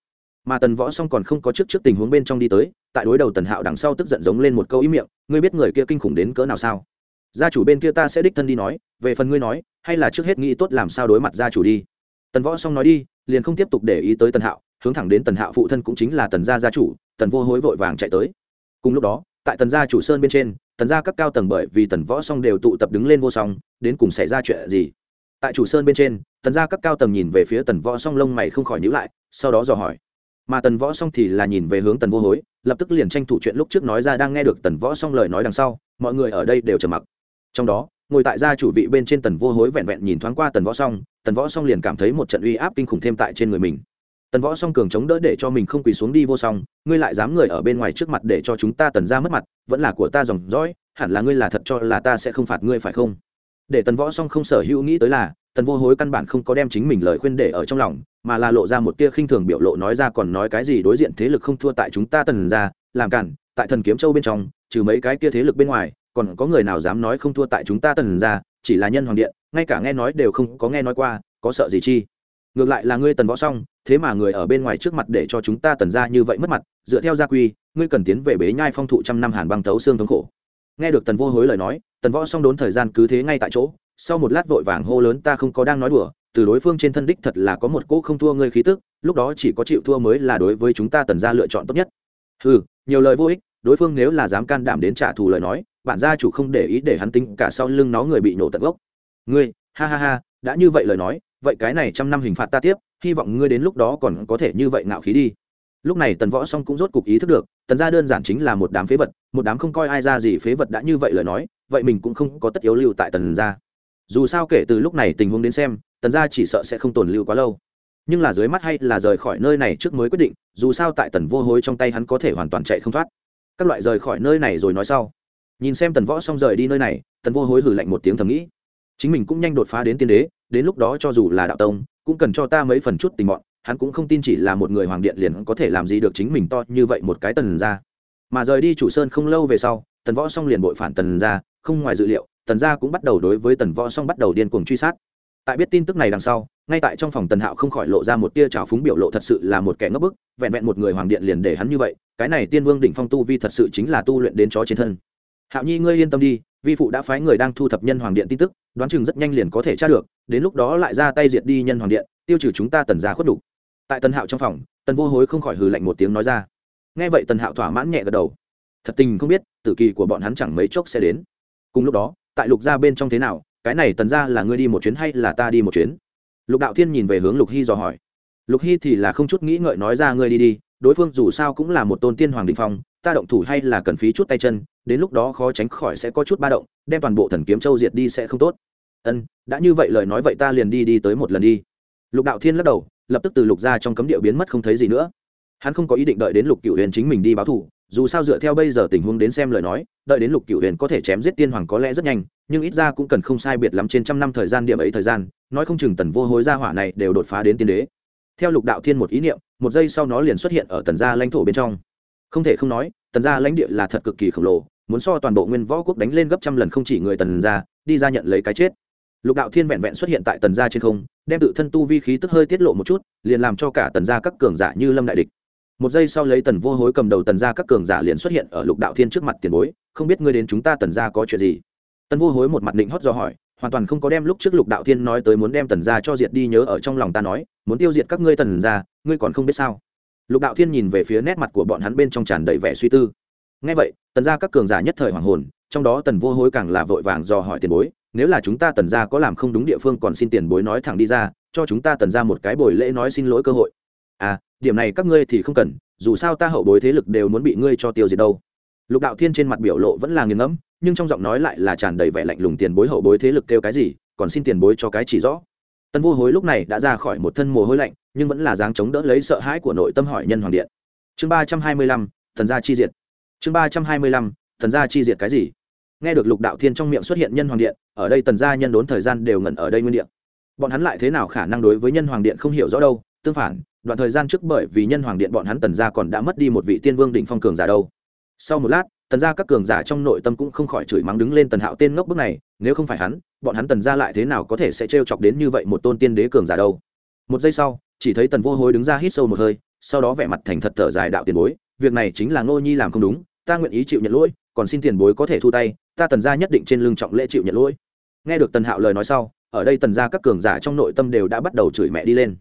Mà tần võ xong còn không có trước trước tình huống bên trong đi tới, tại đối đầu tần hạo đằng sau tức giận giống lên một câu ý miệng, ngươi biết người kia kinh khủng đến cỡ nào sao? Gia chủ bên kia ta sẽ đích thân đi nói, về phần ngươi nói, hay là trước hết nghĩ tốt làm sao đối mặt gia chủ đi? Tần võ xong nói đi, liền không tiếp tục để ý tới tần hạo, hướng thẳng đến tần hạo phụ thân cũng chính là tần gia gia chủ, tần vô hối vội vàng chạy tới. Cùng lúc đó, tại tần gia chủ sơn bên trên, tần gia các cao tầng bởi vì tần võ xong đều tụ tập đứng lên vô song, đến cùng xảy ra chuyện gì? Tại chủ sơn bên trên, tần gia các cao tầng nhìn về phía tần võ song lông mày không khỏi nhữ lại, sau đó dò hỏi. Mà tần võ song thì là nhìn về hướng tần vô hối, lập tức liền tranh thủ chuyện lúc trước nói ra đang nghe được tần võ song lời nói đằng sau, mọi người ở đây đều trầm mặc. Trong đó ngồi tại gia chủ vị bên trên tần vô hối vẹn vẹn nhìn thoáng qua tần võ song, tần võ song liền cảm thấy một trận uy áp kinh khủng thêm tại trên người mình. Tần võ song cường chống đỡ để cho mình không quỳ xuống đi vô song, ngươi lại dám người ở bên ngoài trước mặt để cho chúng ta tần ra mất mặt, vẫn là của ta dòng dõi, hẳn là ngươi là thật cho là ta sẽ không phạt ngươi phải không? Để tần võ song không sở hữu nghĩ tới là, tần vô hối căn bản không có đem chính mình lời khuyên để ở trong lòng, mà là lộ ra một tia khinh thường biểu lộ nói ra còn nói cái gì đối diện thế lực không thua tại chúng ta tần ra, làm cản, tại thần kiếm châu bên trong, trừ mấy cái kia thế lực bên ngoài còn có người nào dám nói không thua tại chúng ta tần ra, chỉ là nhân hoàng điện, ngay cả nghe nói đều không có nghe nói qua, có sợ gì chi? Ngược lại là ngươi tần võ xong thế mà người ở bên ngoài trước mặt để cho chúng ta tần ra như vậy mất mặt, dựa theo gia quy, ngươi cần tiến về bế nhai phong thụ trăm năm hàn băng thấu xương thống khổ. Nghe được tần vô hối lời nói, tần võ xong đốn thời gian cứ thế ngay tại chỗ, sau một lát vội vàng hô lớn, ta không có đang nói đùa, từ đối phương trên thân đích thật là có một cỗ không thua ngươi khí tức, lúc đó chỉ có chịu thua mới là đối với chúng ta tần ra lựa chọn tốt nhất. Ừ nhiều lời vô ích, đối phương nếu là dám can đảm đến trả thù lời nói bản gia chủ không để ý để hắn tính cả sau lưng nó người bị nổ tận gốc. Ngươi, ha ha ha, đã như vậy lời nói, vậy cái này trăm năm hình phạt ta tiếp, hy vọng ngươi đến lúc đó còn có thể như vậy ngạo khí đi. Lúc này tần võ song cũng rốt cục ý thức được, tần gia đơn giản chính là một đám phế vật, một đám không coi ai ra gì phế vật đã như vậy lời nói, vậy mình cũng không có tất yếu lưu tại tần gia. Dù sao kể từ lúc này tình huống đến xem, tần gia chỉ sợ sẽ không tồn lưu quá lâu. Nhưng là dưới mắt hay là rời khỏi nơi này trước mới quyết định, dù sao tại tần vô hối trong tay hắn có thể hoàn toàn chạy không thoát. Các loại rời khỏi nơi này rồi nói sau nhìn xem tần võ xong rời đi nơi này, tần vô hối hử lạnh một tiếng thầm nghĩ. Chính mình cũng nhanh đột phá đến tiên đế, đến lúc đó cho dù là đạo tông, cũng cần cho ta mấy phần chút tình bọn, hắn cũng không tin chỉ là một người hoàng điện liền có thể làm gì được chính mình to như vậy một cái tần ra mà rời đi chủ sơn không lâu về sau, tần võ xong liền bội phản tần ra không ngoài dự liệu, tần gia cũng bắt đầu đối với tần võ xong bắt đầu điên cuồng truy sát. Tại biết tin tức này đằng sau, ngay tại trong phòng tần hạo không khỏi lộ ra một tia trào phúng biểu lộ thật sự là một kẻ ngấp bức, vẹn vẹn một người hoàng điện liền để hắn như vậy, cái này tiên vương đỉnh phong tu vi thật sự chính là tu luyện đến chó trên thân hạo nhi, ngươi yên tâm đi, vi phụ đã phái người đang thu thập nhân hoàng điện tin tức, đoán chừng rất nhanh liền có thể tra được, đến lúc đó lại ra tay diệt đi nhân hoàng điện, tiêu trừ chúng ta tần ra khuất đủ. tại tần hạo trong phòng, tần vô hối không khỏi hừ lạnh một tiếng nói ra. Nghe vậy tần hạo thỏa mãn nhẹ gật đầu. Thật tình không biết, tử kỳ của bọn hắn chẳng mấy chốc sẽ đến. Cùng lúc đó, tại lục gia bên trong thế nào, cái này tần ra là ngươi đi một chuyến hay là ta đi một chuyến? Lục đạo thiên nhìn về hướng lục hy dò hỏi. Lục hy thì là không chút nghĩ ngợi nói ra, ngươi đi đi, đối phương dù sao cũng là một tôn tiên hoàng đình phong, ta động thủ hay là cần phí chút tay chân đến lúc đó khó tránh khỏi sẽ có chút ba động, đem toàn bộ thần kiếm châu diệt đi sẽ không tốt. Ân, đã như vậy lời nói vậy ta liền đi đi tới một lần đi. Lục đạo thiên lắc đầu, lập tức từ lục ra trong cấm địa biến mất không thấy gì nữa. Hắn không có ý định đợi đến lục cựu huyền chính mình đi báo thù, dù sao dựa theo bây giờ tình huống đến xem lời nói, đợi đến lục cựu huyền có thể chém giết tiên hoàng có lẽ rất nhanh, nhưng ít ra cũng cần không sai biệt lắm trên trăm năm thời gian điểm ấy thời gian, nói không chừng tần vô hối gia hỏa này đều đột phá đến tiên đế. Theo lục đạo thiên một ý niệm, một giây sau nó liền xuất hiện ở tần gia lãnh thổ bên trong. Không thể không nói tần gia lãnh địa là thật cực kỳ khổng lồ, muốn so toàn bộ nguyên võ quốc đánh lên gấp trăm lần không chỉ người tần gia, đi ra nhận lấy cái chết. Lục đạo thiên vẹn vẹn xuất hiện tại tần gia trên không, đem tự thân tu vi khí tức hơi tiết lộ một chút, liền làm cho cả tần gia các cường giả như lâm đại địch. Một giây sau lấy tần vô hối cầm đầu tần gia các cường giả liền xuất hiện ở lục đạo thiên trước mặt tiền bối, không biết ngươi đến chúng ta tần gia có chuyện gì? Tần vô hối một mặt định hót do hỏi, hoàn toàn không có đem lúc trước lục đạo thiên nói tới muốn đem tần gia cho diệt đi nhớ ở trong lòng ta nói, muốn tiêu diệt các ngươi tần gia, ngươi còn không biết sao? Lục đạo thiên nhìn về phía nét mặt của bọn hắn bên trong tràn đầy vẻ suy tư. Ngay vậy, tần gia các cường giả nhất thời hoàng hồn, trong đó tần vô hối càng là vội vàng do hỏi tiền bối, nếu là chúng ta tần gia có làm không đúng địa phương còn xin tiền bối nói thẳng đi ra, cho chúng ta tần gia một cái buổi lễ nói xin lỗi cơ hội. À điểm này các ngươi thì không cần, dù sao ta hậu bối thế lực đều muốn bị ngươi cho tiêu diệt đâu. Lục đạo thiên trên mặt biểu lộ vẫn là nghiền ngẫm, nhưng trong giọng nói lại là tràn đầy vẻ lạnh lùng tiền bối hậu bối thế lực kêu cái gì, còn xin tiền bối cho cái chỉ rõ tân vô hối lúc này đã ra khỏi một thân mồ hôi lạnh, nhưng vẫn là dáng chống đỡ lấy sợ hãi của nội tâm hỏi nhân hoàng điện. Chương ba trăm hai mươi lăm, thần gia chi diệt. Chương ba trăm hai mươi lăm, thần gia chi diệt cái gì? Nghe được lục đạo thiên trong miệng xuất hiện nhân hoàng điện, ở đây tần gia nhân đốn thời gian đều ngẩn ở đây nguyên điện bọn hắn lại thế nào khả năng đối với nhân hoàng điện không hiểu rõ đâu, tương phản, đoạn thời gian trước bởi vì nhân hoàng điện bọn hắn tần gia còn đã mất đi một vị tiên vương đỉnh phong cường giả đâu. Sau một lát, tần gia các cường giả trong nội tâm cũng không khỏi chửi mắng đứng lên tần hạo tên ngốc bức này nếu không phải hắn, bọn hắn tần gia lại thế nào có thể sẽ trêu chọc đến như vậy một tôn tiên đế cường giả đâu? Một giây sau, chỉ thấy tần vô hối đứng ra hít sâu một hơi, sau đó vẻ mặt thành thật thở dài đạo tiền bối, việc này chính là ngô nhi làm không đúng, ta nguyện ý chịu nhận lỗi, còn xin tiền bối có thể thu tay, ta tần gia nhất định trên lưng trọng lễ chịu nhận lỗi. Nghe được tần hạo lời nói sau, ở đây tần gia các cường giả trong nội tâm đều đã bắt đầu chửi mẹ đi lên.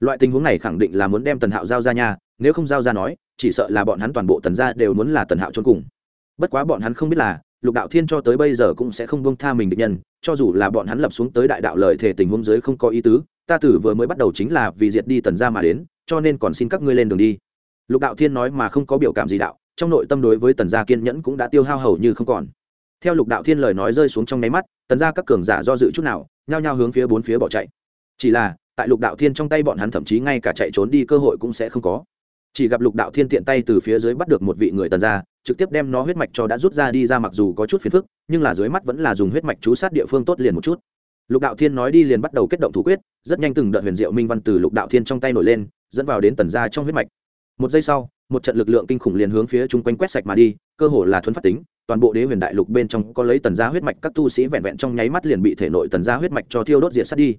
Loại tình huống này khẳng định là muốn đem tần hạo giao ra nhà nếu không giao ra nói, chỉ sợ là bọn hắn toàn bộ tần gia đều muốn là tần hạo trốn cùng. Bất quá bọn hắn không biết là lục đạo thiên cho tới bây giờ cũng sẽ không bông tha mình địch nhân, cho dù là bọn hắn lập xuống tới đại đạo lời thể tình huống dưới không có ý tứ, ta tử vừa mới bắt đầu chính là vì diệt đi tần gia mà đến, cho nên còn xin các ngươi lên đường đi. Lục đạo thiên nói mà không có biểu cảm gì đạo, trong nội tâm đối với tần gia kiên nhẫn cũng đã tiêu hao hầu như không còn. Theo lục đạo thiên lời nói rơi xuống trong nháy mắt, tần gia các cường giả do dự chút nào, nhao nhao hướng phía bốn phía bỏ chạy. Chỉ là, tại lục đạo thiên trong tay bọn hắn thậm chí ngay cả chạy trốn đi cơ hội cũng sẽ không có. Chỉ gặp lục đạo thiên tiện tay từ phía dưới bắt được một vị người tần Gia trực tiếp đem nó huyết mạch cho đã rút ra đi ra mặc dù có chút phiền phức, nhưng là dưới mắt vẫn là dùng huyết mạch chú sát địa phương tốt liền một chút. Lục đạo thiên nói đi liền bắt đầu kết động thủ quyết, rất nhanh từng đợt huyền diệu minh văn từ lục đạo thiên trong tay nổi lên, dẫn vào đến tần ra trong huyết mạch. Một giây sau, một trận lực lượng kinh khủng liền hướng phía chung quanh quét sạch mà đi, cơ hồ là thuấn phát tính, toàn bộ đế huyền đại lục bên trong có lấy tần gia huyết mạch, các tu sĩ vẹn vẹn trong nháy mắt liền bị thể nội tần gia huyết mạch cho thiêu đốt diệt sát đi.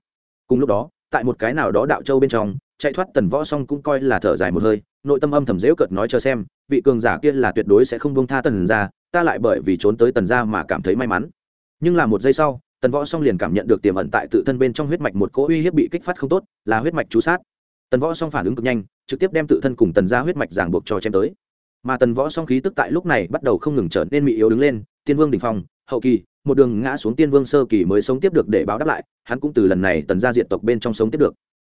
Cùng lúc đó, tại một cái nào đó đạo châu bên trong, chạy thoát tần võ song cũng coi là thở dài một hơi, nội tâm âm thầm dễu cợt nói cho xem vị cường giả kia là tuyệt đối sẽ không bông tha tần ra ta lại bởi vì trốn tới tần ra mà cảm thấy may mắn. Nhưng là một giây sau, tần võ song liền cảm nhận được tiềm ẩn tại tự thân bên trong huyết mạch một cỗ uy hiếp bị kích phát không tốt, là huyết mạch chú sát. Tần võ song phản ứng cực nhanh, trực tiếp đem tự thân cùng tần ra huyết mạch giảng buộc cho chém tới. Mà tần võ song khí tức tại lúc này bắt đầu không ngừng trở nên mị yếu đứng lên, tiên vương đình phong, hậu kỳ, một đường ngã xuống tiên vương sơ kỳ mới sống tiếp được để báo đáp lại, hắn cũng từ lần này tần gia diện tộc bên trong sống tiếp được.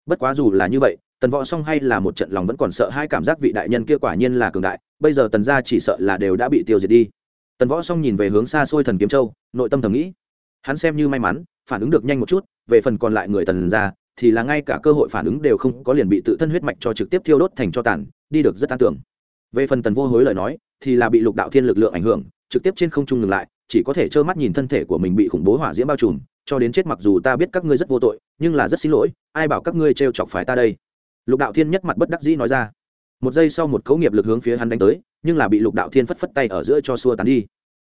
Bất quá dù là như vậy tần võ song hay là một trận lòng vẫn còn sợ hai cảm giác vị đại nhân kia quả nhiên là cường đại, bây giờ tần gia chỉ sợ là đều đã bị tiêu diệt đi. Tần võ song nhìn về hướng xa xôi thần kiếm châu, nội tâm thầm nghĩ, hắn xem như may mắn, phản ứng được nhanh một chút, về phần còn lại người tần gia, thì là ngay cả cơ hội phản ứng đều không có liền bị tự thân huyết mạch cho trực tiếp thiêu đốt thành cho tàn, đi được rất an tưởng. Về phần tần vô hối lời nói, thì là bị lục đạo thiên lực lượng ảnh hưởng, trực tiếp trên không trung ngừng lại, chỉ có thể trơ mắt nhìn thân thể của mình bị khủng bố hỏa diễm bao trùm, cho đến chết mặc dù ta biết các ngươi rất vô tội, nhưng là rất xin lỗi, ai bảo các ngươi t chọc phải ta đây? Lục đạo thiên nhất mặt bất đắc dĩ nói ra. Một giây sau một cấu nghiệp lực hướng phía hắn đánh tới, nhưng là bị lục đạo thiên phất phất tay ở giữa cho xua tán đi.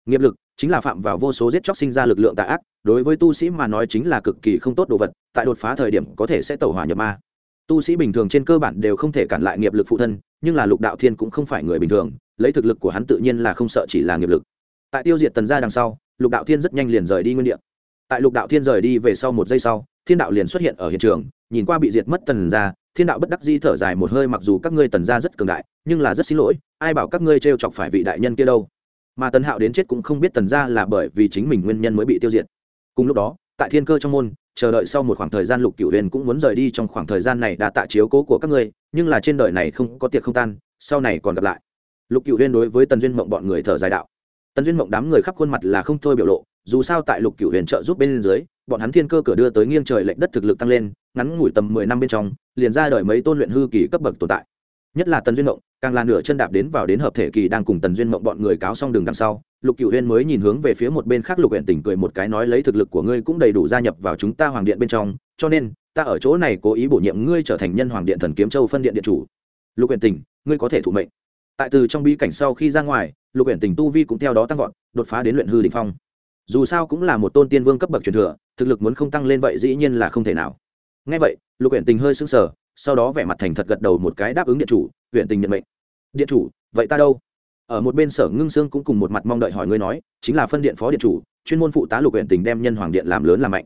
Nghiệp lực chính là phạm vào vô số giết chóc sinh ra lực lượng tạ ác, đối với tu sĩ mà nói chính là cực kỳ không tốt đồ vật, tại đột phá thời điểm có thể sẽ tẩu hỏa nhập ma. Tu sĩ bình thường trên cơ bản đều không thể cản lại nghiệp lực phụ thân, nhưng là lục đạo thiên cũng không phải người bình thường, lấy thực lực của hắn tự nhiên là không sợ chỉ là nghiệp lực. Tại tiêu diệt tần gia đằng sau, lục đạo thiên rất nhanh liền rời đi nguyên địa. Tại lục đạo thiên rời đi về sau một giây sau, thiên đạo liền xuất hiện ở hiện trường, nhìn qua bị diệt mất tần gia thiên đạo bất đắc di thở dài một hơi, mặc dù các ngươi tần gia rất cường đại, nhưng là rất xin lỗi, ai bảo các ngươi t chọc phải vị đại nhân kia đâu? Mà tần hạo đến chết cũng không biết tần gia là bởi vì chính mình nguyên nhân mới bị tiêu diệt. Cùng lúc đó, tại thiên cơ trong môn, chờ đợi sau một khoảng thời gian lục cửu huyền cũng muốn rời đi, trong khoảng thời gian này đã tạ chiếu cố của các ngươi, nhưng là trên đời này không có tiệc không tan, sau này còn gặp lại. Lục cửu huyền đối với tần duyên mộng bọn người thở dài đạo. Tần duyên mộng đám người khắp khuôn mặt là không thôi biểu lộ, dù sao tại lục cửu huyền trợ giúp bên dưới, bọn hắn thiên cơ cửa đưa tới nghiêng trời lệnh đất thực lực tăng lên ngắn ngủi tầm mười năm bên trong, liền ra đời mấy tôn luyện hư kỳ cấp bậc tồn tại. Nhất là tần duyên mộng, càng là nửa chân đạp đến vào đến hợp thể kỳ đang cùng tần duyên mộng bọn người cáo xong đường đằng sau, lục cựu huyên mới nhìn hướng về phía một bên khác lục huyện tỉnh cười một cái nói lấy thực lực của ngươi cũng đầy đủ gia nhập vào chúng ta hoàng điện bên trong, cho nên, ta ở chỗ này cố ý bổ nhiệm ngươi trở thành nhân hoàng điện thần kiếm châu phân điện điện chủ. Lục huyện tỉnh ngươi có thể thụ mệnh. Tại từ trong bi cảnh sau khi ra ngoài, lục huyện tỉnh tu vi cũng theo đó tăng vọt, đột phá đến luyện hư đình phong. Dù sao cũng là một tôn tiên vương cấp bậc truyền thừa, thực lực muốn không tăng lên vậy dĩ nhiên là không thể nào ngay vậy, lục huyện tình hơi sững sờ, sau đó vẻ mặt thành thật gật đầu một cái đáp ứng điện chủ huyện tình nhận mệnh. Điện chủ, vậy ta đâu? Ở một bên sở ngưng sương cũng cùng một mặt mong đợi hỏi ngươi nói, chính là phân điện phó điện chủ, chuyên môn phụ tá lục huyện tình đem nhân hoàng điện làm lớn làm mạnh.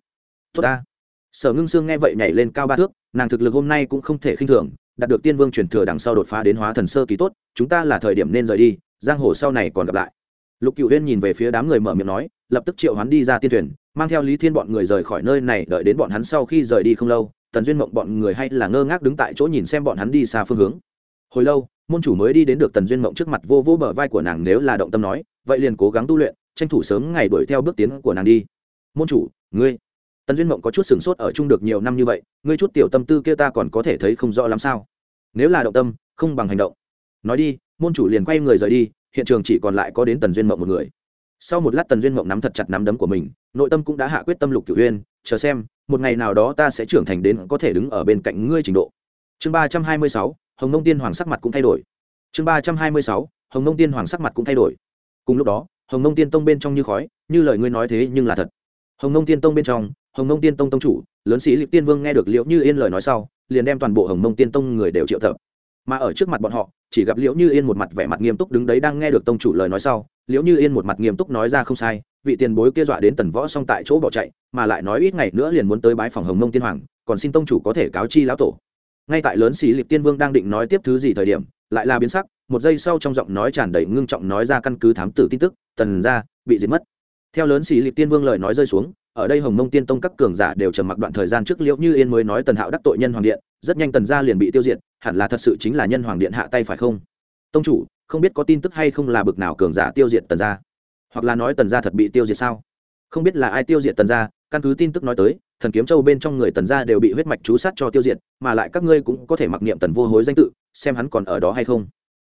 Tốt ta. Sở ngưng sương nghe vậy nhảy lên cao ba thước, nàng thực lực hôm nay cũng không thể khinh thường, đạt được tiên vương truyền thừa đằng sau đột phá đến hóa thần sơ kỳ tốt, chúng ta là thời điểm nên rời đi, giang hồ sau này còn gặp lại. Lục cựu huyên nhìn về phía đám người mở miệng nói lập tức triệu hắn đi ra tiên thuyền, mang theo lý thiên bọn người rời khỏi nơi này, đợi đến bọn hắn sau khi rời đi không lâu, tần duyên mộng bọn người hay là ngơ ngác đứng tại chỗ nhìn xem bọn hắn đi xa phương hướng. Hồi lâu, môn chủ mới đi đến được tần duyên mộng trước mặt vô vô bờ vai của nàng nếu là động tâm nói, vậy liền cố gắng tu luyện, tranh thủ sớm ngày đuổi theo bước tiến của nàng đi. Môn chủ, ngươi? Tần duyên mộng có chút sửng sốt ở chung được nhiều năm như vậy, ngươi chút tiểu tâm tư kia ta còn có thể thấy không rõ lắm sao? Nếu là động tâm, không bằng hành động. Nói đi, môn chủ liền quay người rời đi, hiện trường chỉ còn lại có đến tần duyên mộng một người sau một lát tần duyên mộng nắm thật chặt nắm đấm của mình, nội tâm cũng đã hạ quyết tâm lục cửu huyên chờ xem, một ngày nào đó ta sẽ trưởng thành đến có thể đứng ở bên cạnh ngươi trình độ. Chương ba trăm hai mươi sáu, hồng nông tiên hoàng sắc mặt cũng thay đổi. Chương ba trăm hai mươi sáu, hồng nông tiên hoàng sắc mặt cũng thay đổi. Cùng lúc đó, hồng nông tiên tông bên trong như khói, như lời ngươi nói thế nhưng là thật. Hồng nông tiên tông bên trong, hồng nông tiên tông tông chủ, lớn sĩ liệp tiên vương nghe được liệu như yên lời nói sau, liền đem toàn bộ hồng nông tiên tông người đều triệu tập mà ở trước mặt bọn họ, chỉ gặp liễu như yên một mặt vẻ mặt nghiêm túc đứng đấy đang nghe được tông chủ lời nói sau. Liễu như yên một mặt nghiêm túc nói ra không sai, vị tiền bối kia dọa đến tần võ xong tại chỗ bỏ chạy, mà lại nói ít ngày nữa liền muốn tới bái phòng hồng mông tiên hoàng, còn xin tông chủ có thể cáo chi lão tổ. Ngay tại lớn xí liệp tiên vương đang định nói tiếp thứ gì thời điểm, lại là biến sắc, một giây sau trong giọng nói tràn đầy ngưng trọng nói ra căn cứ thám tử tin tức, tần ra bị diệt mất. Theo lớn xì liệp tiên vương lời nói rơi xuống, ở đây hồng mông tiên tông các cường giả đều trầm mặc đoạn thời gian trước liễu như yên mới nói tần hạo đắc tội nhân hoàng điện rất nhanh tần gia liền bị tiêu diệt, hẳn là thật sự chính là nhân hoàng điện hạ tay phải không? Tông chủ, không biết có tin tức hay không là bực nào cường giả tiêu diệt tần gia? Hoặc là nói tần gia thật bị tiêu diệt sao? Không biết là ai tiêu diệt tần gia, căn cứ tin tức nói tới, thần kiếm châu bên trong người tần gia đều bị huyết mạch chú sát cho tiêu diệt, mà lại các ngươi cũng có thể mặc niệm tần vô hối danh tự, xem hắn còn ở đó hay không.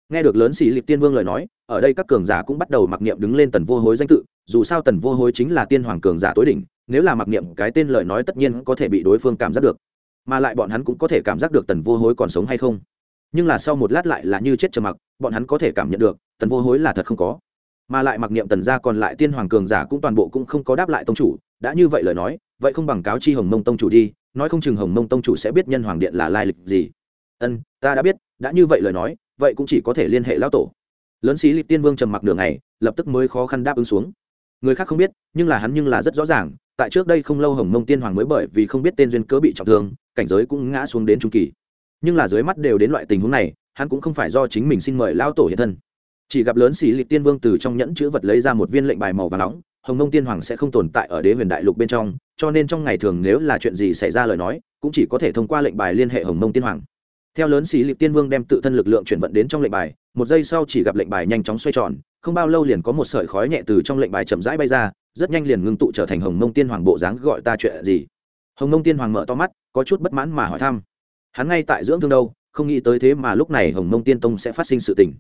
Nghe được lớn xỉ liệt tiên vương lời nói, ở đây các cường giả cũng bắt đầu mặc niệm đứng lên tần vô hối danh tự, dù sao tần vô hối chính là tiên hoàng cường giả tối đỉnh, nếu là mặc niệm cái tên lời nói tất nhiên có thể bị đối phương cảm giác được mà lại bọn hắn cũng có thể cảm giác được tần vô hối còn sống hay không. Nhưng là sau một lát lại là như chết trầm mặc, bọn hắn có thể cảm nhận được, tần vô hối là thật không có. Mà lại mặc niệm tần gia còn lại tiên hoàng cường giả cũng toàn bộ cũng không có đáp lại tông chủ, đã như vậy lời nói, vậy không bằng cáo chi hồng mông tông chủ đi, nói không chừng hồng mông tông chủ sẽ biết nhân hoàng điện là lai lịch gì. Ân, ta đã biết, đã như vậy lời nói, vậy cũng chỉ có thể liên hệ lão tổ. Lớn sĩ lịch tiên vương trầm mặc đường này lập tức mới khó khăn đáp ứng xuống. Người khác không biết, nhưng là hắn nhưng là rất rõ ràng tại trước đây không lâu hồng mông tiên hoàng mới bởi vì không biết tên duyên cớ bị trọng thương, cảnh giới cũng ngã xuống đến trung kỳ. Nhưng là dưới mắt đều đến loại tình huống này, hắn cũng không phải do chính mình xin mời lao tổ hiện thân. Chỉ gặp lớn xì lịch tiên vương từ trong nhẫn chữ vật lấy ra một viên lệnh bài màu và nóng, hồng nông tiên hoàng sẽ không tồn tại ở đế huyền đại lục bên trong, cho nên trong ngày thường nếu là chuyện gì xảy ra lời nói, cũng chỉ có thể thông qua lệnh bài liên hệ hồng nông tiên hoàng. Theo lớn xì lịch tiên vương đem tự thân lực lượng chuyển vận đến trong lệnh bài, một giây sau chỉ gặp lệnh bài nhanh chóng xoay tròn, không bao lâu liền có một sợi khói nhẹ từ trong lệnh bài chậm rãi bay ra rất nhanh liền ngưng tụ trở thành hồng mông tiên hoàng bộ dáng gọi ta chuyện gì? Hồng mông tiên hoàng mở to mắt, có chút bất mãn mà hỏi thăm. Hắn ngay tại dưỡng thương đâu, không nghĩ tới thế mà lúc này hồng mông tiên tông sẽ phát sinh sự tình.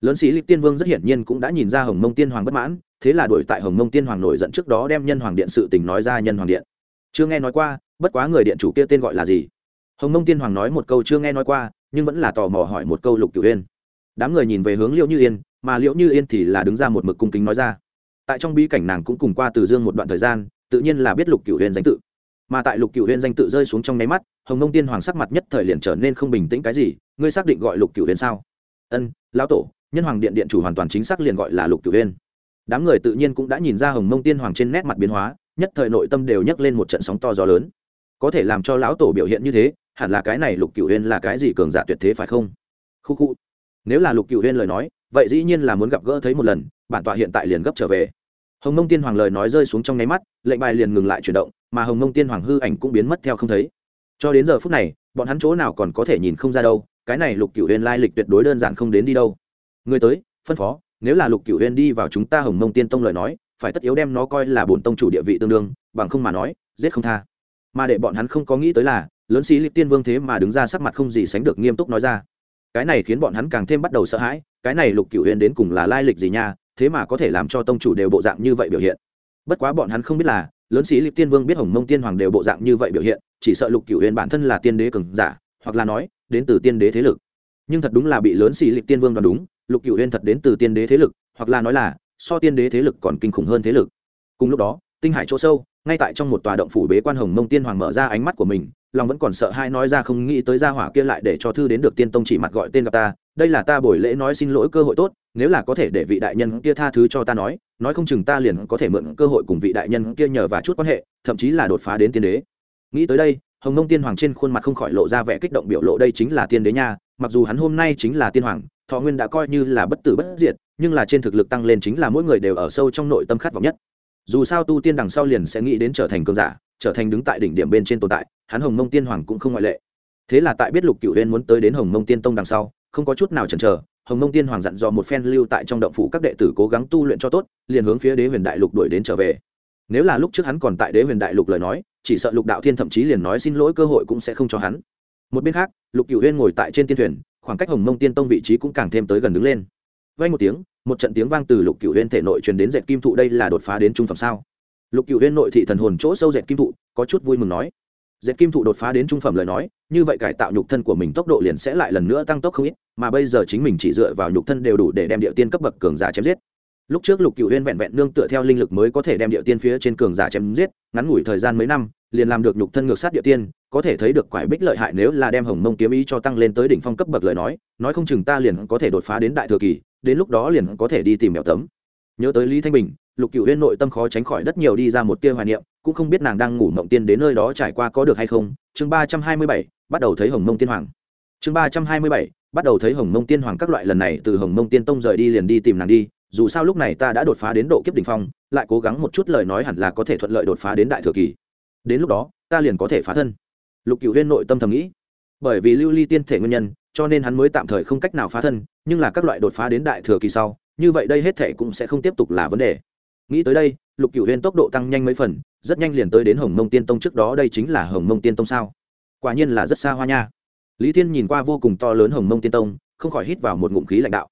Lớn sĩ lịch tiên vương rất hiển nhiên cũng đã nhìn ra hồng mông tiên hoàng bất mãn, thế là đuổi tại hồng mông tiên hoàng nổi giận trước đó đem nhân hoàng điện sự tình nói ra nhân hoàng điện. Chưa nghe nói qua, bất quá người điện chủ kia tên gọi là gì? Hồng mông tiên hoàng nói một câu chưa nghe nói qua, nhưng vẫn là tò mò hỏi một câu lục cửu yên đám người nhìn về hướng liệu như yên, mà liệu như yên thì là đứng ra một mực cung kính nói ra tại trong bí cảnh nàng cũng cùng qua từ dương một đoạn thời gian, tự nhiên là biết lục cửu huyền danh tự. Mà tại lục cửu huyền danh tự rơi xuống trong nháy mắt, hồng nông tiên hoàng sắc mặt nhất thời liền trở nên không bình tĩnh cái gì, ngươi xác định gọi lục cửu huyền sao? Ân, lão tổ, nhân hoàng điện điện chủ hoàn toàn chính xác liền gọi là lục cửu huyền. Đám người tự nhiên cũng đã nhìn ra hồng nông tiên hoàng trên nét mặt biến hóa, nhất thời nội tâm đều nhấc lên một trận sóng to gió lớn. Có thể làm cho lão tổ biểu hiện như thế, hẳn là cái này lục cửu huyền là cái gì cường giả tuyệt thế phải không? Khu khu. Nếu là lục cửu huyền lời nói vậy dĩ nhiên là muốn gặp gỡ thấy một lần, bản tọa hiện tại liền gấp trở về. Hồng mông tiên hoàng lời nói rơi xuống trong nháy mắt, lệnh bài liền ngừng lại chuyển động, mà hồng mông tiên hoàng hư ảnh cũng biến mất theo không thấy. Cho đến giờ phút này, bọn hắn chỗ nào còn có thể nhìn không ra đâu, cái này lục cửu huyền lai lịch tuyệt đối đơn giản không đến đi đâu. Người tới, phân phó, nếu là lục cửu huyền đi vào chúng ta hồng mông tiên tông lời nói, phải tất yếu đem nó coi là bổn tông chủ địa vị tương đương, bằng không mà nói, giết không tha. Mà để bọn hắn không có nghĩ tới là, lớn sĩ lịch tiên vương thế mà đứng ra sắc mặt không gì sánh được nghiêm túc nói ra cái này khiến bọn hắn càng thêm bắt đầu sợ hãi, cái này lục cửu huyền đến cùng là lai lịch gì nha, thế mà có thể làm cho tông chủ đều bộ dạng như vậy biểu hiện. Bất quá bọn hắn không biết là, lớn sĩ lịch tiên vương biết hồng mông tiên hoàng đều bộ dạng như vậy biểu hiện, chỉ sợ lục cửu huyền bản thân là tiên đế cường giả, hoặc là nói, đến từ tiên đế thế lực. Nhưng thật đúng là bị lớn sĩ lịch tiên vương đoán đúng, lục cửu huyền thật đến từ tiên đế thế lực, hoặc là nói là, so tiên đế thế lực còn kinh khủng hơn thế lực. Cùng lúc đó, tinh hải chỗ sâu, ngay tại trong một tòa động phủ bế quan hồng mông tiên hoàng mở ra ánh mắt của mình lòng vẫn còn sợ hai nói ra không nghĩ tới gia hỏa kia lại để cho thư đến được tiên tông chỉ mặt gọi tên gặp ta, đây là ta buổi lễ nói xin lỗi cơ hội tốt, nếu là có thể để vị đại nhân kia tha thứ cho ta nói nói không chừng ta liền có thể mượn cơ hội cùng vị đại nhân kia nhờ và chút quan hệ, thậm chí là đột phá đến tiên đế. Nghĩ tới đây, hồng nông tiên hoàng trên khuôn mặt không khỏi lộ ra vẻ kích động biểu lộ đây chính là tiên đế nha, mặc dù hắn hôm nay chính là tiên hoàng, thọ nguyên đã coi như là bất tử bất diệt, nhưng là trên thực lực tăng lên chính là mỗi người đều ở sâu trong nội tâm khát vọng nhất dù sao tu tiên đằng sau liền sẽ nghĩ đến trở thành cường giả, trở thành đứng tại đỉnh điểm bên trên tồn tại, hắn hồng mông tiên hoàng cũng không ngoại lệ. Thế là tại biết lục cựu huyên muốn tới đến hồng mông tiên tông đằng sau, không có chút nào chần chờ, hồng mông tiên hoàng dặn dò một phen lưu tại trong động phủ các đệ tử cố gắng tu luyện cho tốt, liền hướng phía đế huyền đại lục đuổi đến trở về. Nếu là lúc trước hắn còn tại đế huyền đại lục lời nói, chỉ sợ lục đạo thiên thậm chí liền nói xin lỗi cơ hội cũng sẽ không cho hắn. Một bên khác, lục cựu huyên ngồi tại trên tiên thuyền, khoảng cách hồng mông tiên tông vị trí cũng càng thêm tới gần đứng lên. Vay một tiếng một trận tiếng vang từ lục cựu huyên thể nội truyền đến dệt kim thụ đây là đột phá đến trung phẩm sao? Lục cựu huyên nội thị thần hồn chỗ sâu dệt kim thụ, có chút vui mừng nói. Dệt kim thụ đột phá đến trung phẩm lời nói, như vậy cải tạo nhục thân của mình tốc độ liền sẽ lại lần nữa tăng tốc không ít, mà bây giờ chính mình chỉ dựa vào nhục thân đều đủ để đem địa tiên cấp bậc cường giả chém giết. Lúc trước lục cựu huyên vẹn vẹn nương tựa theo linh lực mới có thể đem địa tiên phía trên cường giả chém giết, ngắn ngủi thời gian mấy năm, liền làm được nhục thân ngược sát địa tiên, có thể thấy được quải bích lợi hại nếu là đem hồng mông kiếm ý cho tăng lên tới đỉnh phong cấp bậc lời nói nói không chừng ta liền có thể đột phá đến đại thừa kỳ đến lúc đó liền có thể đi tìm mèo tấm. Nhớ tới lý thanh bình, lục cựu huyên nội tâm khó tránh khỏi đất nhiều đi ra một tia hoài niệm, cũng không biết nàng đang ngủ mộng tiên đến nơi đó trải qua có được hay không. Chương ba trăm hai mươi bảy, bắt đầu thấy hồng mông tiên hoàng. Chương ba trăm hai mươi bảy, bắt đầu thấy hồng mông tiên hoàng các loại lần này từ hồng mông tiên tông rời đi liền đi tìm nàng đi. Dù sao lúc này ta đã đột phá đến độ kiếp đ ỉ n h phong, lại cố gắng một chút lời nói hẳn là có thể thuận lợi đột phá đến đại thừa kỳ. Đến lúc đó, ta liền có thể phá thân. Lục cựu huyên nội tâm thầm nghĩ. Bởi vì lưu ly tiên thể nguyên nhân, cho nên hắn mới tạm thời không cách nào phá thân nhưng là các loại đột phá đến đại thừa kỳ sau, như vậy đây hết thể cũng sẽ không tiếp tục là vấn đề. Nghĩ tới đây, lục cựu huyên tốc độ tăng nhanh mấy phần, rất nhanh liền tới đến hồng mông tiên tông trước đó, đây chính là hồng mông tiên tông sao? Quả nhiên là rất xa hoa nha. Lý thiên nhìn qua vô cùng to lớn hồng mông tiên tông, không khỏi hít vào một ngụm khí lãnh đạo.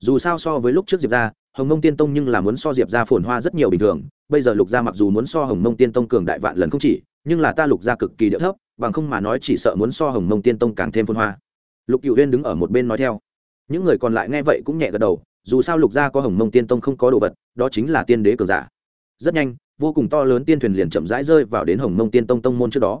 Dù sao so với lúc trước diệp ra hồng mông tiên tông nhưng là muốn so diệp ra phồn hoa rất nhiều bình thường. Bây giờ lục gia mặc dù muốn so hồng mông tiên tông cường đại vạn lần không chỉ, nhưng là ta lục gia cực kỳ đỡ thấp, bằng không mà nói chỉ sợ muốn so hồng mông tiên tông càng thêm phồn hoa. Lục cựu huyên đứng ở một bên nói theo những người còn lại nghe vậy cũng nhẹ gật đầu, dù sao lục gia có hồng mông tiên tông không có đồ vật, đó chính là tiên đế cường giả. Rất nhanh, vô cùng to lớn tiên thuyền liền chậm rãi rơi vào đến hồng mông tiên tông tông môn trước đó.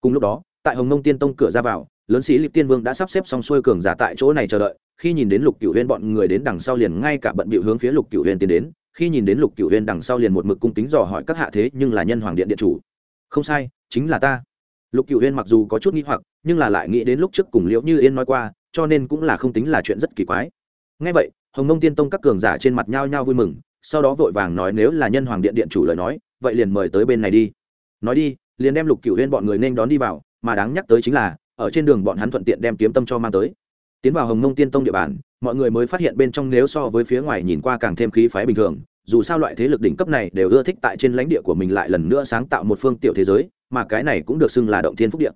Cùng lúc đó, tại hồng mông tiên tông cửa ra vào, lớn sĩ liệp tiên vương đã sắp xếp xong xuôi cường giả tại chỗ này chờ đợi, khi nhìn đến lục cửu huyên bọn người đến đằng sau liền ngay cả bận bịu hướng phía lục cửu huyên tiến đến, khi nhìn đến lục cửu huyên đằng sau liền một mực cung kính dò hỏi các hạ thế nhưng là nhân hoàng điện điện chủ. Không sai, chính là ta. Lục cửu huyên mặc dù có chút nghi hoặc, nhưng là lại nghĩ đến lúc trước cùng liễu như yên nói qua cho nên cũng là không tính là chuyện rất kỳ quái. Ngay vậy, hồng mông tiên tông các cường giả trên mặt nhao nhao vui mừng, sau đó vội vàng nói nếu là nhân hoàng điện điện chủ lời nói, vậy liền mời tới bên này đi. Nói đi, liền đem lục cửu huyên bọn người nên đón đi vào, mà đáng nhắc tới chính là, ở trên đường bọn hắn thuận tiện đem kiếm tâm cho mang tới. Tiến vào hồng mông tiên tông địa bàn, mọi người mới phát hiện bên trong nếu so với phía ngoài nhìn qua càng thêm khí phái bình thường, dù sao loại thế lực đỉnh cấp này đều ưa thích tại trên lãnh địa của mình lại lần nữa sáng tạo một phương tiểu thế giới, mà cái này cũng được xưng là động thiên phúc địa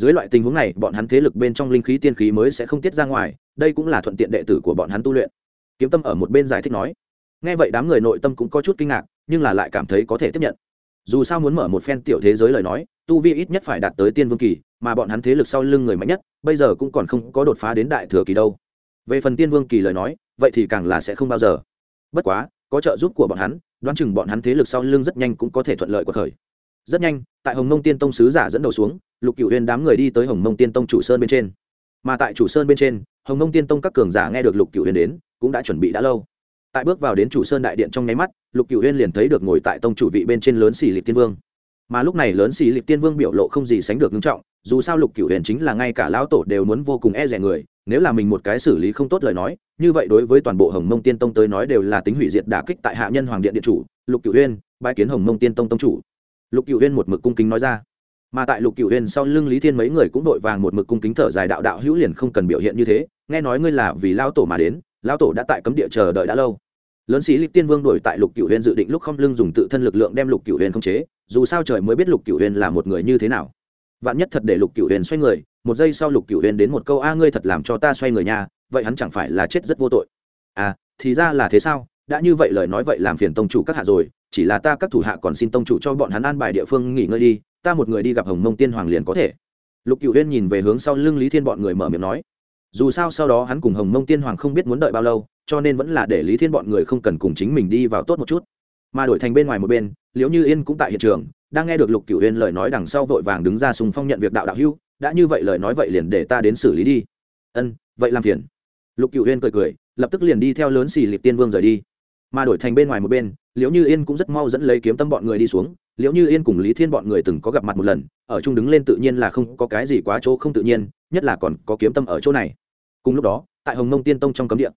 dưới loại tình huống này, bọn hắn thế lực bên trong linh khí tiên khí mới sẽ không tiết ra ngoài, đây cũng là thuận tiện đệ tử của bọn hắn tu luyện. Kiếm tâm ở một bên giải thích nói. Nghe vậy đám người nội tâm cũng có chút kinh ngạc, nhưng là lại cảm thấy có thể tiếp nhận. Dù sao muốn mở một phen tiểu thế giới lời nói, tu vi ít nhất phải đạt tới tiên vương kỳ, mà bọn hắn thế lực sau lưng người mạnh nhất, bây giờ cũng còn không có đột phá đến đại thừa kỳ đâu. Về phần tiên vương kỳ lời nói, vậy thì càng là sẽ không bao giờ. Bất quá, có trợ giúp của bọn hắn, đoán chừng bọn hắn thế lực sau lưng rất nhanh cũng có thể thuận lợi của khởi rất nhanh, tại hồng mông tiên tông sứ giả dẫn đầu xuống, lục cựu huyền đám người đi tới hồng mông tiên tông chủ sơn bên trên. Mà tại chủ sơn bên trên, hồng mông tiên tông các cường giả nghe được lục cựu huyền đến, cũng đã chuẩn bị đã lâu. Tại bước vào đến chủ sơn đại điện trong nháy mắt, lục cựu huyền liền thấy được ngồi tại tông chủ vị bên trên lớn xỉ lịch tiên vương. Mà lúc này lớn xì liệp tiên vương biểu lộ không gì sánh được nghiêm trọng, dù sao lục cửu huyền chính là ngay cả lão tổ đều muốn vô cùng e rẻ người, nếu là mình một cái xử lý không tốt lời nói, như vậy đối với toàn bộ hồng mông tiên tông tới nói đều là tính hủy diệt đả kích tại hạ nhân hoàng điện điện chủ, lục cựu huyên bãi kiến hồng mông tiên tông tông chủ lục cựu huyên một mực cung kính nói ra mà tại lục cựu huyên sau lưng lý thiên mấy người cũng vội vàng một mực cung kính thở dài đạo đạo hữu liền không cần biểu hiện như thế nghe nói ngươi là vì lao tổ mà đến lao tổ đã tại cấm địa chờ đợi đã lâu lớn sĩ lịch tiên vương đổi tại lục cựu huyên dự định lúc không lưng dùng tự thân lực lượng đem lục cựu huyên khống chế dù sao trời mới biết lục cựu huyên là một người như thế nào vạn nhất thật để lục cựu huyên xoay người một giây sau lục cựu huyên đến một câu a ngươi thật làm cho ta xoay người nhà vậy hắn chẳng phải là chết rất vô tội à thì ra là thế sao đã như vậy lời nói vậy làm phiền tông chủ các hạ rồi chỉ là ta các thủ hạ còn xin tông chủ cho bọn hắn an bài địa phương nghỉ ngơi đi, ta một người đi gặp hồng mông tiên hoàng liền có thể. Lục cựu huyên nhìn về hướng sau lưng lý thiên bọn người mở miệng nói. Dù sao sau đó hắn cùng hồng mông tiên hoàng không biết muốn đợi bao lâu, cho nên vẫn là để lý thiên bọn người không cần cùng chính mình đi vào tốt một chút. Mà đổi thành bên ngoài một bên, liễu như yên cũng tại hiện trường, đang nghe được lục cựu huyên lời nói đằng sau vội vàng đứng ra sùng phong nhận việc đạo đạo hưu đã như vậy lời nói vậy liền để ta đến xử lý đi. Ân, vậy làm phiền. Lục cựu huyên cười cười, lập tức liền đi theo lớn xì lịp tiên vương rời đi. Mà đổi thành bên ngoài một bên liễu như yên cũng rất mau dẫn lấy kiếm tâm bọn người đi xuống, liễu như yên cùng lý thiên bọn người từng có gặp mặt một lần, ở chung đứng lên tự nhiên là không có cái gì quá chỗ không tự nhiên, nhất là còn có kiếm tâm ở chỗ này. Cùng lúc đó, tại hồng mông tiên tông trong cấm địa.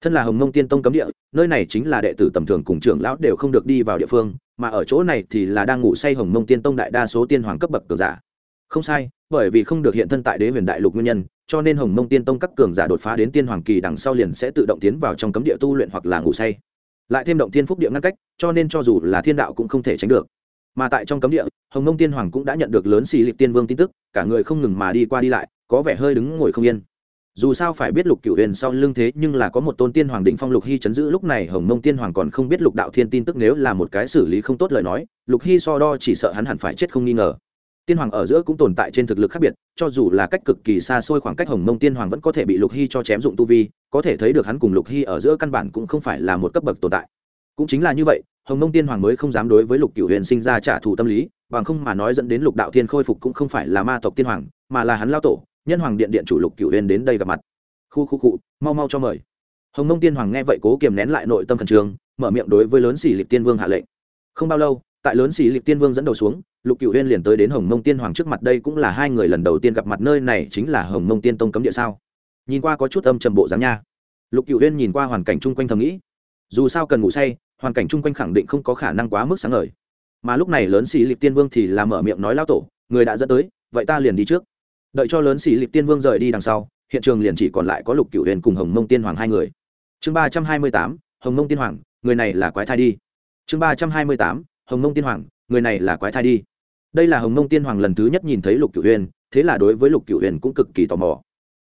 Thân là hồng mông tiên tông cấm địa, nơi này chính là đệ tử tầm thường cùng trưởng lão đều không được đi vào địa phương, mà ở chỗ này thì là đang ngủ say hồng mông tiên tông đại đa số tiên hoàng cấp bậc cường giả. Không sai, bởi vì không được hiện thân tại đế huyền đại lục nguyên nhân, cho nên hồng mông tiên tông các cường giả đột phá đến tiên hoàng kỳ đằng sau liền sẽ tự động tiến vào trong cấm địa tu luyện hoặc là ngủ say lại thêm động thiên phúc địa ngăn cách, cho nên cho dù là thiên đạo cũng không thể tránh được. Mà tại trong cấm địa, hồng mông tiên hoàng cũng đã nhận được lớn xì liệt tiên vương tin tức, cả người không ngừng mà đi qua đi lại, có vẻ hơi đứng ngồi không yên. Dù sao phải biết lục cựu huyền sau lưng thế nhưng là có một tôn tiên hoàng định phong lục hy chấn giữ, lúc này hồng mông tiên hoàng còn không biết lục đạo thiên tin tức nếu là một cái xử lý không tốt lời nói, lục hy so đo chỉ sợ hắn hẳn phải chết không nghi ngờ tiên hoàng ở giữa cũng tồn tại trên thực lực khác biệt, cho dù là cách cực kỳ xa xôi khoảng cách hồng mông tiên hoàng vẫn có thể bị lục hy cho chém dụng tu vi, có thể thấy được hắn cùng lục hy ở giữa căn bản cũng không phải là một cấp bậc tồn tại. Cũng chính là như vậy, hồng mông tiên hoàng mới không dám đối với lục cựu huyền sinh ra trả thù tâm lý, bằng không mà nói dẫn đến lục đạo thiên khôi phục cũng không phải là ma tộc tiên hoàng, mà là hắn lao tổ, nhân hoàng điện điện chủ lục cựu huyền đến đây gặp mặt. Khu khu cụ mau mau cho mời. Hồng mông tiên hoàng nghe vậy cố kiềm nén lại nội tâm khẩn trương, mở miệng đối với lớn xỉ lịch tiên vương hạ lệnh. Không bao lâu, tại lớn xỉ lịch tiên vương dẫn đầu xuống lục cựu huyên liền tới đến hồng mông tiên hoàng trước mặt đây cũng là hai người lần đầu tiên gặp mặt nơi này chính là hồng mông tiên tông cấm địa sao? Nhìn qua có chút âm trầm bộ dáng nha. Lục cựu huyên nhìn qua hoàn cảnh chung quanh thầm nghĩ. Dù sao cần ngủ say, hoàn cảnh chung quanh khẳng định không có khả năng quá mức sáng ngời. Mà lúc này lớn sĩ lịch tiên vương thì là mở miệng nói lao tổ, người đã dẫn tới, vậy ta liền đi trước. Đợi cho lớn sĩ lịch tiên vương rời đi đằng sau, hiện trường liền chỉ còn lại có lục cựu huyền cùng hồng mông tiên hoàng hai người. Chương ba trăm hai mươi tám, hồng mông tiên hoàng, người này là quái thai đi. Chương ba trăm hai mươi tám, hồng mông tiên hoàng, người này là quái thai đi đây là hồng mông tiên hoàng lần thứ nhất nhìn thấy lục Cửu huyền thế là đối với lục Cửu huyền cũng cực kỳ tò mò.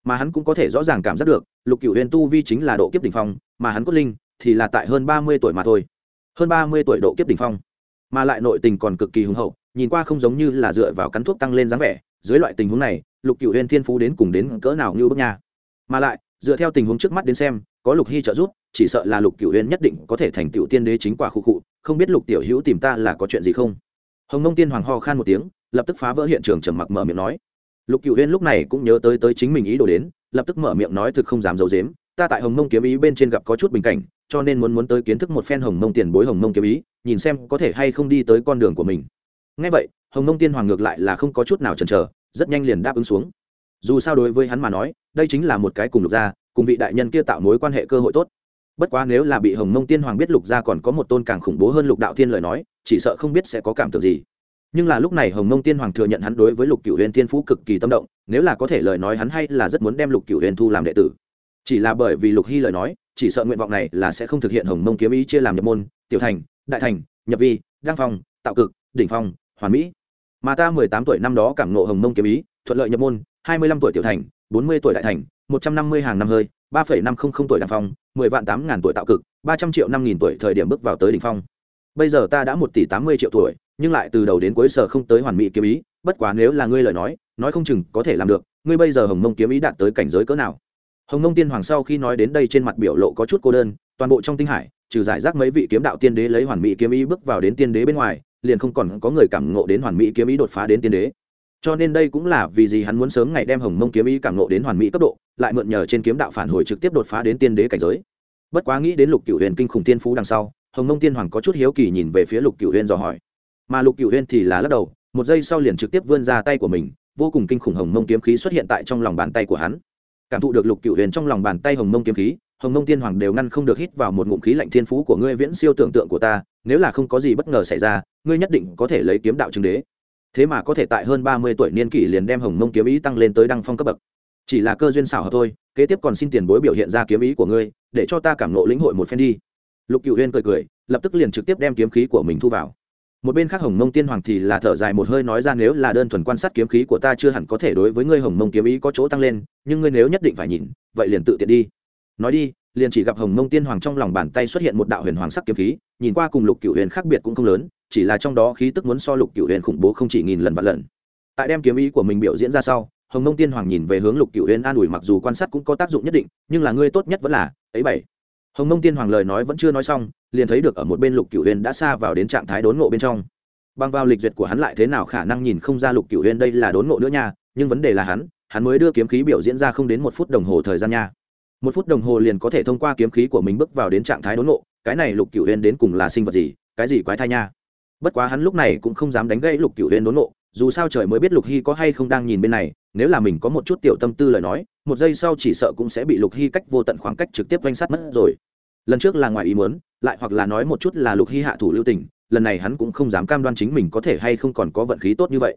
Mà hắn cũng có thể rõ ràng cảm giác được, lục Cửu huyền tu vi chính là độ kiếp đ ỉ n h phong, mà hắn cốt linh thì là tại hơn ba mươi tuổi mà thôi. Hơn ba mươi tuổi độ kiếp đ ỉ n h phong. Mà lại nội tình còn cực kỳ hùng hậu, nhìn qua không giống như là dựa vào cắn thuốc tăng lên dáng vẻ, dưới loại tình huống này, lục Cửu huyền thiên phú đến cùng đến cỡ nào như bước nha. Mà lại, dựa theo tình huống trước mắt đến xem, có lục hy trợ giúp, chỉ sợ là lục Cửu huyền nhất định có thể thành tựu tiên đế chính quả khu cụ không biết lục tiểu hữu tìm ta là có chuyện gì không? Hồng nông tiên hoàng ho khan một tiếng, lập tức phá vỡ hiện trường trầm mặc mở miệng nói. Lục cựu huyên lúc này cũng nhớ tới tới chính mình ý đồ đến, lập tức mở miệng nói thực không dám giấu dếm ta tại hồng mông kiếm ý bên trên gặp có chút bình cảnh, cho nên muốn muốn tới kiến thức một phen hồng mông tiền bối hồng mông kiếm ý, nhìn xem có thể hay không đi tới con đường của mình. Ngay vậy, hồng mông tiên hoàng ngược lại là không có chút nào chần chờ, rất nhanh liền đáp ứng xuống. Dù sao đối với hắn mà nói, đây chính là một cái cùng lục gia, cùng vị đại nhân kia tạo mối quan hệ cơ hội tốt. Bất quá nếu là bị hồng mông tiên hoàng biết lục gia còn có một tôn càng khủng bố hơn lục đạo thiên lời nói chỉ sợ không biết sẽ có cảm tưởng gì. Nhưng là lúc này hồng mông tiên hoàng thừa nhận hắn đối với lục cựu huyền thiên phú cực kỳ tâm động, nếu là có thể lời nói hắn hay là rất muốn đem lục cựu huyền thu làm đệ tử. Chỉ là bởi vì lục hy lời nói, chỉ sợ nguyện vọng này là sẽ không thực hiện hồng mông kiếm ý chia làm nhập môn, tiểu thành, đại thành, nhập vi, đăng phong, tạo cực, đỉnh phong, hoàn mỹ. Mà ta mười tám tuổi năm đó cảm nộ hồng mông kiếm ý, thuận lợi nhập môn, hai mươi lăm tuổi tiểu thành, bốn mươi tuổi đại thành, một trăm năm mươi hàng năm hơi, ba phẩy năm không không tuổi đăng phong, mười vạn tám ngàn tuổi tạo cực, ba trăm triệu năm nghìn tuổi thời điểm bước vào tới đỉnh phong bây giờ ta đã một tỷ tám mươi triệu tuổi, nhưng lại từ đầu đến cuối sở không tới hoàn mỹ kiếm ý, bất quá nếu là ngươi lời nói nói không chừng có thể làm được, ngươi bây giờ hồng mông kiếm ý đạt tới cảnh giới cỡ nào? Hồng mông tiên hoàng sau khi nói đến đây trên mặt biểu lộ có chút cô đơn, toàn bộ trong tinh hải, trừ giải rác mấy vị kiếm đạo tiên đế lấy hoàn mỹ kiếm ý bước vào đến tiên đế bên ngoài, liền không còn có người cảm ngộ đến hoàn mỹ kiếm ý đột phá đến tiên đế. Cho nên đây cũng là vì gì hắn muốn sớm ngày đem hồng mông kiếm ý cảm ngộ đến hoàn mỹ cấp độ, lại mượn nhờ trên kiếm đạo phản hồi trực tiếp đột phá đến tiên đế cảnh giới. Bất quá nghĩ đến lục cựu huyền kinh khủng tiên phú đằng sau hồng mông tiên hoàng có chút hiếu kỳ nhìn về phía lục cựu huyên dò hỏi. Mà lục cựu huyên thì là lắc đầu, một giây sau liền trực tiếp vươn ra tay của mình, vô cùng kinh khủng hồng mông kiếm khí xuất hiện tại trong lòng bàn tay của hắn. Cảm thụ được lục cựu huyền trong lòng bàn tay hồng mông kiếm khí, hồng mông tiên hoàng đều ngăn không được hít vào một ngụm khí lạnh thiên phú của ngươi viễn siêu tưởng tượng của ta, nếu là không có gì bất ngờ xảy ra, ngươi nhất định có thể lấy kiếm đạo chứng đế. Thế mà có thể tại hơn ba mươi tuổi niên kỷ liền đem hồng mông kiếm ý tăng lên tới đăng phong cấp bậc. Chỉ là cơ duyên xảo hợp thôi, kế tiếp còn xin tiền bối biểu hiện ra kiếm ý của ngươi, để cho ta cảm nộ lĩnh hội một phen đi lục cựu huyên cười cười, lập tức liền trực tiếp đem kiếm khí của mình thu vào. Một bên khác hồng mông tiên hoàng thì là thở dài một hơi nói ra nếu là đơn thuần quan sát kiếm khí của ta chưa hẳn có thể đối với ngươi hồng mông kiếm ý có chỗ tăng lên, nhưng ngươi nếu nhất định phải nhìn, vậy liền tự tiện đi. Nói đi, liền chỉ gặp hồng mông tiên hoàng trong lòng bàn tay xuất hiện một đạo huyền hoàng sắc kiếm khí, nhìn qua cùng lục cựu huyền khác biệt cũng không lớn, chỉ là trong đó khí tức muốn so lục cựu huyền khủng bố không chỉ nghìn lần vạn lần. Tại đem kiếm ý của mình biểu diễn ra sau, hồng mông tiên hoàng nhìn về hướng lục cựu huyền an ủi mặc dù quan sát cũng có tác dụng nhất định, nhưng là ngươi tốt nhất vẫn là, ấy bảy hồng mông tiên hoàng lời nói vẫn chưa nói xong, liền thấy được ở một bên lục cựu huyền đã xa vào đến trạng thái đốn ngộ bên trong. Bằng vào lịch duyệt của hắn lại thế nào khả năng nhìn không ra lục cựu huyền đây là đốn ngộ nữa nha, nhưng vấn đề là hắn hắn mới đưa kiếm khí biểu diễn ra không đến một phút đồng hồ thời gian nha. Một phút đồng hồ liền có thể thông qua kiếm khí của mình bước vào đến trạng thái đốn ngộ, cái này lục cựu huyền đến cùng là sinh vật gì, cái gì quái thai nha. Bất quá hắn lúc này cũng không dám đánh gãy lục cựu huyền đốn ngộ dù sao trời mới biết lục hy có hay không đang nhìn bên này, nếu là mình có một chút tiểu tâm tư lời nói, một giây sau chỉ sợ cũng sẽ bị lục hy cách vô tận khoảng cách trực tiếp danh sát mất rồi. Lần trước là ngoài ý muốn, lại hoặc là nói một chút là lục hy hạ thủ lưu tình, lần này hắn cũng không dám cam đoan chính mình có thể hay không còn có vận khí tốt như vậy.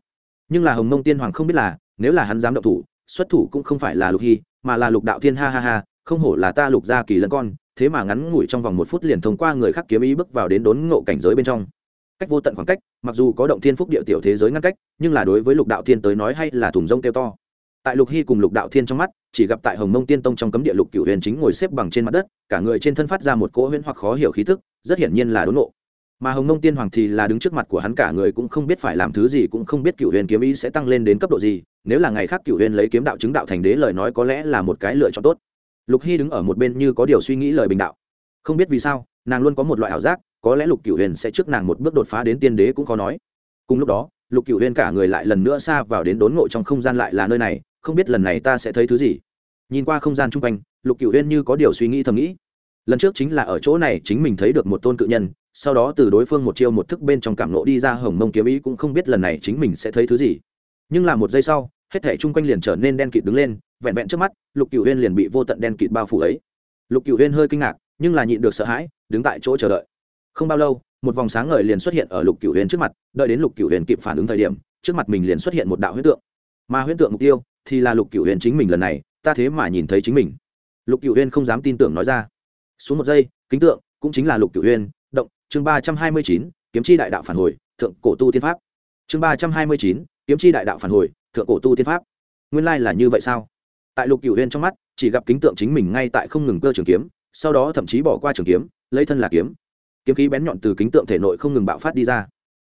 Nhưng là hồng mông tiên hoàng không biết là, nếu là hắn dám động thủ, xuất thủ cũng không phải là lục hy, mà là lục đạo thiên ha ha ha, không hổ là ta lục gia kỳ lân con, thế mà ngắn ngủi trong vòng một phút liền thông qua người khác kiếm ý bước vào đến đốn ngộ cảnh giới bên trong cách vô tận khoảng cách, mặc dù có động thiên phúc địa tiểu thế giới ngăn cách, nhưng là đối với lục đạo thiên tới nói hay là thùng rông kêu to. Tại lục hy cùng lục đạo thiên trong mắt, chỉ gặp tại hồng mông tiên tông trong cấm địa lục cửu huyền chính ngồi xếp bằng trên mặt đất, cả người trên thân phát ra một cỗ huyễn hoặc khó hiểu khí tức, rất hiển nhiên là đốn nộ mà hồng mông tiên hoàng thì là đứng trước mặt của hắn, cả người cũng không biết phải làm thứ gì, cũng không biết cửu huyền kiếm ý sẽ tăng lên đến cấp độ gì, nếu là ngày khác cửu huyền lấy kiếm đạo chứng đạo thành đế lời nói có lẽ là một cái lựa chọn tốt. Lục hy đứng ở một bên như có điều suy nghĩ lời bình đạo. Không biết vì sao, nàng luôn có một loại ảo giác có lẽ lục cửu huyền sẽ trước nàng một bước đột phá đến tiên đế cũng khó nói. Cùng lúc đó, lục cửu huyền cả người lại lần nữa xa vào đến đốn ngộ trong không gian lại là nơi này, không biết lần này ta sẽ thấy thứ gì. Nhìn qua không gian chung quanh, lục cửu huyền như có điều suy nghĩ thầm nghĩ. Lần trước chính là ở chỗ này chính mình thấy được một tôn cự nhân, sau đó từ đối phương một chiêu một thức bên trong cảm nộ đi ra hồng mông kiếm ý cũng không biết lần này chính mình sẽ thấy thứ gì. Nhưng là một giây sau, hết thể chung quanh liền trở nên đen kịt đứng lên, vẹn vẹn trước mắt, lục cửu huyên liền bị vô tận đen kịt bao phủ ấy. Lục cửu huyên hơi kinh ngạc, nhưng là nhịn được sợ hãi, đứng tại chỗ chờ đợi không bao lâu, một vòng sáng ngời liền xuất hiện ở lục cửu huyền trước mặt, đợi đến lục cửu huyền kịp phản ứng thời điểm, trước mặt mình liền xuất hiện một đạo huyễn tượng. Mà huyễn tượng mục tiêu thì là lục cửu huyền chính mình lần này, ta thế mà nhìn thấy chính mình. Lục cửu huyền không dám tin tưởng nói ra. Xuống một giây, kính tượng, cũng chính là lục cửu huyền, động, chương ba trăm hai mươi chín, kiếm chi đại đạo phản hồi, thượng cổ tu tiên pháp. Chương ba trăm hai mươi chín, kiếm chi đại đạo phản hồi, thượng cổ tu tiên pháp. Nguyên lai là như vậy sao? Tại lục cửu huyền trong mắt, chỉ gặp kính tượng chính mình ngay tại không ngừng cơ trường kiếm, sau đó thậm chí bỏ qua trường kiếm, lấy thân là kiếm kiếm khí bén nhọn từ kính tượng thể nội không ngừng bạo phát đi ra.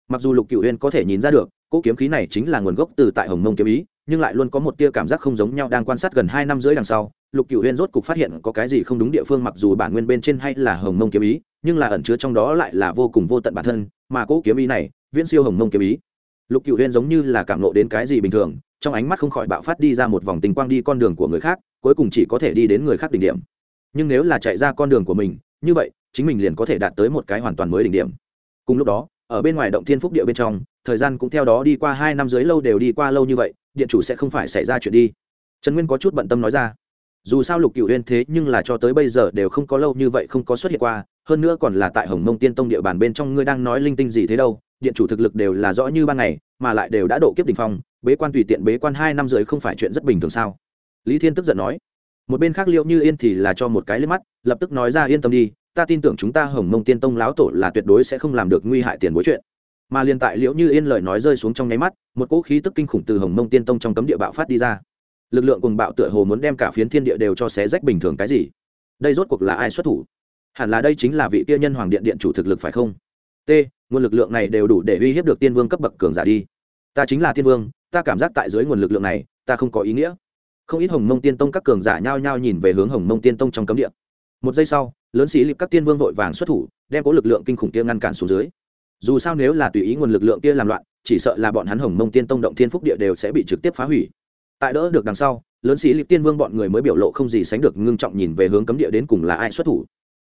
Mặc dù lục cửu Huyên có thể nhìn ra được, cỗ kiếm khí này chính là nguồn gốc từ tại hồng mông kiếm ý, nhưng lại luôn có một tia cảm giác không giống nhau đang quan sát gần hai năm rưỡi đằng sau, lục cửu huyên rốt cục phát hiện có cái gì không đúng địa phương mặc dù bản nguyên bên trên hay là hồng mông kiếm ý, nhưng là ẩn chứa trong đó lại là vô cùng vô tận bản thân, mà cỗ kiếm ý này, viễn siêu hồng mông kiếm ý. Lục cửu huyên giống như là cảm nộ đến cái gì bình thường, trong ánh mắt không khỏi bạo phát đi ra một vòng tình quang đi con đường của người khác, cuối cùng chỉ có thể đi đến người khác đỉnh điểm. Nhưng nếu là chạy ra con đường của mình, như vậy chính mình liền có thể đạt tới một cái hoàn toàn mới đỉnh điểm. Cùng lúc đó, ở bên ngoài động thiên phúc địa bên trong, thời gian cũng theo đó đi qua hai năm dưới lâu đều đi qua lâu như vậy, điện chủ sẽ không phải xảy ra chuyện đi. Trần nguyên có chút bận tâm nói ra. Dù sao lục cựu huyên thế nhưng là cho tới bây giờ đều không có lâu như vậy không có xuất hiện qua, hơn nữa còn là tại hồng mông tiên tông địa bàn bên trong ngươi đang nói linh tinh gì thế đâu, điện chủ thực lực đều là rõ như ban ngày, mà lại đều đã độ kiếp đình phong, bế quan tùy tiện bế quan hai năm rưỡi không phải chuyện rất bình thường sao? Lý thiên tức giận nói. Một bên khác liệu như yên thì là cho một cái liếc mắt, lập tức nói ra yên tâm đi ta tin tưởng chúng ta hồng mông tiên tông láo tổ là tuyệt đối sẽ không làm được nguy hại tiền bối chuyện. Mà liền tại liễu như yên lời nói rơi xuống trong nháy mắt, một cỗ khí tức kinh khủng từ hồng mông tiên tông trong cấm địa bạo phát đi ra. Lực lượng cùng bạo tựa hồ muốn đem cả phiến thiên địa đều cho xé rách bình thường cái gì. Đây rốt cuộc là ai xuất thủ? Hẳn là đây chính là vị tiên nhân hoàng điện điện chủ thực lực phải không? T, nguồn lực lượng này đều đủ để uy hiếp được tiên vương cấp bậc cường giả đi. Ta chính là tiên vương, ta cảm giác tại dưới nguồn lực lượng này, ta không có ý nghĩa. Không ít hồng mông tiên tông các cường giả nhao nhao nhìn về hướng hồng mông tiên tông trong cấm địa một giây sau, lớn sĩ lịp các tiên vương vội vàng xuất thủ, đem có lực lượng kinh khủng kia ngăn cản xuống dưới. Dù sao nếu là tùy ý nguồn lực lượng kia làm loạn, chỉ sợ là bọn hắn hồng mông tiên tông động thiên phúc địa đều sẽ bị trực tiếp phá hủy. Tại đỡ được đằng sau, lớn sĩ lịp tiên vương bọn người mới biểu lộ không gì sánh được ngưng trọng nhìn về hướng cấm địa đến cùng là ai xuất thủ.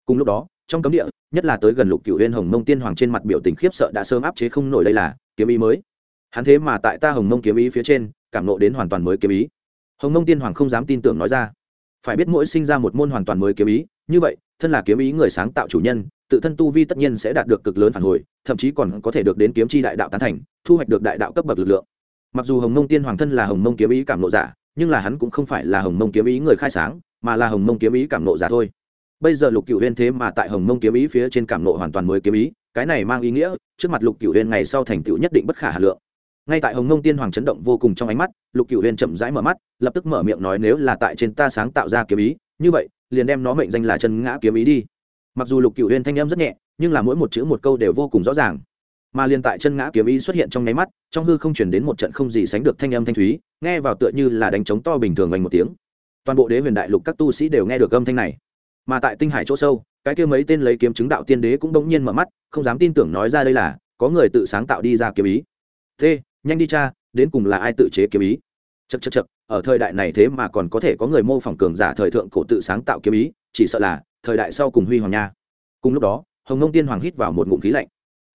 Cùng lúc đó, trong cấm địa, nhất là tới gần lục cựu huyên hồng mông tiên hoàng trên mặt biểu tình khiếp sợ đã sớm áp chế không nổi đây là, kiếm ý mới. Hắn thế mà tại ta hồng mông kiếm ý phía trên, cảm nộ đến hoàn toàn mới kiếm ý. Hồng mông tiên hoàng không dám tin tưởng nói ra phải biết mỗi sinh ra một môn hoàn toàn mới kiếm ý, như vậy, thân là kiếm ý người sáng tạo chủ nhân, tự thân tu vi tất nhiên sẽ đạt được cực lớn phản hồi, thậm chí còn có thể được đến kiếm chi đại đạo tán thành, thu hoạch được đại đạo cấp bậc lực lượng. Mặc dù hồng mông tiên hoàng thân là hồng mông kiếm ý cảm nộ giả, nhưng là hắn cũng không phải là hồng mông kiếm ý người khai sáng, mà là hồng mông kiếm ý cảm nộ giả thôi. Bây giờ lục cựu huyên thế mà tại hồng mông kiếm ý phía trên cảm nộ hoàn toàn mới kiếm ý, cái này mang ý nghĩa, trước mặt lục cựu huyên ngày sau thành tựu nhất định bất khả hà lượng ngay tại hồng Nông tiên hoàng chấn động vô cùng trong ánh mắt, lục cựu huyền chậm rãi mở mắt, lập tức mở miệng nói nếu là tại trên ta sáng tạo ra kiếm ý, như vậy, liền đem nó mệnh danh là chân ngã kiếm ý đi. Mặc dù lục cựu huyền thanh âm rất nhẹ, nhưng là mỗi một chữ một câu đều vô cùng rõ ràng. Mà liền tại chân ngã kiếm ý xuất hiện trong nháy mắt, trong hư không chuyển đến một trận không gì sánh được thanh âm thanh thúy, nghe vào tựa như là đánh trống to bình thường vành một tiếng. Toàn bộ đế huyền đại lục các tu sĩ đều nghe được âm thanh này. Mà tại tinh hải chỗ sâu, cái kia mấy tên lấy kiếm chứng đạo tiên đế cũng bỗng nhiên mở mắt, không dám tin tưởng nói ra đây là, có người tự sáng tạo đi ra kiếm ý. Thế nhanh đi cha, đến cùng là ai tự chế kiếm ý? Chật chật chật ở thời đại này thế mà còn có thể có người mô phỏng cường giả thời thượng cổ tự sáng tạo kiếm ý, chỉ sợ là thời đại sau cùng huy hoàng nha. Cùng lúc đó, hồng nông tiên hoàng hít vào một ngụm khí lạnh.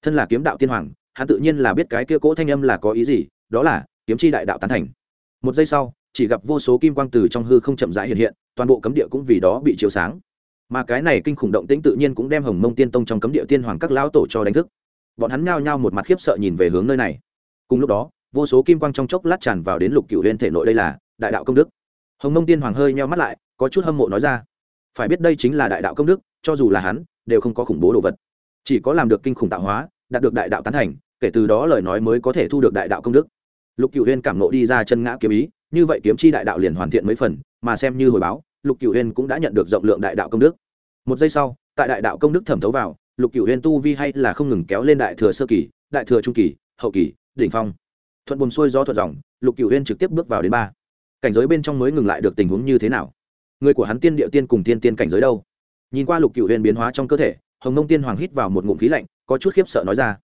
Thân là kiếm đạo tiên hoàng, hắn tự nhiên là biết cái kia cỗ thanh âm là có ý gì, đó là, kiếm chi đại đạo tán thành. Một giây sau, chỉ gặp vô số kim quang từ trong hư không chậm rãi hiện hiện, toàn bộ cấm địa cũng vì đó bị chiếu sáng. Mà cái này kinh khủng động tĩnh tự nhiên cũng đem hồng mông tiên tông trong cấm địa tiên hoàng các lão tổ cho đánh thức. Bọn hắn nhao nhao một mặt khiếp sợ nhìn về hướng nơi này cùng lúc đó, vô số kim quang trong chốc lát tràn vào đến lục cựu huyên thể nội đây là đại đạo công đức. Hồng mông tiên hoàng hơi nheo mắt lại, có chút hâm mộ nói ra, phải biết đây chính là đại đạo công đức, cho dù là hắn, đều không có khủng bố đồ vật. Chỉ có làm được kinh khủng tạo hóa, đạt được đại đạo tán thành, kể từ đó lời nói mới có thể thu được đại đạo công đức. Lục cựu huyên cảm nộ đi ra chân ngã kiếm ý, như vậy kiếm chi đại đạo liền hoàn thiện mấy phần, mà xem như hồi báo, lục cựu huyên cũng đã nhận được rộng lượng đại đạo công đức. Một giây sau, tại đại đạo công đức thẩm thấu vào, lục cựu huyên tu vi hay là không ngừng kéo lên đại thừa sơ kỳ, đại thừa trung kỳ, hậu kỳ đỉnh phong. Thuận buồn xuôi gió thuận dòng, lục cựu huyên trực tiếp bước vào đến ba. Cảnh giới bên trong mới ngừng lại được tình huống như thế nào? Người của hắn tiên địa tiên cùng tiên tiên cảnh giới đâu? Nhìn qua lục cựu huyên biến hóa trong cơ thể, hồng nông tiên hoàng hít vào một ngụm khí lạnh, có chút khiếp sợ nói ra.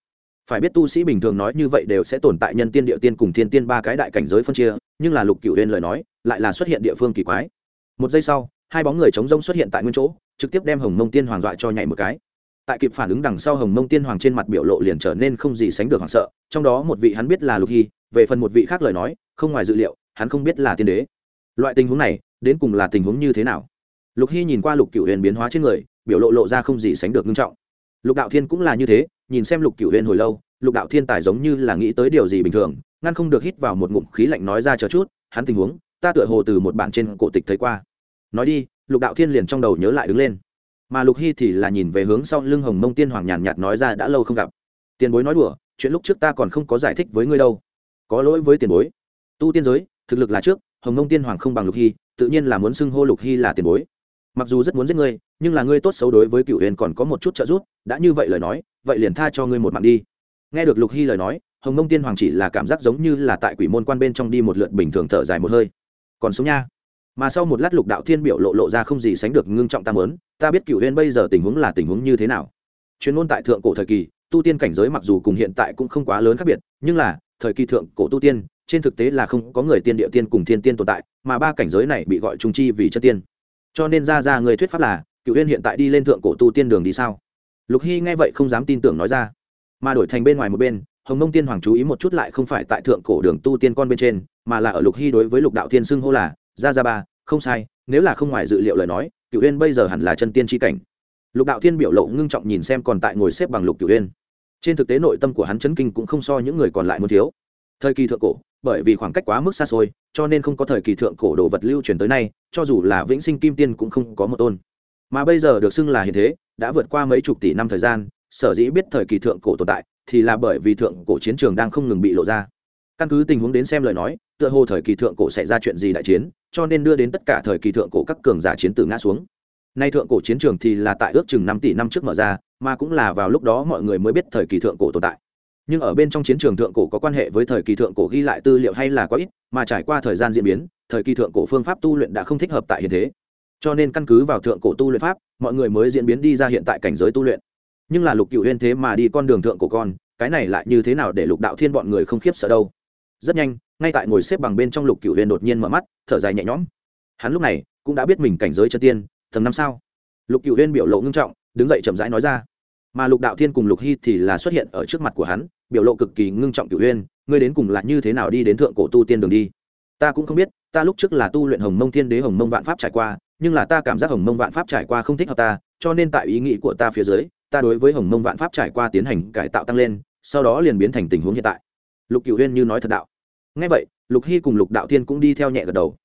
Phải biết tu sĩ bình thường nói như vậy đều sẽ tồn tại nhân tiên địa tiên cùng thiên tiên ba cái đại cảnh giới phân chia, nhưng là lục cựu huyên lời nói, lại là xuất hiện địa phương kỳ quái. Một giây sau, hai bóng người chống rông xuất hiện tại nguyên chỗ, trực tiếp đem hồng mông tiên hoàng dọa cho nhảy một cái tại kịp phản ứng đằng sau hồng mông tiên hoàng trên mặt biểu lộ liền trở nên không gì sánh được hoảng sợ, trong đó một vị hắn biết là lục hy, về phần một vị khác lời nói, không ngoài dự liệu, hắn không biết là tiên đế. Loại tình huống này, đến cùng là tình huống như thế nào? Lục hy nhìn qua lục cựu huyền biến hóa trên người, biểu lộ lộ ra không gì sánh được nghiêm trọng. Lục đạo thiên cũng là như thế, nhìn xem lục cựu huyền hồi lâu, lục đạo thiên tài giống như là nghĩ tới điều gì bình thường, ngăn không được hít vào một ngụm khí lạnh nói ra chờ chút, hắn tình huống, ta tựa hồ từ một bản trên cổ tịch thấy qua. Nói đi, lục đạo thiên liền trong đầu nhớ lại đứng lên mà lục hy thì là nhìn về hướng sau lưng hồng mông tiên hoàng nhàn nhạt nói ra đã lâu không gặp. Tiền bối nói đùa, chuyện lúc trước ta còn không có giải thích với ngươi đâu. Có lỗi với tiền bối. Tu tiên giới, thực lực là trước, hồng mông tiên hoàng không bằng lục hy, tự nhiên là muốn xưng hô lục hy là tiền bối. Mặc dù rất muốn giết ngươi, nhưng là ngươi tốt xấu đối với cựu huyền còn có một chút trợ giúp, đã như vậy lời nói, vậy liền tha cho ngươi một mạng đi. Nghe được lục hy lời nói, hồng mông tiên hoàng chỉ là cảm giác giống như là tại quỷ môn quan bên trong đi một lượt bình thường thở dài một hơi. Còn sống nha. Mà sau một lát lục đạo thiên biểu lộ lộ ra không gì sánh được ngưng trọng tam lớn ta biết cựu huyên bây giờ tình huống là tình huống như thế nào. Chuyên môn tại thượng cổ thời kỳ, tu tiên cảnh giới mặc dù cùng hiện tại cũng không quá lớn khác biệt, nhưng là, thời kỳ thượng cổ tu tiên, trên thực tế là không có người tiên địa tiên cùng thiên tiên tồn tại, mà ba cảnh giới này bị gọi trung chi vì chân tiên. Cho nên ra ra người thuyết pháp là, cựu huyên hiện tại đi lên thượng cổ tu tiên đường đi sao? Lục hy nghe vậy không dám tin tưởng nói ra. Mà đổi thành bên ngoài một bên, hồng mông tiên hoàng chú ý một chút lại không phải tại thượng cổ đường tu tiên con bên trên, mà là ở lục hy đối với lục đạo thiên xưng hô là, ra ra ba, không sai, nếu là không ngoài dự liệu lời nói cựu huyên bây giờ hẳn là chân tiên tri cảnh. Lục đạo thiên biểu lộ ngưng trọng nhìn xem còn tại ngồi xếp bằng lục cựu huyên trên thực tế nội tâm của hắn chấn kinh cũng không so những người còn lại muốn thiếu. Thời kỳ thượng cổ, bởi vì khoảng cách quá mức xa xôi, cho nên không có thời kỳ thượng cổ đồ vật lưu truyền tới nay, cho dù là vĩnh sinh kim tiên cũng không có một tôn. Mà bây giờ được xưng là hiện thế, đã vượt qua mấy chục tỷ năm thời gian, sở dĩ biết thời kỳ thượng cổ tồn tại, thì là bởi vì thượng cổ chiến trường đang không ngừng bị lộ ra. Căn cứ tình huống đến xem lời nói, tựa hồ thời kỳ thượng cổ xảy ra chuyện gì đại chiến cho nên đưa đến tất cả thời kỳ thượng cổ các cường giả chiến tử ngã xuống. Nay thượng cổ chiến trường thì là tại ước chừng năm tỷ năm trước mở ra, mà cũng là vào lúc đó mọi người mới biết thời kỳ thượng cổ tồn tại. Nhưng ở bên trong chiến trường thượng cổ có quan hệ với thời kỳ thượng cổ ghi lại tư liệu hay là quá ít, mà trải qua thời gian diễn biến, thời kỳ thượng cổ phương pháp tu luyện đã không thích hợp tại hiện thế. Cho nên căn cứ vào thượng cổ tu luyện pháp, mọi người mới diễn biến đi ra hiện tại cảnh giới tu luyện. Nhưng là lục cựu huyên thế mà đi con đường thượng cổ con, cái này lại như thế nào để lục đạo thiên bọn người không khiếp sợ đâu? Rất nhanh ngay tại ngồi xếp bằng bên trong lục cựu huyền đột nhiên mở mắt, thở dài nhẹ nhõm. Hắn lúc này cũng đã biết mình cảnh giới chân tiên, tầng năm sao? Lục cựu huyền biểu lộ ngưng trọng, đứng dậy chậm rãi nói ra. Mà lục đạo thiên cùng lục hy thì là xuất hiện ở trước mặt của hắn, biểu lộ cực kỳ ngưng trọng cựu huyền, ngươi đến cùng là như thế nào đi đến thượng cổ tu tiên đường đi? Ta cũng không biết, ta lúc trước là tu luyện hồng mông thiên đế, hồng mông vạn pháp trải qua, nhưng là ta cảm giác hồng mông vạn pháp trải qua không thích hợp ta, cho nên tại ý nghĩ của ta phía dưới, ta đối với hồng mông vạn pháp trải qua tiến hành cải tạo tăng lên, sau đó liền biến thành tình huống hiện tại. Lục cựu huyên như nói thật đạo ngay vậy, lục hy cùng lục đạo thiên cũng đi theo nhẹ gật đầu.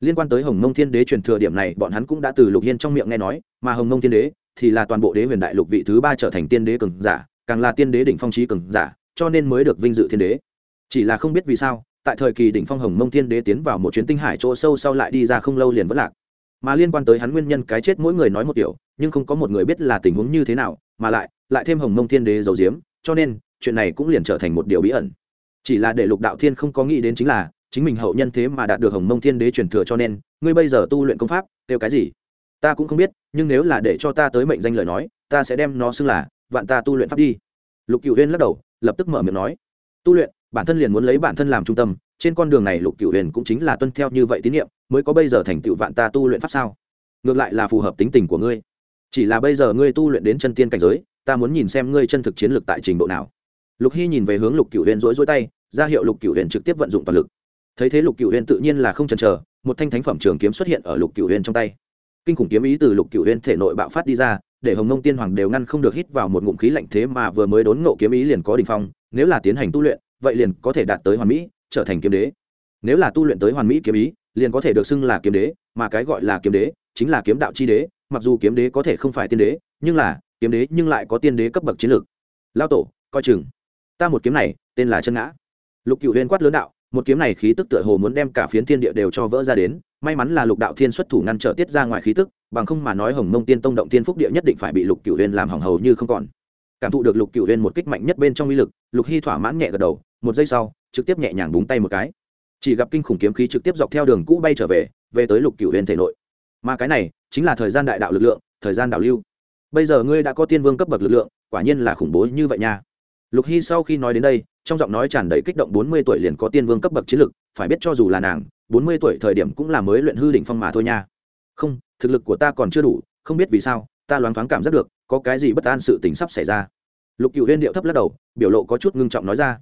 Liên quan tới hồng mông thiên đế truyền thừa điểm này, bọn hắn cũng đã từ lục hiên trong miệng nghe nói, mà hồng mông thiên đế thì là toàn bộ đế huyền đại lục vị thứ ba trở thành tiên đế cường giả, càng là tiên đế đỉnh phong trí cường giả, cho nên mới được vinh dự thiên đế. Chỉ là không biết vì sao, tại thời kỳ đỉnh phong hồng mông thiên đế tiến vào một chuyến tinh hải chỗ sâu sau lại đi ra không lâu liền vất lạc. Mà liên quan tới hắn nguyên nhân cái chết mỗi người nói một kiểu nhưng không có một người biết là tình huống như thế nào, mà lại lại thêm hồng mông thiên đế giấu diếm cho nên, chuyện này cũng liền trở thành một điều bí ẩn chỉ là để lục đạo thiên không có nghĩ đến chính là, chính mình hậu nhân thế mà đạt được hồng mông thiên đế truyền thừa cho nên, ngươi bây giờ tu luyện công pháp, kêu cái gì? Ta cũng không biết, nhưng nếu là để cho ta tới mệnh danh lời nói, ta sẽ đem nó xưng là, vạn ta tu luyện pháp đi. Lục cựu huyên lắc đầu, lập tức mở miệng nói. Tu luyện, bản thân liền muốn lấy bản thân làm trung tâm, trên con đường này lục cựu huyền cũng chính là tuân theo như vậy tín nhiệm mới có bây giờ thành tựu vạn ta tu luyện pháp sao? Ngược lại là phù hợp tính tình của ngươi. Chỉ là bây giờ ngươi tu luyện đến chân tiên cảnh giới, ta muốn nhìn xem ngươi chân thực chiến lược tại trình độ nào lục hy nhìn về hướng lục cựu huyền rỗi rỗi tay, ra hiệu lục cựu huyền trực tiếp vận dụng toàn lực. Thấy thế lục cựu huyền tự nhiên là không chần chờ, một thanh thánh phẩm trường kiếm xuất hiện ở lục cựu huyền trong tay. Kinh khủng kiếm ý từ lục cựu huyền thể nội bạo phát đi ra, để hồng nông tiên hoàng đều ngăn không được hít vào một ngụm khí lạnh thế mà vừa mới đốn ngộ kiếm ý liền có đình phong, nếu là tiến hành tu luyện, vậy liền có thể đạt tới hoàn mỹ, trở thành kiếm đế. Nếu là tu luyện tới hoàn mỹ kiếm ý, liền có thể được xưng là kiếm đế, mà cái gọi là kiếm đế chính là kiếm đạo chi đế, mặc dù kiếm đế có thể không phải tiên đế, nhưng là kiếm đế nhưng lại có tiên đế cấp bậc chiến lược. Lao tổ, coi chừng ta một kiếm này, tên là chân ngã. Lục cựu Huyên quát lớn đạo, một kiếm này khí tức tựa hồ muốn đem cả phiến thiên địa đều cho vỡ ra đến, may mắn là lục đạo thiên xuất thủ ngăn trở tiết ra ngoài khí tức, bằng không mà nói hồng mông tiên tông động tiên phúc địa nhất định phải bị lục cửu huyên làm hỏng hầu như không còn. Cảm thụ được lục cửu huyên một kích mạnh nhất bên trong uy lực, lục hy thỏa mãn nhẹ gật đầu, một giây sau, trực tiếp nhẹ nhàng búng tay một cái. Chỉ gặp kinh khủng kiếm khí trực tiếp dọc theo đường cũ bay trở về về tới lục cửu huyên thể nội. Mà cái này, chính là thời gian đại đạo lực lượng, thời gian đạo lưu. Bây giờ ngươi đã có tiên vương cấp bậc lực lượng, quả nhiên là khủng bố như vậy nha lục hy sau khi nói đến đây, trong giọng nói tràn đầy kích động bốn mươi tuổi liền có tiên vương cấp bậc chiến lực, phải biết cho dù là nàng, bốn mươi tuổi thời điểm cũng là mới luyện hư đỉnh phong mà thôi nha. Không, thực lực của ta còn chưa đủ, không biết vì sao, ta loáng thoáng cảm giác được, có cái gì bất an sự tình sắp xảy ra. Lục cựu huyên điệu thấp lắc đầu, biểu lộ có chút ngưng trọng nói ra.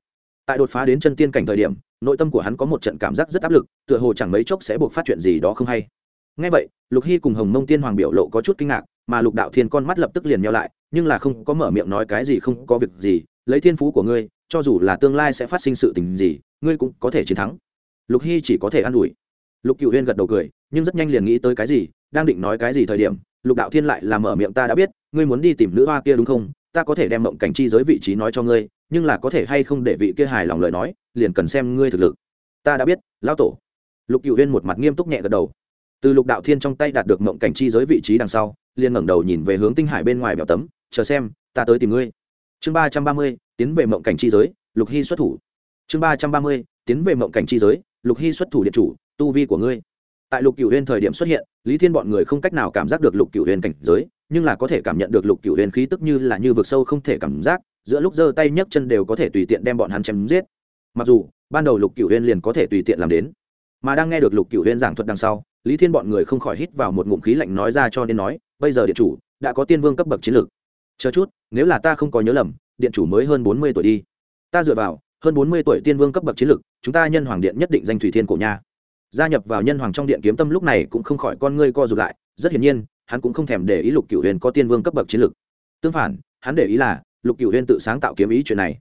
Tại đột phá đến chân tiên cảnh thời điểm, nội tâm của hắn có một trận cảm giác rất áp lực, tựa hồ chẳng mấy chốc sẽ buộc phát chuyện gì đó không hay. Ngay vậy, lục hy cùng hồng mông tiên hoàng biểu lộ có chút kinh ngạc, mà lục đạo thiên con mắt lập tức liền nhau lại, nhưng là không có mở miệng nói cái gì không có việc gì lấy thiên phú của ngươi, cho dù là tương lai sẽ phát sinh sự tình gì, ngươi cũng có thể chiến thắng. Lục hy chỉ có thể an ủi. Lục cựu huyên gật đầu cười, nhưng rất nhanh liền nghĩ tới cái gì, đang định nói cái gì thời điểm, lục đạo thiên lại làm mở miệng ta đã biết, ngươi muốn đi tìm nữ hoa kia đúng không? Ta có thể đem mộng cảnh chi giới vị trí nói cho ngươi, nhưng là có thể hay không để vị kia hài lòng lời nói, liền cần xem ngươi thực lực. Ta đã biết, lão tổ. Lục cựu huyên một mặt nghiêm túc nhẹ gật đầu. Từ lục đạo thiên trong tay đạt được mộng cảnh chi giới vị trí đằng sau, liền ngẩng đầu nhìn về hướng tinh hải bên ngoài bèo tấm, chờ xem, ta tới tìm ngươi chương ba trăm ba mươi, tiến về mộng cảnh chi giới, lục hy xuất thủ. Chương ba trăm ba mươi, tiến về mộng cảnh chi giới, lục hy xuất thủ điện chủ, tu vi của ngươi. Tại lục cửu huyên thời điểm xuất hiện, lý thiên bọn người không cách nào cảm giác được lục cửu huyên cảnh giới, nhưng là có thể cảm nhận được lục cửu huyên khí tức như là như vực sâu không thể cảm giác, giữa lúc giơ tay nhấc chân đều có thể tùy tiện đem bọn hắn chém giết. Mặc dù, ban đầu lục cửu huyên liền có thể tùy tiện làm đến, mà đang nghe được lục cửu huyên giảng thuật đằng sau, lý thiên bọn người không khỏi hít vào một ngụm khí lạnh nói ra cho nên nói, bây giờ điện chủ, đã có tiên vương cấp bậc chiến lược chờ chút, nếu là ta không có nhớ lầm, điện chủ mới hơn bốn mươi tuổi đi. Ta dựa vào, hơn bốn mươi tuổi tiên vương cấp bậc chiến lược chúng ta nhân hoàng điện nhất định danh thủy thiên cổ nha. Gia nhập vào nhân hoàng trong điện kiếm tâm lúc này cũng không khỏi con ngươi co rụt lại, rất hiển nhiên, hắn cũng không thèm để ý lục cửu huyền có tiên vương cấp bậc chiến lược tương phản, hắn để ý là, lục cửu huyền tự sáng tạo kiếm ý chuyện này.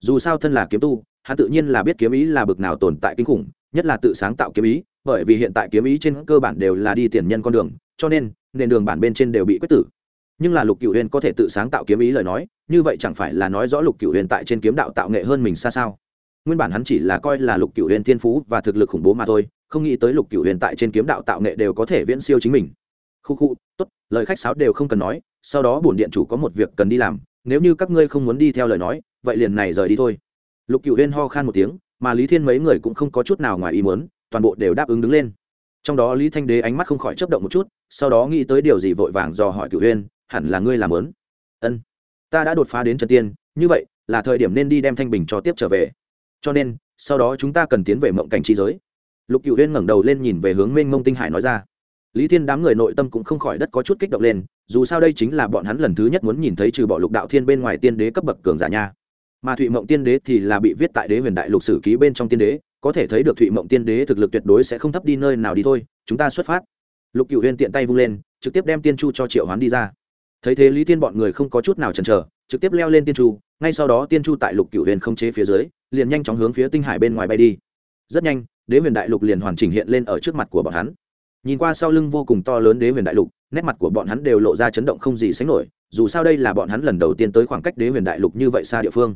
Dù sao thân là kiếm tu, hắn tự nhiên là biết kiếm ý là bực nào tồn tại kinh khủng, nhất là tự sáng tạo kiếm ý, bởi vì hiện tại kiếm ý trên cơ bản đều là đi tiền nhân con đường, cho nên, nền đường bản bên trên đều bị quyết tử nhưng là lục cửu huyền có thể tự sáng tạo kiếm ý lời nói, như vậy chẳng phải là nói rõ lục cửu huyền tại trên kiếm đạo tạo nghệ hơn mình xa sao? Nguyên bản hắn chỉ là coi là lục cửu huyền thiên phú và thực lực khủng bố mà thôi, không nghĩ tới lục cửu huyền tại trên kiếm đạo tạo nghệ đều có thể viễn siêu chính mình. Khu khu, tốt, lời khách sáo đều không cần nói, sau đó bổn điện chủ có một việc cần đi làm, nếu như các ngươi không muốn đi theo lời nói, vậy liền này rời đi thôi. Lục cửu huyền ho khan một tiếng, mà lý thiên mấy người cũng không có chút nào ngoài ý muốn, toàn bộ đều đáp ứng đứng lên. Trong đó lý thanh đế ánh mắt không khỏi chấp động một chút, sau đó nghĩ tới điều gì vội vàng dò hỏi cửu huyền hẳn là ngươi làm lớn ân. Ta đã đột phá đến trần tiên, như vậy là thời điểm nên đi đem thanh bình cho tiếp trở về. Cho nên, sau đó chúng ta cần tiến về mộng cảnh chi giới. Lục cựu huyên ngẩng đầu lên nhìn về hướng mênh mông tinh hải nói ra. Lý thiên đám người nội tâm cũng không khỏi đất có chút kích động lên, dù sao đây chính là bọn hắn lần thứ nhất muốn nhìn thấy trừ bỏ lục đạo thiên bên ngoài tiên đế cấp bậc cường giả nha. Mà thụy mộng tiên đế thì là bị viết tại đế huyền đại lục sử ký bên trong tiên đế, có thể thấy được thụy mộng tiên đế thực lực tuyệt đối sẽ không thấp đi nơi nào đi thôi, chúng ta xuất phát. Lục cựu huyên tiện tay vung lên, trực tiếp đem tiên chu cho triệu hoán đi ra thấy thế lý thiên bọn người không có chút nào chần chờ, trực tiếp leo lên tiên chu, ngay sau đó tiên chu tại lục cựu huyền không chế phía dưới, liền nhanh chóng hướng phía tinh hải bên ngoài bay đi. Rất nhanh, đế huyền đại lục liền hoàn chỉnh hiện lên ở trước mặt của bọn hắn. Nhìn qua sau lưng vô cùng to lớn đế huyền đại lục, nét mặt của bọn hắn đều lộ ra chấn động không gì sánh nổi, dù sao đây là bọn hắn lần đầu tiên tới khoảng cách đế huyền đại lục như vậy xa địa phương.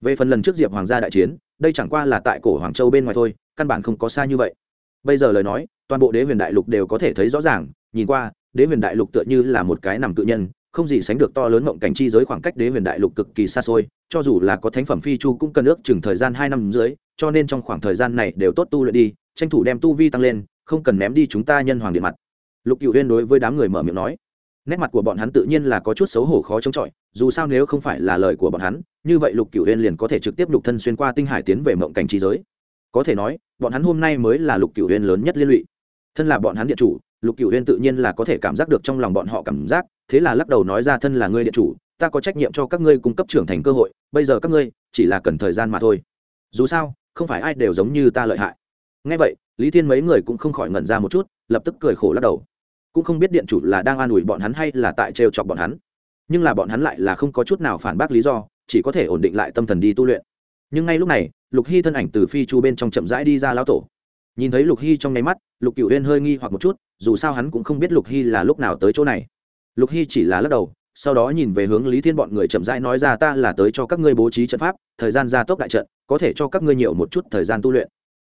Về phần lần trước diệp hoàng gia đại chiến, đây chẳng qua là tại cổ hoàng châu bên ngoài thôi, căn bản không có xa như vậy. Bây giờ lời nói, toàn bộ đế huyền đại lục đều có thể thấy rõ ràng, nhìn qua, đế huyền đại lục tựa như là một cái nằm tự nhân không gì sánh được to lớn mộng cảnh chi giới khoảng cách đế huyền đại lục cực kỳ xa xôi, cho dù là có thánh phẩm phi chu cũng cần ước chừng thời gian hai năm dưới, cho nên trong khoảng thời gian này đều tốt tu luyện đi, tranh thủ đem tu vi tăng lên, không cần ném đi chúng ta nhân hoàng điện mặt. Lục cựu huyên đối với đám người mở miệng nói. Nét mặt của bọn hắn tự nhiên là có chút xấu hổ khó chống chọi, dù sao nếu không phải là lời của bọn hắn, như vậy lục cựu huyên liền có thể trực tiếp lục thân xuyên qua tinh hải tiến về mộng cảnh trí giới. Có thể nói, bọn hắn hôm nay mới là lục cựu huyên lớn nhất liên lụy. Thân là bọn hắn điện chủ lục cựu huyên tự nhiên là có thể cảm giác được trong lòng bọn họ cảm giác, thế là lắc đầu nói ra, thân là ngươi điện chủ, ta có trách nhiệm cho các ngươi cung cấp trưởng thành cơ hội, bây giờ các ngươi chỉ là cần thời gian mà thôi. Dù sao, không phải ai đều giống như ta lợi hại. Ngay vậy, lý thiên mấy người cũng không khỏi ngẩn ra một chút, lập tức cười khổ lắc đầu. Cũng không biết điện chủ là đang an ủi bọn hắn hay là tại trêu chọc bọn hắn. Nhưng là bọn hắn lại là không có chút nào phản bác lý do, chỉ có thể ổn định lại tâm thần đi tu luyện. Nhưng ngay lúc này, lục hy thân ảnh từ phi chu bên trong chậm rãi đi ra lão tổ nhìn thấy lục hy trong nháy mắt, lục cựu huyên hơi nghi hoặc một chút, dù sao hắn cũng không biết lục hy là lúc nào tới chỗ này. Lục hy chỉ là lắc đầu, sau đó nhìn về hướng lý thiên bọn người chậm rãi nói ra ta là tới cho các ngươi bố trí trận pháp, thời gian gia tốc đại trận, có thể cho các ngươi nhiều một chút thời gian tu luyện.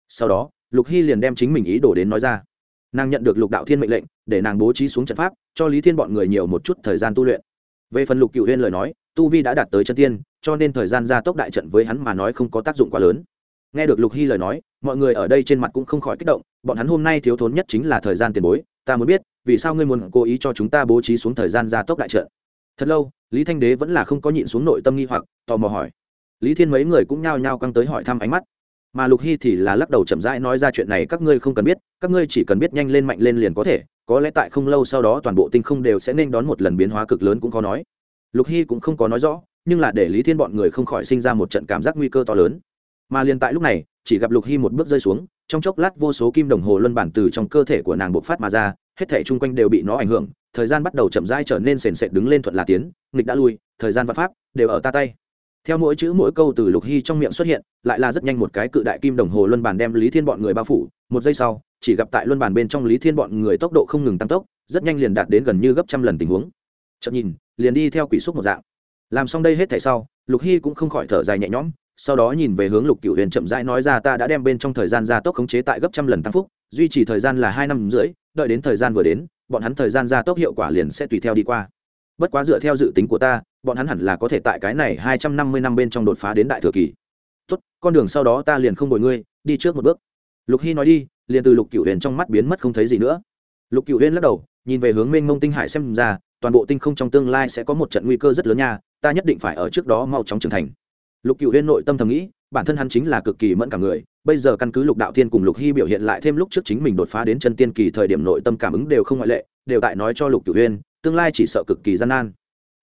Sau đó, lục hy liền đem chính mình ý đồ đến nói ra. Nàng nhận được lục đạo thiên mệnh lệnh, để nàng bố trí xuống trận pháp, cho lý thiên bọn người nhiều một chút thời gian tu luyện. Về phần lục cựu huyên lời nói, tu vi đã đạt tới chân tiên, cho nên thời gian gia tốc đại trận với hắn mà nói không có tác dụng quá lớn nghe được lục hy lời nói, mọi người ở đây trên mặt cũng không khỏi kích động, bọn hắn hôm nay thiếu thốn nhất chính là thời gian tiền bối, ta muốn biết, vì sao ngươi muốn cố ý cho chúng ta bố trí xuống thời gian gia tốc đại trận? Thật lâu, lý thanh đế vẫn là không có nhịn xuống nội tâm nghi hoặc, tò mò hỏi. Lý thiên mấy người cũng nhao nhao căng tới hỏi thăm ánh mắt. Mà lục hy thì là lắc đầu chậm rãi nói ra chuyện này các ngươi không cần biết, các ngươi chỉ cần biết nhanh lên mạnh lên liền có thể, có lẽ tại không lâu sau đó toàn bộ tinh không đều sẽ nên đón một lần biến hóa cực lớn cũng khó nói. Lục hy cũng không có nói rõ, nhưng là để lý thiên bọn người không khỏi sinh ra một trận cảm giác nguy cơ to lớn mà liền tại lúc này, chỉ gặp lục hy một bước rơi xuống, trong chốc lát vô số kim đồng hồ luân bản từ trong cơ thể của nàng bộc phát mà ra, hết thể chung quanh đều bị nó ảnh hưởng, thời gian bắt đầu chậm rãi trở nên sền sệt đứng lên thuận là tiến, nghịch đã lui, thời gian văn pháp đều ở ta tay. Theo mỗi chữ mỗi câu từ lục hy trong miệng xuất hiện, lại là rất nhanh một cái cự đại kim đồng hồ luân bàn đem lý thiên bọn người bao phủ, một giây sau, chỉ gặp tại luân bàn bên trong lý thiên bọn người tốc độ không ngừng tăng tốc, rất nhanh liền đạt đến gần như gấp trăm lần tình huống. Chậm nhìn, liền đi theo quỷ xúc một dạng. Làm xong đây hết thảy sau, lục hy cũng không khỏi thở dài nhẹ nhõm sau đó nhìn về hướng lục cựu huyền chậm rãi nói ra, ta đã đem bên trong thời gian gia tốc khống chế tại gấp trăm lần tăng phúc, duy trì thời gian là hai năm rưỡi, đợi đến thời gian vừa đến, bọn hắn thời gian gia tốc hiệu quả liền sẽ tùy theo đi qua. Bất quá dựa theo dự tính của ta, bọn hắn hẳn là có thể tại cái này hai trăm năm mươi năm bên trong đột phá đến đại thừa kỳ. Tốt, con đường sau đó ta liền không đổi ngươi, đi trước một bước. Lục hy nói đi, liền từ lục cựu huyền trong mắt biến mất không thấy gì nữa. Lục cựu huyền lắc đầu, nhìn về hướng mênh mông tinh hải xem ra, toàn bộ tinh không trong tương lai sẽ có một trận nguy cơ rất lớn nha, ta nhất định phải ở trước đó mau chóng trưởng thành lục cựu huyên nội tâm thầm nghĩ, bản thân hắn chính là cực kỳ mẫn cảm người, bây giờ căn cứ lục đạo thiên cùng lục hy biểu hiện lại thêm lúc trước chính mình đột phá đến chân tiên kỳ thời điểm nội tâm cảm ứng đều không ngoại lệ, đều tại nói cho lục cựu huyên, tương lai chỉ sợ cực kỳ gian nan.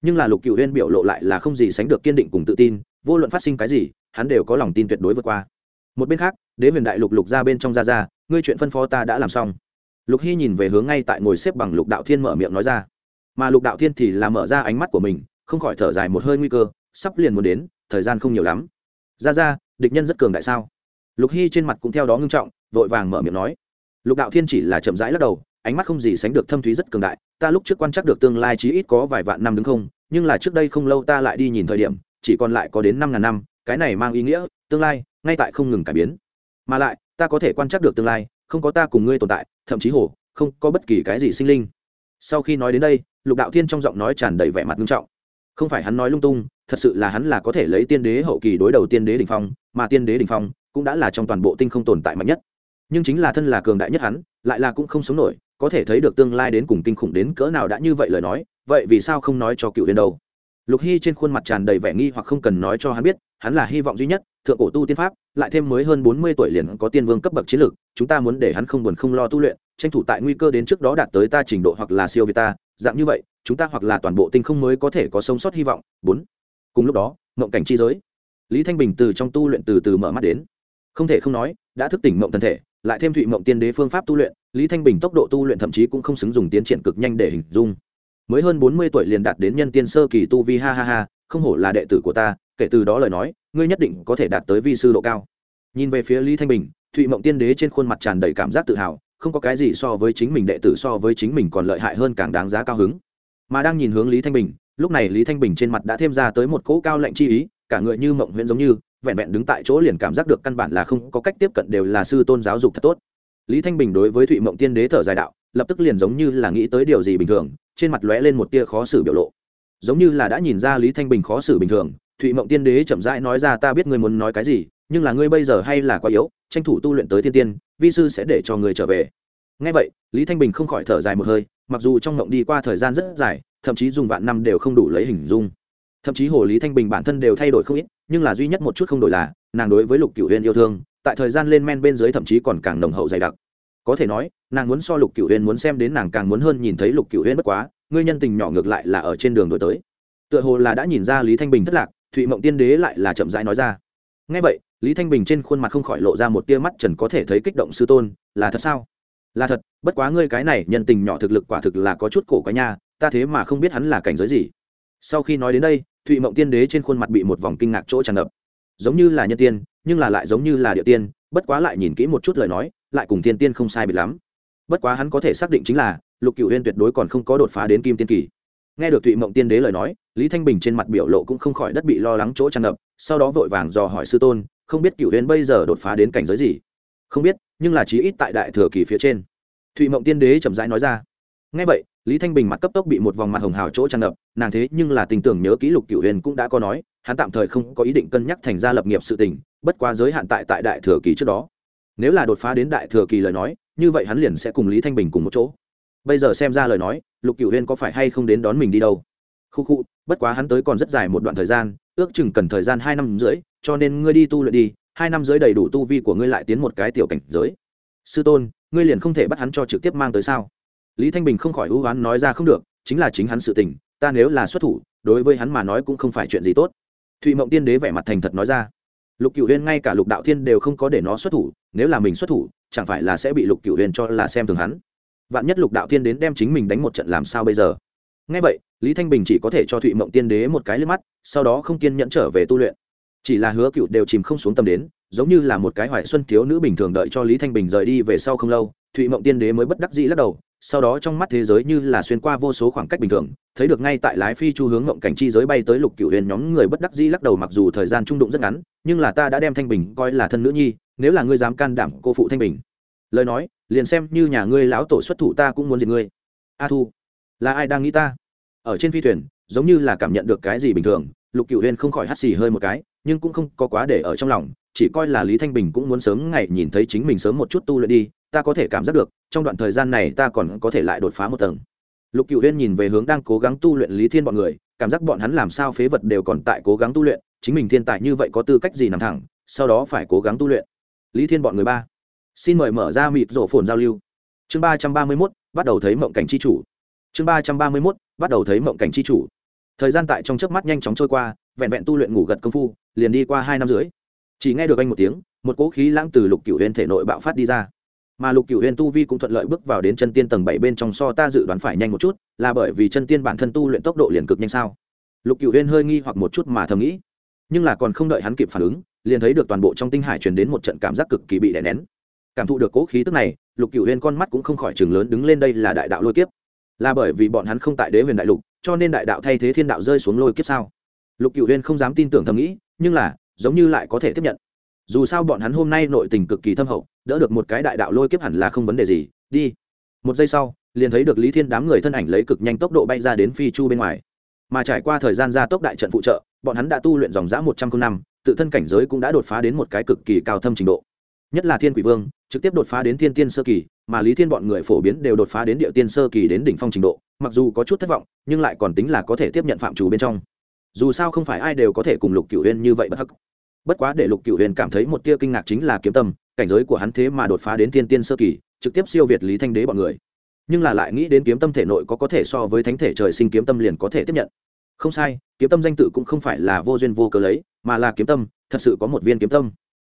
Nhưng là lục cựu huyên biểu lộ lại là không gì sánh được kiên định cùng tự tin, vô luận phát sinh cái gì, hắn đều có lòng tin tuyệt đối vượt qua. Một bên khác, đế huyền đại lục lục ra bên trong ra ra ngươi chuyện phân phó ta đã làm xong. Lục hy nhìn về hướng ngay tại ngồi xếp bằng lục đạo thiên mở miệng nói ra. Mà lục đạo thiên thì là mở ra ánh mắt của mình, không khỏi thở dài một hơi nguy cơ, sắp liền muốn đến thời gian không nhiều lắm. Ra ra, địch nhân rất cường đại sao? Lục hy trên mặt cũng theo đó ngưng trọng, vội vàng mở miệng nói. Lục đạo thiên chỉ là chậm rãi lắc đầu, ánh mắt không gì sánh được thâm thúy rất cường đại, ta lúc trước quan trắc được tương lai chí ít có vài vạn năm đứng không, nhưng là trước đây không lâu ta lại đi nhìn thời điểm, chỉ còn lại có đến năm ngàn năm, cái này mang ý nghĩa, tương lai, ngay tại không ngừng cải biến. Mà lại, ta có thể quan trắc được tương lai, không có ta cùng ngươi tồn tại, thậm chí hồ, không có bất kỳ cái gì sinh linh. Sau khi nói đến đây, lục đạo thiên trong giọng nói tràn đầy vẻ mặt nghiêm trọng. Không phải hắn nói lung tung thật sự là hắn là có thể lấy tiên đế hậu kỳ đối đầu tiên đế đ ỉ n h phong, mà tiên đế đ ỉ n h phong cũng đã là trong toàn bộ tinh không tồn tại mạnh nhất. Nhưng chính là thân là cường đại nhất hắn, lại là cũng không sống nổi, có thể thấy được tương lai đến cùng kinh khủng đến cỡ nào đã như vậy lời nói, vậy vì sao không nói cho cựu huyền đâu? Lục hy trên khuôn mặt tràn đầy vẻ nghi hoặc không cần nói cho hắn biết, hắn là hy vọng duy nhất, thượng cổ tu tiên pháp, lại thêm mới hơn bốn mươi tuổi liền có tiên vương cấp bậc chiến lược, chúng ta muốn để hắn không buồn không lo tu luyện, tranh thủ tại nguy cơ đến trước đó đạt tới ta trình độ hoặc là siêu việt ta, dạng như vậy, chúng ta hoặc là toàn bộ tinh không mới có thể có sống sót hy vọng. Bốn cùng lúc đó, mộng cảnh chi giới. Lý thanh bình từ trong tu luyện từ từ mở mắt đến. Không thể không nói, đã thức tỉnh mộng thân thể, lại thêm thụy mộng tiên đế phương pháp tu luyện, lý thanh bình tốc độ tu luyện thậm chí cũng không xứng dùng tiến triển cực nhanh để hình dung. Mới hơn bốn mươi tuổi liền đạt đến nhân tiên sơ kỳ tu vi, ha ha ha, không hổ là đệ tử của ta, kể từ đó lời nói, ngươi nhất định có thể đạt tới vi sư độ cao. Nhìn về phía lý thanh bình, thụy mộng tiên đế trên khuôn mặt tràn đầy cảm giác tự hào, không có cái gì so với chính mình đệ tử so với chính mình còn lợi hại hơn càng đáng giá cao hứng. Mà đang nhìn hướng lý thanh bình lúc này lý thanh bình trên mặt đã thêm ra tới một cỗ cao lệnh chi ý, cả người như mộng huyễn giống như, vẹn vẹn đứng tại chỗ liền cảm giác được căn bản là không có cách tiếp cận đều là sư tôn giáo dục thật tốt. Lý thanh bình đối với thụy mộng tiên đế thở dài đạo, lập tức liền giống như là nghĩ tới điều gì bình thường, trên mặt lóe lên một tia khó xử biểu lộ. Giống như là đã nhìn ra lý thanh bình khó xử bình thường, thụy mộng tiên đế chậm rãi nói ra ta biết ngươi muốn nói cái gì, nhưng là ngươi bây giờ hay là quá yếu, tranh thủ tu luyện tới thiên tiên, vi sư sẽ để cho người trở về. Ngay vậy, lý thanh bình không khỏi thở dài một hơi, mặc dù trong mộng đi qua thời gian rất dài thậm chí dùng vạn năm đều không đủ lấy hình dung. Thậm chí hồ lý thanh bình bản thân đều thay đổi không ít, nhưng là duy nhất một chút không đổi là, nàng đối với lục cửu huyên yêu thương, tại thời gian lên men bên dưới thậm chí còn càng nồng hậu dày đặc. Có thể nói, nàng muốn so lục cửu huyên muốn xem đến nàng càng muốn hơn nhìn thấy lục cửu huyên bất quá, ngươi nhân tình nhỏ ngược lại là ở trên đường đổi tới. Tựa hồ là đã nhìn ra lý thanh bình thất lạc, thụy mộng tiên đế lại là chậm rãi nói ra. Ngay vậy, lý thanh bình trên khuôn mặt không khỏi lộ ra một tia mắt trần có thể thấy kích động sư tôn, là thật sao? Là thật, bất quá ngươi cái này nhân tình nhỏ thực lực quả thực là có chút cổ cái nha ta thế mà không biết hắn là cảnh giới gì. Sau khi nói đến đây, thụy mộng tiên đế trên khuôn mặt bị một vòng kinh ngạc chỗ tràn ngập. Giống như là nhân tiên, nhưng là lại giống như là địa tiên, bất quá lại nhìn kỹ một chút lời nói, lại cùng thiên tiên không sai biệt lắm. Bất quá hắn có thể xác định chính là, lục cựu huyên tuyệt đối còn không có đột phá đến kim tiên kỳ. Nghe được thụy mộng tiên đế lời nói, lý thanh bình trên mặt biểu lộ cũng không khỏi đất bị lo lắng chỗ tràn ngập, sau đó vội vàng dò hỏi sư tôn, không biết cựu huyên bây giờ đột phá đến cảnh giới gì? Không biết, nhưng là chí ít tại đại thừa kỳ phía trên. Thụy mộng tiên đế chậm rãi nói ra. Ngay vậy lý thanh bình mặt cấp tốc bị một vòng mặt hồng hào chỗ tràn ngập, nàng thế nhưng là tình tưởng nhớ kỹ lục cựu huyền cũng đã có nói, hắn tạm thời không có ý định cân nhắc thành ra lập nghiệp sự tình, bất quá giới hạn tại tại đại thừa kỳ trước đó. Nếu là đột phá đến đại thừa kỳ lời nói, như vậy hắn liền sẽ cùng lý thanh bình cùng một chỗ. Bây giờ xem ra lời nói, lục cựu huyên có phải hay không đến đón mình đi đâu? Khu khu, bất quá hắn tới còn rất dài một đoạn thời gian, ước chừng cần thời gian hai năm rưỡi, cho nên ngươi đi tu luyện đi, hai năm rưỡi đầy đủ tu vi của ngươi lại tiến một cái tiểu cảnh giới. Sư tôn, ngươi liền không thể bắt hắn cho trực tiếp mang tới sao? Lý thanh bình không khỏi hữu oán nói ra không được, chính là chính hắn sự tình, ta nếu là xuất thủ, đối với hắn mà nói cũng không phải chuyện gì tốt. Thụy mộng tiên đế vẻ mặt thành thật nói ra. Lục cựu huyên ngay cả lục đạo thiên đều không có để nó xuất thủ, nếu là mình xuất thủ, chẳng phải là sẽ bị lục cựu huyên cho là xem thường hắn. Vạn nhất lục đạo thiên đến đem chính mình đánh một trận làm sao bây giờ? Ngay vậy, lý thanh bình chỉ có thể cho thụy mộng tiên đế một cái lên mắt, sau đó không kiên nhẫn trở về tu luyện. Chỉ là hứa cựu đều chìm không xuống tâm đến, giống như là một cái hoài xuân thiếu nữ bình thường đợi cho lý thanh bình rời đi về sau không lâu, thụy mộng tiên đế mới bất đắc dĩ lắc đầu sau đó trong mắt thế giới như là xuyên qua vô số khoảng cách bình thường, thấy được ngay tại lái phi chu hướng ngộng cảnh chi giới bay tới lục cựu huyền nhóm người bất đắc dĩ lắc đầu mặc dù thời gian trung đụng rất ngắn, nhưng là ta đã đem thanh bình coi là thân nữ nhi, nếu là ngươi dám can đảm cô phụ thanh bình. Lời nói, liền xem như nhà ngươi lão tổ xuất thủ ta cũng muốn diệt ngươi. A thu, là ai đang nghĩ ta? Ở trên phi thuyền, giống như là cảm nhận được cái gì bình thường, lục cựu huyền không khỏi hắt xì hơi một cái, nhưng cũng không có quá để ở trong lòng, chỉ coi là lý thanh bình cũng muốn sớm ngày nhìn thấy chính mình sớm một chút tu luyện đi ta có thể cảm giác được, trong đoạn thời gian này ta còn có thể lại đột phá một tầng. Lục cựu huyên nhìn về hướng đang cố gắng tu luyện lý thiên bọn người, cảm giác bọn hắn làm sao phế vật đều còn tại cố gắng tu luyện, chính mình thiên tài như vậy có tư cách gì nằm thẳng, sau đó phải cố gắng tu luyện. Lý thiên bọn người ba. Xin mời mở ra mịt rổ phồn giao lưu. Chương ba trăm ba mươi mốt, bắt đầu thấy mộng cảnh c h i chủ. Chương ba trăm ba mươi mốt, bắt đầu thấy mộng cảnh c h i chủ. Thời gian tại trong trước mắt nhanh chóng trôi qua, vẹn vẹn tu luyện ngủ gật công phu, liền đi qua hai năm dưới chỉ nghe được anh một tiếng, một cỗ khí lãng từ lục cửu huyên thể nội bạo phát đi ra mà lục cửu huyền tu vi cũng thuận lợi bước vào đến chân tiên tầng bảy bên trong so ta dự đoán phải nhanh một chút, là bởi vì chân tiên bản thân tu luyện tốc độ liền cực nhanh sao? Lục cửu huyền hơi nghi hoặc một chút mà thầm nghĩ. Nhưng là còn không đợi hắn kịp phản ứng, liền thấy được toàn bộ trong tinh hải truyền đến một trận cảm giác cực kỳ bị đè nén. Cảm thụ được cố khí tức này, lục cửu huyền con mắt cũng không khỏi chừng lớn đứng lên đây là đại đạo lôi kiếp. Là bởi vì bọn hắn không tại đế huyền đại lục, cho nên đại đạo thay thế thiên đạo rơi xuống lôi kiếp sao? Lục cửu huyền không dám tin tưởng thầm nghĩ, nhưng là, giống như lại có thể tiếp nhận dù sao bọn hắn hôm nay nội tình cực kỳ thâm hậu, đỡ được một cái đại đạo lôi kiếp hẳn là không vấn đề gì, đi. Một giây sau, liền thấy được lý thiên đám người thân ảnh lấy cực nhanh tốc độ bay ra đến phi chu bên ngoài. Mà trải qua thời gian gia tốc đại trận phụ trợ, bọn hắn đã tu luyện dòng dã một trăm linh năm, tự thân cảnh giới cũng đã đột phá đến một cái cực kỳ cao thâm trình độ. Nhất là thiên quỷ vương, trực tiếp đột phá đến thiên tiên sơ kỳ, mà lý thiên bọn người phổ biến đều đột phá đến địa tiên sơ kỳ đến đỉnh phong trình độ, mặc dù có chút thất vọng, nhưng lại còn tính là có thể tiếp nhận phạm chủ bên trong. Dù sao không phải ai đều có thể cùng lục cửu huyên như vậy bất hắc bất quá để lục cửu huyền cảm thấy một tia kinh ngạc chính là kiếm tâm, cảnh giới của hắn thế mà đột phá đến tiên tiên sơ kỳ, trực tiếp siêu việt lý thanh đế bọn người. Nhưng là lại nghĩ đến kiếm tâm thể nội có có thể so với thánh thể trời sinh kiếm tâm liền có thể tiếp nhận. Không sai, kiếm tâm danh tự cũng không phải là vô duyên vô cớ lấy, mà là kiếm tâm, thật sự có một viên kiếm tâm.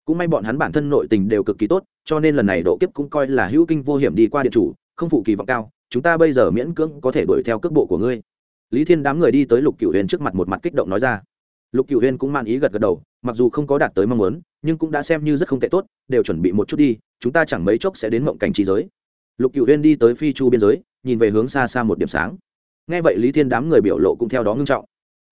Cũng may bọn hắn bản thân nội tình đều cực kỳ tốt, cho nên lần này độ kiếp cũng coi là hữu kinh vô hiểm đi qua địa chủ, không phụ kỳ vọng cao, chúng ta bây giờ miễn cưỡng có thể đuổi theo cước bộ của ngươi. Lý thiên đám người đi tới lục cựu huyền trước mặt một mặt kích động nói ra. Lục cựu huyền cũng mang ý gật gật đầu mặc dù không có đạt tới mong muốn, nhưng cũng đã xem như rất không tệ tốt, đều chuẩn bị một chút đi, chúng ta chẳng mấy chốc sẽ đến mộng cảnh trí giới. Lục cựu huyên đi tới phi chu biên giới, nhìn về hướng xa xa một điểm sáng. Nghe vậy lý thiên đám người biểu lộ cũng theo đó ngưng trọng.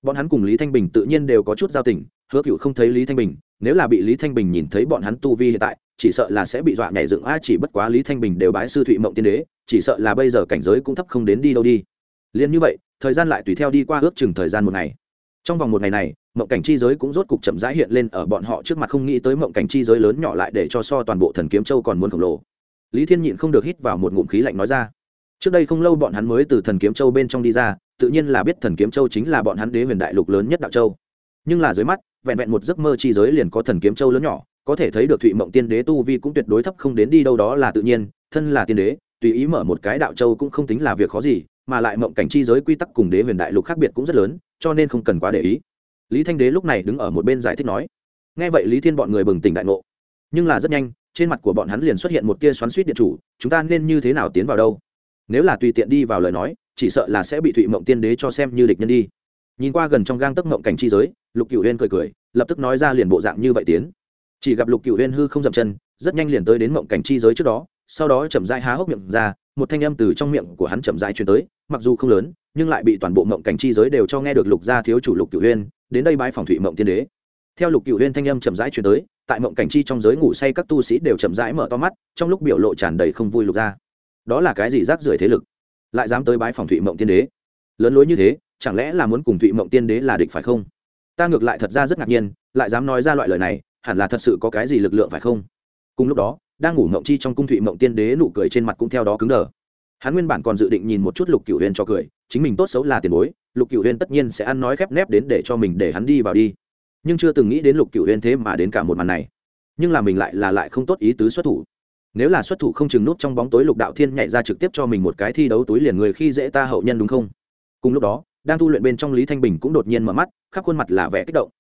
Bọn hắn cùng lý thanh bình tự nhiên đều có chút giao tình, hứa cựu không thấy lý thanh bình, nếu là bị lý thanh bình nhìn thấy bọn hắn tu vi hiện tại, chỉ sợ là sẽ bị dọa nhảy dựng, a, chỉ bất quá lý thanh bình đều bái sư thụy mộng tiên đế, chỉ sợ là bây giờ cảnh giới cũng thấp không đến đi đâu đi. Liền như vậy, thời gian lại tùy theo đi qua ước chừng thời gian một ngày. Trong vòng một ngày này mộng cảnh chi giới cũng rốt cục chậm rãi hiện lên ở bọn họ trước mặt không nghĩ tới mộng cảnh chi giới lớn nhỏ lại để cho so toàn bộ thần kiếm châu còn muốn khổng lồ. Lý thiên nhịn không được hít vào một ngụm khí lạnh nói ra. Trước đây không lâu bọn hắn mới từ thần kiếm châu bên trong đi ra, tự nhiên là biết thần kiếm châu chính là bọn hắn đế huyền đại lục lớn nhất đạo châu. Nhưng là dưới mắt, vẹn vẹn một giấc mơ chi giới liền có thần kiếm châu lớn nhỏ, có thể thấy được thụy mộng tiên đế tu vi cũng tuyệt đối thấp không đến đi đâu đó là tự nhiên, thân là tiên đế, tùy ý mở một cái đạo châu cũng không tính là việc khó gì, mà lại mộng cảnh chi giới quy tắc cùng đế huyền đại lục khác biệt cũng rất lớn, cho nên không cần quá để ý lý thanh đế lúc này đứng ở một bên giải thích nói, nghe vậy lý thiên bọn người bừng tỉnh đại ngộ. Nhưng là rất nhanh, trên mặt của bọn hắn liền xuất hiện một tia xoắn suýt điện chủ, chúng ta nên như thế nào tiến vào đâu? Nếu là tùy tiện đi vào lời nói, chỉ sợ là sẽ bị thụy mộng tiên đế cho xem như địch nhân đi. Nhìn qua gần trong gang tấc mộng cảnh chi giới, lục cựu huyên cười cười, lập tức nói ra liền bộ dạng như vậy tiến. Chỉ gặp lục cựu huyên hư không dậm chân, rất nhanh liền tới đến mộng cảnh chi giới trước đó, sau đó chậm rãi há hốc miệng ra, một thanh âm từ trong miệng của hắn chậm rãi truyền tới, mặc dù không lớn, nhưng lại bị toàn bộ mộng cảnh chi giới đều cho nghe được lục gia thiếu chủ lục cựu huyên đến đây bái phòng thụy mộng tiên đế. Theo lục cựu huyên thanh âm chậm rãi truyền tới, tại mộng cảnh chi trong giới ngủ say các tu sĩ đều chậm rãi mở to mắt, trong lúc biểu lộ tràn đầy không vui lục ra. Đó là cái gì rác rưởi thế lực? Lại dám tới bái phòng thụy mộng tiên đế? Lớn lối như thế, chẳng lẽ là muốn cùng thụy mộng tiên đế là địch phải không? Ta ngược lại thật ra rất ngạc nhiên, lại dám nói ra loại lời này, hẳn là thật sự có cái gì lực lượng phải không? Cùng lúc đó, đang ngủ mộng chi trong cung thụy mộng tiên đế nụ cười trên mặt cũng theo đó cứng đờ. Hắn nguyên bản còn dự định nhìn một chút lục cửu huyền cho cười, chính mình tốt xấu là tiền bối lục cửu huyên tất nhiên sẽ ăn nói khép nép đến để cho mình để hắn đi vào đi. Nhưng chưa từng nghĩ đến lục cửu huyên thế mà đến cả một màn này. Nhưng là mình lại là lại không tốt ý tứ xuất thủ. Nếu là xuất thủ không chừng nút trong bóng tối lục đạo thiên nhảy ra trực tiếp cho mình một cái thi đấu túi liền người khi dễ ta hậu nhân đúng không? Cùng lúc đó, đang tu luyện bên trong lý thanh bình cũng đột nhiên mở mắt, khắp khuôn mặt là vẻ kích động.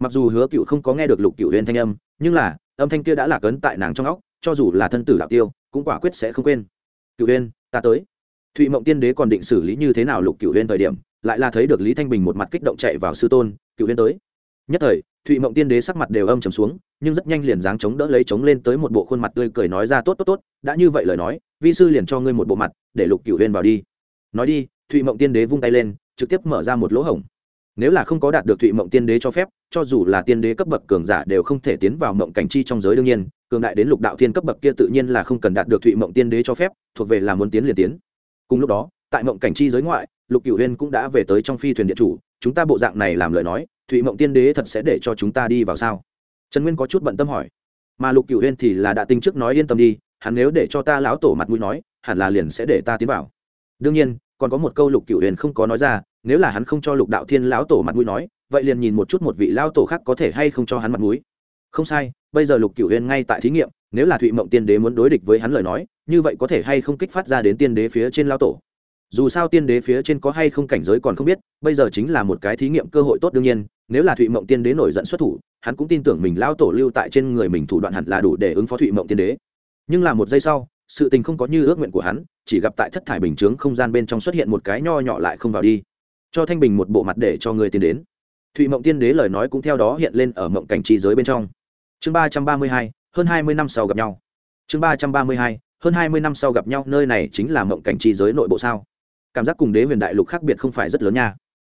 Mặc dù hứa cựu không có nghe được lục cựu huyên thanh âm, nhưng là, âm thanh kia đã lạc ấn tại nàng trong óc, cho dù là thân tử đạo tiêu, cũng quả quyết sẽ không quên. Cựu huyên, ta tới. Thụy mộng tiên đế còn định xử lý như thế nào lục cựu huyên thời điểm lại là thấy được lý thanh bình một mặt kích động chạy vào sư tôn, cựu huyên tới. Nhất thời, thụy mộng tiên đế sắc mặt đều âm trầm xuống, nhưng rất nhanh liền dáng chống đỡ lấy chống lên tới một bộ khuôn mặt tươi cười nói ra, tốt tốt tốt, đã như vậy lời nói, vi sư liền cho ngươi một bộ mặt, để lục cửu huyên vào đi. Nói đi, thụy mộng tiên đế vung tay lên, trực tiếp mở ra một lỗ hổng. Nếu là không có đạt được thụy mộng tiên đế cho phép, cho dù là tiên đế cấp bậc cường giả đều không thể tiến vào mộng cảnh chi trong giới đương nhiên, cường đại đến lục đạo thiên cấp bậc kia tự nhiên là không cần đạt được thụy mộng tiên đế cho phép, thuộc về là muốn tiến liền tiến. Cùng lúc đó tại mộng cảnh chi giới ngoại, lục cửu huyên cũng đã về tới trong phi thuyền điện chủ, chúng ta bộ dạng này làm lời nói, thụy mộng tiên đế thật sẽ để cho chúng ta đi vào sao? Trần nguyên có chút bận tâm hỏi. Mà lục cựu huyên thì là đã tinh trước nói yên tâm đi, hắn nếu để cho ta lão tổ mặt mũi nói, hẳn là liền sẽ để ta tiến vào. Đương nhiên, còn có một câu lục cựu huyền không có nói ra, nếu là hắn không cho lục đạo thiên lão tổ mặt mũi nói, vậy liền nhìn một chút một vị lão tổ khác có thể hay không cho hắn mặt mũi. Không sai, bây giờ lục cựu huyền ngay tại thí nghiệm, nếu là thụy mộng tiên đế muốn đối địch với hắn lời nói, như vậy có thể hay không kích phát ra đến tiên đế phía trên lão tổ? Dù sao tiên đế phía trên có hay không cảnh giới còn không biết, bây giờ chính là một cái thí nghiệm cơ hội tốt đương nhiên, nếu là thụy mộng tiên đế nổi giận xuất thủ, hắn cũng tin tưởng mình lao tổ lưu tại trên người mình thủ đoạn hẳn là đủ để ứng phó thụy mộng tiên đế. Nhưng là một giây sau, sự tình không có như ước nguyện của hắn, chỉ gặp tại thất thải bình chướng không gian bên trong xuất hiện một cái nho nhỏ lại không vào đi. Cho thanh bình một bộ mặt để cho người tiến đến. Thụy mộng tiên đế lời nói cũng theo đó hiện lên ở mộng cảnh trí giới bên trong. Chương ba trăm ba mươi hai, hơn hai mươi năm sau gặp nhau. Chương ba trăm ba mươi hai, hơn hai mươi năm sau gặp nhau, nơi này chính là mộng cảnh trí giới nội bộ sao? Cảm giác cùng đế huyền đại lục khác biệt không phải rất lớn nha.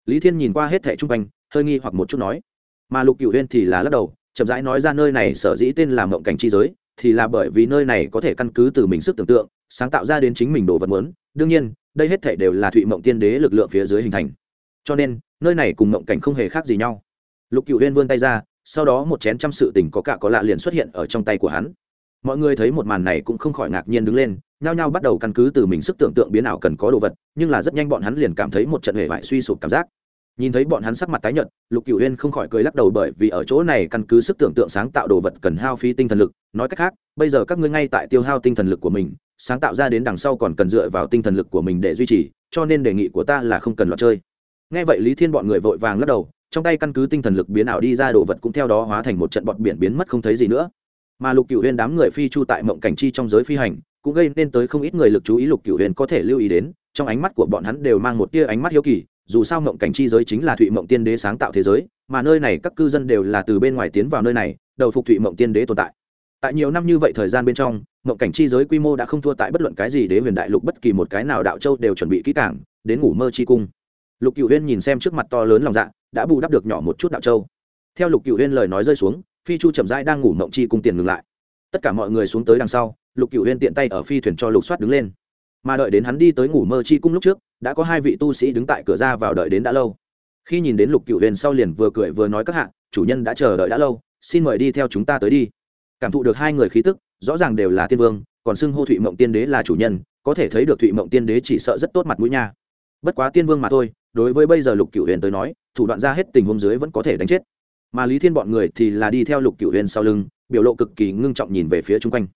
Lý thiên nhìn qua hết thẻ chung quanh, hơi nghi hoặc một chút nói. Mà lục cựu huyên thì là lắc đầu, chậm rãi nói ra nơi này sở dĩ tên là mộng cảnh chi giới, thì là bởi vì nơi này có thể căn cứ từ mình sức tưởng tượng, sáng tạo ra đến chính mình đồ vật muốn. Đương nhiên, đây hết thể đều là thụy mộng tiên đế lực lượng phía dưới hình thành. Cho nên, nơi này cùng mộng cảnh không hề khác gì nhau. Lục cựu huyên vươn tay ra, sau đó một chén trăm sự tình có cả có lạ liền xuất hiện ở trong tay của hắn mọi người thấy một màn này cũng không khỏi ngạc nhiên đứng lên, nhao nhao bắt đầu căn cứ từ mình sức tưởng tượng biến ảo cần có đồ vật, nhưng là rất nhanh bọn hắn liền cảm thấy một trận hề vải suy sụp cảm giác. Nhìn thấy bọn hắn sắc mặt tái nhợt, lục cửu huyên không khỏi cười lắc đầu bởi vì ở chỗ này căn cứ sức tưởng tượng sáng tạo đồ vật cần hao phí tinh thần lực, nói cách khác, bây giờ các ngươi ngay tại tiêu hao tinh thần lực của mình, sáng tạo ra đến đằng sau còn cần dựa vào tinh thần lực của mình để duy trì, cho nên đề nghị của ta là không cần loạt chơi. Nghe vậy lý thiên bọn người vội vàng lắc đầu, trong tay căn cứ tinh thần lực biến ảo đi ra đồ vật cũng theo đó hóa thành một trận bọt biển biến mất không thấy gì nữa mà lục cựu huyền đám người phi chu tại mộng cảnh chi trong giới phi hành cũng gây nên tới không ít người lực chú ý lục cựu huyền có thể lưu ý đến, trong ánh mắt của bọn hắn đều mang một tia ánh mắt hiếu kỳ, dù sao mộng cảnh chi giới chính là thụy mộng tiên đế sáng tạo thế giới, mà nơi này các cư dân đều là từ bên ngoài tiến vào nơi này, đầu phục thụy mộng tiên đế tồn tại. Tại nhiều năm như vậy thời gian bên trong, mộng cảnh chi giới quy mô đã không thua tại bất luận cái gì đế huyền đại lục bất kỳ một cái nào đạo châu đều chuẩn bị kỹ cảng đến ngủ mơ chi cung. Lục cựu huyên nhìn xem trước mặt to lớn lòng dạ đã bù đắp được nhỏ một chút đạo châu. Theo lục cựu huyên lời nói rơi xuống phi chu chậm rãi đang ngủ mộng chi cung tiền ngừng lại. Tất cả mọi người xuống tới đằng sau, lục cựu huyên tiện tay ở phi thuyền cho lục soát đứng lên. Mà đợi đến hắn đi tới ngủ mơ chi cung lúc trước, đã có hai vị tu sĩ đứng tại cửa ra vào đợi đến đã lâu. Khi nhìn đến lục cựu huyền sau liền vừa cười vừa nói các hạ, chủ nhân đã chờ đợi đã lâu, xin mời đi theo chúng ta tới đi. Cảm thụ được hai người khí tức, rõ ràng đều là tiên vương, còn xưng hô thụy mộng tiên đế là chủ nhân, có thể thấy được thụy mộng tiên đế chỉ sợ rất tốt mặt mũi nha. Bất quá tiên vương mà thôi, đối với bây giờ lục cựu huyền tới nói, thủ đoạn ra hết tình huống dưới vẫn có thể đánh chết mà lý thiên bọn người thì là đi theo lục cựu huyền sau lưng, biểu lộ cực kỳ ngưng trọng nhìn về phía chung quanh.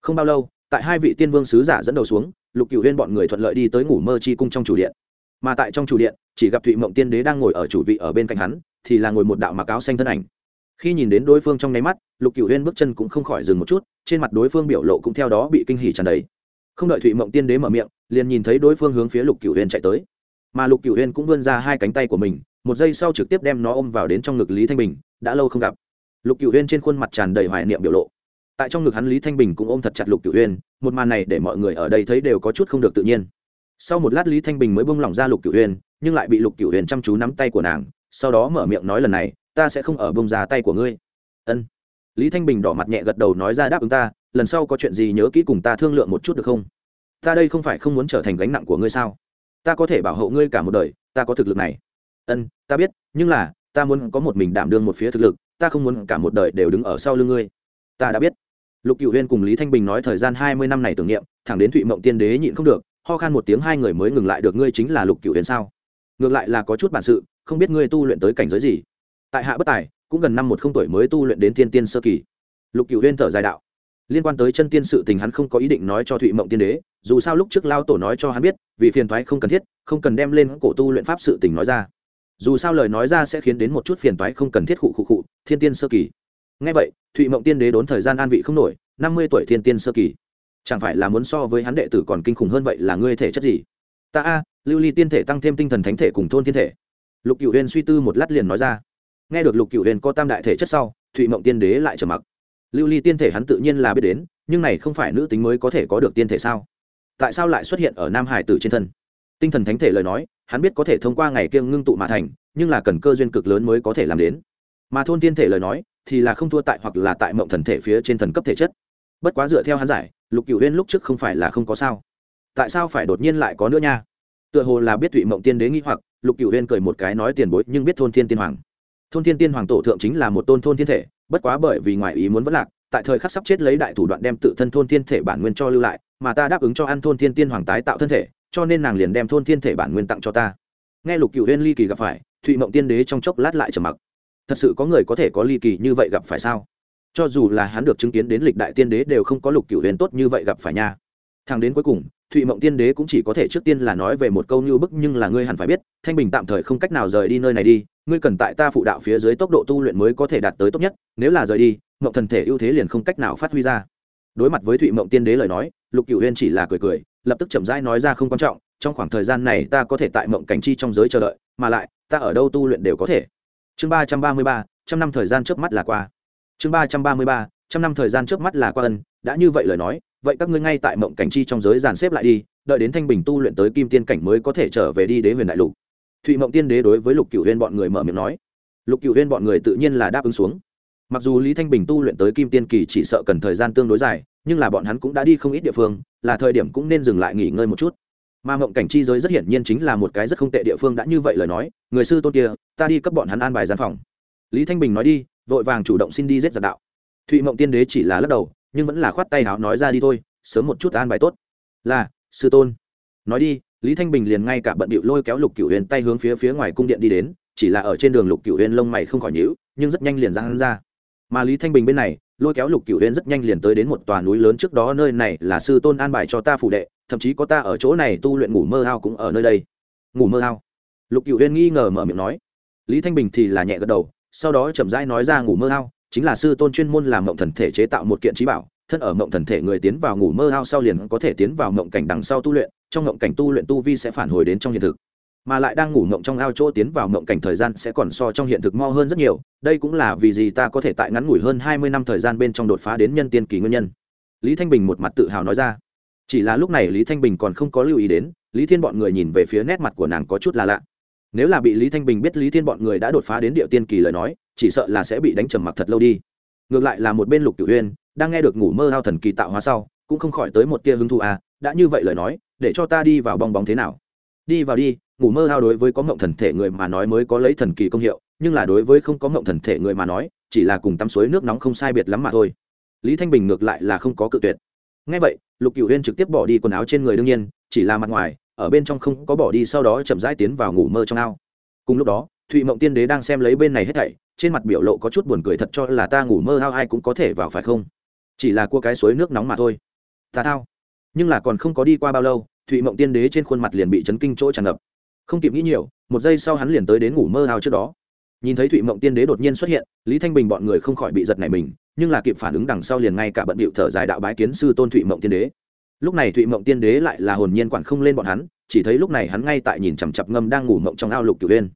Không bao lâu, tại hai vị tiên vương sứ giả dẫn đầu xuống, lục cựu huyên bọn người thuận lợi đi tới ngủ mơ chi cung trong chủ điện. Mà tại trong chủ điện, chỉ gặp thụy mộng tiên đế đang ngồi ở chủ vị ở bên cạnh hắn, thì là ngồi một đạo mặc áo xanh thân ảnh. Khi nhìn đến đối phương trong nháy mắt, lục cựu huyên bước chân cũng không khỏi dừng một chút, trên mặt đối phương biểu lộ cũng theo đó bị kinh hỉ tràn đầy. Không đợi thụy mộng tiên đế mở miệng, liền nhìn thấy đối phương hướng phía lục cựu huyên chạy tới. Mà lục cựu huyên cũng vươn ra hai cánh tay của mình một giây sau trực tiếp đem nó ôm vào đến trong ngực lý thanh bình, đã lâu không gặp. Lục cựu huyên trên khuôn mặt tràn đầy hoài niệm biểu lộ. Tại trong ngực hắn lý thanh bình cũng ôm thật chặt lục cựu huyên, một màn này để mọi người ở đây thấy đều có chút không được tự nhiên. Sau một lát lý thanh bình mới bông lỏng ra lục cựu huyên, nhưng lại bị lục cựu huyền chăm chú nắm tay của nàng, sau đó mở miệng nói lần này, ta sẽ không ở bông ra tay của ngươi. Ân. Lý thanh bình đỏ mặt nhẹ gật đầu nói ra đáp ứng ta, lần sau có chuyện gì nhớ kỹ cùng ta thương lượng một chút được không? Ta đây không phải không muốn trở thành gánh nặng của ngươi sao? Ta có thể bảo hộ ngươi cả một đời, ta có thực lực này ân, ta biết, nhưng là, ta muốn có một mình đảm đương một phía thực lực, ta không muốn cả một đời đều đứng ở sau lưng ngươi. Ta đã biết. Lục cựu huyên cùng lý thanh bình nói thời gian hai mươi năm này tưởng niệm, thẳng đến thụy mộng tiên đế nhịn không được, ho khan một tiếng hai người mới ngừng lại được ngươi chính là lục cựu huyên sao? Ngược lại là có chút bản sự, không biết ngươi tu luyện tới cảnh giới gì. Tại hạ bất tài, cũng gần năm một không tuổi mới tu luyện đến thiên tiên sơ kỳ. Lục cựu huyên thở dài đạo. Liên quan tới chân tiên sự tình hắn không có ý định nói cho thụy mộng tiên đế, dù sao lúc trước lao tổ nói cho hắn biết, vì phiền thoái không cần thiết, không cần đem lên cổ tu luyện pháp sự tình nói ra dù sao lời nói ra sẽ khiến đến một chút phiền toái không cần thiết khụ khụ khụ, thiên tiên sơ kỳ. Ngay vậy, thụy mộng tiên đế đốn thời gian an vị không nổi, năm mươi tuổi thiên tiên sơ kỳ. Chẳng phải là muốn so với hắn đệ tử còn kinh khủng hơn vậy là ngươi thể chất gì? Ta a, lưu ly tiên thể tăng thêm tinh thần thánh thể cùng thôn thiên thể. Lục cựu huyền suy tư một lát liền nói ra. Nghe được lục cựu huyền có tam đại thể chất sau, thụy mộng tiên đế lại trở mặc. Lưu ly tiên thể hắn tự nhiên là biết đến, nhưng này không phải nữ tính mới có thể có được tiên thể sao? Tại sao lại xuất hiện ở nam hải tử trên thân? Tinh thần thánh thể lời nói hắn biết có thể thông qua ngày kiêng ngưng tụ mà thành, nhưng là cần cơ duyên cực lớn mới có thể làm đến. Mà thôn tiên thể lời nói, thì là không thua tại hoặc là tại mộng thần thể phía trên thần cấp thể chất. Bất quá dựa theo hắn giải, lục cựu huyên lúc trước không phải là không có sao. Tại sao phải đột nhiên lại có nữa nha? Tựa hồ là biết thụy mộng tiên đế nghĩ hoặc, lục cựu huyên cười một cái nói tiền bối, nhưng biết thôn thiên tiên hoàng. Thôn thiên tiên hoàng tổ thượng chính là một tôn thôn thiên thể, bất quá bởi vì ngoại ý muốn vẫn lạc, tại thời khắc sắp chết lấy đại thủ đoạn đem tự thân thôn thiên thể bản nguyên cho lưu lại, mà ta đáp ứng cho ăn thôn thiên tiên hoàng tái tạo thân thể cho nên nàng liền đem thôn thiên thể bản nguyên tặng cho ta. Nghe lục cựu huyên ly kỳ gặp phải, thụy mộng tiên đế trong chốc lát lại trầm mặc. Thật sự có người có thể có ly kỳ như vậy gặp phải sao? Cho dù là hắn được chứng kiến đến lịch đại tiên đế đều không có lục cựu huyền tốt như vậy gặp phải nha. Thằng đến cuối cùng, thụy mộng tiên đế cũng chỉ có thể trước tiên là nói về một câu như bức nhưng là ngươi hẳn phải biết, thanh bình tạm thời không cách nào rời đi nơi này đi, ngươi cần tại ta phụ đạo phía dưới tốc độ tu luyện mới có thể đạt tới tốt nhất, nếu là rời đi, mộng thần thể ưu thế liền không cách nào phát huy ra. Đối mặt với thụy mộng tiên đế lời nói, lục cựu huyên chỉ là cười cười lập tức chậm rãi nói ra không quan trọng, trong khoảng thời gian này ta có thể tại mộng cảnh chi trong giới chờ đợi, mà lại, ta ở đâu tu luyện đều có thể. Chương ba trăm ba mươi ba, trăm năm thời gian trước mắt là qua. Chương ba trăm ba mươi ba, trăm năm thời gian trước mắt là qua ân, đã như vậy lời nói, vậy các ngươi ngay tại mộng cảnh chi trong giới dàn xếp lại đi, đợi đến thanh bình tu luyện tới kim tiên cảnh mới có thể trở về đi đế huyền đại lục. Thụy mộng tiên đế đối với lục cựu huyên bọn người mở miệng nói. Lục cựu huyên bọn người tự nhiên là đáp ứng xuống mặc dù lý thanh bình tu luyện tới kim tiên kỳ chỉ sợ cần thời gian tương đối dài, nhưng là bọn hắn cũng đã đi không ít địa phương, là thời điểm cũng nên dừng lại nghỉ ngơi một chút. Mà mộng cảnh chi giới rất hiển nhiên chính là một cái rất không tệ địa phương đã như vậy lời nói, người sư tôn kia, ta đi cấp bọn hắn an bài gian phòng. Lý thanh bình nói đi, vội vàng chủ động xin đi giết giặc đạo. Thụy mộng tiên đế chỉ là lắc đầu, nhưng vẫn là khoát tay háo nói ra đi thôi, sớm một chút an bài tốt. Là, sư tôn. Nói đi, lý thanh bình liền ngay cả bận bịu lôi kéo lục cửu huyền tay hướng phía phía ngoài cung điện đi đến, chỉ là ở trên đường lục cửu huyền lông mày không khỏi nhíu, nhưng rất nhanh liền ra hắn ra mà lý thanh bình bên này, lôi kéo lục cửu huyên rất nhanh liền tới đến một tòa núi lớn trước đó, nơi này là sư tôn an bài cho ta phủ đệ, thậm chí có ta ở chỗ này tu luyện ngủ mơ ao cũng ở nơi đây. Ngủ mơ ao? Lục cửu huyên nghi ngờ mở miệng nói. Lý thanh bình thì là nhẹ gật đầu, sau đó chậm rãi nói ra ngủ mơ ao, chính là sư tôn chuyên môn làm mộng thần thể chế tạo một kiện trí bảo, thân ở mộng thần thể người tiến vào ngủ mơ ao sau liền có thể tiến vào mộng cảnh đằng sau tu luyện, trong mộng cảnh tu luyện tu vi sẽ phản hồi đến trong hiện thực mà lại đang ngủ mộng trong ao chỗ tiến vào mộng cảnh thời gian sẽ còn so trong hiện thực mo hơn rất nhiều, đây cũng là vì gì ta có thể tại ngắn ngủi hơn hai mươi năm thời gian bên trong đột phá đến nhân tiên kỳ nguyên nhân. Lý thanh bình một mặt tự hào nói ra. Chỉ là lúc này lý thanh bình còn không có lưu ý đến, lý thiên bọn người nhìn về phía nét mặt của nàng có chút là lạ. Nếu là bị lý thanh bình biết lý thiên bọn người đã đột phá đến địa tiên kỳ lời nói, chỉ sợ là sẽ bị đánh trầm mặc thật lâu đi. Ngược lại là một bên lục tiểu uyên, đang nghe được ngủ mơ hao thần kỳ tạo hóa sau, cũng không khỏi tới một tia hứng thú à đã như vậy lời nói, để cho ta đi vào bong bóng thế nào? Đi vào đi, ngủ mơ hao đối với có mộng thần thể người mà nói mới có lấy thần kỳ công hiệu, nhưng là đối với không có mộng thần thể người mà nói, chỉ là cùng tắm suối nước nóng không sai biệt lắm mà thôi. Lý thanh bình ngược lại là không có cự tuyệt. Ngay vậy, lục cựu huyên trực tiếp bỏ đi quần áo trên người đương nhiên, chỉ là mặt ngoài, ở bên trong không có bỏ đi sau đó chậm rãi tiến vào ngủ mơ trong ao. Cùng lúc đó, thụy mộng tiên đế đang xem lấy bên này hết thảy, trên mặt biểu lộ có chút buồn cười thật cho là ta ngủ mơ hao ai cũng có thể vào phải không? Chỉ là cua cái suối nước nóng mà thôi. Ta thao. Nhưng là còn không có đi qua bao lâu thụy mộng tiên đế trên khuôn mặt liền bị chấn kinh chỗ tràn ngập không kịp nghĩ nhiều một giây sau hắn liền tới đến ngủ mơ ao trước đó nhìn thấy thụy mộng tiên đế đột nhiên xuất hiện lý thanh bình bọn người không khỏi bị giật này mình nhưng là kịp phản ứng đằng sau liền ngay cả bận bịu thở dài đạo bái kiến sư tôn thụy mộng tiên đế lúc này thụy mộng tiên đế lại là hồn nhiên quản không lên bọn hắn chỉ thấy lúc này hắn ngay tại nhìn chằm chặp ngâm đang ngủ mộng trong ao lục cửu huyền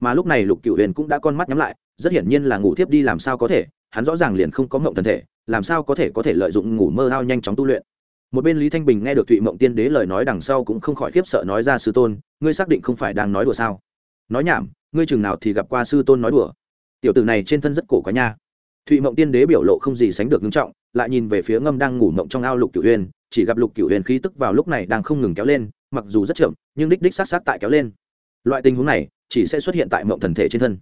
mà lúc này lục cửu huyền cũng đã con mắt nhắm lại rất hiển nhiên là ngủ thiếp đi làm sao có thể hắn rõ ràng liền không có mộng thân thể làm sao có thể có thể lợi dụng ngủ mơ ao nhanh chóng tu luyện một bên lý thanh bình nghe được thụy mộng tiên đế lời nói đằng sau cũng không khỏi khiếp sợ nói ra sư tôn, ngươi xác định không phải đang nói đùa sao? Nói nhảm, ngươi chừng nào thì gặp qua sư tôn nói đùa? Tiểu tử này trên thân rất cổ quá nha. Thụy mộng tiên đế biểu lộ không gì sánh được nghiêm trọng, lại nhìn về phía ngâm đang ngủ mộng trong ao lục cửu huyền, chỉ gặp lục cửu huyền khí tức vào lúc này đang không ngừng kéo lên, mặc dù rất chậm, nhưng đích đích sát sát tại kéo lên. Loại tình huống này, chỉ sẽ xuất hiện tại mộng thần thể trên thân.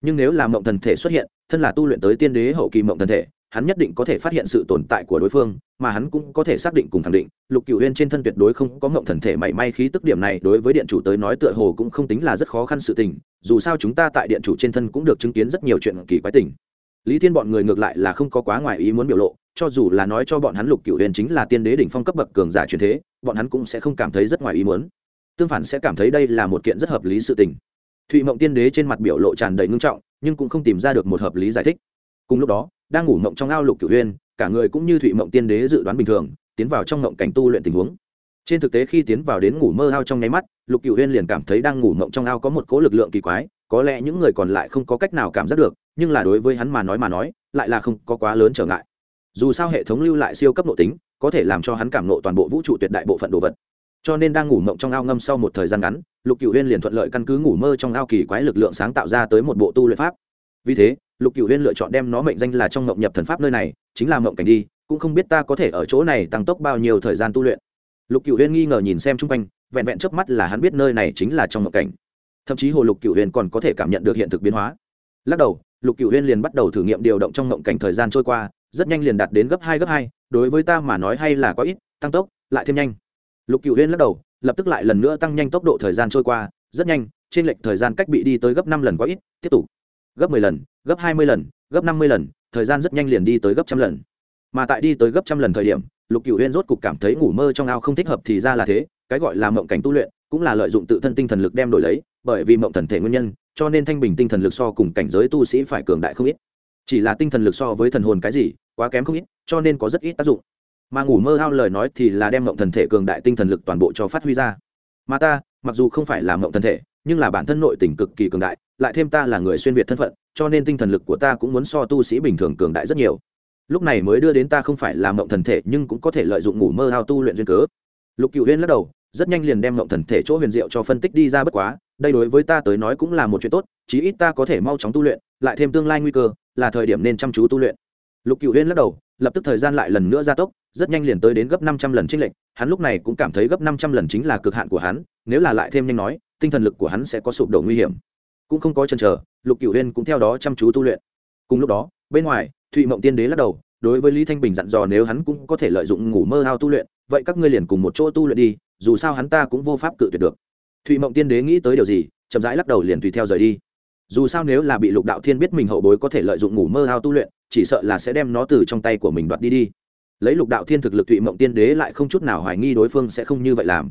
Nhưng nếu là mộng thần thể xuất hiện, thân là tu luyện tới tiên đế hậu kỳ mộng thần thể hắn nhất định có thể phát hiện sự tồn tại của đối phương, mà hắn cũng có thể xác định cùng khẳng định, lục cựu huyên trên thân tuyệt đối không có ngộng thần thể mảy may khí tức điểm này, đối với điện chủ tới nói tựa hồ cũng không tính là rất khó khăn sự tình, dù sao chúng ta tại điện chủ trên thân cũng được chứng kiến rất nhiều chuyện kỳ quái tình. Lý thiên bọn người ngược lại là không có quá ngoài ý muốn biểu lộ, cho dù là nói cho bọn hắn lục cựu huyền chính là tiên đế đỉnh phong cấp bậc cường giả truyền thế, bọn hắn cũng sẽ không cảm thấy rất ngoài ý muốn. Tương phản sẽ cảm thấy đây là một kiện rất hợp lý sự tình. Thụy mộng tiên đế trên mặt biểu lộ tràn đầy ngưng trọng, nhưng cũng không tìm ra được một hợp lý giải thích. Cùng lúc đó đang ngủ mộng trong ao lục cửu huyên cả người cũng như thụy mộng tiên đế dự đoán bình thường, tiến vào trong mộng cảnh tu luyện tình huống. Trên thực tế khi tiến vào đến ngủ mơ ao trong nháy mắt, lục cửu huyên liền cảm thấy đang ngủ mộng trong ao có một cỗ lực lượng kỳ quái, có lẽ những người còn lại không có cách nào cảm giác được, nhưng là đối với hắn mà nói mà nói, lại là không có quá lớn trở ngại. Dù sao hệ thống lưu lại siêu cấp nội tính, có thể làm cho hắn cảm nộ toàn bộ vũ trụ tuyệt đại bộ phận đồ vật. Cho nên đang ngủ mộng trong ao ngâm sau một thời gian ngắn, lục cựu huyên liền thuận lợi căn cứ ngủ mơ trong ao kỳ quái lực lượng sáng tạo ra tới một bộ tu luyện pháp. Vì thế lục cựu huyên lựa chọn đem nó mệnh danh là trong mộng nhập thần pháp nơi này, chính là mộng cảnh đi, cũng không biết ta có thể ở chỗ này tăng tốc bao nhiêu thời gian tu luyện. Lục cựu huyên nghi ngờ nhìn xem chung quanh, vẹn vẹn trước mắt là hắn biết nơi này chính là trong mộng cảnh. Thậm chí hồ lục cựu huyên còn có thể cảm nhận được hiện thực biến hóa. Lắc đầu, lục cựu huyên liền bắt đầu thử nghiệm điều động trong mộng cảnh thời gian trôi qua, rất nhanh liền đạt đến gấp hai gấp hai, đối với ta mà nói hay là có ít, tăng tốc, lại thêm nhanh. Lục cựu huyên lắc đầu, lập tức lại lần nữa tăng nhanh tốc độ thời gian trôi qua, rất nhanh, trên lệch thời gian cách bị đi tới gấp năm lần quá ít, tiếp tục gấp mười lần, gấp hai mươi lần, gấp năm mươi lần, thời gian rất nhanh liền đi tới gấp trăm lần. Mà tại đi tới gấp trăm lần thời điểm, lục cựu huyên rốt cục cảm thấy ngủ mơ trong ao không thích hợp thì ra là thế, cái gọi là mộng cảnh tu luyện, cũng là lợi dụng tự thân tinh thần lực đem đổi lấy, bởi vì mộng thần thể nguyên nhân, cho nên thanh bình tinh thần lực so cùng cảnh giới tu sĩ phải cường đại không ít. Chỉ là tinh thần lực so với thần hồn cái gì, quá kém không ít, cho nên có rất ít tác dụng. Mà ngủ mơ ao lời nói thì là đem mộng thần thể cường đại tinh thần lực toàn bộ cho phát huy ra. Mà ta, mặc dù không phải là mộng thần thể, nhưng là bản thân nội tình cực kỳ cường đại lại thêm ta là người xuyên việt thân phận, cho nên tinh thần lực của ta cũng muốn so tu sĩ bình thường cường đại rất nhiều. Lúc này mới đưa đến ta không phải là mộng thần thể, nhưng cũng có thể lợi dụng ngủ mơ hao tu luyện duyên cớ. Lục cựu huyên lắc đầu, rất nhanh liền đem mộng thần thể chỗ huyền diệu cho phân tích đi ra bất quá, đây đối với ta tới nói cũng là một chuyện tốt, chí ít ta có thể mau chóng tu luyện, lại thêm tương lai nguy cơ, là thời điểm nên chăm chú tu luyện. Lục cựu huyên lắc đầu, lập tức thời gian lại lần nữa gia tốc, rất nhanh liền tới đến gấp năm trăm lần trích lệnh hắn lúc này cũng cảm thấy gấp năm trăm lần chính là cực hạn của hắn, nếu là lại thêm nhanh nói, tinh thần lực của hắn sẽ có sụp đổ nguy hiểm cũng không có chần chờ, lục cửu huyên cũng theo đó chăm chú tu luyện. Cùng lúc đó, bên ngoài, thụy mộng tiên đế lắc đầu, đối với lý thanh bình dặn dò nếu hắn cũng có thể lợi dụng ngủ mơ hao tu luyện, vậy các ngươi liền cùng một chỗ tu luyện đi, dù sao hắn ta cũng vô pháp cự tuyệt được. Thụy mộng tiên đế nghĩ tới điều gì, chậm rãi lắc đầu liền tùy theo rời đi. Dù sao nếu là bị lục đạo thiên biết mình hậu bối có thể lợi dụng ngủ mơ hao tu luyện, chỉ sợ là sẽ đem nó từ trong tay của mình đoạt đi đi. Lấy lục đạo thiên thực lực thụy mộng tiên đế lại không chút nào hoài nghi đối phương sẽ không như vậy làm.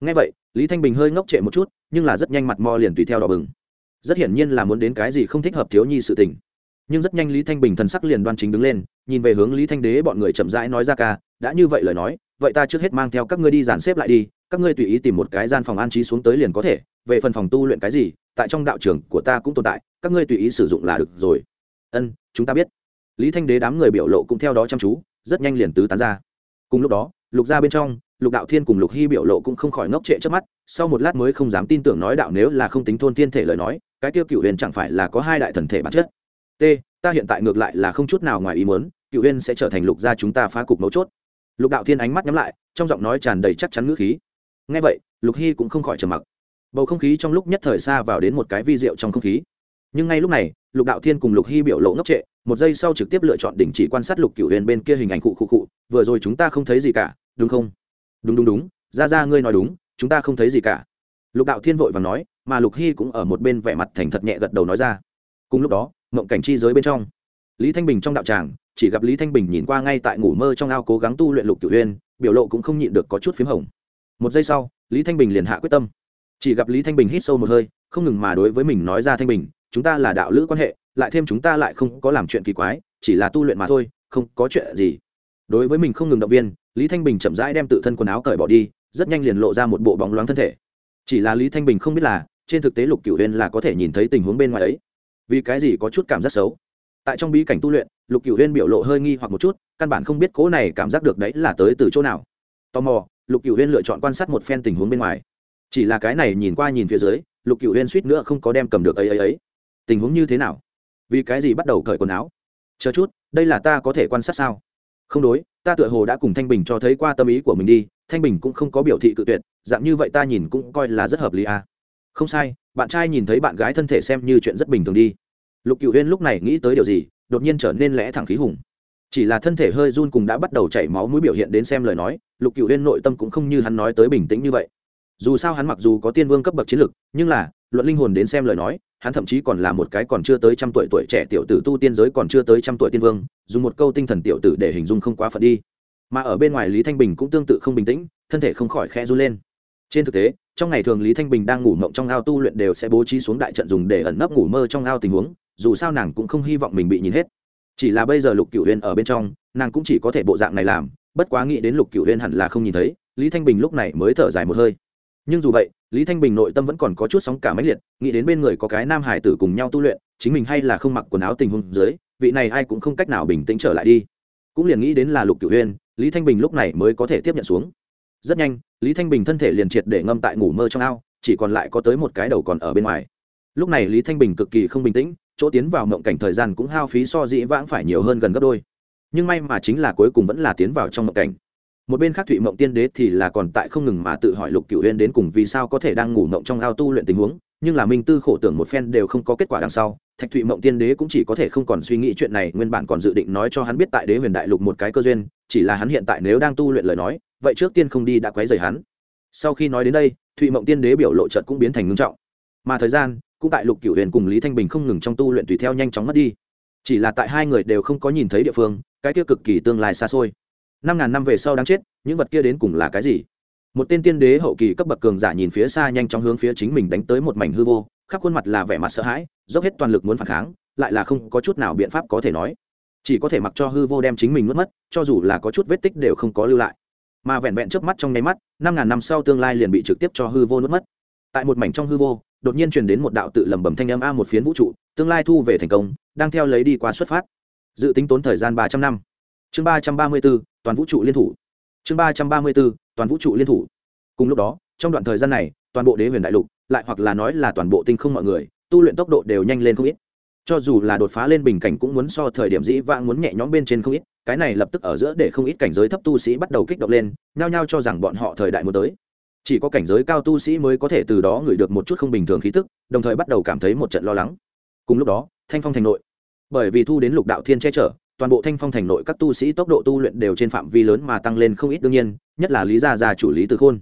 Ngay vậy, lý thanh bình hơi ngốc trệ một chút, nhưng là rất nhanh mặt mo liền tùy theo đỏ bừng rất hiển nhiên là muốn đến cái gì không thích hợp thiếu nhi sự tình. Nhưng rất nhanh lý thanh bình thần sắc liền đoan chính đứng lên, nhìn về hướng lý thanh đế bọn người chậm rãi nói ra ca, đã như vậy lời nói, vậy ta trước hết mang theo các ngươi đi dàn xếp lại đi, các ngươi tùy ý tìm một cái gian phòng an trí xuống tới liền có thể, về phần phòng tu luyện cái gì, tại trong đạo trường của ta cũng tồn tại, các ngươi tùy ý sử dụng là được rồi. Ân, chúng ta biết. Lý thanh đế đám người biểu lộ cũng theo đó chăm chú, rất nhanh liền tứ tán ra. Cùng lúc đó, lục ra bên trong lục đạo thiên cùng lục hy biểu lộ cũng không khỏi ngốc trệ trước mắt, sau một lát mới không dám tin tưởng nói đạo nếu là không tính thôn thiên thể lời nói, cái tiêu cựu huyền chẳng phải là có hai đại thần thể bản chất. T, ta hiện tại ngược lại là không chút nào ngoài ý muốn cựu huyền sẽ trở thành lục gia chúng ta phá cục mấu chốt. Lục đạo thiên ánh mắt nhắm lại, trong giọng nói tràn đầy chắc chắn ngữ khí. Ngay vậy, lục hy cũng không khỏi trầm mặc. Bầu không khí trong lúc nhất thời xa vào đến một cái vi rượu trong không khí. Nhưng ngay lúc này, lục đạo thiên cùng lục hy biểu lộ ngốc trệ, một giây sau trực tiếp lựa chọn đình chỉ quan sát lục cựu huyền bên kia hình ảnh cụ cụ cụ vừa rồi chúng ta không thấy gì cả, đúng không? Đúng đúng đúng ra ra ngươi nói đúng, chúng ta không thấy gì cả. Lục đạo thiên vội và nói, mà lục hy cũng ở một bên vẻ mặt thành thật nhẹ gật đầu nói ra. Cùng lúc đó mộng cảnh chi giới bên trong, lý thanh bình trong đạo tràng, chỉ gặp lý thanh bình nhìn qua ngay tại ngủ mơ trong ao cố gắng tu luyện lục cửu huyên biểu lộ cũng không nhịn được có chút p h í m hồng. Một giây sau, lý thanh bình liền hạ quyết tâm. Chỉ gặp lý thanh bình hít sâu một hơi, không ngừng mà đối với mình nói ra thanh bình, chúng ta là đạo lữ quan hệ, lại thêm chúng ta lại không có làm chuyện kỳ quái, chỉ là tu luyện mà thôi, không có chuyện gì đối với mình không ngừng động viên, lý thanh bình chậm rãi đem tự thân quần áo cởi bỏ đi, rất nhanh liền lộ ra một bộ bóng loáng thân thể. Chỉ là lý thanh bình không biết là, trên thực tế lục cửu huyên là có thể nhìn thấy tình huống bên ngoài ấy. Vì cái gì có chút cảm giác xấu? Tại trong bí cảnh tu luyện, lục cửu huyên biểu lộ hơi nghi hoặc một chút, căn bản không biết cố này cảm giác được đấy là tới từ chỗ nào. Tò mò, lục cửu huyên lựa chọn quan sát một phen tình huống bên ngoài. Chỉ là cái này nhìn qua nhìn phía dưới, lục cửu huyên suýt nữa không có đem cầm được ấy ấy ấy. Tình huống như thế nào? Vì cái gì bắt đầu cởi quần áo? Chờ chút, đây là ta có thể quan sát sao? Không đối, ta tựa hồ đã cùng thanh bình cho thấy qua tâm ý của mình đi, thanh bình cũng không có biểu thị cự tuyệt, dạng như vậy ta nhìn cũng coi là rất hợp lý à. không sai, bạn trai nhìn thấy bạn gái thân thể xem như chuyện rất bình thường đi. Lục cựu huyên lúc này nghĩ tới điều gì, đột nhiên trở nên lẽ thẳng khí hùng. Chỉ là thân thể hơi run cùng đã bắt đầu chảy máu mũi biểu hiện đến xem lời nói, lục cựu huyên nội tâm cũng không như hắn nói tới bình tĩnh như vậy. Dù sao hắn mặc dù có tiên vương cấp bậc chiến lực, nhưng là, luận linh hồn đến xem lời nói hắn thậm chí còn là một cái còn chưa tới trăm tuổi tuổi trẻ tiểu tử tu tiên giới còn chưa tới trăm tuổi tiên vương, dùng một câu tinh thần tiểu tử để hình dung không quá phận đi. Mà ở bên ngoài lý thanh bình cũng tương tự không bình tĩnh, thân thể không khỏi khe run lên. Trên thực tế, trong ngày thường lý thanh bình đang ngủ mộng trong ao tu luyện đều sẽ bố trí xuống đại trận dùng để ẩn nấp ngủ mơ trong ao tình huống, dù sao nàng cũng không hy vọng mình bị nhìn hết. Chỉ là bây giờ lục cựu huyên ở bên trong, nàng cũng chỉ có thể bộ dạng này làm, bất quá nghĩ đến lục cựu huyên hẳn là không nhìn thấy, lý thanh bình lúc này mới thở dài một hơi nhưng dù vậy, lý thanh bình nội tâm vẫn còn có chút sóng cả máy liệt, nghĩ đến bên người có cái nam hải tử cùng nhau tu luyện, chính mình hay là không mặc quần áo tình huống dưới, vị này ai cũng không cách nào bình tĩnh trở lại đi. Cũng liền nghĩ đến là lục cửu huyên lý thanh bình lúc này mới có thể tiếp nhận xuống. Rất nhanh, lý thanh bình thân thể liền triệt để ngâm tại ngủ mơ trong ao, chỉ còn lại có tới một cái đầu còn ở bên ngoài. Lúc này lý thanh bình cực kỳ không bình tĩnh, chỗ tiến vào mộng cảnh thời gian cũng hao phí so dĩ vãng phải nhiều hơn gần gấp đôi. Nhưng may mà chính là cuối cùng vẫn là tiến vào trong mộng cảnh một bên khác thụy mộng tiên đế thì là còn tại không ngừng mà tự hỏi lục cựu huyên đến cùng vì sao có thể đang ngủ mộng trong ao tu luyện tình huống, nhưng là minh tư khổ tưởng một phen đều không có kết quả đằng sau. Thạch thụy mộng tiên đế cũng chỉ có thể không còn suy nghĩ chuyện này, nguyên bản còn dự định nói cho hắn biết tại đế huyền đại lục một cái cơ duyên, chỉ là hắn hiện tại nếu đang tu luyện lời nói, vậy trước tiên không đi đã quấy rầy hắn. Sau khi nói đến đây, thụy mộng tiên đế biểu lộ trận cũng biến thành ngưng trọng. Mà thời gian, cũng tại lục cửu huyền cùng lý thanh bình không ngừng trong tu luyện tùy theo nhanh chóng mất đi. Chỉ là tại hai người đều không có nhìn thấy địa phương, cái kia cực kỳ tương lai xa xôi năm ngàn năm về sau đáng chết, những vật kia đến cùng là cái gì? Một tên tiên đế hậu kỳ cấp bậc cường giả nhìn phía xa nhanh chóng hướng phía chính mình đánh tới một mảnh hư vô, khắp khuôn mặt là vẻ mặt sợ hãi, dốc hết toàn lực muốn phản kháng, lại là không có chút nào biện pháp có thể nói. Chỉ có thể mặc cho hư vô đem chính mình nuốt mất, cho dù là có chút vết tích đều không có lưu lại. Mà vẹn vẹn trước mắt trong nháy mắt, năm ngàn năm sau tương lai liền bị trực tiếp cho hư vô nuốt mất. Tại một mảnh trong hư vô, đột nhiên truyền đến một đạo tự lẩm bẩm thanh âm a một phiến vũ trụ, tương lai thu về thành công, đang theo lấy đi qua xuất phát. Dự tính tốn thời gian ba trăm năm. Chương ba trăm ba mươi bốn toàn vũ trụ liên thủ. Chương ba trăm ba mươi bốn, toàn vũ trụ liên thủ. Cùng lúc đó, trong đoạn thời gian này, toàn bộ đế huyền đại lục, lại hoặc là nói là toàn bộ tinh không mọi người, tu luyện tốc độ đều nhanh lên không ít. Cho dù là đột phá lên bình cảnh cũng muốn so thời điểm dĩ vãng muốn nhẹ nhõm bên trên không ít, cái này lập tức ở giữa để không ít cảnh giới thấp tu sĩ bắt đầu kích động lên, nhao nhao cho rằng bọn họ thời đại muốn tới. Chỉ có cảnh giới cao tu sĩ mới có thể từ đó ngửi được một chút không bình thường khí tức, đồng thời bắt đầu cảm thấy một trận lo lắng. Cùng lúc đó, thanh phong thành nội. Bởi vì thu đến lục đạo thiên che chở toàn bộ thanh phong thành nội các tu sĩ tốc độ tu luyện đều trên phạm vi lớn mà tăng lên không ít đương nhiên, nhất là lý gia gia chủ lý từ khôn.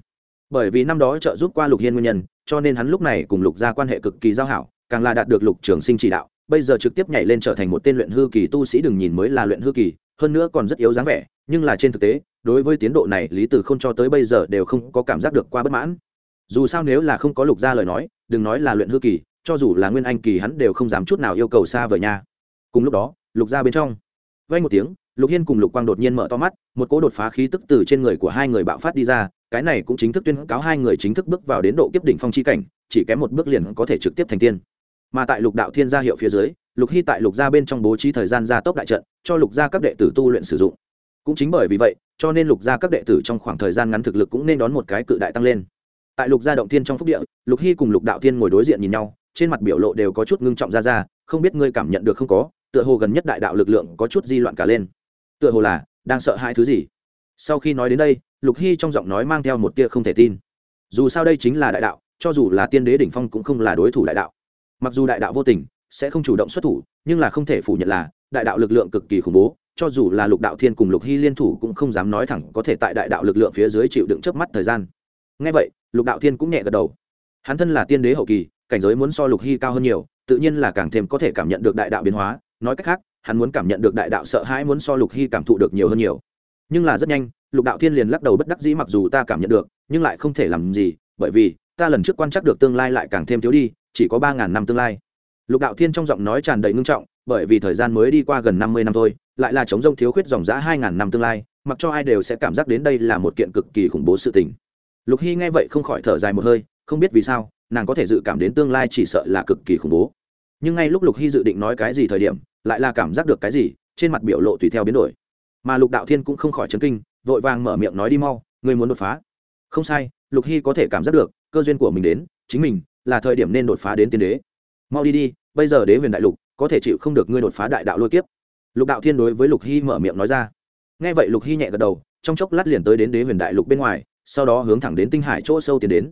Bởi vì năm đó trợ giúp qua lục hiên nguyên nhân, cho nên hắn lúc này cùng lục gia quan hệ cực kỳ giao hảo, càng là đạt được lục trường sinh chỉ đạo, bây giờ trực tiếp nhảy lên trở thành một tên luyện hư kỳ tu sĩ đừng nhìn mới là luyện hư kỳ, hơn nữa còn rất yếu dáng vẻ, nhưng là trên thực tế, đối với tiến độ này lý từ Khôn cho tới bây giờ đều không có cảm giác được qua bất mãn. Dù sao nếu là không có lục gia lời nói, đừng nói là luyện hư kỳ, cho dù là nguyên anh kỳ hắn đều không dám chút nào yêu cầu xa vời nhà cùng lúc đó, lục gia bên trong vay một tiếng, lục hiên cùng lục quang đột nhiên mở to mắt, một cỗ đột phá khí tức từ trên người của hai người bạo phát đi ra, cái này cũng chính thức tuyên cáo hai người chính thức bước vào đến độ kiếp đỉnh phong chi cảnh, chỉ kém một bước liền có thể trực tiếp thành tiên. Mà tại lục đạo thiên gia hiệu phía dưới, lục hy tại lục gia bên trong bố trí thời gian gia tốc đại trận, cho lục gia các đệ tử tu luyện sử dụng. Cũng chính bởi vì vậy, cho nên lục gia các đệ tử trong khoảng thời gian ngắn thực lực cũng nên đón một cái cự đại tăng lên. Tại lục gia động thiên trong phúc địa, lục hy cùng lục đạo thiên ngồi đối diện nhìn nhau, trên mặt biểu lộ đều có chút ngưng trọng ra ra, không biết ngươi cảm nhận được không có tựa hồ gần nhất đại đạo lực lượng có chút di loạn cả lên. Tựa hồ là đang sợ hai thứ gì. Sau khi nói đến đây, lục hy trong giọng nói mang theo một tia không thể tin. Dù sao đây chính là đại đạo, cho dù là tiên đế đỉnh phong cũng không là đối thủ đại đạo. Mặc dù đại đạo vô tình sẽ không chủ động xuất thủ, nhưng là không thể phủ nhận là đại đạo lực lượng cực kỳ khủng bố, cho dù là lục đạo thiên cùng lục hy liên thủ cũng không dám nói thẳng có thể tại đại đạo lực lượng phía dưới chịu đựng trước mắt thời gian. Ngay vậy, lục đạo thiên cũng nhẹ gật đầu. Hắn thân là tiên đế hậu kỳ, cảnh giới muốn so lục hy cao hơn nhiều, tự nhiên là càng thêm có thể cảm nhận được đại đạo biến hóa nói cách khác, hắn muốn cảm nhận được đại đạo sợ hãi muốn so lục hy cảm thụ được nhiều hơn nhiều. Nhưng là rất nhanh, lục đạo thiên liền lắc đầu bất đắc dĩ mặc dù ta cảm nhận được, nhưng lại không thể làm gì, bởi vì ta lần trước quan trắc được tương lai lại càng thêm thiếu đi, chỉ có ba ngàn năm tương lai. Lục đạo thiên trong giọng nói tràn đầy ngưng trọng, bởi vì thời gian mới đi qua gần năm mươi năm thôi, lại là chống rông thiếu khuyết dòng giã hai ngàn năm tương lai, mặc cho ai đều sẽ cảm giác đến đây là một kiện cực kỳ khủng bố sự tình. Lục hy nghe vậy không khỏi thở dài một hơi, không biết vì sao, nàng có thể dự cảm đến tương lai chỉ sợ là cực kỳ khủng bố. Nhưng ngay lúc lục hy dự định nói cái gì thời điểm lại là cảm giác được cái gì, trên mặt biểu lộ tùy theo biến đổi. Mà lục đạo thiên cũng không khỏi chấn kinh, vội vàng mở miệng nói đi mau ngươi muốn đột phá. Không sai, lục hy có thể cảm giác được, cơ duyên của mình đến, chính mình là thời điểm nên đột phá đến tiên đế. Mau đi đi, bây giờ đế huyền đại lục, có thể chịu không được ngươi đột phá đại đạo lôi kiếp. Lục đạo thiên đối với lục hy mở miệng nói ra. Nghe vậy lục hy nhẹ gật đầu, trong chốc lát liền tới đến đế huyền đại lục bên ngoài, sau đó hướng thẳng đến tinh hải chỗ sâu tiến đến.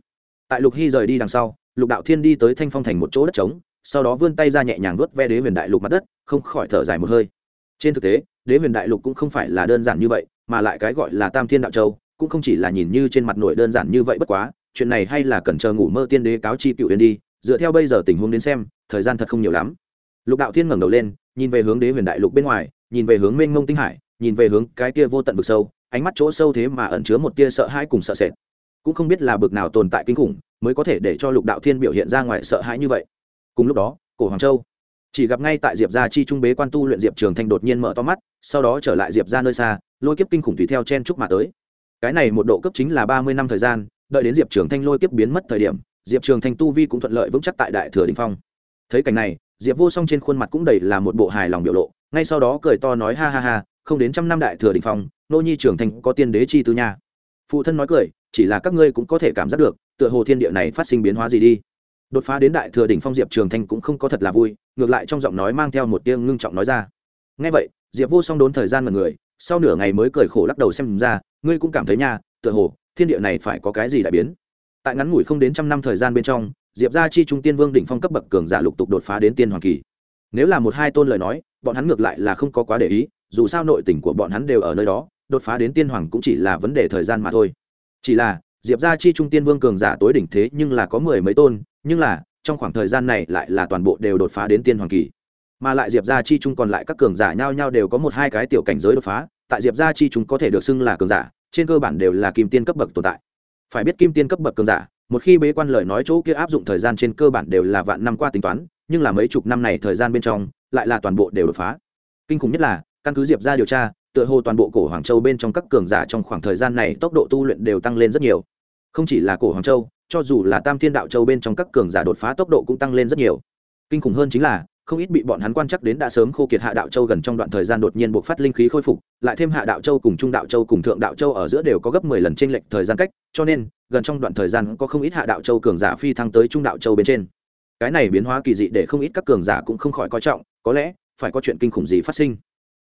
Tại lục hy rời đi đằng sau, lục đạo thiên đi tới thanh phong thành một chỗ đất trống sau đó vươn tay ra nhẹ nhàng vuốt ve đế huyền đại lục mặt đất, không khỏi thở dài một hơi. Trên thực tế, đế huyền đại lục cũng không phải là đơn giản như vậy, mà lại cái gọi là tam thiên đạo châu, cũng không chỉ là nhìn như trên mặt nổi đơn giản như vậy bất quá, chuyện này hay là cần chờ ngủ mơ tiên đế cáo chi cựu huyền đi, dựa theo bây giờ tình huống đến xem, thời gian thật không nhiều lắm. Lục đạo thiên ngẩng đầu lên, nhìn về hướng đế huyền đại lục bên ngoài, nhìn về hướng mênh mông tinh hải, nhìn về hướng cái kia vô tận vực sâu, ánh mắt chỗ sâu thế mà ẩn chứa một tia sợ hãi cùng sợ sệt. Cũng không biết là bực nào tồn tại kinh khủng, mới có thể để cho lục đạo thiên biểu hiện ra ngoài sợ hãi như vậy cùng lúc đó, cổ hoàng châu chỉ gặp ngay tại diệp gia chi trung bế quan tu luyện diệp trường thanh đột nhiên mở to mắt, sau đó trở lại diệp ra nơi xa, lôi kiếp kinh khủng tùy theo chen trúc mà tới. Cái này một độ cấp chính là ba mươi năm thời gian, đợi đến diệp trường thanh lôi kiếp biến mất thời điểm, diệp trường thanh tu vi cũng thuận lợi vững chắc tại đại thừa đình phong. Thấy cảnh này, diệp vô song trên khuôn mặt cũng đầy là một bộ hài lòng biểu lộ, ngay sau đó cười to nói ha ha ha, không đến trăm năm đại thừa đình phong, nô nhi trường thanh có tiên đế chi tư nha. Phụ thân nói cười, chỉ là các ngươi cũng có thể cảm giác được, tựa hồ thiên địa này phát sinh biến hóa gì đi đột phá đến đại thừa đỉnh phong diệp trường thanh cũng không có thật là vui, ngược lại trong giọng nói mang theo một tiếng ngưng trọng nói ra. Ngay vậy, diệp vô song đốn thời gian mật người, sau nửa ngày mới cười khổ lắc đầu xem ra, ngươi cũng cảm thấy nha, tựa hồ, thiên địa này phải có cái gì đại biến. Tại ngắn ngủi không đến trăm năm thời gian bên trong, diệp gia chi trung tiên vương đỉnh phong cấp bậc cường giả lục tục đột phá đến tiên hoàng kỳ. Nếu là một hai tôn lời nói, bọn hắn ngược lại là không có quá để ý, dù sao nội tình của bọn hắn đều ở nơi đó, đột phá đến tiên hoàng cũng chỉ là vấn đề thời gian mà thôi. Chỉ là, diệp gia chi trung tiên vương cường giả tối đỉnh thế nhưng là có mười mấy tôn nhưng là, trong khoảng thời gian này lại là toàn bộ đều đột phá đến tiên hoàng kỳ. Mà lại diệp gia chi chung còn lại các cường giả nhau nhau đều có một hai cái tiểu cảnh giới đột phá, tại diệp gia chi chúng có thể được xưng là cường giả, trên cơ bản đều là kim tiên cấp bậc tồn tại. Phải biết kim tiên cấp bậc cường giả, một khi bế quan lời nói chỗ kia áp dụng thời gian trên cơ bản đều là vạn năm qua tính toán, nhưng là mấy chục năm này thời gian bên trong, lại là toàn bộ đều đột phá. Kinh khủng nhất là, căn cứ diệp ra điều tra, tựa hồ toàn bộ cổ hoàng châu bên trong các cường giả trong khoảng thời gian này tốc độ tu luyện đều tăng lên rất nhiều. Không chỉ là cổ hoàng châu cho dù là tam thiên đạo châu bên trong các cường giả đột phá tốc độ cũng tăng lên rất nhiều. Kinh khủng hơn chính là, không ít bị bọn hắn quan chắc đến đã sớm khô kiệt hạ đạo châu gần trong đoạn thời gian đột nhiên buộc phát linh khí khôi phục, lại thêm hạ đạo châu cùng trung đạo châu cùng thượng đạo châu ở giữa đều có gấp mười lần trên lệch thời gian cách, cho nên, gần trong đoạn thời gian có không ít hạ đạo châu cường giả phi thăng tới trung đạo châu bên trên. Cái này biến hóa kỳ dị để không ít các cường giả cũng không khỏi coi trọng, có lẽ, phải có chuyện kinh khủng gì phát sinh.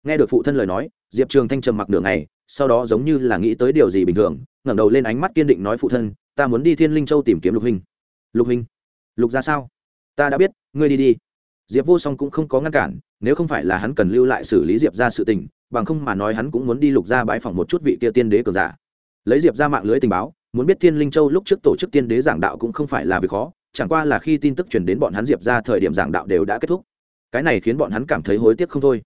Nghe được phụ thân lời nói, diệp trường thanh trầm mặc nửa ngày, sau đó giống như là nghĩ tới điều gì bình thường ngẩng đầu lên ánh mắt kiên định nói phụ thân, ta muốn đi thiên linh châu tìm kiếm lục hình lục hình lục ra sao? Ta đã biết, ngươi đi đi. Diệp vô song cũng không có ngăn cản, nếu không phải là hắn cần lưu lại xử lý diệp ra sự tình, bằng không mà nói hắn cũng muốn đi lục ra bãi phòng một chút vị kia tiên đế cường giả. Lấy diệp ra mạng lưới tình báo, muốn biết thiên linh châu lúc trước tổ chức tiên đế giảng đạo cũng không phải là việc khó, chẳng qua là khi tin tức truyền đến bọn hắn diệp ra thời điểm giảng đạo đều đã kết thúc. Cái này khiến bọn hắn cảm thấy hối tiếc không thôi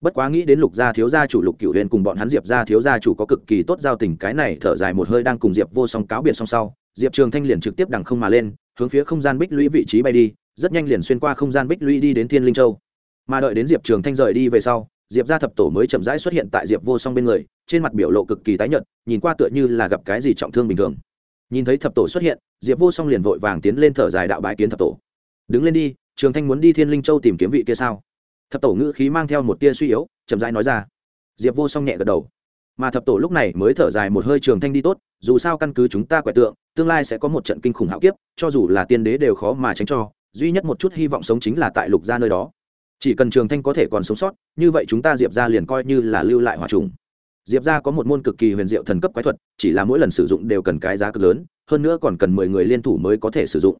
bất quá nghĩ đến lục gia thiếu gia chủ lục cựu huyền cùng bọn hắn diệp gia thiếu gia chủ có cực kỳ tốt giao tình, cái này thở dài một hơi đang cùng diệp vô song cáo biệt song sau, diệp trường thanh liền trực tiếp đằng không mà lên, hướng phía không gian bích lũy vị trí bay đi, rất nhanh liền xuyên qua không gian bích lũy đi đến thiên linh châu. Mà đợi đến diệp trường thanh rời đi về sau, diệp gia thập tổ mới chậm rãi xuất hiện tại diệp vô song bên người, trên mặt biểu lộ cực kỳ tái nhợt, nhìn qua tựa như là gặp cái gì trọng thương bình thường. Nhìn thấy thập tổ xuất hiện, diệp vô song liền vội vàng tiến lên thở dài đạo bái kiến thập tổ. Đứng lên đi, trường thanh muốn đi thiên linh châu tìm kiếm vị kia sao? Thập tổ ngữ khí mang theo một tia suy yếu, chậm rãi nói ra. Diệp vô song nhẹ gật đầu. Mà thập tổ lúc này mới thở dài một hơi trường thanh đi tốt, dù sao căn cứ chúng ta quẻ tượng, tương lai sẽ có một trận kinh khủng hạo kiếp, cho dù là tiên đế đều khó mà tránh cho, duy nhất một chút hy vọng sống chính là tại lục gia nơi đó. Chỉ cần trường thanh có thể còn sống sót, như vậy chúng ta diệp ra liền coi như là lưu lại hòa trùng. Diệp ra có một môn cực kỳ huyền diệu thần cấp quái thuật, chỉ là mỗi lần sử dụng đều cần cái giá cực lớn, hơn nữa còn cần mười người liên thủ mới có thể sử dụng.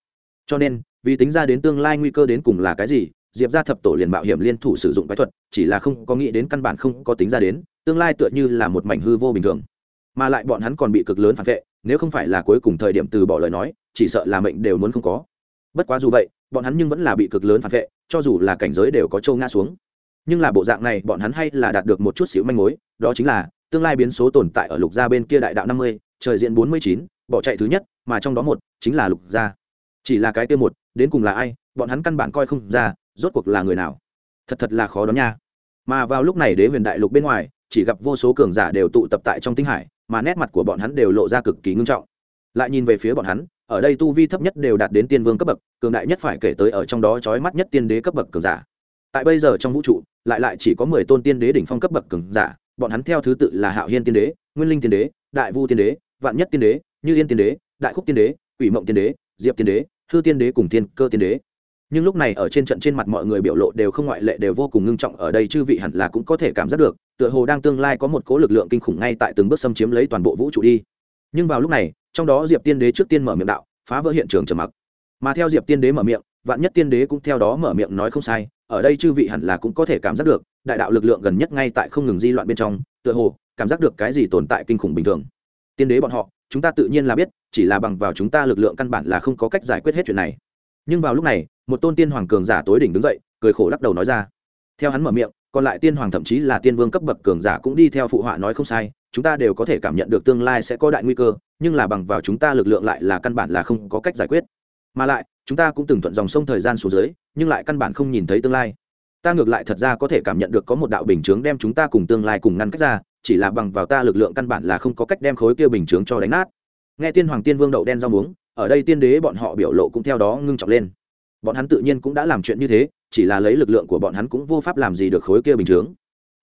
Cho nên, vì tính ra đến tương lai nguy cơ đến cùng là cái gì diệp ra thập tổ liền mạo hiểm liên thủ sử dụng quái thuật, chỉ là không có nghĩ đến căn bản không có tính ra đến, tương lai tựa như là một mảnh hư vô bình thường. Mà lại bọn hắn còn bị cực lớn phản vệ, nếu không phải là cuối cùng thời điểm từ bỏ lời nói, chỉ sợ là mệnh đều muốn không có. Bất quá dù vậy, bọn hắn nhưng vẫn là bị cực lớn phản vệ, cho dù là cảnh giới đều có trâu ngã xuống. Nhưng là bộ dạng này, bọn hắn hay là đạt được một chút xíu manh mối, đó chính là, tương lai biến số tồn tại ở lục gia bên kia đại đạo năm mươi, trời diện bốn mươi chín, bỏ chạy thứ nhất, mà trong đó một chính là lục gia. Chỉ là cái kia một, đến cùng là ai, bọn hắn căn bản coi không ra rốt cuộc là người nào? Thật thật là khó đó nha. Mà vào lúc này đế huyền đại lục bên ngoài, chỉ gặp vô số cường giả đều tụ tập tại trong tinh hải, mà nét mặt của bọn hắn đều lộ ra cực kỳ ngưng trọng. Lại nhìn về phía bọn hắn, ở đây tu vi thấp nhất đều đạt đến tiên vương cấp bậc, cường đại nhất phải kể tới ở trong đó trói mắt nhất tiên đế cấp bậc cường giả. Tại bây giờ trong vũ trụ, lại lại chỉ có mười tôn tiên đế đỉnh phong cấp bậc cường giả, bọn hắn theo thứ tự là hạo hiên tiên đế, nguyên linh tiên đế, đại vu tiên đế, vạn nhất tiên đế, như yên tiên đế, đại khúc tiên đế, quỷ mộng tiên đế, diệp tiên đế, hư tiên đế cùng tiên cơ tiên đế nhưng lúc này ở trên trận trên mặt mọi người biểu lộ đều không ngoại lệ đều vô cùng ngưng trọng ở đây chư vị hẳn là cũng có thể cảm giác được, tựa hồ đang tương lai có một cố lực lượng kinh khủng ngay tại từng bước xâm chiếm lấy toàn bộ vũ trụ đi. Nhưng vào lúc này, trong đó diệp tiên đế trước tiên mở miệng đạo, phá vỡ hiện trường trầm mặc. Mà theo diệp tiên đế mở miệng, vạn nhất tiên đế cũng theo đó mở miệng nói không sai, ở đây chư vị hẳn là cũng có thể cảm giác được, đại đạo lực lượng gần nhất ngay tại không ngừng di loạn bên trong, tựa hồ, cảm giác được cái gì tồn tại kinh khủng bình thường. Tiên đế bọn họ, chúng ta tự nhiên là biết, chỉ là bằng vào chúng ta lực lượng căn bản là không có cách giải quyết hết chuyện này. Nhưng vào lúc này một tôn tiên hoàng cường giả tối đỉnh đứng dậy, cười khổ lắc đầu nói ra. Theo hắn mở miệng, còn lại tiên hoàng thậm chí là tiên vương cấp bậc cường giả cũng đi theo phụ họa nói không sai, chúng ta đều có thể cảm nhận được tương lai sẽ có đại nguy cơ, nhưng là bằng vào chúng ta lực lượng lại là căn bản là không có cách giải quyết. Mà lại, chúng ta cũng từng thuận dòng sông thời gian xuống dưới, nhưng lại căn bản không nhìn thấy tương lai. Ta ngược lại thật ra có thể cảm nhận được có một đạo bình chướng đem chúng ta cùng tương lai cùng ngăn cách ra, chỉ là bằng vào ta lực lượng căn bản là không có cách đem khối kia bình chướng cho đánh nát. Nghe tiên hoàng tiên vương đậu đen rau muống, ở đây tiên đế bọn họ biểu lộ cũng theo đó ngưng trọng lên bọn hắn tự nhiên cũng đã làm chuyện như thế, chỉ là lấy lực lượng của bọn hắn cũng vô pháp làm gì được khối kia bình chướng.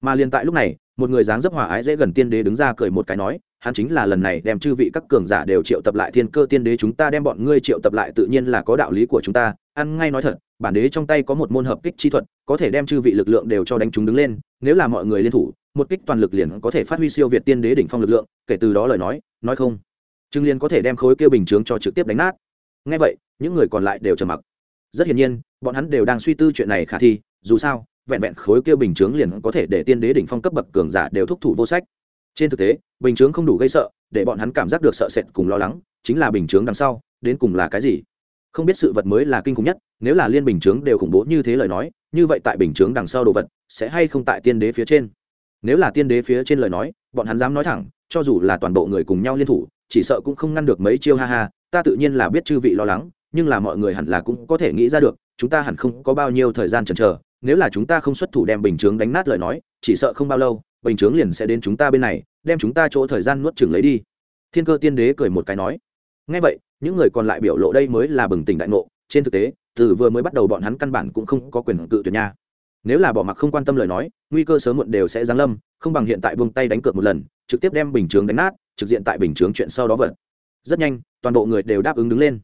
Mà liền tại lúc này, một người dáng dấp hòa ái dễ gần tiên đế đứng ra cười một cái nói, hắn chính là lần này đem chư vị các cường giả đều triệu tập lại thiên cơ tiên đế chúng ta đem bọn ngươi triệu tập lại tự nhiên là có đạo lý của chúng ta. Ăn ngay nói thật, bản đế trong tay có một môn hợp kích chi thuật, có thể đem chư vị lực lượng đều cho đánh chúng đứng lên, nếu là mọi người liên thủ, một kích toàn lực liền có thể phát huy siêu việt tiên đế đỉnh phong lực lượng, kể từ đó lời nói nói không. Trương liên có thể đem khối kia bình chướng cho trực tiếp đánh nát. Ngay vậy, những người còn lại đều trầm mặc rất hiển nhiên, bọn hắn đều đang suy tư chuyện này khả thi, dù sao, vẹn vẹn khối kia bình chướng liền có thể để tiên đế đỉnh phong cấp bậc cường giả đều thúc thủ vô sách. Trên thực tế, bình chướng không đủ gây sợ, để bọn hắn cảm giác được sợ sệt cùng lo lắng, chính là bình chướng đằng sau, đến cùng là cái gì? Không biết sự vật mới là kinh khủng nhất, nếu là liên bình chướng đều khủng bố như thế lời nói, như vậy tại bình chướng đằng sau đồ vật, sẽ hay không tại tiên đế phía trên? Nếu là tiên đế phía trên lời nói, bọn hắn dám nói thẳng, cho dù là toàn bộ người cùng nhau liên thủ, chỉ sợ cũng không ngăn được mấy chiêu ha ha, ta tự nhiên là biết chư vị lo lắng nhưng là mọi người hẳn là cũng có thể nghĩ ra được, chúng ta hẳn không có bao nhiêu thời gian chần chờ, nếu là chúng ta không xuất thủ đem bình chướng đánh nát lời nói, chỉ sợ không bao lâu, bình chướng liền sẽ đến chúng ta bên này, đem chúng ta chỗ thời gian nuốt chừng lấy đi. Thiên cơ tiên đế cười một cái nói. Ngay vậy, những người còn lại biểu lộ đây mới là bừng tỉnh đại ngộ, trên thực tế, từ vừa mới bắt đầu bọn hắn căn bản cũng không có quyền cự tuyệt nha. Nếu là bỏ mặc không quan tâm lời nói, nguy cơ sớm muộn đều sẽ giáng lâm, không bằng hiện tại buông tay đánh cược một lần, trực tiếp đem bình chướng đánh nát, trực diện tại bình chướng chuyện sau đó vật rất nhanh, toàn bộ người đều đáp ứng đứng lên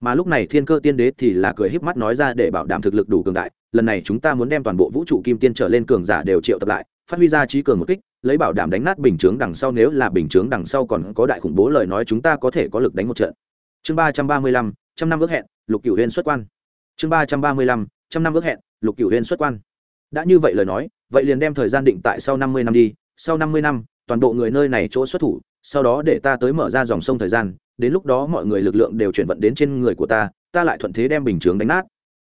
mà lúc này thiên cơ tiên đế thì là cười híp mắt nói ra để bảo đảm thực lực đủ cường đại, lần này chúng ta muốn đem toàn bộ vũ trụ kim tiên trở lên cường giả đều triệu tập lại, phát huy ra trí cường một kích, lấy bảo đảm đánh nát bình chướng đằng sau nếu là bình chướng đằng sau còn có đại khủng bố lời nói chúng ta có thể có lực đánh một trận. Chương ba trăm ba mươi lăm, trăm năm ước hẹn, lục cửu huyên xuất quan. Chương ba trăm ba mươi lăm, trăm năm ước hẹn, lục cửu huyên xuất quan. Đã như vậy lời nói, vậy liền đem thời gian định tại sau năm mươi năm đi, sau năm mươi năm, toàn bộ người nơi này chỗ xuất thủ, sau đó để ta tới mở ra dòng sông thời gian đến lúc đó mọi người lực lượng đều chuyển vận đến trên người của ta ta lại thuận thế đem bình chướng đánh nát.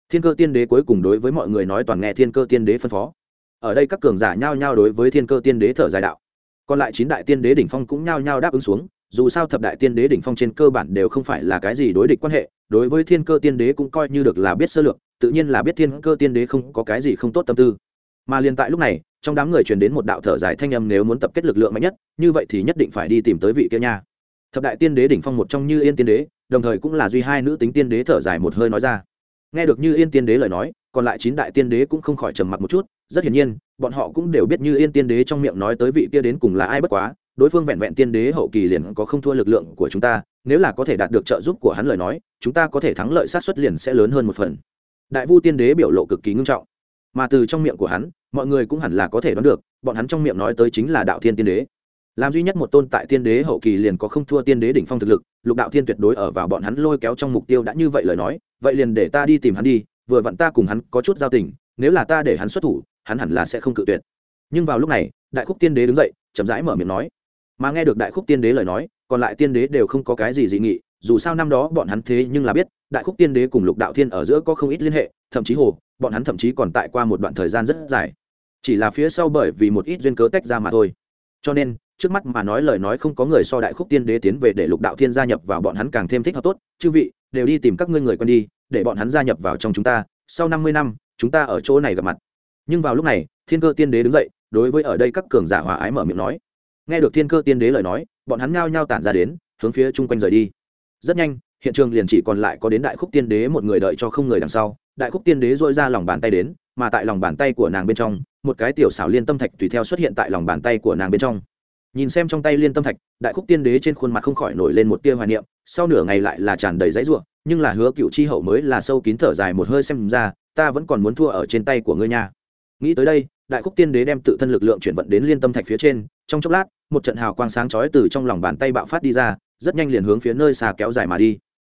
Thiên cơ tiên đế cuối cùng đối với mọi người nói toàn nghe thiên cơ tiên đế phân phó. Ở đây các cường giả nhao nhao đối với thiên cơ tiên đế thở dài đạo. Còn lại chín đại tiên đế đỉnh phong cũng nhao nhao đáp ứng xuống, dù sao thập đại tiên đế đỉnh phong trên cơ bản đều không phải là cái gì đối địch quan hệ, đối với thiên cơ tiên đế cũng coi như được là biết sơ lược, tự nhiên là biết thiên cơ tiên đế không có cái gì không tốt tâm tư. Mà liền tại lúc này, trong đám người truyền đến một đạo thở dài thanh âm nếu muốn tập kết lực lượng mạnh nhất, như vậy thì nhất định phải đi tìm tới vị kia nha thập đại tiên đế đỉnh phong một trong như yên tiên đế, đồng thời cũng là duy hai nữ tính tiên đế thở dài một hơi nói ra. Nghe được như yên tiên đế lời nói, còn lại chín đại tiên đế cũng không khỏi trầm mặc một chút, rất hiển nhiên, bọn họ cũng đều biết như yên tiên đế trong miệng nói tới vị kia đến cùng là ai bất quá, đối phương vẹn vẹn tiên đế hậu kỳ liền có không thua lực lượng của chúng ta, nếu là có thể đạt được trợ giúp của hắn lời nói, chúng ta có thể thắng lợi sát xuất liền sẽ lớn hơn một phần. Đại vu tiên đế biểu lộ cực kỳ ngưng trọng, mà từ trong miệng của hắn, mọi người cũng hẳn là có thể đoán được, bọn hắn trong miệng nói tới chính là đạo thiên tiên đế làm duy nhất một tôn tại tiên đế hậu kỳ liền có không thua tiên đế đỉnh phong thực lực, lục đạo thiên tuyệt đối ở vào bọn hắn lôi kéo trong mục tiêu đã như vậy lời nói, vậy liền để ta đi tìm hắn đi, vừa vặn ta cùng hắn có chút giao tình, nếu là ta để hắn xuất thủ, hắn hẳn là sẽ không cự tuyệt. Nhưng vào lúc này, đại khúc tiên đế đứng dậy, chậm rãi mở miệng nói. Mà nghe được đại khúc tiên đế lời nói, còn lại tiên đế đều không có cái gì dị nghị, dù sao năm đó bọn hắn thế nhưng là biết, đại khúc tiên đế cùng lục đạo thiên ở giữa có không ít liên hệ, thậm chí hồ, bọn hắn thậm chí còn tại qua một đoạn thời gian rất dài. Chỉ là phía sau bởi vì một ít duyên cớ tách ra mà thôi cho nên, trước mắt mà nói lời nói không có người so đại khúc tiên đế tiến về để lục đạo thiên gia nhập vào bọn hắn càng thêm thích hợp tốt. Chư vị, đều đi tìm các ngươi người quen đi, để bọn hắn gia nhập vào trong chúng ta. Sau năm mươi năm, chúng ta ở chỗ này gặp mặt. Nhưng vào lúc này, thiên cơ tiên đế đứng dậy, đối với ở đây các cường giả hòa ái mở miệng nói. Nghe được thiên cơ tiên đế lời nói, bọn hắn nhao nhao tản ra đến, hướng phía chung quanh rời đi. Rất nhanh, hiện trường liền chỉ còn lại có đến đại khúc tiên đế một người đợi cho không người đằng sau. Đại khúc tiên đế dội ra lòng bàn tay đến, mà tại lòng bàn tay của nàng bên trong một cái tiểu xảo liên tâm thạch tùy theo xuất hiện tại lòng bàn tay của nàng bên trong. Nhìn xem trong tay liên tâm thạch, đại khúc tiên đế trên khuôn mặt không khỏi nổi lên một tia hoài niệm, sau nửa ngày lại là tràn đầy dãy ruộng nhưng là hứa cựu chi hậu mới là sâu kín thở dài một hơi xem ra, ta vẫn còn muốn thua ở trên tay của ngươi nha. Nghĩ tới đây, đại khúc tiên đế đem tự thân lực lượng chuyển vận đến liên tâm thạch phía trên, trong chốc lát, một trận hào quang sáng chói từ trong lòng bàn tay bạo phát đi ra, rất nhanh liền hướng phía nơi xa kéo dài mà đi.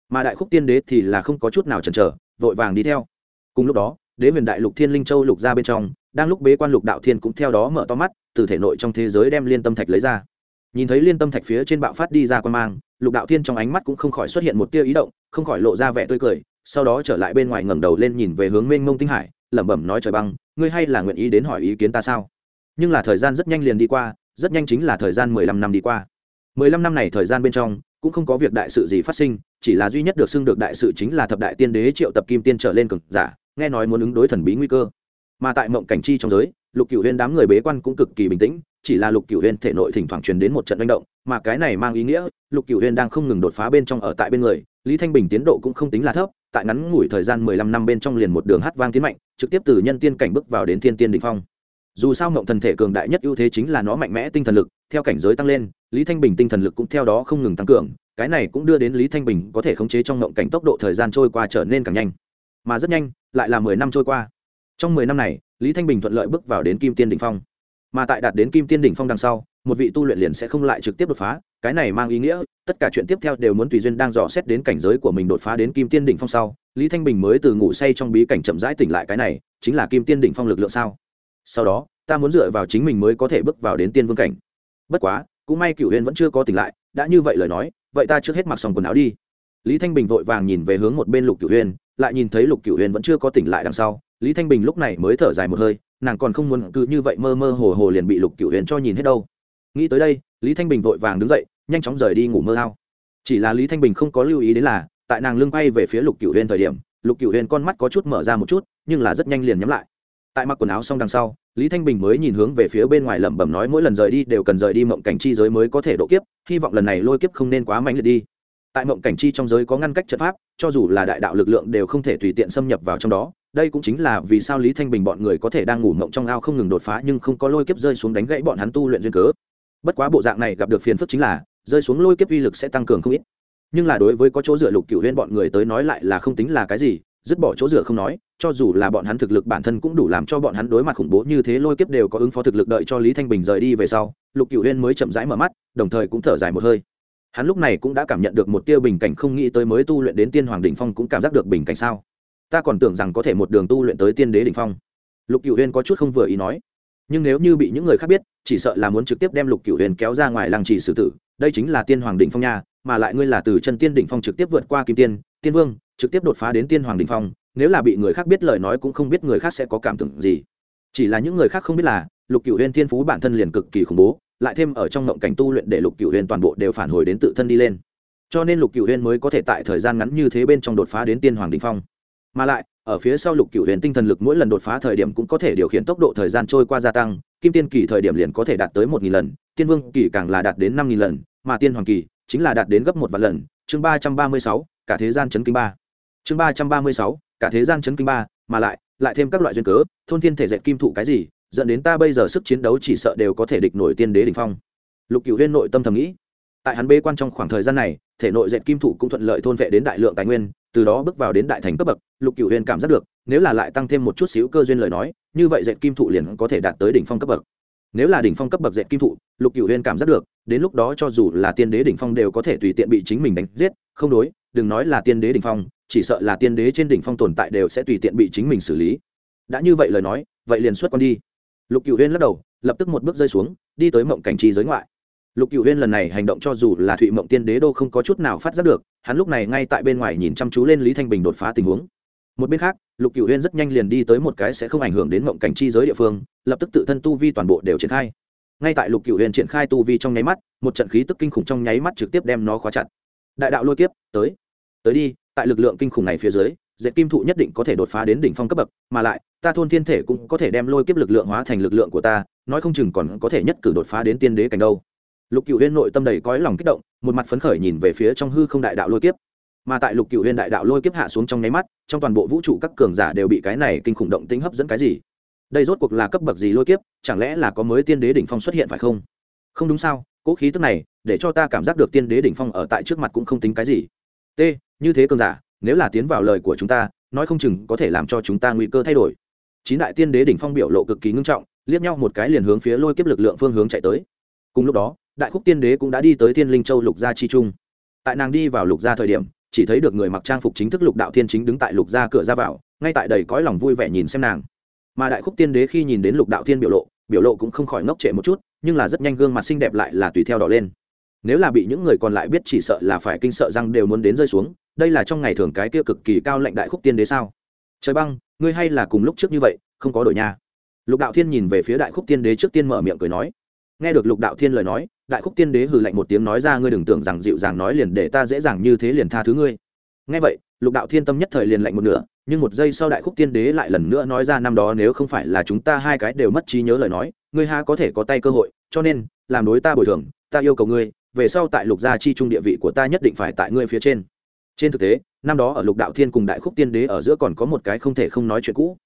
Mà đại khúc tiên đế thì là không có chút nào chần chờ, vội vàng đi theo. Cùng lúc đó đế huyền đại lục thiên linh châu lục ra bên trong, đang lúc bế quan lục đạo thiên cũng theo đó mở to mắt, từ thể nội trong thế giới đem liên tâm thạch lấy ra. Nhìn thấy liên tâm thạch phía trên bạo phát đi ra quan mang, lục đạo thiên trong ánh mắt cũng không khỏi xuất hiện một tia ý động, không khỏi lộ ra vẻ tươi cười, sau đó trở lại bên ngoài ngẩng đầu lên nhìn về hướng mênh mông tinh hải, lẩm bẩm nói trời băng, ngươi hay là nguyện ý đến hỏi ý kiến ta sao? Nhưng là thời gian rất nhanh liền đi qua, rất nhanh chính là thời gian mười lăm năm đi qua. Mười lăm năm này thời gian bên trong, cũng không có việc đại sự gì phát sinh, chỉ là duy nhất được xưng được đại sự chính là thập đại tiên đế triệu tập kim tiên trở lên cực giả nghe nói muốn ứng đối thần bí nguy cơ. Mà tại mộng cảnh chi trong giới, lục cửu huyên đám người bế quan cũng cực kỳ bình tĩnh, chỉ là lục cửu huyên thể nội thỉnh thoảng truyền đến một trận manh động, mà cái này mang ý nghĩa, lục cửu huyên đang không ngừng đột phá bên trong ở tại bên người, lý thanh bình tiến độ cũng không tính là thấp, tại ngắn ngủi thời gian mười lăm năm bên trong liền một đường hát vang tiến mạnh, trực tiếp từ nhân tiên cảnh bước vào đến thiên tiên định phong. Dù sao mộng thần thể cường đại nhất ưu thế chính là nó mạnh mẽ tinh thần lực, theo cảnh giới tăng lên, lý thanh bình tinh thần lực cũng theo đó không ngừng tăng cường, cái này cũng đưa đến lý thanh bình có thể khống chế trong mộng cảnh tốc độ thời gian trôi qua trở nên càng nhanh mà rất nhanh, lại là mười năm trôi qua. Trong mười năm này, lý thanh bình thuận lợi bước vào đến kim tiên đ ỉ n h phong. Mà tại đạt đến kim tiên đỉnh phong đằng sau, một vị tu luyện liền sẽ không lại trực tiếp đột phá, cái này mang ý nghĩa, tất cả chuyện tiếp theo đều muốn tùy duyên đang dò xét đến cảnh giới của mình đột phá đến kim tiên đỉnh phong sau, lý thanh bình mới từ ngủ say trong bí cảnh chậm rãi tỉnh lại cái này, chính là kim tiên đỉnh phong lực lượng sao? Sau đó, ta muốn dựa vào chính mình mới có thể bước vào đến tiên vương cảnh. Bất quá, cũng may cửu huyên vẫn chưa có tỉnh lại, đã như vậy lời nói, vậy ta trước hết mặc xong quần áo đi. Lý thanh bình vội vàng nhìn về hướng một bên lục cửu huyên lại nhìn thấy lục cửu huyền vẫn chưa có tỉnh lại đằng sau, lý thanh bình lúc này mới thở dài một hơi, nàng còn không muốn cứ như vậy mơ mơ hồ hồ liền bị lục cửu huyền cho nhìn hết đâu. Nghĩ tới đây, lý thanh bình vội vàng đứng dậy, nhanh chóng rời đi ngủ mơ ao. Chỉ là lý thanh bình không có lưu ý đến là, tại nàng lưng bay về phía lục cửu huyền thời điểm, lục cửu huyền con mắt có chút mở ra một chút, nhưng là rất nhanh liền nhắm lại. Tại mặc quần áo xong đằng sau, lý thanh bình mới nhìn hướng về phía bên ngoài lẩm bẩm nói mỗi lần rời đi đều cần rời đi mộng cảnh chi giới mới có thể độ kiếp, hy vọng lần này lôi kiếp không nên quá mạnh liệt đi tại mộng cảnh chi trong giới có ngăn cách trận pháp, cho dù là đại đạo lực lượng đều không thể tùy tiện xâm nhập vào trong đó. Đây cũng chính là vì sao lý thanh bình bọn người có thể đang ngủ mộng trong ao không ngừng đột phá nhưng không có lôi kiếp rơi xuống đánh gãy bọn hắn tu luyện duyên cớ. Bất quá bộ dạng này gặp được phiền phức chính là, rơi xuống lôi kiếp uy lực sẽ tăng cường không ít. Nhưng là đối với có chỗ dựa lục cựu huyên bọn người tới nói lại là không tính là cái gì, dứt bỏ chỗ dựa không nói, cho dù là bọn hắn thực lực bản thân cũng đủ làm cho bọn hắn đối mặt khủng bố như thế lôi kiếp đều có ứng phó thực lực đợi cho lý thanh bình rời đi về sau, lục cựu huyên mới chậm rãi mở mắt, đồng thời cũng thở dài một hơi hắn lúc này cũng đã cảm nhận được một tia bình cảnh không nghĩ tới mới tu luyện đến tiên hoàng đỉnh phong cũng cảm giác được bình cảnh sao. Ta còn tưởng rằng có thể một đường tu luyện tới tiên đế đỉnh phong. Lục cựu huyên có chút không vừa ý nói. Nhưng nếu như bị những người khác biết, chỉ sợ là muốn trực tiếp đem lục cựu huyền kéo ra ngoài làng trì xử tử. Đây chính là tiên hoàng đỉnh phong nha, mà lại ngươi là từ chân tiên đỉnh phong trực tiếp vượt qua kim tiên tiên vương, trực tiếp đột phá đến tiên hoàng đỉnh phong. Nếu là bị người khác biết lời nói cũng không biết người khác sẽ có cảm tưởng gì. Chỉ là những người khác không biết là, lục cựu huyền tiên phú bản thân liền cực kỳ khủng bố lại thêm ở trong ngộng cảnh tu luyện để lục cựu huyền toàn bộ đều phản hồi đến tự thân đi lên. Cho nên lục cựu huyền mới có thể tại thời gian ngắn như thế bên trong đột phá đến tiên hoàng đình phong. Mà lại, ở phía sau lục cửu huyền tinh thần lực mỗi lần đột phá thời điểm cũng có thể điều khiển tốc độ thời gian trôi qua gia tăng, kim tiên kỳ thời điểm liền có thể đạt tới một nghìn lần, tiên vương kỳ càng là đạt đến năm nghìn lần, mà tiên hoàng kỳ chính là đạt đến gấp một vạn lần. Chương ba trăm ba mươi sáu, cả thế gian chấn kinh ba. Chương ba trăm ba mươi sáu, cả thế gian chấn kinh ba, mà lại lại thêm các loại duyên cớ, thôn thiên thể dệt kim thụ cái gì dẫn đến ta bây giờ sức chiến đấu chỉ sợ đều có thể địch nổi tiên đế đỉnh phong. Lục cửu huyên nội tâm thầm nghĩ. Tại hắn bê quan trong khoảng thời gian này, thể nội dệt kim thủ cũng thuận lợi thôn vệ đến đại lượng tài nguyên, từ đó bước vào đến đại thành cấp bậc, lục cửu huyên cảm giác được, nếu là lại tăng thêm một chút xíu cơ duyên lời nói, như vậy dệt kim thụ liền có thể đạt tới đỉnh phong cấp bậc. Nếu là đỉnh phong cấp bậc dệt kim thụ lục cửu huyên cảm giác được, đến lúc đó cho dù là tiên đế đỉnh phong đều có thể tùy tiện bị chính mình đánh giết, không đối, đừng nói là tiên đế đỉnh phong, chỉ sợ là tiên đế trên đỉnh phong tồn tại đều sẽ tùy tiện bị chính mình xử lý. Đã như vậy lời nói, vậy liền xuất con đi lục cửu huyên lắc đầu, lập tức một bước rơi xuống, đi tới mộng cảnh chi giới ngoại. Lục cửu huyên lần này hành động cho dù là thụy mộng tiên đế đô không có chút nào phát giác được, hắn lúc này ngay tại bên ngoài nhìn chăm chú lên lý thanh bình đột phá tình huống. Một bên khác, lục cửu huyên rất nhanh liền đi tới một cái sẽ không ảnh hưởng đến mộng cảnh chi giới địa phương, lập tức tự thân tu vi toàn bộ đều triển khai. Ngay tại lục cửu huyên triển khai tu vi trong nháy mắt, một trận khí tức kinh khủng trong nháy mắt trực tiếp đem nó khóa chặt. Đại đạo lôi kiếp, tới tới đi, tại lực lượng kinh khủng này phía dưới dệt kim thụ nhất định có thể đột phá đến đỉnh phong cấp bậc, mà lại, ta thôn thiên thể cũng có thể đem lôi kiếp lực lượng hóa thành lực lượng của ta, nói không chừng còn có thể nhất cử đột phá đến tiên đế cảnh đâu. Lục cựu huyên nội tâm đầy cõi lòng kích động, một mặt phấn khởi nhìn về phía trong hư không đại đạo lôi kiếp. Mà tại lục cựu huyên đại đạo lôi kiếp hạ xuống trong nháy mắt, trong toàn bộ vũ trụ các cường giả đều bị cái này kinh khủng động tính hấp dẫn cái gì? Đây rốt cuộc là cấp bậc gì lôi kiếp, chẳng lẽ là có mới tiên đế đỉnh phong xuất hiện phải không? Không đúng sao cỗ khí tức này, để cho ta cảm giác được tiên đế đỉnh phong ở tại trước mặt cũng không tính cái gì. T, như thế cường giả nếu là tiến vào lời của chúng ta, nói không chừng có thể làm cho chúng ta nguy cơ thay đổi. Chín đại tiên đế đỉnh phong biểu lộ cực kỳ ngưng trọng, liếc nhau một cái liền hướng phía lôi kiếp lực lượng phương hướng chạy tới. Cùng lúc đó, đại khúc tiên đế cũng đã đi tới thiên linh châu lục gia chi trung. Tại nàng đi vào lục gia thời điểm, chỉ thấy được người mặc trang phục chính thức lục đạo thiên chính đứng tại lục gia cửa ra vào, ngay tại đầy cõi lòng vui vẻ nhìn xem nàng. Mà đại khúc tiên đế khi nhìn đến lục đạo thiên biểu lộ biểu lộ cũng không khỏi ngốc trệ một chút, nhưng là rất nhanh gương mặt xinh đẹp lại là tùy theo đỏ lên. Nếu là bị những người còn lại biết chỉ sợ là phải kinh sợ răng đều muốn đến rơi xuống đây là trong ngày thường cái kia cực kỳ cao lệnh đại khúc tiên đế sao? Trời băng, ngươi hay là cùng lúc trước như vậy, không có đổi nha. Lục đạo thiên nhìn về phía đại khúc tiên đế trước tiên mở miệng cười nói. Nghe được lục đạo thiên lời nói, đại khúc tiên đế hừ lạnh một tiếng nói ra, ngươi đừng tưởng rằng dịu dàng nói liền để ta dễ dàng như thế liền tha thứ ngươi. Nghe vậy, lục đạo thiên tâm nhất thời liền lạnh một nửa, nhưng một giây sau đại khúc tiên đế lại lần nữa nói ra, năm đó nếu không phải là chúng ta hai cái đều mất trí nhớ lời nói, ngươi ha có thể có tay cơ hội, cho nên, làm đối ta bồi thường, ta yêu cầu ngươi, về sau tại lục gia chi trung địa vị của ta nhất định phải tại ngươi phía trên trên thực tế, năm đó ở lục đạo thiên cùng đại khúc tiên đế ở giữa còn có một cái không thể không nói chuyện cũ.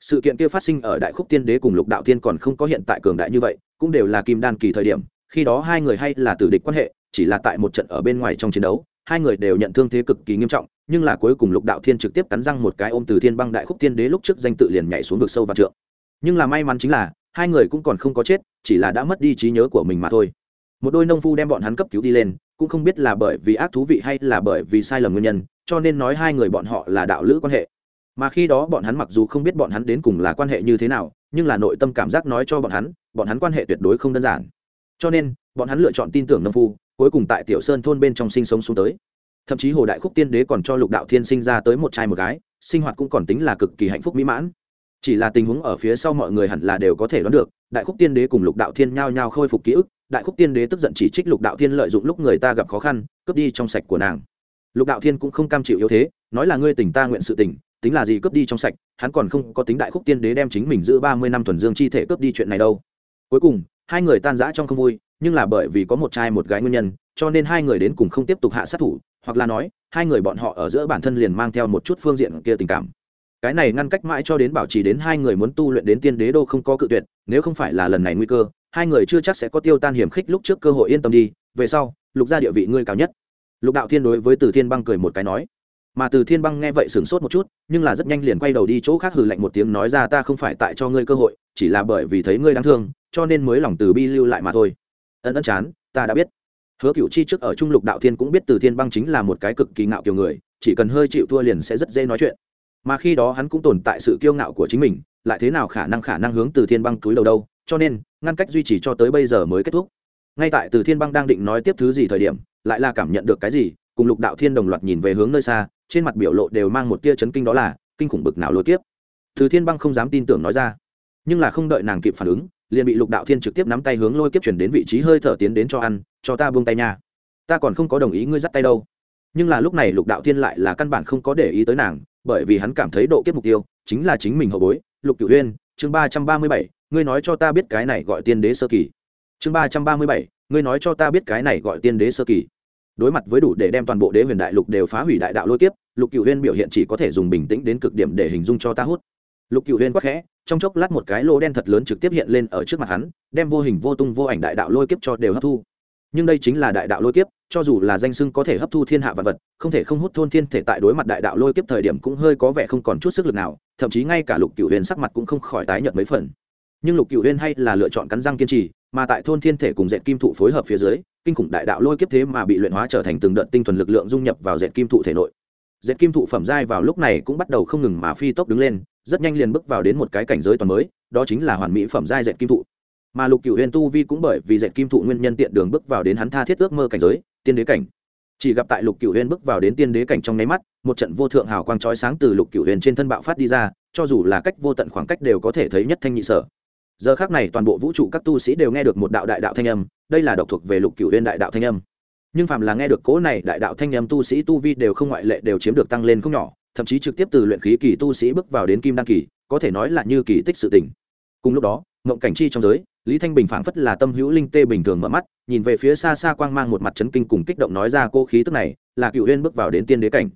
Sự kiện kia phát sinh ở đại khúc tiên đế cùng lục đạo thiên còn không có hiện tại cường đại như vậy, cũng đều là kim đan kỳ thời điểm, khi đó hai người hay là tử địch quan hệ, chỉ là tại một trận ở bên ngoài trong chiến đấu, hai người đều nhận thương thế cực kỳ nghiêm trọng, nhưng là cuối cùng lục đạo thiên trực tiếp cắn răng một cái ôm từ thiên băng đại khúc tiên đế lúc trước danh tự liền nhảy xuống vực sâu và trượng. Nhưng là may mắn chính là, hai người cũng còn không có chết, chỉ là đã mất đi trí nhớ của mình mà thôi. Một đôi nông phu đem bọn hắn cấp cứu đi lên cũng không biết là bởi vì ác thú vị hay là bởi vì sai lầm nguyên nhân, cho nên nói hai người bọn họ là đạo lữ quan hệ. Mà khi đó bọn hắn mặc dù không biết bọn hắn đến cùng là quan hệ như thế nào, nhưng là nội tâm cảm giác nói cho bọn hắn bọn hắn quan hệ tuyệt đối không đơn giản. Cho nên, bọn hắn lựa chọn tin tưởng nông phu, cuối cùng tại tiểu sơn thôn bên trong sinh sống xuống tới. Thậm chí hồ đại khúc tiên đế còn cho lục đạo thiên sinh ra tới một trai một gái, sinh hoạt cũng còn tính là cực kỳ hạnh phúc mỹ mãn. Chỉ là tình huống ở phía sau mọi người hẳn là đều có thể đoán được, đại khúc tiên đế cùng lục đạo thiên nhao nhao khôi phục ký ức đại khúc tiên đế tức giận chỉ trích lục đạo thiên lợi dụng lúc người ta gặp khó khăn, cướp đi trong sạch của nàng. Lục đạo thiên cũng không cam chịu yếu thế, nói là ngươi tình ta nguyện sự tình, tính là gì cướp đi trong sạch, hắn còn không có tính đại khúc tiên đế đem chính mình giữ ba mươi năm thuần dương chi thể cướp đi chuyện này đâu. Cuối cùng, hai người tan rã trong không vui, nhưng là bởi vì có một trai một gái nguyên nhân, cho nên hai người đến cùng không tiếp tục hạ sát thủ, hoặc là nói, hai người bọn họ ở giữa bản thân liền mang theo một chút phương diện kia tình cảm cái này ngăn cách mãi cho đến bảo trì đến hai người muốn tu luyện đến tiên đế đô không có cự tuyệt, nếu không phải là lần này nguy cơ, hai người chưa chắc sẽ có tiêu tan hiểm khích lúc trước cơ hội yên tâm đi. Về sau, lục ra địa vị ngươi cao nhất. Lục đạo thiên đối với từ thiên băng cười một cái nói. Mà từ thiên băng nghe vậy sửng sốt một chút, nhưng là rất nhanh liền quay đầu đi chỗ khác hừ lạnh một tiếng nói ra ta không phải tại cho ngươi cơ hội, chỉ là bởi vì thấy ngươi đáng thương, cho nên mới lòng từ bi lưu lại mà thôi. Ân ân chán, ta đã biết. Hứa cựu chi trước ở trung lục đạo thiên cũng biết từ thiên băng chính là một cái cực kỳ ngạo kiểu người, chỉ cần hơi chịu thua liền sẽ rất dễ nói chuyện mà khi đó hắn cũng tồn tại sự kiêu ngạo của chính mình, lại thế nào khả năng khả năng hướng từ thiên băng túi đầu đâu, cho nên, ngăn cách duy trì cho tới bây giờ mới kết thúc. Ngay tại từ thiên băng đang định nói tiếp thứ gì thời điểm, lại là cảm nhận được cái gì, cùng lục đạo thiên đồng loạt nhìn về hướng nơi xa, trên mặt biểu lộ đều mang một tia chấn kinh đó là, kinh khủng bực nào lôi kiếp. Từ thiên băng không dám tin tưởng nói ra, nhưng là không đợi nàng kịp phản ứng, liền bị lục đạo thiên trực tiếp nắm tay hướng lôi kiếp chuyển đến vị trí hơi thở tiến đến cho ăn, cho ta buông tay nha. Ta còn không có đồng ý ngươi dắt tay đâu. Nhưng là lúc này lục đạo thiên lại là căn bản không có để ý tới nàng bởi vì hắn cảm thấy độ kiếp mục tiêu chính là chính mình hậu bối. Lục cửu huyên chương ba trăm ba mươi bảy, ngươi nói cho ta biết cái này gọi tiên đế sơ kỳ. Chương ba trăm ba mươi bảy, ngươi nói cho ta biết cái này gọi tiên đế sơ kỳ. Đối mặt với đủ để đem toàn bộ đế huyền đại lục đều phá hủy đại đạo lôi kiếp, lục cửu huyên biểu hiện chỉ có thể dùng bình tĩnh đến cực điểm để hình dung cho ta hút. Lục cửu huyên quắc khẽ, trong chốc lát một cái lô đen thật lớn trực tiếp hiện lên ở trước mặt hắn, đem vô hình vô tung vô ảnh đại đạo lôi kiếp cho đều hấp thu nhưng đây chính là đại đạo lôi kiếp, cho dù là danh sưng có thể hấp thu thiên hạ vật vật, không thể không hút thôn thiên thể tại đối mặt đại đạo lôi kiếp thời điểm cũng hơi có vẻ không còn chút sức lực nào, thậm chí ngay cả lục cửu huyền sắc mặt cũng không khỏi tái nhợt mấy phần. Nhưng lục cửu huyền hay là lựa chọn cắn răng kiên trì, mà tại thôn thiên thể cùng dệt kim thụ phối hợp phía dưới, kinh khủng đại đạo lôi kiếp thế mà bị luyện hóa trở thành từng đợt tinh thuần lực lượng dung nhập vào dệt kim thụ thể nội. Dệt kim thụ phẩm giai vào lúc này cũng bắt đầu không ngừng mà phi tốc đứng lên, rất nhanh liền bước vào đến một cái cảnh giới toàn mới, đó chính là hoàn mỹ phẩm giai dệt kim thụ mà lục cửu huyền tu vi cũng bởi vì dệt kim thụ nguyên nhân tiện đường bước vào đến hắn tha thiết ước mơ cảnh giới, tiên đế cảnh. Chỉ gặp tại lục cửu huyền bước vào đến tiên đế cảnh trong nháy mắt, một trận vô thượng hào quang chói sáng từ lục cửu huyền trên thân bạo phát đi ra, cho dù là cách vô tận khoảng cách đều có thể thấy nhất thanh nhị sở. Giờ khác này toàn bộ vũ trụ các tu sĩ đều nghe được một đạo đại đạo thanh âm, đây là độc thuộc về lục cửu huyền đại đạo thanh âm. Nhưng phàm là nghe được cố này đại đạo thanh âm tu sĩ tu vi đều không ngoại lệ đều chiếm được tăng lên không nhỏ, thậm chí trực tiếp từ luyện khí kỳ tu sĩ bước vào đến kim đăng kỳ, có thể nói là như kỳ tích sự tình. Cùng lúc đó ngộng cảnh chi trong giới lý thanh bình phảng phất là tâm hữu linh tê bình thường mở mắt, nhìn về phía xa xa quang mang một mặt chấn kinh cùng kích động nói ra cô khí tức này, là cựu huyên bước vào đến tiên đế cảnh.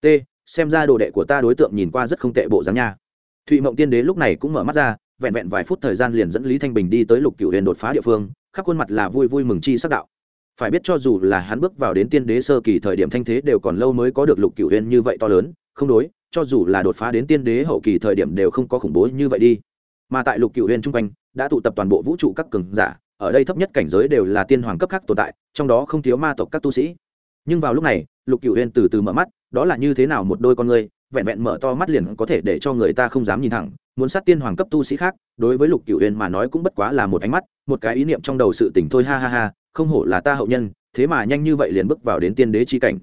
T, xem ra đồ đệ của ta đối tượng nhìn qua rất không tệ bộ dáng nha. Thụy mộng tiên đế lúc này cũng mở mắt ra, vẹn vẹn vài phút thời gian liền dẫn lý thanh bình đi tới lục cựu huyền đột phá địa phương, khắp khuôn mặt là vui vui mừng chi sắc đạo. Phải biết cho dù là hắn bước vào đến tiên đế sơ kỳ thời điểm thanh thế đều còn lâu mới có được lục cựu huyền như vậy to lớn, không đối, cho dù là đột phá đến tiên đế hậu kỳ thời điểm đều không có khủng bố như vậy đi. Mà tại lục cựu huyền chung quanh đã tụ tập toàn bộ vũ trụ các cường giả, ở đây thấp nhất cảnh giới đều là tiên hoàng cấp khác tồn tại, trong đó không thiếu ma tộc các tu sĩ. Nhưng vào lúc này, lục cựu huyên từ từ mở mắt, đó là như thế nào một đôi con người, vẹn vẹn mở to mắt liền có thể để cho người ta không dám nhìn thẳng, muốn sát tiên hoàng cấp tu sĩ khác, đối với lục cựu huyên mà nói cũng bất quá là một ánh mắt, một cái ý niệm trong đầu sự tỉnh thôi ha ha ha, không hổ là ta hậu nhân, thế mà nhanh như vậy liền bước vào đến tiên đế chi cảnh.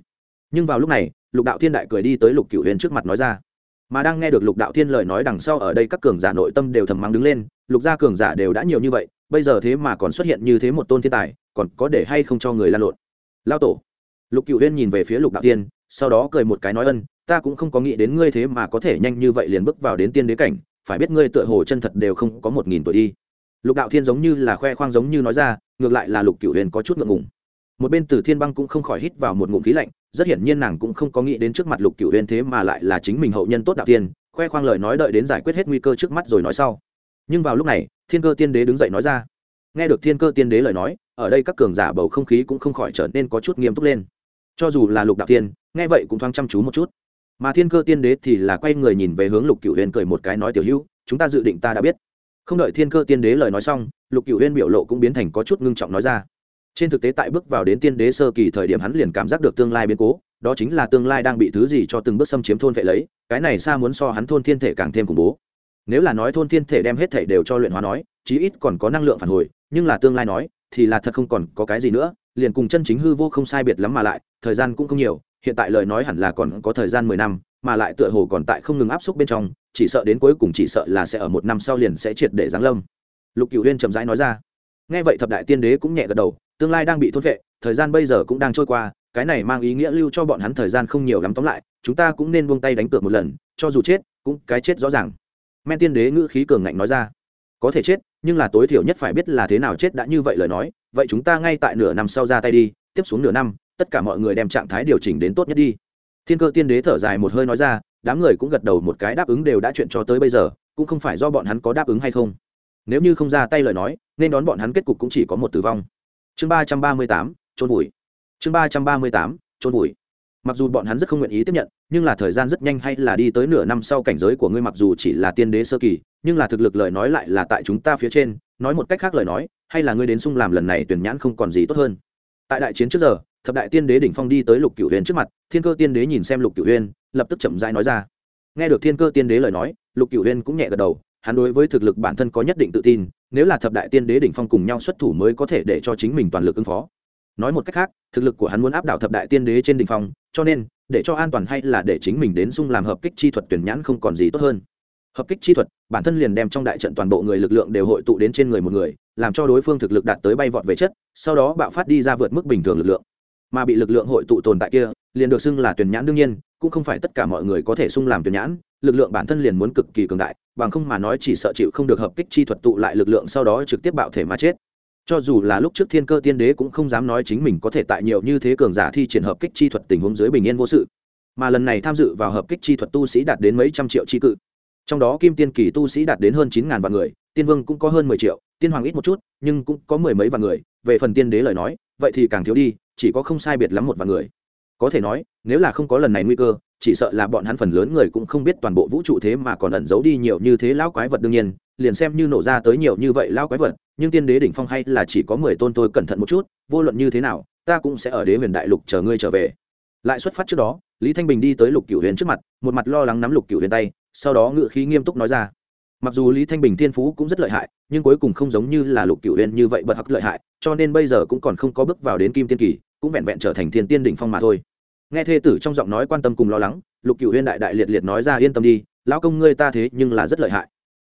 Nhưng vào lúc này, lục đạo thiên đại cười đi tới lục cựu huyên trước mặt nói ra mà đang nghe được lục đạo thiên lời nói đằng sau ở đây các cường giả nội tâm đều thầm mắng đứng lên, lục gia cường giả đều đã nhiều như vậy, bây giờ thế mà còn xuất hiện như thế một tôn thiên tài, còn có để hay không cho người lan lộn? Lao tổ. Lục cựu huyên nhìn về phía lục đạo thiên, sau đó cười một cái nói ân, ta cũng không có nghĩ đến ngươi thế mà có thể nhanh như vậy liền bước vào đến tiên đế cảnh, phải biết ngươi tựa hồ chân thật đều không có một nghìn tuổi đi. Lục đạo thiên giống như là khoe khoang giống như nói ra, ngược lại là lục cựu huyền có chút ngượng ngùng. Một bên từ thiên băng cũng không khỏi hít vào một ngụm khí lạnh rất hiển nhiên nàng cũng không có nghĩ đến trước mặt lục cựu huyên thế mà lại là chính mình hậu nhân tốt đạo tiên, khoe khoang lời nói đợi đến giải quyết hết nguy cơ trước mắt rồi nói sau. Nhưng vào lúc này, thiên cơ tiên đế đứng dậy nói ra. Nghe được thiên cơ tiên đế lời nói, ở đây các cường giả bầu không khí cũng không khỏi trở nên có chút nghiêm túc lên. Cho dù là lục đạo tiên, nghe vậy cũng thoáng chăm chú một chút. Mà thiên cơ tiên đế thì là quay người nhìn về hướng lục cựu huyên cười một cái nói tiểu hữu, chúng ta dự định ta đã biết. Không đợi thiên cơ tiên đế lời nói xong, lục cựu huyên biểu lộ cũng biến thành có chút ngưng trọng nói ra trên thực tế tại bước vào đến tiên đế sơ kỳ thời điểm hắn liền cảm giác được tương lai biến cố, đó chính là tương lai đang bị thứ gì cho từng bước xâm chiếm thôn vệ lấy, cái này xa muốn so hắn thôn thiên thể càng thêm khủng bố. Nếu là nói thôn thiên thể đem hết thể đều cho luyện hóa nói, chí ít còn có năng lượng phản hồi, nhưng là tương lai nói, thì là thật không còn có cái gì nữa, liền cùng chân chính hư vô không sai biệt lắm mà lại, thời gian cũng không nhiều, hiện tại lời nói hẳn là còn có thời gian mười năm, mà lại tựa hồ còn tại không ngừng áp xúc bên trong, chỉ sợ đến cuối cùng chỉ sợ là sẽ ở một năm sau liền sẽ triệt để giáng lâm. Lục cựu huyên chậm rãi nói ra. Nghe vậy thập đại tiên đế cũng nhẹ gật đầu tương lai đang bị thôn vệ, thời gian bây giờ cũng đang trôi qua, cái này mang ý nghĩa lưu cho bọn hắn thời gian không nhiều lắm tóm lại, chúng ta cũng nên buông tay đánh cược một lần, cho dù chết, cũng cái chết rõ ràng. Men tiên đế ngữ khí cường ngạnh nói ra. Có thể chết, nhưng là tối thiểu nhất phải biết là thế nào chết đã như vậy lời nói, vậy chúng ta ngay tại nửa năm sau ra tay đi, tiếp xuống nửa năm, tất cả mọi người đem trạng thái điều chỉnh đến tốt nhất đi. Thiên cơ tiên đế thở dài một hơi nói ra, đám người cũng gật đầu một cái đáp ứng đều đã chuyện cho tới bây giờ, cũng không phải do bọn hắn có đáp ứng hay không. Nếu như không ra tay lời nói, nên đón bọn hắn kết cục cũng chỉ có một tử vong chương ba trăm ba mươi tám trôn vùi. Chương ba trăm ba mươi tám trôn vùi. Mặc dù bọn hắn rất không nguyện ý tiếp nhận, nhưng là thời gian rất nhanh hay là đi tới nửa năm sau cảnh giới của ngươi mặc dù chỉ là tiên đế sơ kỳ, nhưng là thực lực lời nói lại là tại chúng ta phía trên, nói một cách khác lời nói, hay là ngươi đến sung làm lần này tuyển nhãn không còn gì tốt hơn. Tại đại chiến trước giờ, thập đại tiên đế đỉnh phong đi tới lục cửu huyền trước mặt, thiên cơ tiên đế nhìn xem lục cửu huyền, lập tức chậm rãi nói ra. Nghe được thiên cơ tiên đế lời nói, lục cửu huyền cũng nhẹ gật đầu, hắn đối với thực lực bản thân có nhất định tự tin nếu là thập đại tiên đế đỉnh phong cùng nhau xuất thủ mới có thể để cho chính mình toàn lực ứng phó. Nói một cách khác, thực lực của hắn muốn áp đảo thập đại tiên đế trên đỉnh phong, cho nên, để cho an toàn hay là để chính mình đến dung làm hợp kích chi thuật tuyển nhãn không còn gì tốt hơn. Hợp kích chi thuật, bản thân liền đem trong đại trận toàn bộ người lực lượng đều hội tụ đến trên người một người, làm cho đối phương thực lực đạt tới bay vọt về chất, sau đó bạo phát đi ra vượt mức bình thường lực lượng. Mà bị lực lượng hội tụ tồn tại kia, liền được xưng là tuyển nhãn đương nhiên, cũng không phải tất cả mọi người có thể xung làm tuyển nhãn lực lượng bản thân liền muốn cực kỳ cường đại, bằng không mà nói chỉ sợ chịu không được hợp kích chi thuật tụ lại lực lượng sau đó trực tiếp bạo thể mà chết. Cho dù là lúc trước thiên cơ tiên đế cũng không dám nói chính mình có thể tại nhiều như thế cường giả thi triển hợp kích chi thuật tình huống dưới bình yên vô sự. Mà lần này tham dự vào hợp kích chi thuật tu sĩ đạt đến mấy trăm triệu chi cự. Trong đó kim tiên kỳ tu sĩ đạt đến hơn chín ngàn vạn người, tiên vương cũng có hơn mười triệu, tiên hoàng ít một chút, nhưng cũng có mười mấy vạn người. Về phần tiên đế lời nói, vậy thì càng thiếu đi, chỉ có không sai biệt lắm một vạn người. Có thể nói, nếu là không có lần này nguy cơ chỉ sợ là bọn hắn phần lớn người cũng không biết toàn bộ vũ trụ thế mà còn ẩn giấu đi nhiều như thế lão quái vật đương nhiên, liền xem như nổ ra tới nhiều như vậy lão quái vật, nhưng tiên đế đỉnh phong hay là chỉ có mười tôn tôi cẩn thận một chút, vô luận như thế nào, ta cũng sẽ ở đế huyền đại lục chờ ngươi trở về. Lại xuất phát trước đó, lý thanh bình đi tới lục cửu huyền trước mặt, một mặt lo lắng nắm lục cửu huyền tay, sau đó ngự khí nghiêm túc nói ra. Mặc dù lý thanh bình thiên phú cũng rất lợi hại, nhưng cuối cùng không giống như là lục cửu huyền như vậy bật hắc lợi hại, cho nên bây giờ cũng còn không có bước vào đến kim tiên kỳ, cũng vẹn vẹn trở thành thiên tiên đỉnh phong mà thôi nghe thê tử trong giọng nói quan tâm cùng lo lắng, lục cửu huyên đại đại liệt liệt nói ra, yên tâm đi, lão công ngươi ta thế nhưng là rất lợi hại.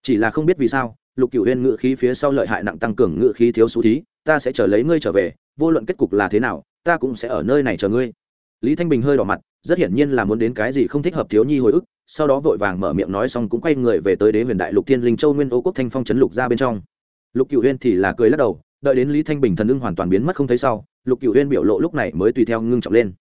Chỉ là không biết vì sao, lục cửu huyên ngự khí phía sau lợi hại nặng tăng cường ngự khí thiếu xú thí, ta sẽ chờ lấy ngươi trở về, vô luận kết cục là thế nào, ta cũng sẽ ở nơi này chờ ngươi. Lý thanh bình hơi đỏ mặt, rất hiển nhiên là muốn đến cái gì không thích hợp thiếu nhi hồi ức, sau đó vội vàng mở miệng nói xong cũng quay người về tới đế huyền đại lục thiên linh châu nguyên ô quốc thanh phong trấn lục ra bên trong. Lục cửu huyên thì là cười lắc đầu, đợi đến lý thanh bình thần ưng hoàn toàn biến mất không thấy sau, lục cửu huyên biểu lộ lúc này mới tùy theo ngưng trọng lên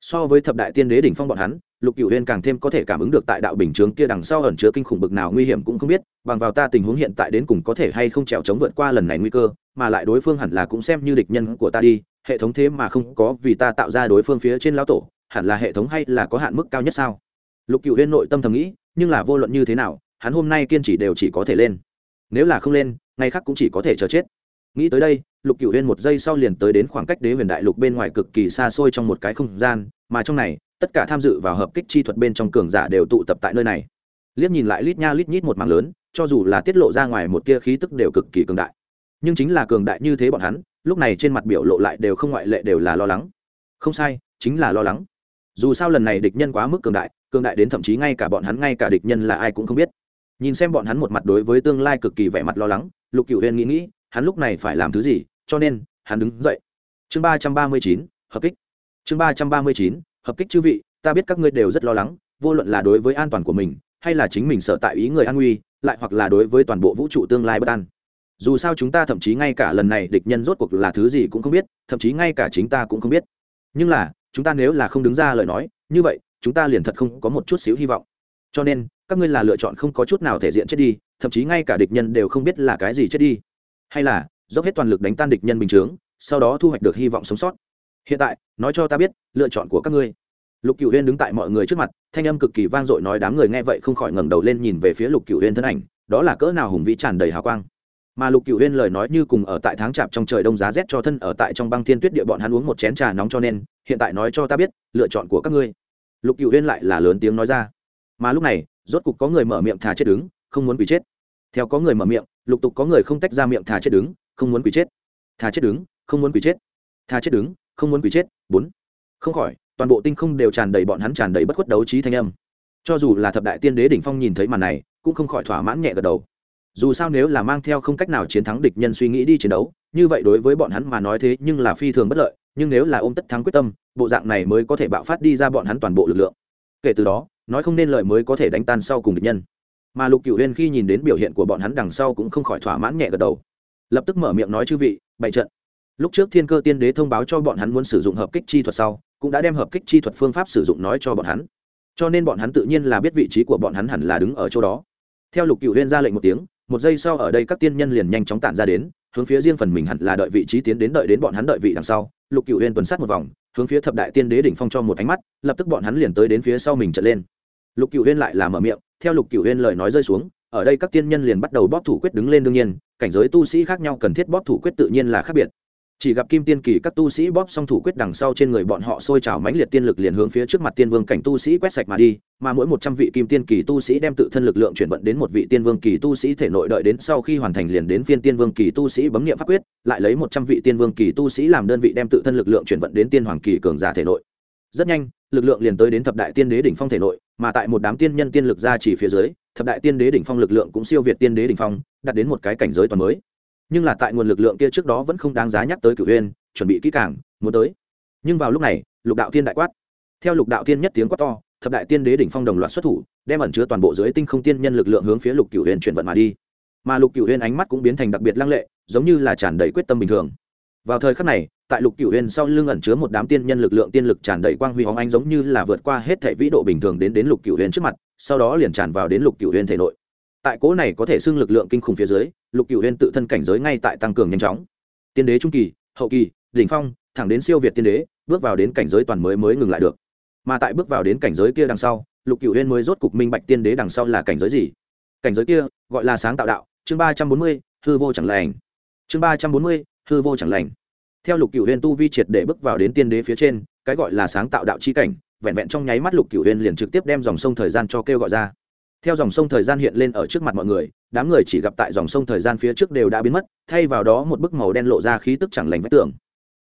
so với thập đại tiên đế đỉnh phong bọn hắn, lục cựu huyên càng thêm có thể cảm ứng được tại đạo bình chướng kia đằng sau ẩn chứa kinh khủng bực nào nguy hiểm cũng không biết, bằng vào ta tình huống hiện tại đến cùng có thể hay không trèo chống vượt qua lần này nguy cơ, mà lại đối phương hẳn là cũng xem như địch nhân của ta đi, hệ thống thế mà không có vì ta tạo ra đối phương phía trên lão tổ, hẳn là hệ thống hay là có hạn mức cao nhất sao? Lục cựu huyên nội tâm thầm nghĩ, nhưng là vô luận như thế nào, hắn hôm nay kiên trì đều chỉ có thể lên. Nếu là không lên, ngày khác cũng chỉ có thể chờ chết nghĩ tới đây, lục cửu huyên một giây sau liền tới đến khoảng cách đế huyền đại lục bên ngoài cực kỳ xa xôi trong một cái không gian, mà trong này, tất cả tham dự vào hợp kích chi thuật bên trong cường giả đều tụ tập tại nơi này. Liếc nhìn lại lít nha lít nhít một mảng lớn, cho dù là tiết lộ ra ngoài một tia khí tức đều cực kỳ cường đại. Nhưng chính là cường đại như thế bọn hắn, lúc này trên mặt biểu lộ lại đều không ngoại lệ đều là lo lắng. Không sai, chính là lo lắng. Dù sao lần này địch nhân quá mức cường đại cường đại đến thậm chí ngay cả bọn hắn, ngay cả địch nhân là ai cũng không biết. Nhìn xem bọn hắn một mặt đối với tương lai cực kỳ vẻ mặt lo lắng, lục cựu huyên nghĩ nghĩ hắn lúc này phải làm thứ gì, cho nên, hắn đứng dậy. Chương ba trăm ba mươi chín, hợp kích. Chương ba trăm ba mươi chín, hợp kích chư vị, ta biết các ngươi đều rất lo lắng, vô luận là đối với an toàn của mình, hay là chính mình sợ tại ý người an nguy, lại hoặc là đối với toàn bộ vũ trụ tương lai bất an. Dù sao chúng ta thậm chí ngay cả lần này địch nhân rốt cuộc là thứ gì cũng không biết, thậm chí ngay cả chính ta cũng không biết. Nhưng là, chúng ta nếu là không đứng ra lời nói, như vậy, chúng ta liền thật không có một chút xíu hy vọng. Cho nên, các ngươi là lựa chọn không có chút nào thể diện chết đi, thậm chí ngay cả địch nhân đều không biết là cái gì chết đi hay là dốc hết toàn lực đánh tan địch nhân bình chướng, sau đó thu hoạch được hy vọng sống sót. Hiện tại, nói cho ta biết, lựa chọn của các ngươi. Lục cựu huyên đứng tại mọi người trước mặt, thanh âm cực kỳ vang dội nói đám người nghe vậy không khỏi ngẩng đầu lên nhìn về phía lục cựu huyên thân ảnh, đó là cỡ nào hùng vĩ tràn đầy hào quang. Mà lục cựu huyên lời nói như cùng ở tại tháng chạp trong trời đông giá rét cho thân ở tại trong băng thiên tuyết địa bọn hắn uống một chén trà nóng cho nên, hiện tại nói cho ta biết, lựa chọn của các ngươi. Lục cựu huyên lại là lớn tiếng nói ra. Mà lúc này, rốt cục có người mở miệng thà chết đứng, không muốn bị chết. Theo có người mở miệng lục tục có người không tách ra miệng thà chết đứng, không muốn quỷ chết. Thà chết đứng, không muốn quỷ chết. Thà chết đứng, không muốn quỷ chết. Bốn. Không khỏi, toàn bộ tinh không đều tràn đầy bọn hắn tràn đầy bất khuất đấu trí thanh âm. Cho dù là thập đại tiên đế đỉnh phong nhìn thấy màn này, cũng không khỏi thỏa mãn nhẹ gật đầu. Dù sao nếu là mang theo không cách nào chiến thắng địch nhân suy nghĩ đi chiến đấu, như vậy đối với bọn hắn mà nói thế nhưng là phi thường bất lợi, nhưng nếu là ôm tất thắng quyết tâm, bộ dạng này mới có thể bạo phát đi ra bọn hắn toàn bộ lực lượng. Kể từ đó, nói không nên lợi mới có thể đánh tan sau cùng địch nhân mà lục cựu huyên khi nhìn đến biểu hiện của bọn hắn đằng sau cũng không khỏi thỏa mãn nhẹ gật đầu lập tức mở miệng nói chư vị bày trận lúc trước thiên cơ tiên đế thông báo cho bọn hắn muốn sử dụng hợp kích chi thuật sau cũng đã đem hợp kích chi thuật phương pháp sử dụng nói cho bọn hắn cho nên bọn hắn tự nhiên là biết vị trí của bọn hắn hẳn là đứng ở chỗ đó theo lục cựu huyên ra lệnh một tiếng một giây sau ở đây các tiên nhân liền nhanh chóng tản ra đến hướng phía riêng phần mình hẳn là đợi vị trí tiến đến đợi đến bọn hắn đợi vị đằng sau lục cựu huyên tuần sát một vòng hướng phía thập đại tiên đế đỉnh phong cho một ánh mắt lập tức bọn hắn liền tới đến phía sau mình trở lên lục cựu huyên lại là mở miệng theo lục cửu huyên lời nói rơi xuống, ở đây các tiên nhân liền bắt đầu bóp thủ quyết đứng lên đương nhiên, cảnh giới tu sĩ khác nhau cần thiết bóp thủ quyết tự nhiên là khác biệt. Chỉ gặp kim tiên kỳ các tu sĩ bóp xong thủ quyết đằng sau trên người bọn họ sôi trào mãnh liệt tiên lực liền hướng phía trước mặt tiên vương cảnh tu sĩ quét sạch mà đi, mà mỗi một trăm vị kim tiên kỳ tu sĩ đem tự thân lực lượng chuyển vận đến một vị tiên vương kỳ tu sĩ thể nội đợi đến sau khi hoàn thành liền đến phiên tiên vương kỳ tu sĩ bấm nghiệm pháp quyết, lại lấy một trăm vị tiên vương kỳ tu sĩ làm đơn vị đem tự thân lực lượng chuyển vận đến tiên hoàng kỳ cường giả thể nội. Rất nhanh, lực lượng liền tới đến thập đại tiên đế đỉnh phong thể nội mà tại một đám tiên nhân tiên lực ra chỉ phía dưới, thập đại tiên đế đỉnh phong lực lượng cũng siêu việt tiên đế đỉnh phong, đạt đến một cái cảnh giới toàn mới. Nhưng là tại nguồn lực lượng kia trước đó vẫn không đáng giá nhắc tới cửu huyên chuẩn bị kỹ càng, muốn tới. Nhưng vào lúc này, lục đạo tiên đại quát. Theo lục đạo tiên nhất tiếng quát to, thập đại tiên đế đỉnh phong đồng loạt xuất thủ, đem ẩn chứa toàn bộ dưới tinh không tiên nhân lực lượng hướng phía lục cửu huyên chuyển vận mà đi. Mà lục cửu huyên ánh mắt cũng biến thành đặc biệt lăng lệ, giống như là tràn đầy quyết tâm bình thường. Vào thời khắc này tại lục cửu huyền sau lưng ẩn chứa một đám tiên nhân lực lượng tiên lực tràn đầy quang huy hóng ánh giống như là vượt qua hết thể vĩ độ bình thường đến đến lục cửu huyền trước mặt, sau đó liền tràn vào đến lục cửu huyền thể nội. Tại cố này có thể xưng lực lượng kinh khủng phía dưới, lục cửu huyền tự thân cảnh giới ngay tại tăng cường nhanh chóng. Tiên đế trung kỳ, hậu kỳ, đỉnh phong, thẳng đến siêu việt tiên đế, bước vào đến cảnh giới toàn mới mới ngừng lại được. Mà tại bước vào đến cảnh giới kia đằng sau, lục cửu Huyền mới rốt cục minh bạch tiên đế đằng sau là cảnh giới gì. Cảnh giới kia gọi là sáng tạo đạo, chương ba trăm bốn mươi, hư vô chẳng lành. Chương ba trăm bốn mươi, hư vô chẳng lành theo lục cửu huyên tu vi triệt để bước vào đến tiên đế phía trên, cái gọi là sáng tạo đạo chi cảnh, vẹn vẹn trong nháy mắt lục cửu huyên liền trực tiếp đem dòng sông thời gian cho kêu gọi ra. Theo dòng sông thời gian hiện lên ở trước mặt mọi người, đám người chỉ gặp tại dòng sông thời gian phía trước đều đã biến mất, thay vào đó một bức màu đen lộ ra khí tức chẳng lành vách tường.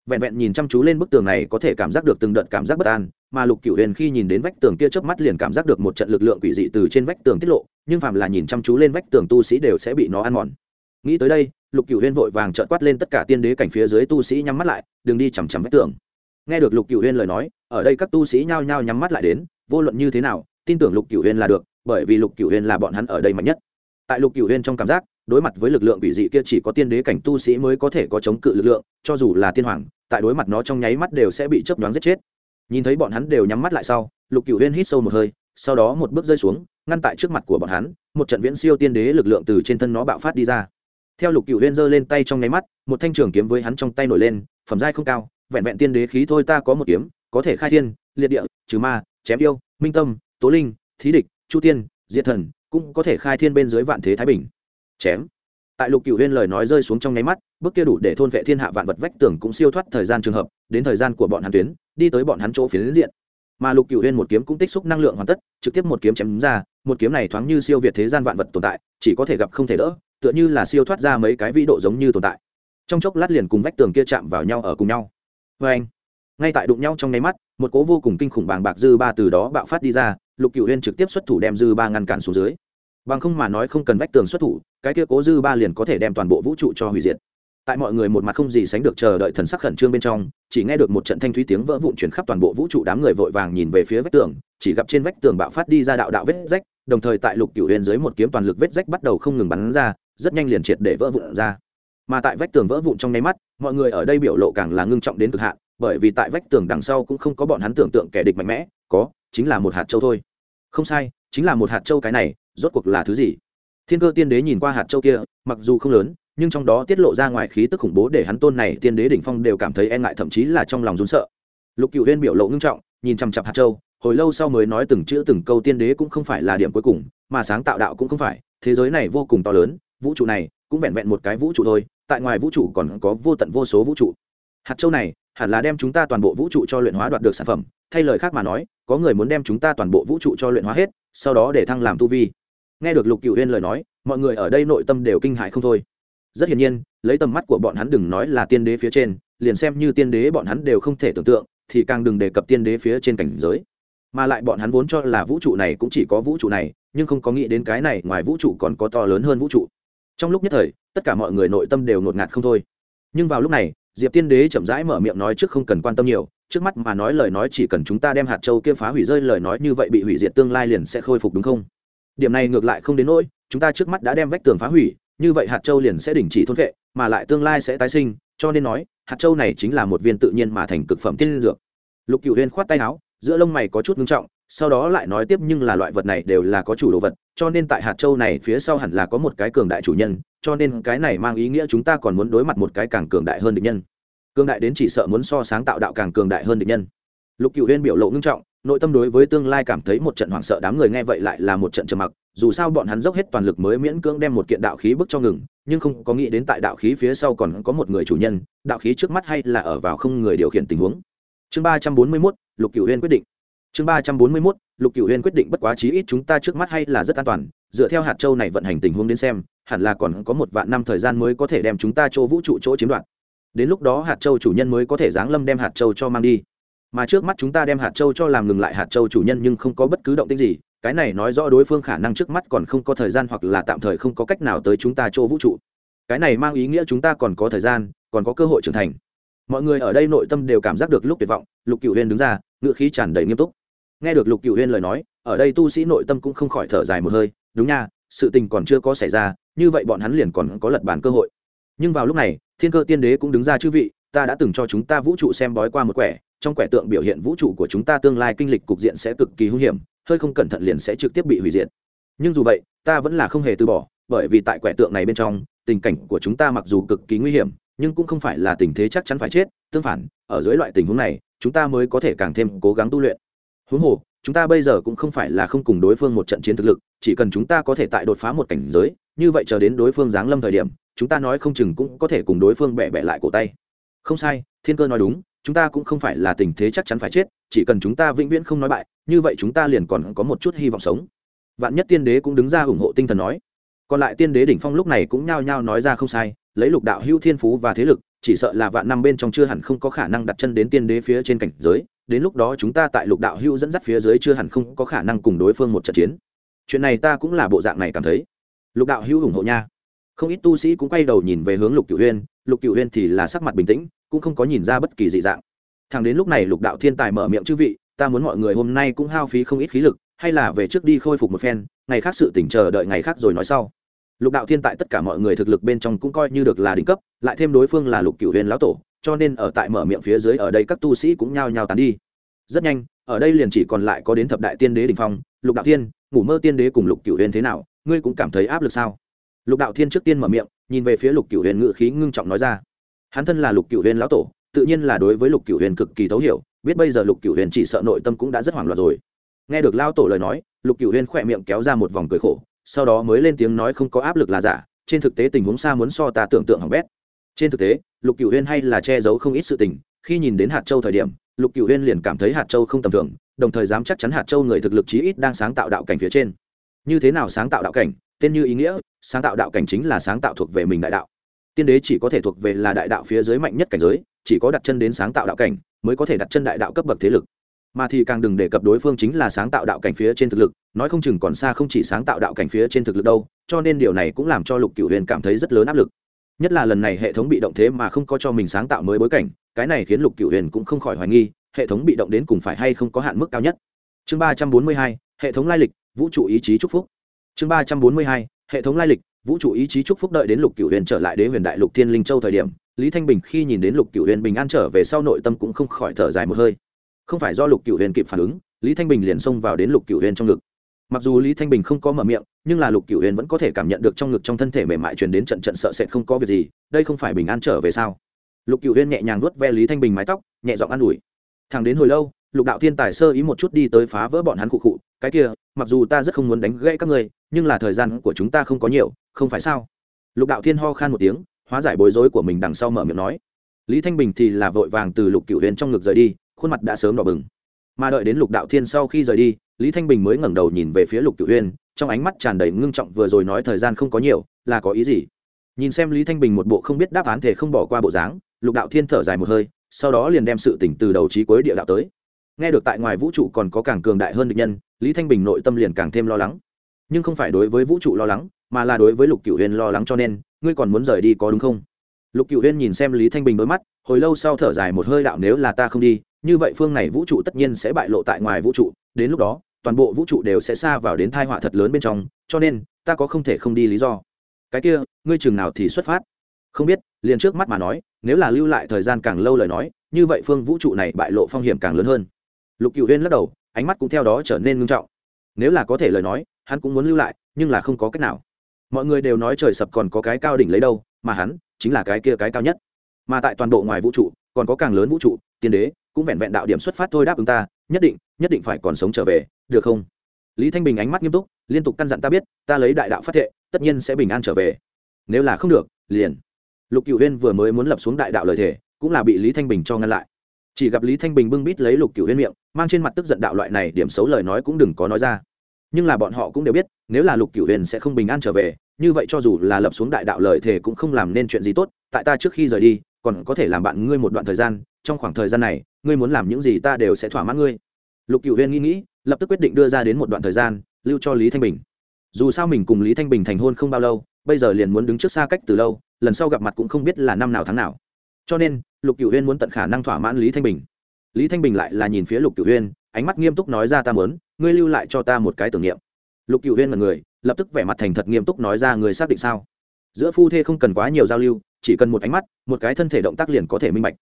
Vẹn vẹn nhìn chăm chú lên bức tường này có thể cảm giác được từng đợt cảm giác bất an, mà lục cửu huyền khi nhìn đến vách tường kia chớp mắt liền cảm giác được một trận lực lượng quỷ dị từ trên vách tường tiết lộ, nhưng phàm là nhìn chăm chú lên vách tường tu sĩ đều sẽ bị nó ăn mòn nghĩ tới đây, lục cửu huyên vội vàng trợn quát lên tất cả tiên đế cảnh phía dưới tu sĩ nhắm mắt lại, đừng đi chằm chằm vách tường. Nghe được lục cửu huyên lời nói, ở đây các tu sĩ nhao nhao nhắm mắt lại đến, vô luận như thế nào, tin tưởng lục cửu huyên là được, bởi vì lục cửu huyên là bọn hắn ở đây mạnh nhất. Tại lục cửu huyên trong cảm giác, đối mặt với lực lượng quỷ dị kia chỉ có tiên đế cảnh tu sĩ mới có thể có chống cự lực lượng, cho dù là tiên hoàng, tại đối mặt nó trong nháy mắt đều sẽ bị chớp nhoáng giết chết. Nhìn thấy bọn hắn đều nhắm mắt lại sau, lục cửu huyên hít sâu một hơi, sau đó một bước rơi xuống, ngăn tại trước mặt của bọn hắn, một trận viễn siêu tiên đế lực lượng từ trên thân nó bạo phát đi ra theo lục cửu huyên giơ lên tay trong nháy mắt, một thanh trường kiếm với hắn trong tay nổi lên, phẩm giai không cao, vẹn vẹn tiên đế khí thôi ta có một kiếm, có thể khai thiên, liệt địa, trừ ma, chém yêu, minh tâm, tố linh, thí địch, chu tiên, diệt thần, cũng có thể khai thiên bên dưới vạn thế thái bình. Chém. Tại lục cựu huyên lời nói rơi xuống trong nháy mắt, bước kia đủ để thôn vệ thiên hạ vạn vật vách tường cũng siêu thoát thời gian trường hợp, đến thời gian của bọn hắn tuyến, đi tới bọn hắn chỗ phiến diện. Mà lục cựu huyên một kiếm cũng tích xúc năng lượng hoàn tất, trực tiếp một kiếm chém ra, một kiếm này thoáng như siêu việt thế gian vạn vật tồn tại, chỉ có thể gặp không thể đỡ tựa như là siêu thoát ra mấy cái vĩ độ giống như tồn tại. Trong chốc lát liền cùng vách tường kia chạm vào nhau ở cùng nhau. Vê anh, ngay tại đụng nhau trong nháy mắt, một cố vô cùng kinh khủng bàng bạc dư ba từ đó bạo phát đi ra, lục cựu huyên trực tiếp xuất thủ đem dư ba ngăn cản xuống dưới. Bằng không mà nói không cần vách tường xuất thủ, cái kia cố dư ba liền có thể đem toàn bộ vũ trụ cho hủy diệt. Tại mọi người một mặt không gì sánh được chờ đợi thần sắc khẩn trương bên trong, chỉ nghe được một trận thanh thúy tiếng vỡ vụn chuyển khắp toàn bộ vũ trụ đám người vội vàng nhìn về phía vách tường, chỉ gặp trên vách tường bạo phát đi ra đạo đạo vết rách, đồng thời tại lục cửu huyền dưới một kiếm toàn lực vết rách bắt đầu không ngừng bắn ra rất nhanh liền triệt để vỡ vụn ra. Mà tại vách tường vỡ vụn trong nháy mắt, mọi người ở đây biểu lộ càng là ngưng trọng đến cực hạn, bởi vì tại vách tường đằng sau cũng không có bọn hắn tưởng tượng kẻ địch mạnh mẽ, có, chính là một hạt châu thôi. Không sai, chính là một hạt châu cái này, rốt cuộc là thứ gì? Thiên cơ tiên đế nhìn qua hạt châu kia, mặc dù không lớn, nhưng trong đó tiết lộ ra ngoài khí tức khủng bố để hắn tôn này tiên đế đỉnh phong đều cảm thấy e ngại, thậm chí là trong lòng rún sợ. Lục cựu huyên biểu lộ ngưng trọng, nhìn chằm chặp hạt châu, hồi lâu sau mới nói từng chữ từng câu tiên đế cũng không phải là điểm cuối cùng, mà sáng tạo đạo cũng không phải, thế giới này vô cùng to lớn vũ trụ này cũng vẹn vẹn một cái vũ trụ thôi, tại ngoài vũ trụ còn có vô tận vô số vũ trụ. Hạt châu này hẳn là đem chúng ta toàn bộ vũ trụ cho luyện hóa đoạt được sản phẩm, thay lời khác mà nói, có người muốn đem chúng ta toàn bộ vũ trụ cho luyện hóa hết, sau đó để thăng làm tu vi. Nghe được lục cựu huyên lời nói, mọi người ở đây nội tâm đều kinh hại không thôi. Rất hiển nhiên, lấy tầm mắt của bọn hắn đừng nói là tiên đế phía trên, liền xem như tiên đế bọn hắn đều không thể tưởng tượng, thì càng đừng đề cập tiên đế phía trên cảnh giới. Mà lại bọn hắn vốn cho là vũ trụ này cũng chỉ có vũ trụ này, nhưng không có nghĩ đến cái này, ngoài vũ trụ còn có to lớn hơn vũ trụ trong lúc nhất thời, tất cả mọi người nội tâm đều ngột ngạt không thôi. Nhưng vào lúc này, diệp tiên đế chậm rãi mở miệng nói trước không cần quan tâm nhiều, trước mắt mà nói lời nói chỉ cần chúng ta đem hạt châu kia phá hủy rơi, lời nói như vậy bị hủy diệt tương lai liền sẽ khôi phục đúng không? Điểm này ngược lại không đến nỗi, chúng ta trước mắt đã đem vách tường phá hủy, như vậy hạt châu liền sẽ đình chỉ thôn vệ, mà lại tương lai sẽ tái sinh, cho nên nói, hạt châu này chính là một viên tự nhiên mà thành cực phẩm tiên dược. Lục cựu huyên khoát tay áo, giữa lông mày có chút ngưng trọng sau đó lại nói tiếp nhưng là loại vật này đều là có chủ đồ vật, cho nên tại hạt châu này phía sau hẳn là có một cái cường đại chủ nhân, cho nên cái này mang ý nghĩa chúng ta còn muốn đối mặt một cái càng cường đại hơn địch nhân. Cường đại đến chỉ sợ muốn so sáng tạo đạo càng cường đại hơn địch nhân. Lục cựu huyên biểu lộ ngưng trọng, nội tâm đối với tương lai cảm thấy một trận hoảng sợ đám người nghe vậy lại là một trận trầm mặc, dù sao bọn hắn dốc hết toàn lực mới miễn cưỡng đem một kiện đạo khí bức cho ngừng, nhưng không có nghĩ đến tại đạo khí phía sau còn có một người chủ nhân, đạo khí trước mắt hay là ở vào không người điều khiển tình huống. Chương ba trăm bốn mươi mốt, lục cựu huyên quyết định chương ba trăm bốn mươi mốt, lục cựu huyên quyết định bất quá chí ít chúng ta trước mắt hay là rất an toàn, dựa theo hạt châu này vận hành tình huống đến xem, hẳn là còn có một vạn năm thời gian mới có thể đem chúng ta chỗ vũ trụ chỗ chiếm đoạt. Đến lúc đó hạt châu chủ nhân mới có thể giáng lâm đem hạt châu cho mang đi. Mà trước mắt chúng ta đem hạt châu cho làm ngừng lại hạt châu chủ nhân nhưng không có bất cứ động tích gì, cái này nói rõ đối phương khả năng trước mắt còn không có thời gian hoặc là tạm thời không có cách nào tới chúng ta chỗ vũ trụ. Cái này mang ý nghĩa chúng ta còn có thời gian, còn có cơ hội trưởng thành. Mọi người ở đây nội tâm đều cảm giác được lúc tuyệt vọng, lục cựu huyên đứng ra, ngựa khí tràn đầy nghiêm túc nghe được lục cựu huyên lời nói, ở đây tu sĩ nội tâm cũng không khỏi thở dài một hơi, đúng nha, sự tình còn chưa có xảy ra, như vậy bọn hắn liền còn có lật bản cơ hội. Nhưng vào lúc này, thiên cơ tiên đế cũng đứng ra chư vị, ta đã từng cho chúng ta vũ trụ xem bói qua một quẻ, trong quẻ tượng biểu hiện vũ trụ của chúng ta tương lai kinh lịch cục diện sẽ cực kỳ hung hiểm, hơi không cẩn thận liền sẽ trực tiếp bị hủy diệt. Nhưng dù vậy, ta vẫn là không hề từ bỏ, bởi vì tại quẻ tượng này bên trong, tình cảnh của chúng ta mặc dù cực kỳ nguy hiểm, nhưng cũng không phải là tình thế chắc chắn phải chết, tương phản, ở dưới loại tình huống này, chúng ta mới có thể càng thêm cố gắng tu luyện huống hồ, chúng ta bây giờ cũng không phải là không cùng đối phương một trận chiến thực lực, chỉ cần chúng ta có thể tại đột phá một cảnh giới, như vậy chờ đến đối phương giáng lâm thời điểm, chúng ta nói không chừng cũng có thể cùng đối phương bẻ bẻ lại cổ tay. Không sai, thiên cơ nói đúng, chúng ta cũng không phải là tình thế chắc chắn phải chết, chỉ cần chúng ta vĩnh viễn không nói bại, như vậy chúng ta liền còn có một chút hy vọng sống. Vạn nhất tiên đế cũng đứng ra ủng hộ tinh thần nói. Còn lại tiên đế đỉnh phong lúc này cũng nhao nhao nói ra không sai, lấy lục đạo hữu thiên phú và thế lực, chỉ sợ là vạn năm bên trong chưa hẳn không có khả năng đặt chân đến tiên đế phía trên cảnh giới đến lúc đó chúng ta tại lục đạo hữu dẫn dắt phía dưới chưa hẳn không có khả năng cùng đối phương một trận chiến. Chuyện này ta cũng là bộ dạng này cảm thấy. Lục đạo hữu ủng hộ nha. Không ít tu sĩ cũng quay đầu nhìn về hướng lục cửu huyên. Lục cửu huyên thì là sắc mặt bình tĩnh, cũng không có nhìn ra bất kỳ dị dạng. Thằng đến lúc này lục đạo thiên tài mở miệng chư vị, ta muốn mọi người hôm nay cũng hao phí không ít khí lực, hay là về trước đi khôi phục một phen, ngày khác sự tỉnh chờ đợi ngày khác rồi nói sau. Lục đạo thiên tại tất cả mọi người thực lực bên trong cũng coi như được là đỉnh cấp, lại thêm đối phương là lục cửu huyền lão tổ cho nên ở tại mở miệng phía dưới ở đây các tu sĩ cũng nhao nhao tán đi. Rất nhanh, ở đây liền chỉ còn lại có đến thập đại tiên đế đỉnh phong, lục đạo thiên, ngủ mơ tiên đế cùng lục cửu huyền thế nào, ngươi cũng cảm thấy áp lực sao? Lục đạo thiên trước tiên mở miệng, nhìn về phía lục cửu huyền ngự khí ngưng trọng nói ra. Hắn thân là lục cửu huyền lão tổ, tự nhiên là đối với lục cửu huyền cực kỳ thấu hiểu, biết bây giờ lục cửu huyền chỉ sợ nội tâm cũng đã rất hoảng loạn rồi. Nghe được lao tổ lời nói, lục cửu huyền khỏe miệng kéo ra một vòng cười khổ, sau đó mới lên tiếng nói không có áp lực là giả, trên thực tế tình huống xa muốn so ta tưởng tượng hỏng bét trên thực tế, lục cửu huyên hay là che giấu không ít sự tình, khi nhìn đến hạt châu thời điểm, lục cửu huyên liền cảm thấy hạt châu không tầm thường, đồng thời dám chắc chắn hạt châu người thực lực chí ít đang sáng tạo đạo cảnh phía trên. Như thế nào sáng tạo đạo cảnh? Tên như ý nghĩa, sáng tạo đạo cảnh chính là sáng tạo thuộc về mình đại đạo. Tiên đế chỉ có thể thuộc về là đại đạo phía dưới mạnh nhất cảnh giới, chỉ có đặt chân đến sáng tạo đạo cảnh mới có thể đặt chân đại đạo cấp bậc thế lực. Mà thì càng đừng đề cập đối phương chính là sáng tạo đạo cảnh phía trên thực lực, nói không chừng còn xa không chỉ sáng tạo đạo cảnh phía trên thực lực đâu, cho nên điều này cũng làm cho lục cửu huyền cảm thấy rất lớn áp lực nhất là lần này hệ thống bị động thế mà không có cho mình sáng tạo mới bối cảnh, cái này khiến lục cửu huyền cũng không khỏi hoài nghi, hệ thống bị động đến cùng phải hay không có hạn mức cao nhất. Chương ba trăm bốn mươi hai, hệ thống lai lịch, vũ trụ ý chí chúc phúc. Chương ba trăm bốn mươi hai, hệ thống lai lịch, vũ trụ ý chí chúc phúc đợi đến lục cửu huyền trở lại đế huyền đại lục thiên linh châu thời điểm, lý thanh bình khi nhìn đến lục cửu huyền bình an trở về sau nội tâm cũng không khỏi thở dài một hơi. Không phải do lục cửu huyền kịp phản ứng, lý thanh bình liền xông vào đến lục cửu huyền trong ngực mặc dù lý thanh bình không có mở miệng, nhưng là lục cửu huyền vẫn có thể cảm nhận được trong ngực trong thân thể mềm mại truyền đến trận trận sợ sệt không có việc gì, đây không phải bình an trở về sao? Lục cửu huyền nhẹ nhàng vuốt ve lý thanh bình mái tóc, nhẹ giọng an ủi. Thẳng đến hồi lâu, lục đạo thiên tài sơ ý một chút đi tới phá vỡ bọn hắn cụ cụ cái kia, mặc dù ta rất không muốn đánh gãy các ngươi, nhưng là thời gian của chúng ta không có nhiều, không phải sao? Lục đạo thiên ho khan một tiếng, hóa giải bối rối của mình đằng sau mở miệng nói. Lý thanh bình thì là vội vàng từ lục cửu huyền trong ngực rời đi, khuôn mặt đã sớm đỏ bừng mà đợi đến lục đạo thiên sau khi rời đi, lý thanh bình mới ngẩng đầu nhìn về phía lục cửu huyên trong ánh mắt tràn đầy ngưng trọng vừa rồi nói thời gian không có nhiều, là có ý gì? Nhìn xem lý thanh bình một bộ không biết đáp án thể không bỏ qua bộ dáng, lục đạo thiên thở dài một hơi, sau đó liền đem sự tỉnh từ đầu trí cuối địa đạo tới. Nghe được tại ngoài vũ trụ còn có càng cường đại hơn địch nhân, lý thanh bình nội tâm liền càng thêm lo lắng. Nhưng không phải đối với vũ trụ lo lắng, mà là đối với lục cửu huyên lo lắng cho nên, ngươi còn muốn rời đi có đúng không? Lục cửu huyên nhìn xem lý thanh bình đôi mắt, hồi lâu sau thở dài một hơi đạo, nếu là ta không đi như vậy phương này vũ trụ tất nhiên sẽ bại lộ tại ngoài vũ trụ, đến lúc đó, toàn bộ vũ trụ đều sẽ xa vào đến thai họa thật lớn bên trong, cho nên, ta có không thể không đi lý do. Cái kia, ngươi chừng nào thì xuất phát? Không biết, liền trước mắt mà nói, nếu là lưu lại thời gian càng lâu lời nói, như vậy phương vũ trụ này bại lộ phong hiểm càng lớn hơn. Lục cựu huyên lắc đầu, ánh mắt cũng theo đó trở nên ngưng trọng. Nếu là có thể lời nói, hắn cũng muốn lưu lại, nhưng là không có cách nào. Mọi người đều nói trời sập còn có cái cao đỉnh lấy đâu, mà hắn chính là cái kia cái cao nhất. Mà tại toàn bộ ngoài vũ trụ, còn có càng lớn vũ trụ, tiên đế cũng vẹn vẹn đạo điểm xuất phát thôi đáp ứng ta, nhất định nhất định phải còn sống trở về, được không? Lý thanh bình ánh mắt nghiêm túc, liên tục căn dặn ta biết, ta lấy đại đạo phát thệ, tất nhiên sẽ bình an trở về. Nếu là không được, liền. Lục cựu huyên vừa mới muốn lập xuống đại đạo lời thề, cũng là bị lý thanh bình cho ngăn lại. Chỉ gặp lý thanh bình bưng bít lấy lục cựu huyên miệng, mang trên mặt tức giận đạo loại này điểm xấu lời nói cũng đừng có nói ra. Nhưng là bọn họ cũng đều biết, nếu là lục cựu huyền sẽ không bình an trở về, như vậy cho dù là lập xuống đại đạo lời thề cũng không làm nên chuyện gì tốt, tại ta trước khi rời đi, còn có thể làm bạn ngươi một đoạn thời gian, trong khoảng thời gian này ngươi muốn làm những gì ta đều sẽ thỏa mãn ngươi. Lục cựu huyên nghĩ nghĩ, lập tức quyết định đưa ra đến một đoạn thời gian, lưu cho lý thanh bình. Dù sao mình cùng lý thanh bình thành hôn không bao lâu, bây giờ liền muốn đứng trước xa cách từ lâu, lần sau gặp mặt cũng không biết là năm nào tháng nào. Cho nên, lục cựu huyên muốn tận khả năng thỏa mãn lý thanh bình. Lý thanh bình lại là nhìn phía lục cửu huyên ánh mắt nghiêm túc nói ra ta mớn ngươi lưu lại cho ta một cái tưởng niệm. Lục cửu huyên là người, lập tức vẻ mặt thành thật nghiêm túc nói ra người xác định sao? Giữa phu thê không cần quá nhiều giao lưu, chỉ cần một ánh mắt, một cái thân thể động tác liền có thể minh bạch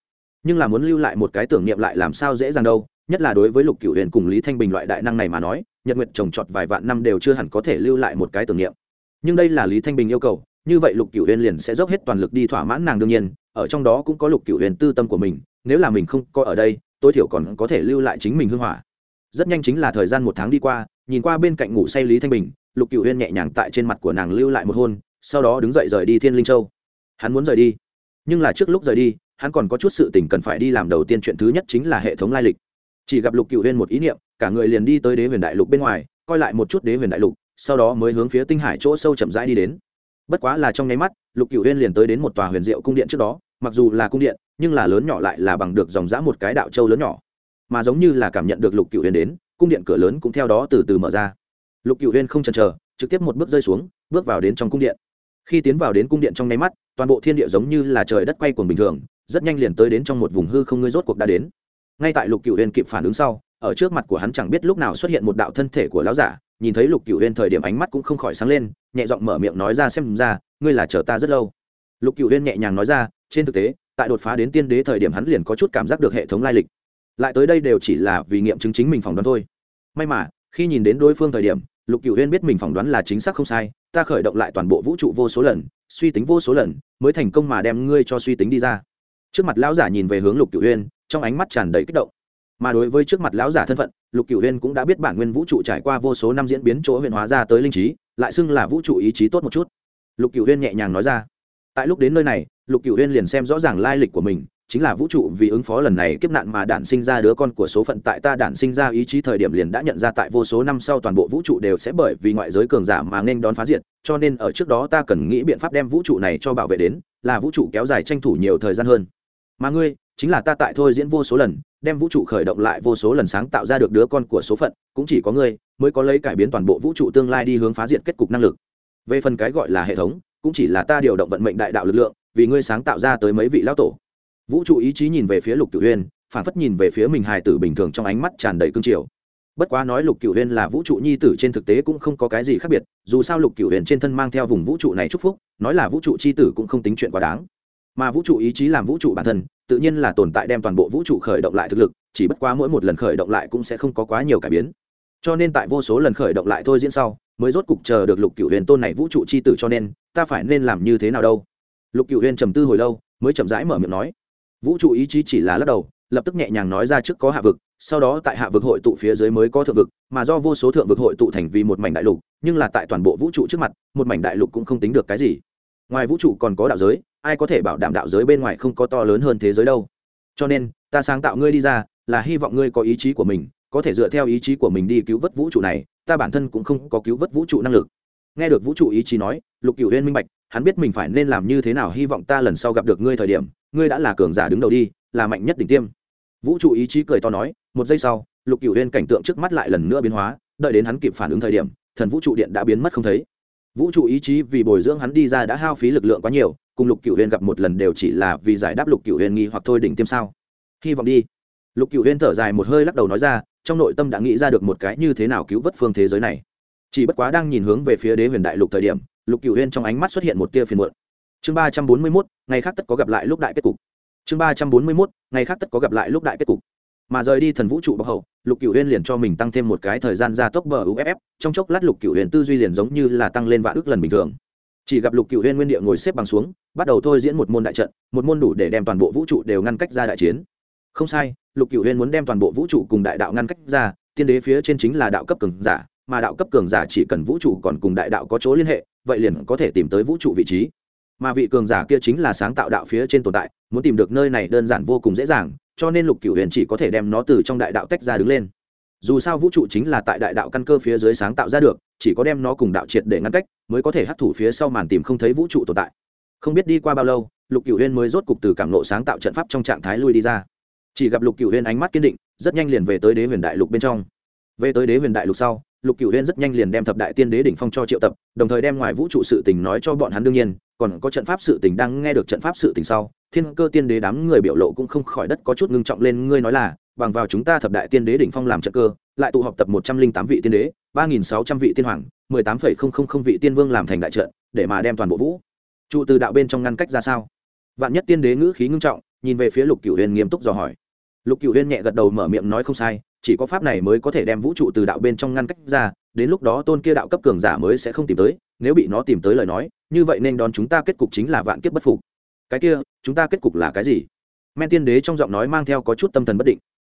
nhưng là muốn lưu lại một cái tưởng niệm lại làm sao dễ dàng đâu, nhất là đối với lục cửu huyền cùng lý thanh bình loại đại năng này mà nói, nhật nguyệt trồng trọt vài vạn năm đều chưa hẳn có thể lưu lại một cái tưởng niệm. Nhưng đây là lý thanh bình yêu cầu, như vậy lục cửu huyền liền sẽ dốc hết toàn lực đi thỏa mãn nàng đương nhiên, ở trong đó cũng có lục cửu huyền tư tâm của mình, nếu là mình không có ở đây, tối thiểu còn có thể lưu lại chính mình hưng hỏa. Rất nhanh chính là thời gian một tháng đi qua, nhìn qua bên cạnh ngủ say lý thanh bình, lục cửu huyền nhẹ nhàng tại trên mặt của nàng lưu lại một hôn, sau đó đứng dậy rời đi thiên linh châu. Hắn muốn rời đi, nhưng là trước lúc rời đi hắn còn có chút sự tình cần phải đi làm đầu tiên chuyện thứ nhất chính là hệ thống lai lịch. Chỉ gặp lục cựu huyên một ý niệm, cả người liền đi tới đế huyền đại lục bên ngoài, coi lại một chút đế huyền đại lục, sau đó mới hướng phía tinh hải chỗ sâu chậm rãi đi đến. Bất quá là trong nháy mắt, lục cựu huyên liền tới đến một tòa huyền diệu cung điện trước đó, mặc dù là cung điện, nhưng là lớn nhỏ lại là bằng được dòng dã một cái đạo châu lớn nhỏ. Mà giống như là cảm nhận được lục cựu huyên đến, cung điện cửa lớn cũng theo đó từ từ mở ra. Lục cựu huyên không chần chờ, trực tiếp một bước rơi xuống, bước vào đến trong cung điện. Khi tiến vào đến cung điện trong nháy mắt, toàn bộ thiên địa giống như là trời đất quay cuồng bình thường rất nhanh liền tới đến trong một vùng hư không ngươi rốt cuộc đã đến. Ngay tại lục cựu huyên kịp phản ứng sau, ở trước mặt của hắn chẳng biết lúc nào xuất hiện một đạo thân thể của lão giả, nhìn thấy lục cựu huyên thời điểm ánh mắt cũng không khỏi sáng lên, nhẹ giọng mở miệng nói ra xem ra, ngươi là chờ ta rất lâu. Lục cựu huyên nhẹ nhàng nói ra, trên thực tế, tại đột phá đến tiên đế thời điểm hắn liền có chút cảm giác được hệ thống lai lịch. Lại tới đây đều chỉ là vì nghiệm chứng chính mình phỏng đoán thôi. May mà, khi nhìn đến đối phương thời điểm, lục cựu huyên biết mình phỏng đoán là chính xác không sai, ta khởi động lại toàn bộ vũ trụ vô số lần, suy tính vô số lần, mới thành công mà đem ngươi cho suy tính đi ra trước mặt lão giả nhìn về hướng lục Cửu huyên trong ánh mắt tràn đầy kích động. Mà đối với trước mặt lão giả thân phận, lục Cửu huyên cũng đã biết bản nguyên vũ trụ trải qua vô số năm diễn biến chỗ huyện hóa ra tới linh trí, lại xưng là vũ trụ ý chí tốt một chút. Lục Cửu huyên nhẹ nhàng nói ra. Tại lúc đến nơi này, lục Cửu huyên liền xem rõ ràng lai lịch của mình, chính là vũ trụ vì ứng phó lần này kiếp nạn mà đản sinh ra đứa con của số phận tại ta đản sinh ra ý chí thời điểm liền đã nhận ra tại vô số năm sau toàn bộ vũ trụ đều sẽ bởi vì ngoại giới cường giả mà nên đón phá diệt, cho nên ở trước đó ta cần nghĩ biện pháp đem vũ trụ này cho bảo vệ đến, là vũ trụ kéo dài tranh thủ nhiều thời gian hơn mà ngươi, chính là ta tại thôi diễn vô số lần, đem vũ trụ khởi động lại vô số lần sáng tạo ra được đứa con của số phận, cũng chỉ có ngươi mới có lấy cải biến toàn bộ vũ trụ tương lai đi hướng phá diện kết cục năng lực. Về phần cái gọi là hệ thống, cũng chỉ là ta điều động vận mệnh đại đạo lực lượng, vì ngươi sáng tạo ra tới mấy vị lão tổ. Vũ trụ ý chí nhìn về phía lục cửu huyên, phản phất nhìn về phía mình hài tử bình thường trong ánh mắt tràn đầy cương triều. Bất quá nói lục cửu huyên là vũ trụ nhi tử trên thực tế cũng không có cái gì khác biệt, dù sao lục cửu huyền trên thân mang theo vùng vũ trụ này chúc phúc, nói là vũ trụ c h i tử cũng không tính chuyện quá đáng mà vũ trụ ý chí làm vũ trụ bản thân, tự nhiên là tồn tại đem toàn bộ vũ trụ khởi động lại thực lực, chỉ bất quá mỗi một lần khởi động lại cũng sẽ không có quá nhiều cải biến. Cho nên tại vô số lần khởi động lại thôi diễn sau, mới rốt cục chờ được lục cựu huyền tôn này vũ trụ c h i tử cho nên, ta phải nên làm như thế nào đâu? Lục cựu huyền trầm tư hồi lâu, mới chậm rãi mở miệng nói. Vũ trụ ý chí chỉ là lắc đầu, lập tức nhẹ nhàng nói ra trước có hạ vực, sau đó tại hạ vực hội tụ phía dưới mới có thượng vực, mà do vô số thượng vực hội tụ thành vì một mảnh đại lục, nhưng là tại toàn bộ vũ trụ trước mặt, một mảnh đại lục cũng không tính được cái gì. Ngoài vũ trụ còn có đạo giới ai có thể bảo đảm đạo giới bên ngoài không có to lớn hơn thế giới đâu. Cho nên, ta sáng tạo ngươi đi ra, là hy vọng ngươi có ý chí của mình, có thể dựa theo ý chí của mình đi cứu vớt vũ trụ này, ta bản thân cũng không có cứu vớt vũ trụ năng lực. Nghe được vũ trụ ý chí nói, lục cựu huyên minh bạch, hắn biết mình phải nên làm như thế nào, hy vọng ta lần sau gặp được ngươi thời điểm, ngươi đã là cường giả đứng đầu đi, là mạnh nhất đỉnh tiêm. Vũ trụ ý chí cười to nói, một giây sau, lục cựu huyên cảnh tượng trước mắt lại lần nữa biến hóa, đợi đến hắn kịp phản ứng thời điểm, thần vũ trụ điện đã biến mất không thấy. Vũ trụ ý chí vì bồi dưỡng hắn đi ra đã hao phí lực lượng quá nhiều cùng lục cựu huyền gặp một lần đều chỉ là vì giải đáp lục cựu huyền nghi hoặc thôi đỉnh tiêm sao. Hy vọng đi. Lục cựu huyền thở dài một hơi lắc đầu nói ra, trong nội tâm đã nghĩ ra được một cái như thế nào cứu vớt phương thế giới này. Chỉ bất quá đang nhìn hướng về phía đế huyền đại lục thời điểm, lục cựu huyền trong ánh mắt xuất hiện một tia phiền muộn. Chương ba trăm bốn mươi mốt, ngày khác tất có gặp lại lúc đại kết cục. Chương ba trăm bốn mươi mốt, ngày khác tất có gặp lại lúc đại kết cục. Mà rời đi thần vũ trụ bọc hậu, lục cựu huyên liền cho mình tăng thêm một cái thời gian gia tốc bờ uff trong chốc lát lục cựu huyên tư duy liền giống như là tăng lên vạn ước lần bình thường. Chỉ gặp lục cựu huyên nguyên địa ngồi xếp bằng xuống bắt đầu thôi diễn một môn đại trận, một môn đủ để đem toàn bộ vũ trụ đều ngăn cách ra đại chiến. Không sai, lục cựu huyên muốn đem toàn bộ vũ trụ cùng đại đạo ngăn cách ra, tiên đế phía trên chính là đạo cấp cường giả, mà đạo cấp cường giả chỉ cần vũ trụ còn cùng đại đạo có chỗ liên hệ, vậy liền có thể tìm tới vũ trụ vị trí. Mà vị cường giả kia chính là sáng tạo đạo phía trên tồn tại, muốn tìm được nơi này đơn giản vô cùng dễ dàng, cho nên lục cửu huyền chỉ có thể đem nó từ trong đại đạo tách ra đứng lên. Dù sao vũ trụ chính là tại đại đạo căn cơ phía dưới sáng tạo ra được, chỉ có đem nó cùng đạo triệt để ngăn cách, mới có thể hấp thủ phía sau màn tìm không thấy vũ trụ tồn tại không biết đi qua bao lâu, lục cửu huyên mới rốt cục từ cảm nộ sáng tạo trận pháp trong trạng thái lui đi ra. Chỉ gặp lục cửu huyên ánh mắt kiên định, rất nhanh liền về tới đế huyền đại lục bên trong. Về tới đế huyền đại lục sau, lục cửu huyên rất nhanh liền đem thập đại tiên đế đỉnh phong cho triệu tập, đồng thời đem ngoài vũ trụ sự tình nói cho bọn hắn đương nhiên, còn có trận pháp sự tình đang nghe được trận pháp sự tình sau, thiên cơ tiên đế đám người biểu lộ cũng không khỏi đất có chút ngưng trọng lên, ngươi nói là, bằng vào chúng ta thập đại tiên đế đỉnh phong làm trận cơ, lại tụ họp tập một trăm linh tám vị tiên đế, ba nghìn sáu trăm vị tiên hoàng, mười tám phẩy không không không vị tiên vương làm thành đại trận, để mà đem toàn bộ vũ trụ từ đạo bên trong ngăn cách ra sao? Vạn nhất tiên đế ngữ khí ngưng trọng, nhìn về phía lục cửu huyền nghiêm túc dò hỏi. Lục cửu huyền nhẹ gật đầu mở miệng nói không sai, chỉ có pháp này mới có thể đem vũ trụ từ đạo bên trong ngăn cách ra, đến lúc đó tôn kia đạo cấp cường giả mới sẽ không tìm tới, nếu bị nó tìm tới lời nói, như vậy nên đón chúng ta kết cục chính là vạn kiếp bất phục. Cái kia, chúng ta kết cục là cái gì? Men tiên đế trong giọng nói mang theo có chút tâm thần bất định.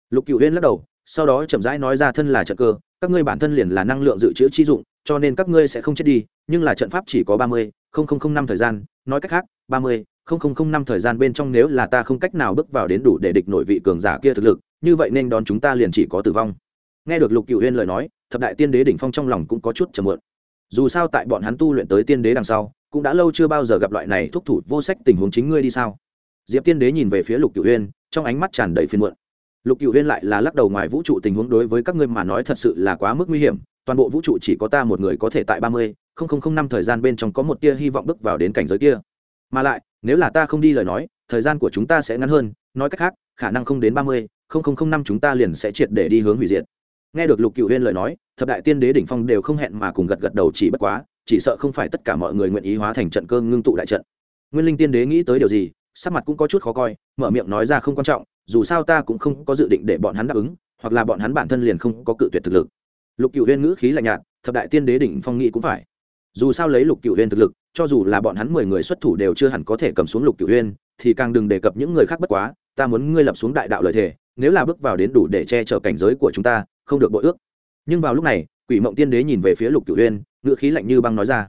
Lục cựu huyên lắc đầu, sau đó chậm rãi nói ra thân là trận cơ, các ngươi bản thân liền là năng lượng dự trữ chi dụng, cho nên các ngươi sẽ không chết đi, nhưng là trận pháp chỉ có ba mươi năm thời gian, nói cách khác, ba mươi năm thời gian bên trong nếu là ta không cách nào bước vào đến đủ để địch nội vị cường giả kia thực lực, như vậy nên đón chúng ta liền chỉ có tử vong. Nghe được lục cựu huyên lời nói, thập đại tiên đế đỉnh phong trong lòng cũng có chút chầm mượn dù sao tại bọn hắn tu luyện tới tiên đế đằng sau, cũng đã lâu chưa bao giờ gặp loại này thúc thủ vô sách tình huống chính ngươi đi sao? Diệp tiên đế nhìn về phía lục cựu huyên, trong ánh mắt tràn đầy phiên muộn. Lục cựu huyên lại là lắc đầu ngoài vũ trụ tình huống đối với các ngươi mà nói thật sự là quá mức nguy hiểm toàn bộ vũ trụ chỉ có ta một người có thể tại ba mươi năm thời gian bên trong có một tia hy vọng bước vào đến cảnh giới kia. Mà lại, nếu là ta không đi lời nói, thời gian của chúng ta sẽ ngắn hơn, nói cách khác, khả năng không đến ba mươi năm chúng ta liền sẽ triệt để đi hướng hủy diệt. Nghe được lục cựu huyên lời nói, thập đại tiên đế đỉnh phong đều không hẹn mà cùng gật gật đầu chỉ bất quá, chỉ sợ không phải tất cả mọi người nguyện ý hóa thành trận cơ ngưng tụ đại trận. Nguyên linh tiên đế nghĩ tới điều gì, sắc mặt cũng có chút khó coi, mở miệng nói ra không quan trọng, dù sao ta cũng không có dự định để bọn hắn đáp ứng, hoặc là bọn hắn bản thân liền không có cự tuyệt thực lực lục cựu huyên ngữ khí lạnh nhạt, thập đại tiên đế đỉnh phong nghị cũng phải. Dù sao lấy lục cựu huyên thực lực, cho dù là bọn hắn mười người xuất thủ đều chưa hẳn có thể cầm xuống lục cựu huyên thì càng đừng đề cập những người khác bất quá, ta muốn ngươi lập xuống đại đạo lợi thể, nếu là bước vào đến đủ để che chở cảnh giới của chúng ta, không được bội ước. Nhưng vào lúc này, quỷ mộng tiên đế nhìn về phía lục cựu huyên ngữ khí lạnh như băng nói ra.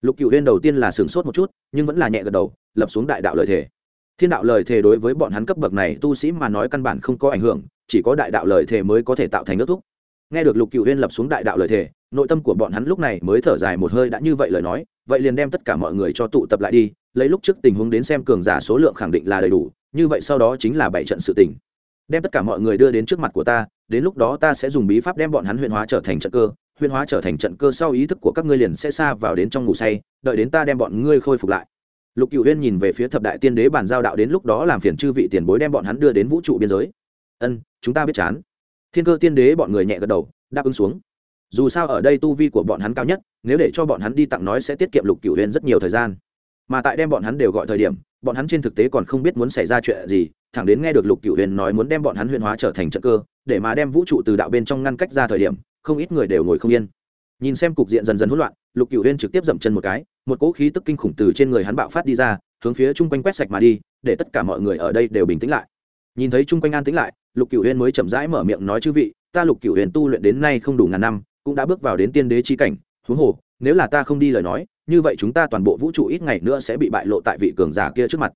Lục cựu huyên đầu tiên là sửng sốt một chút, nhưng vẫn là nhẹ gật đầu, lập xuống đại đạo lợi thể. Thiên đạo lời thề đối với bọn hắn cấp bậc này tu sĩ mà nói căn bản không có ảnh hưởng, chỉ có đại đạo lời thề mới có thể tạo thành nước thúc nghe được lục cựu huyên lập xuống đại đạo lời thề, nội tâm của bọn hắn lúc này mới thở dài một hơi đã như vậy lời nói, vậy liền đem tất cả mọi người cho tụ tập lại đi, lấy lúc trước tình huống đến xem cường giả số lượng khẳng định là đầy đủ, như vậy sau đó chính là bảy trận sự tình. Đem tất cả mọi người đưa đến trước mặt của ta, đến lúc đó ta sẽ dùng bí pháp đem bọn hắn huyện hóa trở thành trận cơ huyện hóa trở thành trận cơ sau ý thức của các ngươi liền sẽ xa vào đến trong ngủ say, đợi đến ta đem bọn ngươi khôi phục lại. Lục cựu huyên nhìn về phía thập đại tiên đế bàn giao đạo đến lúc đó làm phiền chư vị tiền bối đem bọn hắn đưa đến vũ trụ biên giới. Ân, chúng ta biết chán thiên cơ tiên đế bọn người nhẹ gật đầu, đáp ứng xuống. Dù sao ở đây tu vi của bọn hắn cao nhất, nếu để cho bọn hắn đi tặng nói sẽ tiết kiệm lục cựu Huyền rất nhiều thời gian. Mà tại đem bọn hắn đều gọi thời điểm, bọn hắn trên thực tế còn không biết muốn xảy ra chuyện gì, thẳng đến nghe được lục cựu huyền nói muốn đem bọn hắn huyền hóa trở thành trận cơ, để mà đem vũ trụ từ đạo bên trong ngăn cách ra thời điểm, không ít người đều ngồi không yên. Nhìn xem cục diện dần dần hỗn loạn, lục cựu huyền trực tiếp dậm chân một cái, một cỗ khí tức kinh khủng từ trên người hắn bạo phát đi ra, hướng phía chung quanh quét sạch mà đi, để tất cả mọi người ở đây đều bình tĩnh lại. Nhìn thấy chung quanh an tĩnh lại lục Cửu huyền mới chậm rãi mở miệng nói, chư vị, ta lục Cửu huyền tu luyện đến nay không đủ ngàn năm, cũng đã bước vào đến tiên đế chi cảnh. Huống hồ, nếu là ta không đi lời nói, như vậy chúng ta toàn bộ vũ trụ ít ngày nữa sẽ bị bại lộ tại vị cường giả kia trước mặt.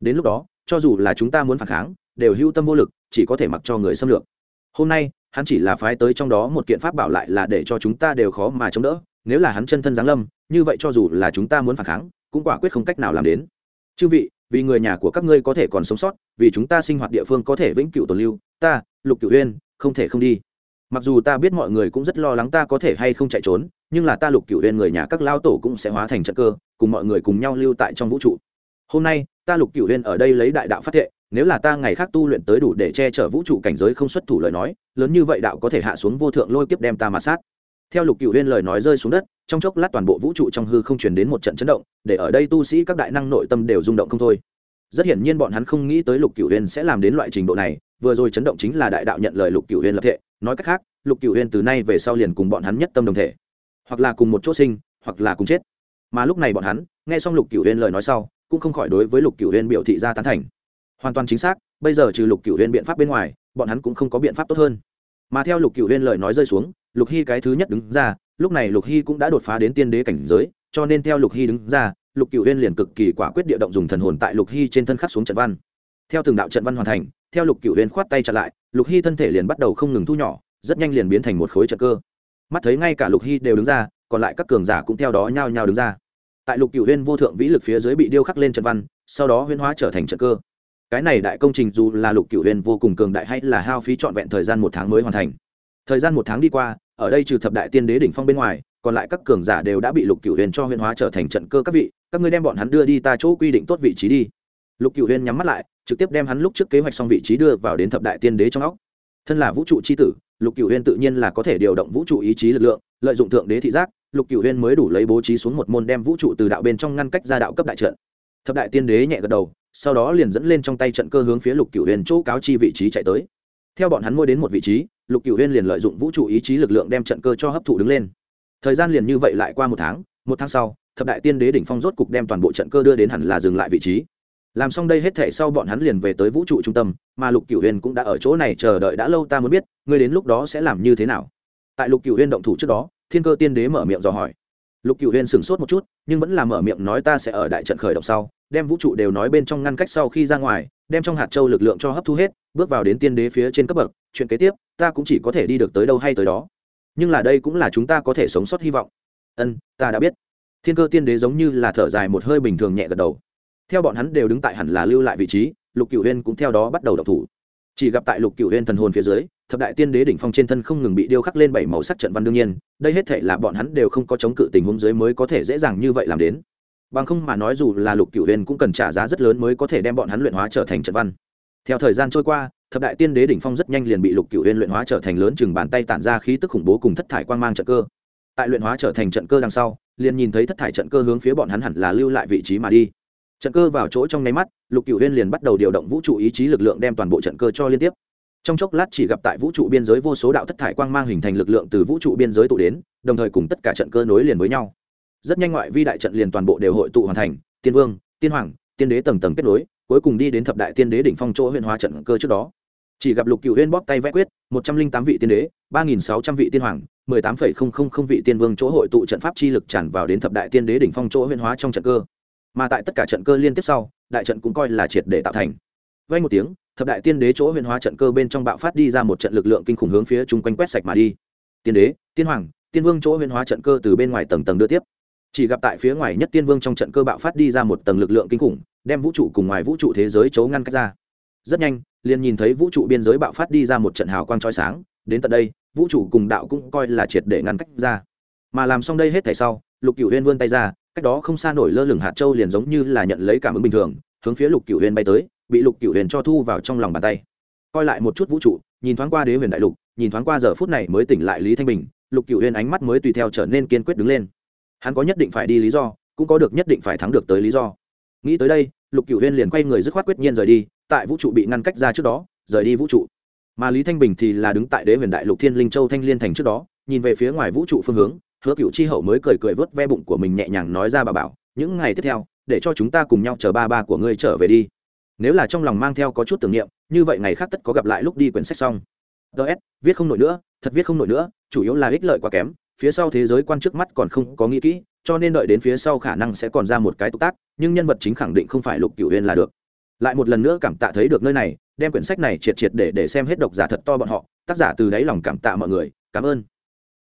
Đến lúc đó, cho dù là chúng ta muốn phản kháng, đều hưu tâm vô lực, chỉ có thể mặc cho người xâm lược. Hôm nay, hắn chỉ là phái tới trong đó một kiện pháp bảo lại là để cho chúng ta đều khó mà chống đỡ. Nếu là hắn chân thân giáng lâm, như vậy cho dù là chúng ta muốn phản kháng, cũng quả quyết không cách nào làm đến. Chư vị vì người nhà của các ngươi có thể còn sống sót, vì chúng ta sinh hoạt địa phương có thể vĩnh cửu tồn lưu, ta, lục cửu huyên không thể không đi. Mặc dù ta biết mọi người cũng rất lo lắng ta có thể hay không chạy trốn, nhưng là ta, lục cửu huyên người nhà các lao tổ cũng sẽ hóa thành trận cơ, cùng mọi người cùng nhau lưu tại trong vũ trụ. Hôm nay, ta, lục cửu huyên ở đây lấy đại đạo phát thệ, nếu là ta ngày khác tu luyện tới đủ để che chở vũ trụ cảnh giới không xuất thủ lời nói, lớn như vậy đạo có thể hạ xuống vô thượng lôi kiếp đem ta mà sát theo lục cửu huyên lời nói rơi xuống đất, trong chốc lát toàn bộ vũ trụ trong hư không truyền đến một trận chấn động, để ở đây tu sĩ các đại năng nội tâm đều rung động không thôi. Rất hiển nhiên bọn hắn không nghĩ tới lục cửu huyên sẽ làm đến loại trình độ này, vừa rồi chấn động chính là đại đạo nhận lời lục cửu huyên lập thệ nói cách khác, lục cửu huyên từ nay về sau liền cùng bọn hắn nhất tâm đồng thể. Hoặc là cùng một chỗ sinh, hoặc là cùng chết. Mà lúc này bọn hắn, nghe xong lục cửu huyên lời nói sau, cũng không khỏi đối với lục cửu huyên biểu thị ra tán thành. Hoàn toàn chính xác, bây giờ trừ lục cửu huyên biện pháp bên ngoài, bọn hắn cũng không có biện pháp tốt hơn. Mà theo lục cửu huyên lời nói rơi xuống lục hy cái thứ nhất đứng ra, lúc này lục hy cũng đã đột phá đến tiên đế cảnh giới, cho nên theo lục hy đứng ra, lục cửu huyên liền cực kỳ quả quyết địa động dùng thần hồn tại lục hy trên thân khắc xuống trận văn. Theo từng đạo trận văn hoàn thành, theo lục cửu huyên khoát tay chặn lại, lục hy thân thể liền bắt đầu không ngừng thu nhỏ, rất nhanh liền biến thành một khối trận cơ. Mắt thấy ngay cả lục hy đều đứng ra, còn lại các cường giả cũng theo đó nhao nhao đứng ra. Tại lục cửu huyên vô thượng vĩ lực phía dưới bị điêu khắc lên trận văn, sau đó huyên hóa trở thành trận cơ. Cái này đại công trình dù là lục cửu huyên vô cùng cường đại hay là hao phí trọn vẹn thời gian một tháng mới hoàn thành thời gian một tháng đi qua, ở đây trừ thập đại tiên đế đỉnh phong bên ngoài, còn lại các cường giả đều đã bị lục cửu huyền cho huyền hóa trở thành trận cơ các vị, các ngươi đem bọn hắn đưa đi ta chỗ quy định tốt vị trí đi. Lục cửu huyền nhắm mắt lại, trực tiếp đem hắn lúc trước kế hoạch xong vị trí đưa vào đến thập đại tiên đế trong óc. Thân là vũ trụ c h i tử, lục cựu huyền tự nhiên là có thể điều động vũ trụ ý chí lực lượng, lợi dụng thượng đế thị giác, lục cựu huyền mới đủ lấy bố trí xuống một môn đem vũ trụ từ đạo bên trong ngăn cách ra đạo cấp đại trận. Thập đại tiên đế nhẹ gật đầu, sau đó liền dẫn lên trong tay trận cơ hướng phía lục cựu huyền chỗ cáo chi vị trí chạy tới theo bọn hắn môi đến một vị trí, lục cựu huyên liền lợi dụng vũ trụ ý chí lực lượng đem trận cơ cho hấp thụ đứng lên. Thời gian liền như vậy lại qua một tháng một tháng sau, thập đại tiên đế đỉnh phong rốt cục đem toàn bộ trận cơ đưa đến hẳn là dừng lại vị trí. Làm xong đây hết thể sau bọn hắn liền về tới vũ trụ trung tâm, mà lục cựu huyên cũng đã ở chỗ này chờ đợi đã lâu ta muốn biết, ngươi đến lúc đó sẽ làm như thế nào? Tại lục cựu huyên động thủ trước đó, thiên cơ tiên đế mở miệng dò hỏi. Lục cựu huyên sửng sốt một chút, nhưng vẫn là mở miệng nói ta sẽ ở đại trận khởi động sau, đem vũ trụ đều nói bên trong ngăn cách sau khi ra ngoài đem trong hạt châu lực lượng cho hấp thu hết, bước vào đến tiên đế phía trên cấp bậc, chuyện kế tiếp, ta cũng chỉ có thể đi được tới đâu hay tới đó. Nhưng là đây cũng là chúng ta có thể sống sót hy vọng. Ân, ta đã biết. Thiên cơ tiên đế giống như là thở dài một hơi bình thường nhẹ gật đầu. Theo bọn hắn đều đứng tại hẳn là lưu lại vị trí, lục cựu huyên cũng theo đó bắt đầu đọc thủ. Chỉ gặp tại lục cựu huyên thần hồn phía dưới, thập đại tiên đế đỉnh phong trên thân không ngừng bị điêu khắc lên bảy màu sắc trận văn đương nhiên, đây hết thể là bọn hắn đều không có chống cự tình huống dưới mới có thể dễ dàng như vậy làm đến bằng không mà nói dù là lục cửu huyền cũng cần trả giá rất lớn mới có thể đem bọn hắn luyện hóa trở thành trận văn. Theo thời gian trôi qua, thập đại tiên đế đỉnh phong rất nhanh liền bị lục cửu huyền luyện hóa trở thành lớn chừng bàn tay tản ra khí tức khủng bố cùng thất thải quang mang trận cơ. Tại luyện hóa trở thành trận cơ đằng sau, liền nhìn thấy thất thải trận cơ hướng phía bọn hắn hẳn là lưu lại vị trí mà đi. Trận cơ vào chỗ trong nháy mắt, lục cửu huyền liền bắt đầu điều động vũ trụ ý chí lực lượng đem toàn bộ trận cơ cho liên tiếp. Trong chốc lát chỉ gặp tại vũ trụ biên giới vô số đạo thất thải quang mang hình thành lực lượng từ vũ trụ biên giới tụ đến, đồng thời cùng tất cả trận cơ nối liền với nhau rất nhanh ngoại vi đại trận liền toàn bộ đều hội tụ hoàn thành, tiên vương, tiên hoàng, tiên đế tầng tầng kết nối, cuối cùng đi đến thập đại tiên đế đỉnh phong chỗ huyện hóa trận cơ trước đó. Chỉ gặp lục cựu huyên bóp tay vẽ quyết, một trăm linh tám vị tiên đế, ba nghìn sáu trăm vị tiên hoàng, mười tám phẩy không không không vị tiên vương chỗ hội tụ trận pháp chi lực tràn vào đến thập đại tiên đế đỉnh phong chỗ huyện hóa trong trận cơ. Mà tại tất cả trận cơ liên tiếp sau, đại trận cũng coi là triệt để tạo thành. Vay một tiếng, thập đại tiên đế chỗ huyện hóa trận cơ bên trong bạo phát đi ra một trận lực lượng kinh khủng hướng phía chung quanh quét sạch mà đi. Tiên đế, tiên hoàng, tiên vương chỗ huyện hóa trận cơ từ bên ngoài tầng tầng đưa tiếp chỉ gặp tại phía ngoài nhất tiên vương trong trận cơ bạo phát đi ra một tầng lực lượng kinh khủng, đem vũ trụ cùng ngoài vũ trụ thế giới chấu ngăn cách ra. Rất nhanh, liền nhìn thấy vũ trụ biên giới bạo phát đi ra một trận hào quang trói sáng, đến tận đây, vũ trụ cùng đạo cũng coi là triệt để ngăn cách ra. Mà làm xong đây hết thảy sau, lục cựu huyên vươn tay ra, cách đó không xa nổi lơ lửng hạt châu liền giống như là nhận lấy cảm ứng bình thường, hướng phía lục cựu huyên bay tới, bị lục cựu huyền cho thu vào trong lòng bàn tay. Coi lại một chút vũ trụ, nhìn thoáng qua đế huyền đại lục, nhìn thoáng qua giờ phút này mới tỉnh lại lý thanh bình, lục cựu huyền ánh mắt mới tùy theo trở nên kiên quyết đứng lên hắn có nhất định phải đi lý do, cũng có được nhất định phải thắng được tới lý do. Nghĩ tới đây, lục cựu huyên liền quay người dứt khoát quyết nhiên rời đi, tại vũ trụ bị ngăn cách ra trước đó, rời đi vũ trụ. Mà lý thanh bình thì là đứng tại đế huyền đại lục thiên linh châu thanh liên thành trước đó, nhìn về phía ngoài vũ trụ phương hướng, hứa cựu chi hậu mới cười cười vớt ve bụng của mình nhẹ nhàng nói ra bà bảo, những ngày tiếp theo, để cho chúng ta cùng nhau chờ ba ba của ngươi trở về đi. Nếu là trong lòng mang theo có chút tưởng niệm, như vậy ngày khác tất có gặp lại lúc đi quyển sách xong. Ts viết không nổi nữa, thật viết không nổi nữa, chủ yếu là ích lợi quá kém phía sau thế giới quan trước mắt còn không có nghĩ kỹ, cho nên đợi đến phía sau khả năng sẽ còn ra một cái tục tác, nhưng nhân vật chính khẳng định không phải lục cửu huyên là được. Lại một lần nữa cảm tạ thấy được nơi này, đem quyển sách này triệt triệt để để xem hết độc giả thật to bọn họ, tác giả từ đáy lòng cảm tạ mọi người, cảm ơn.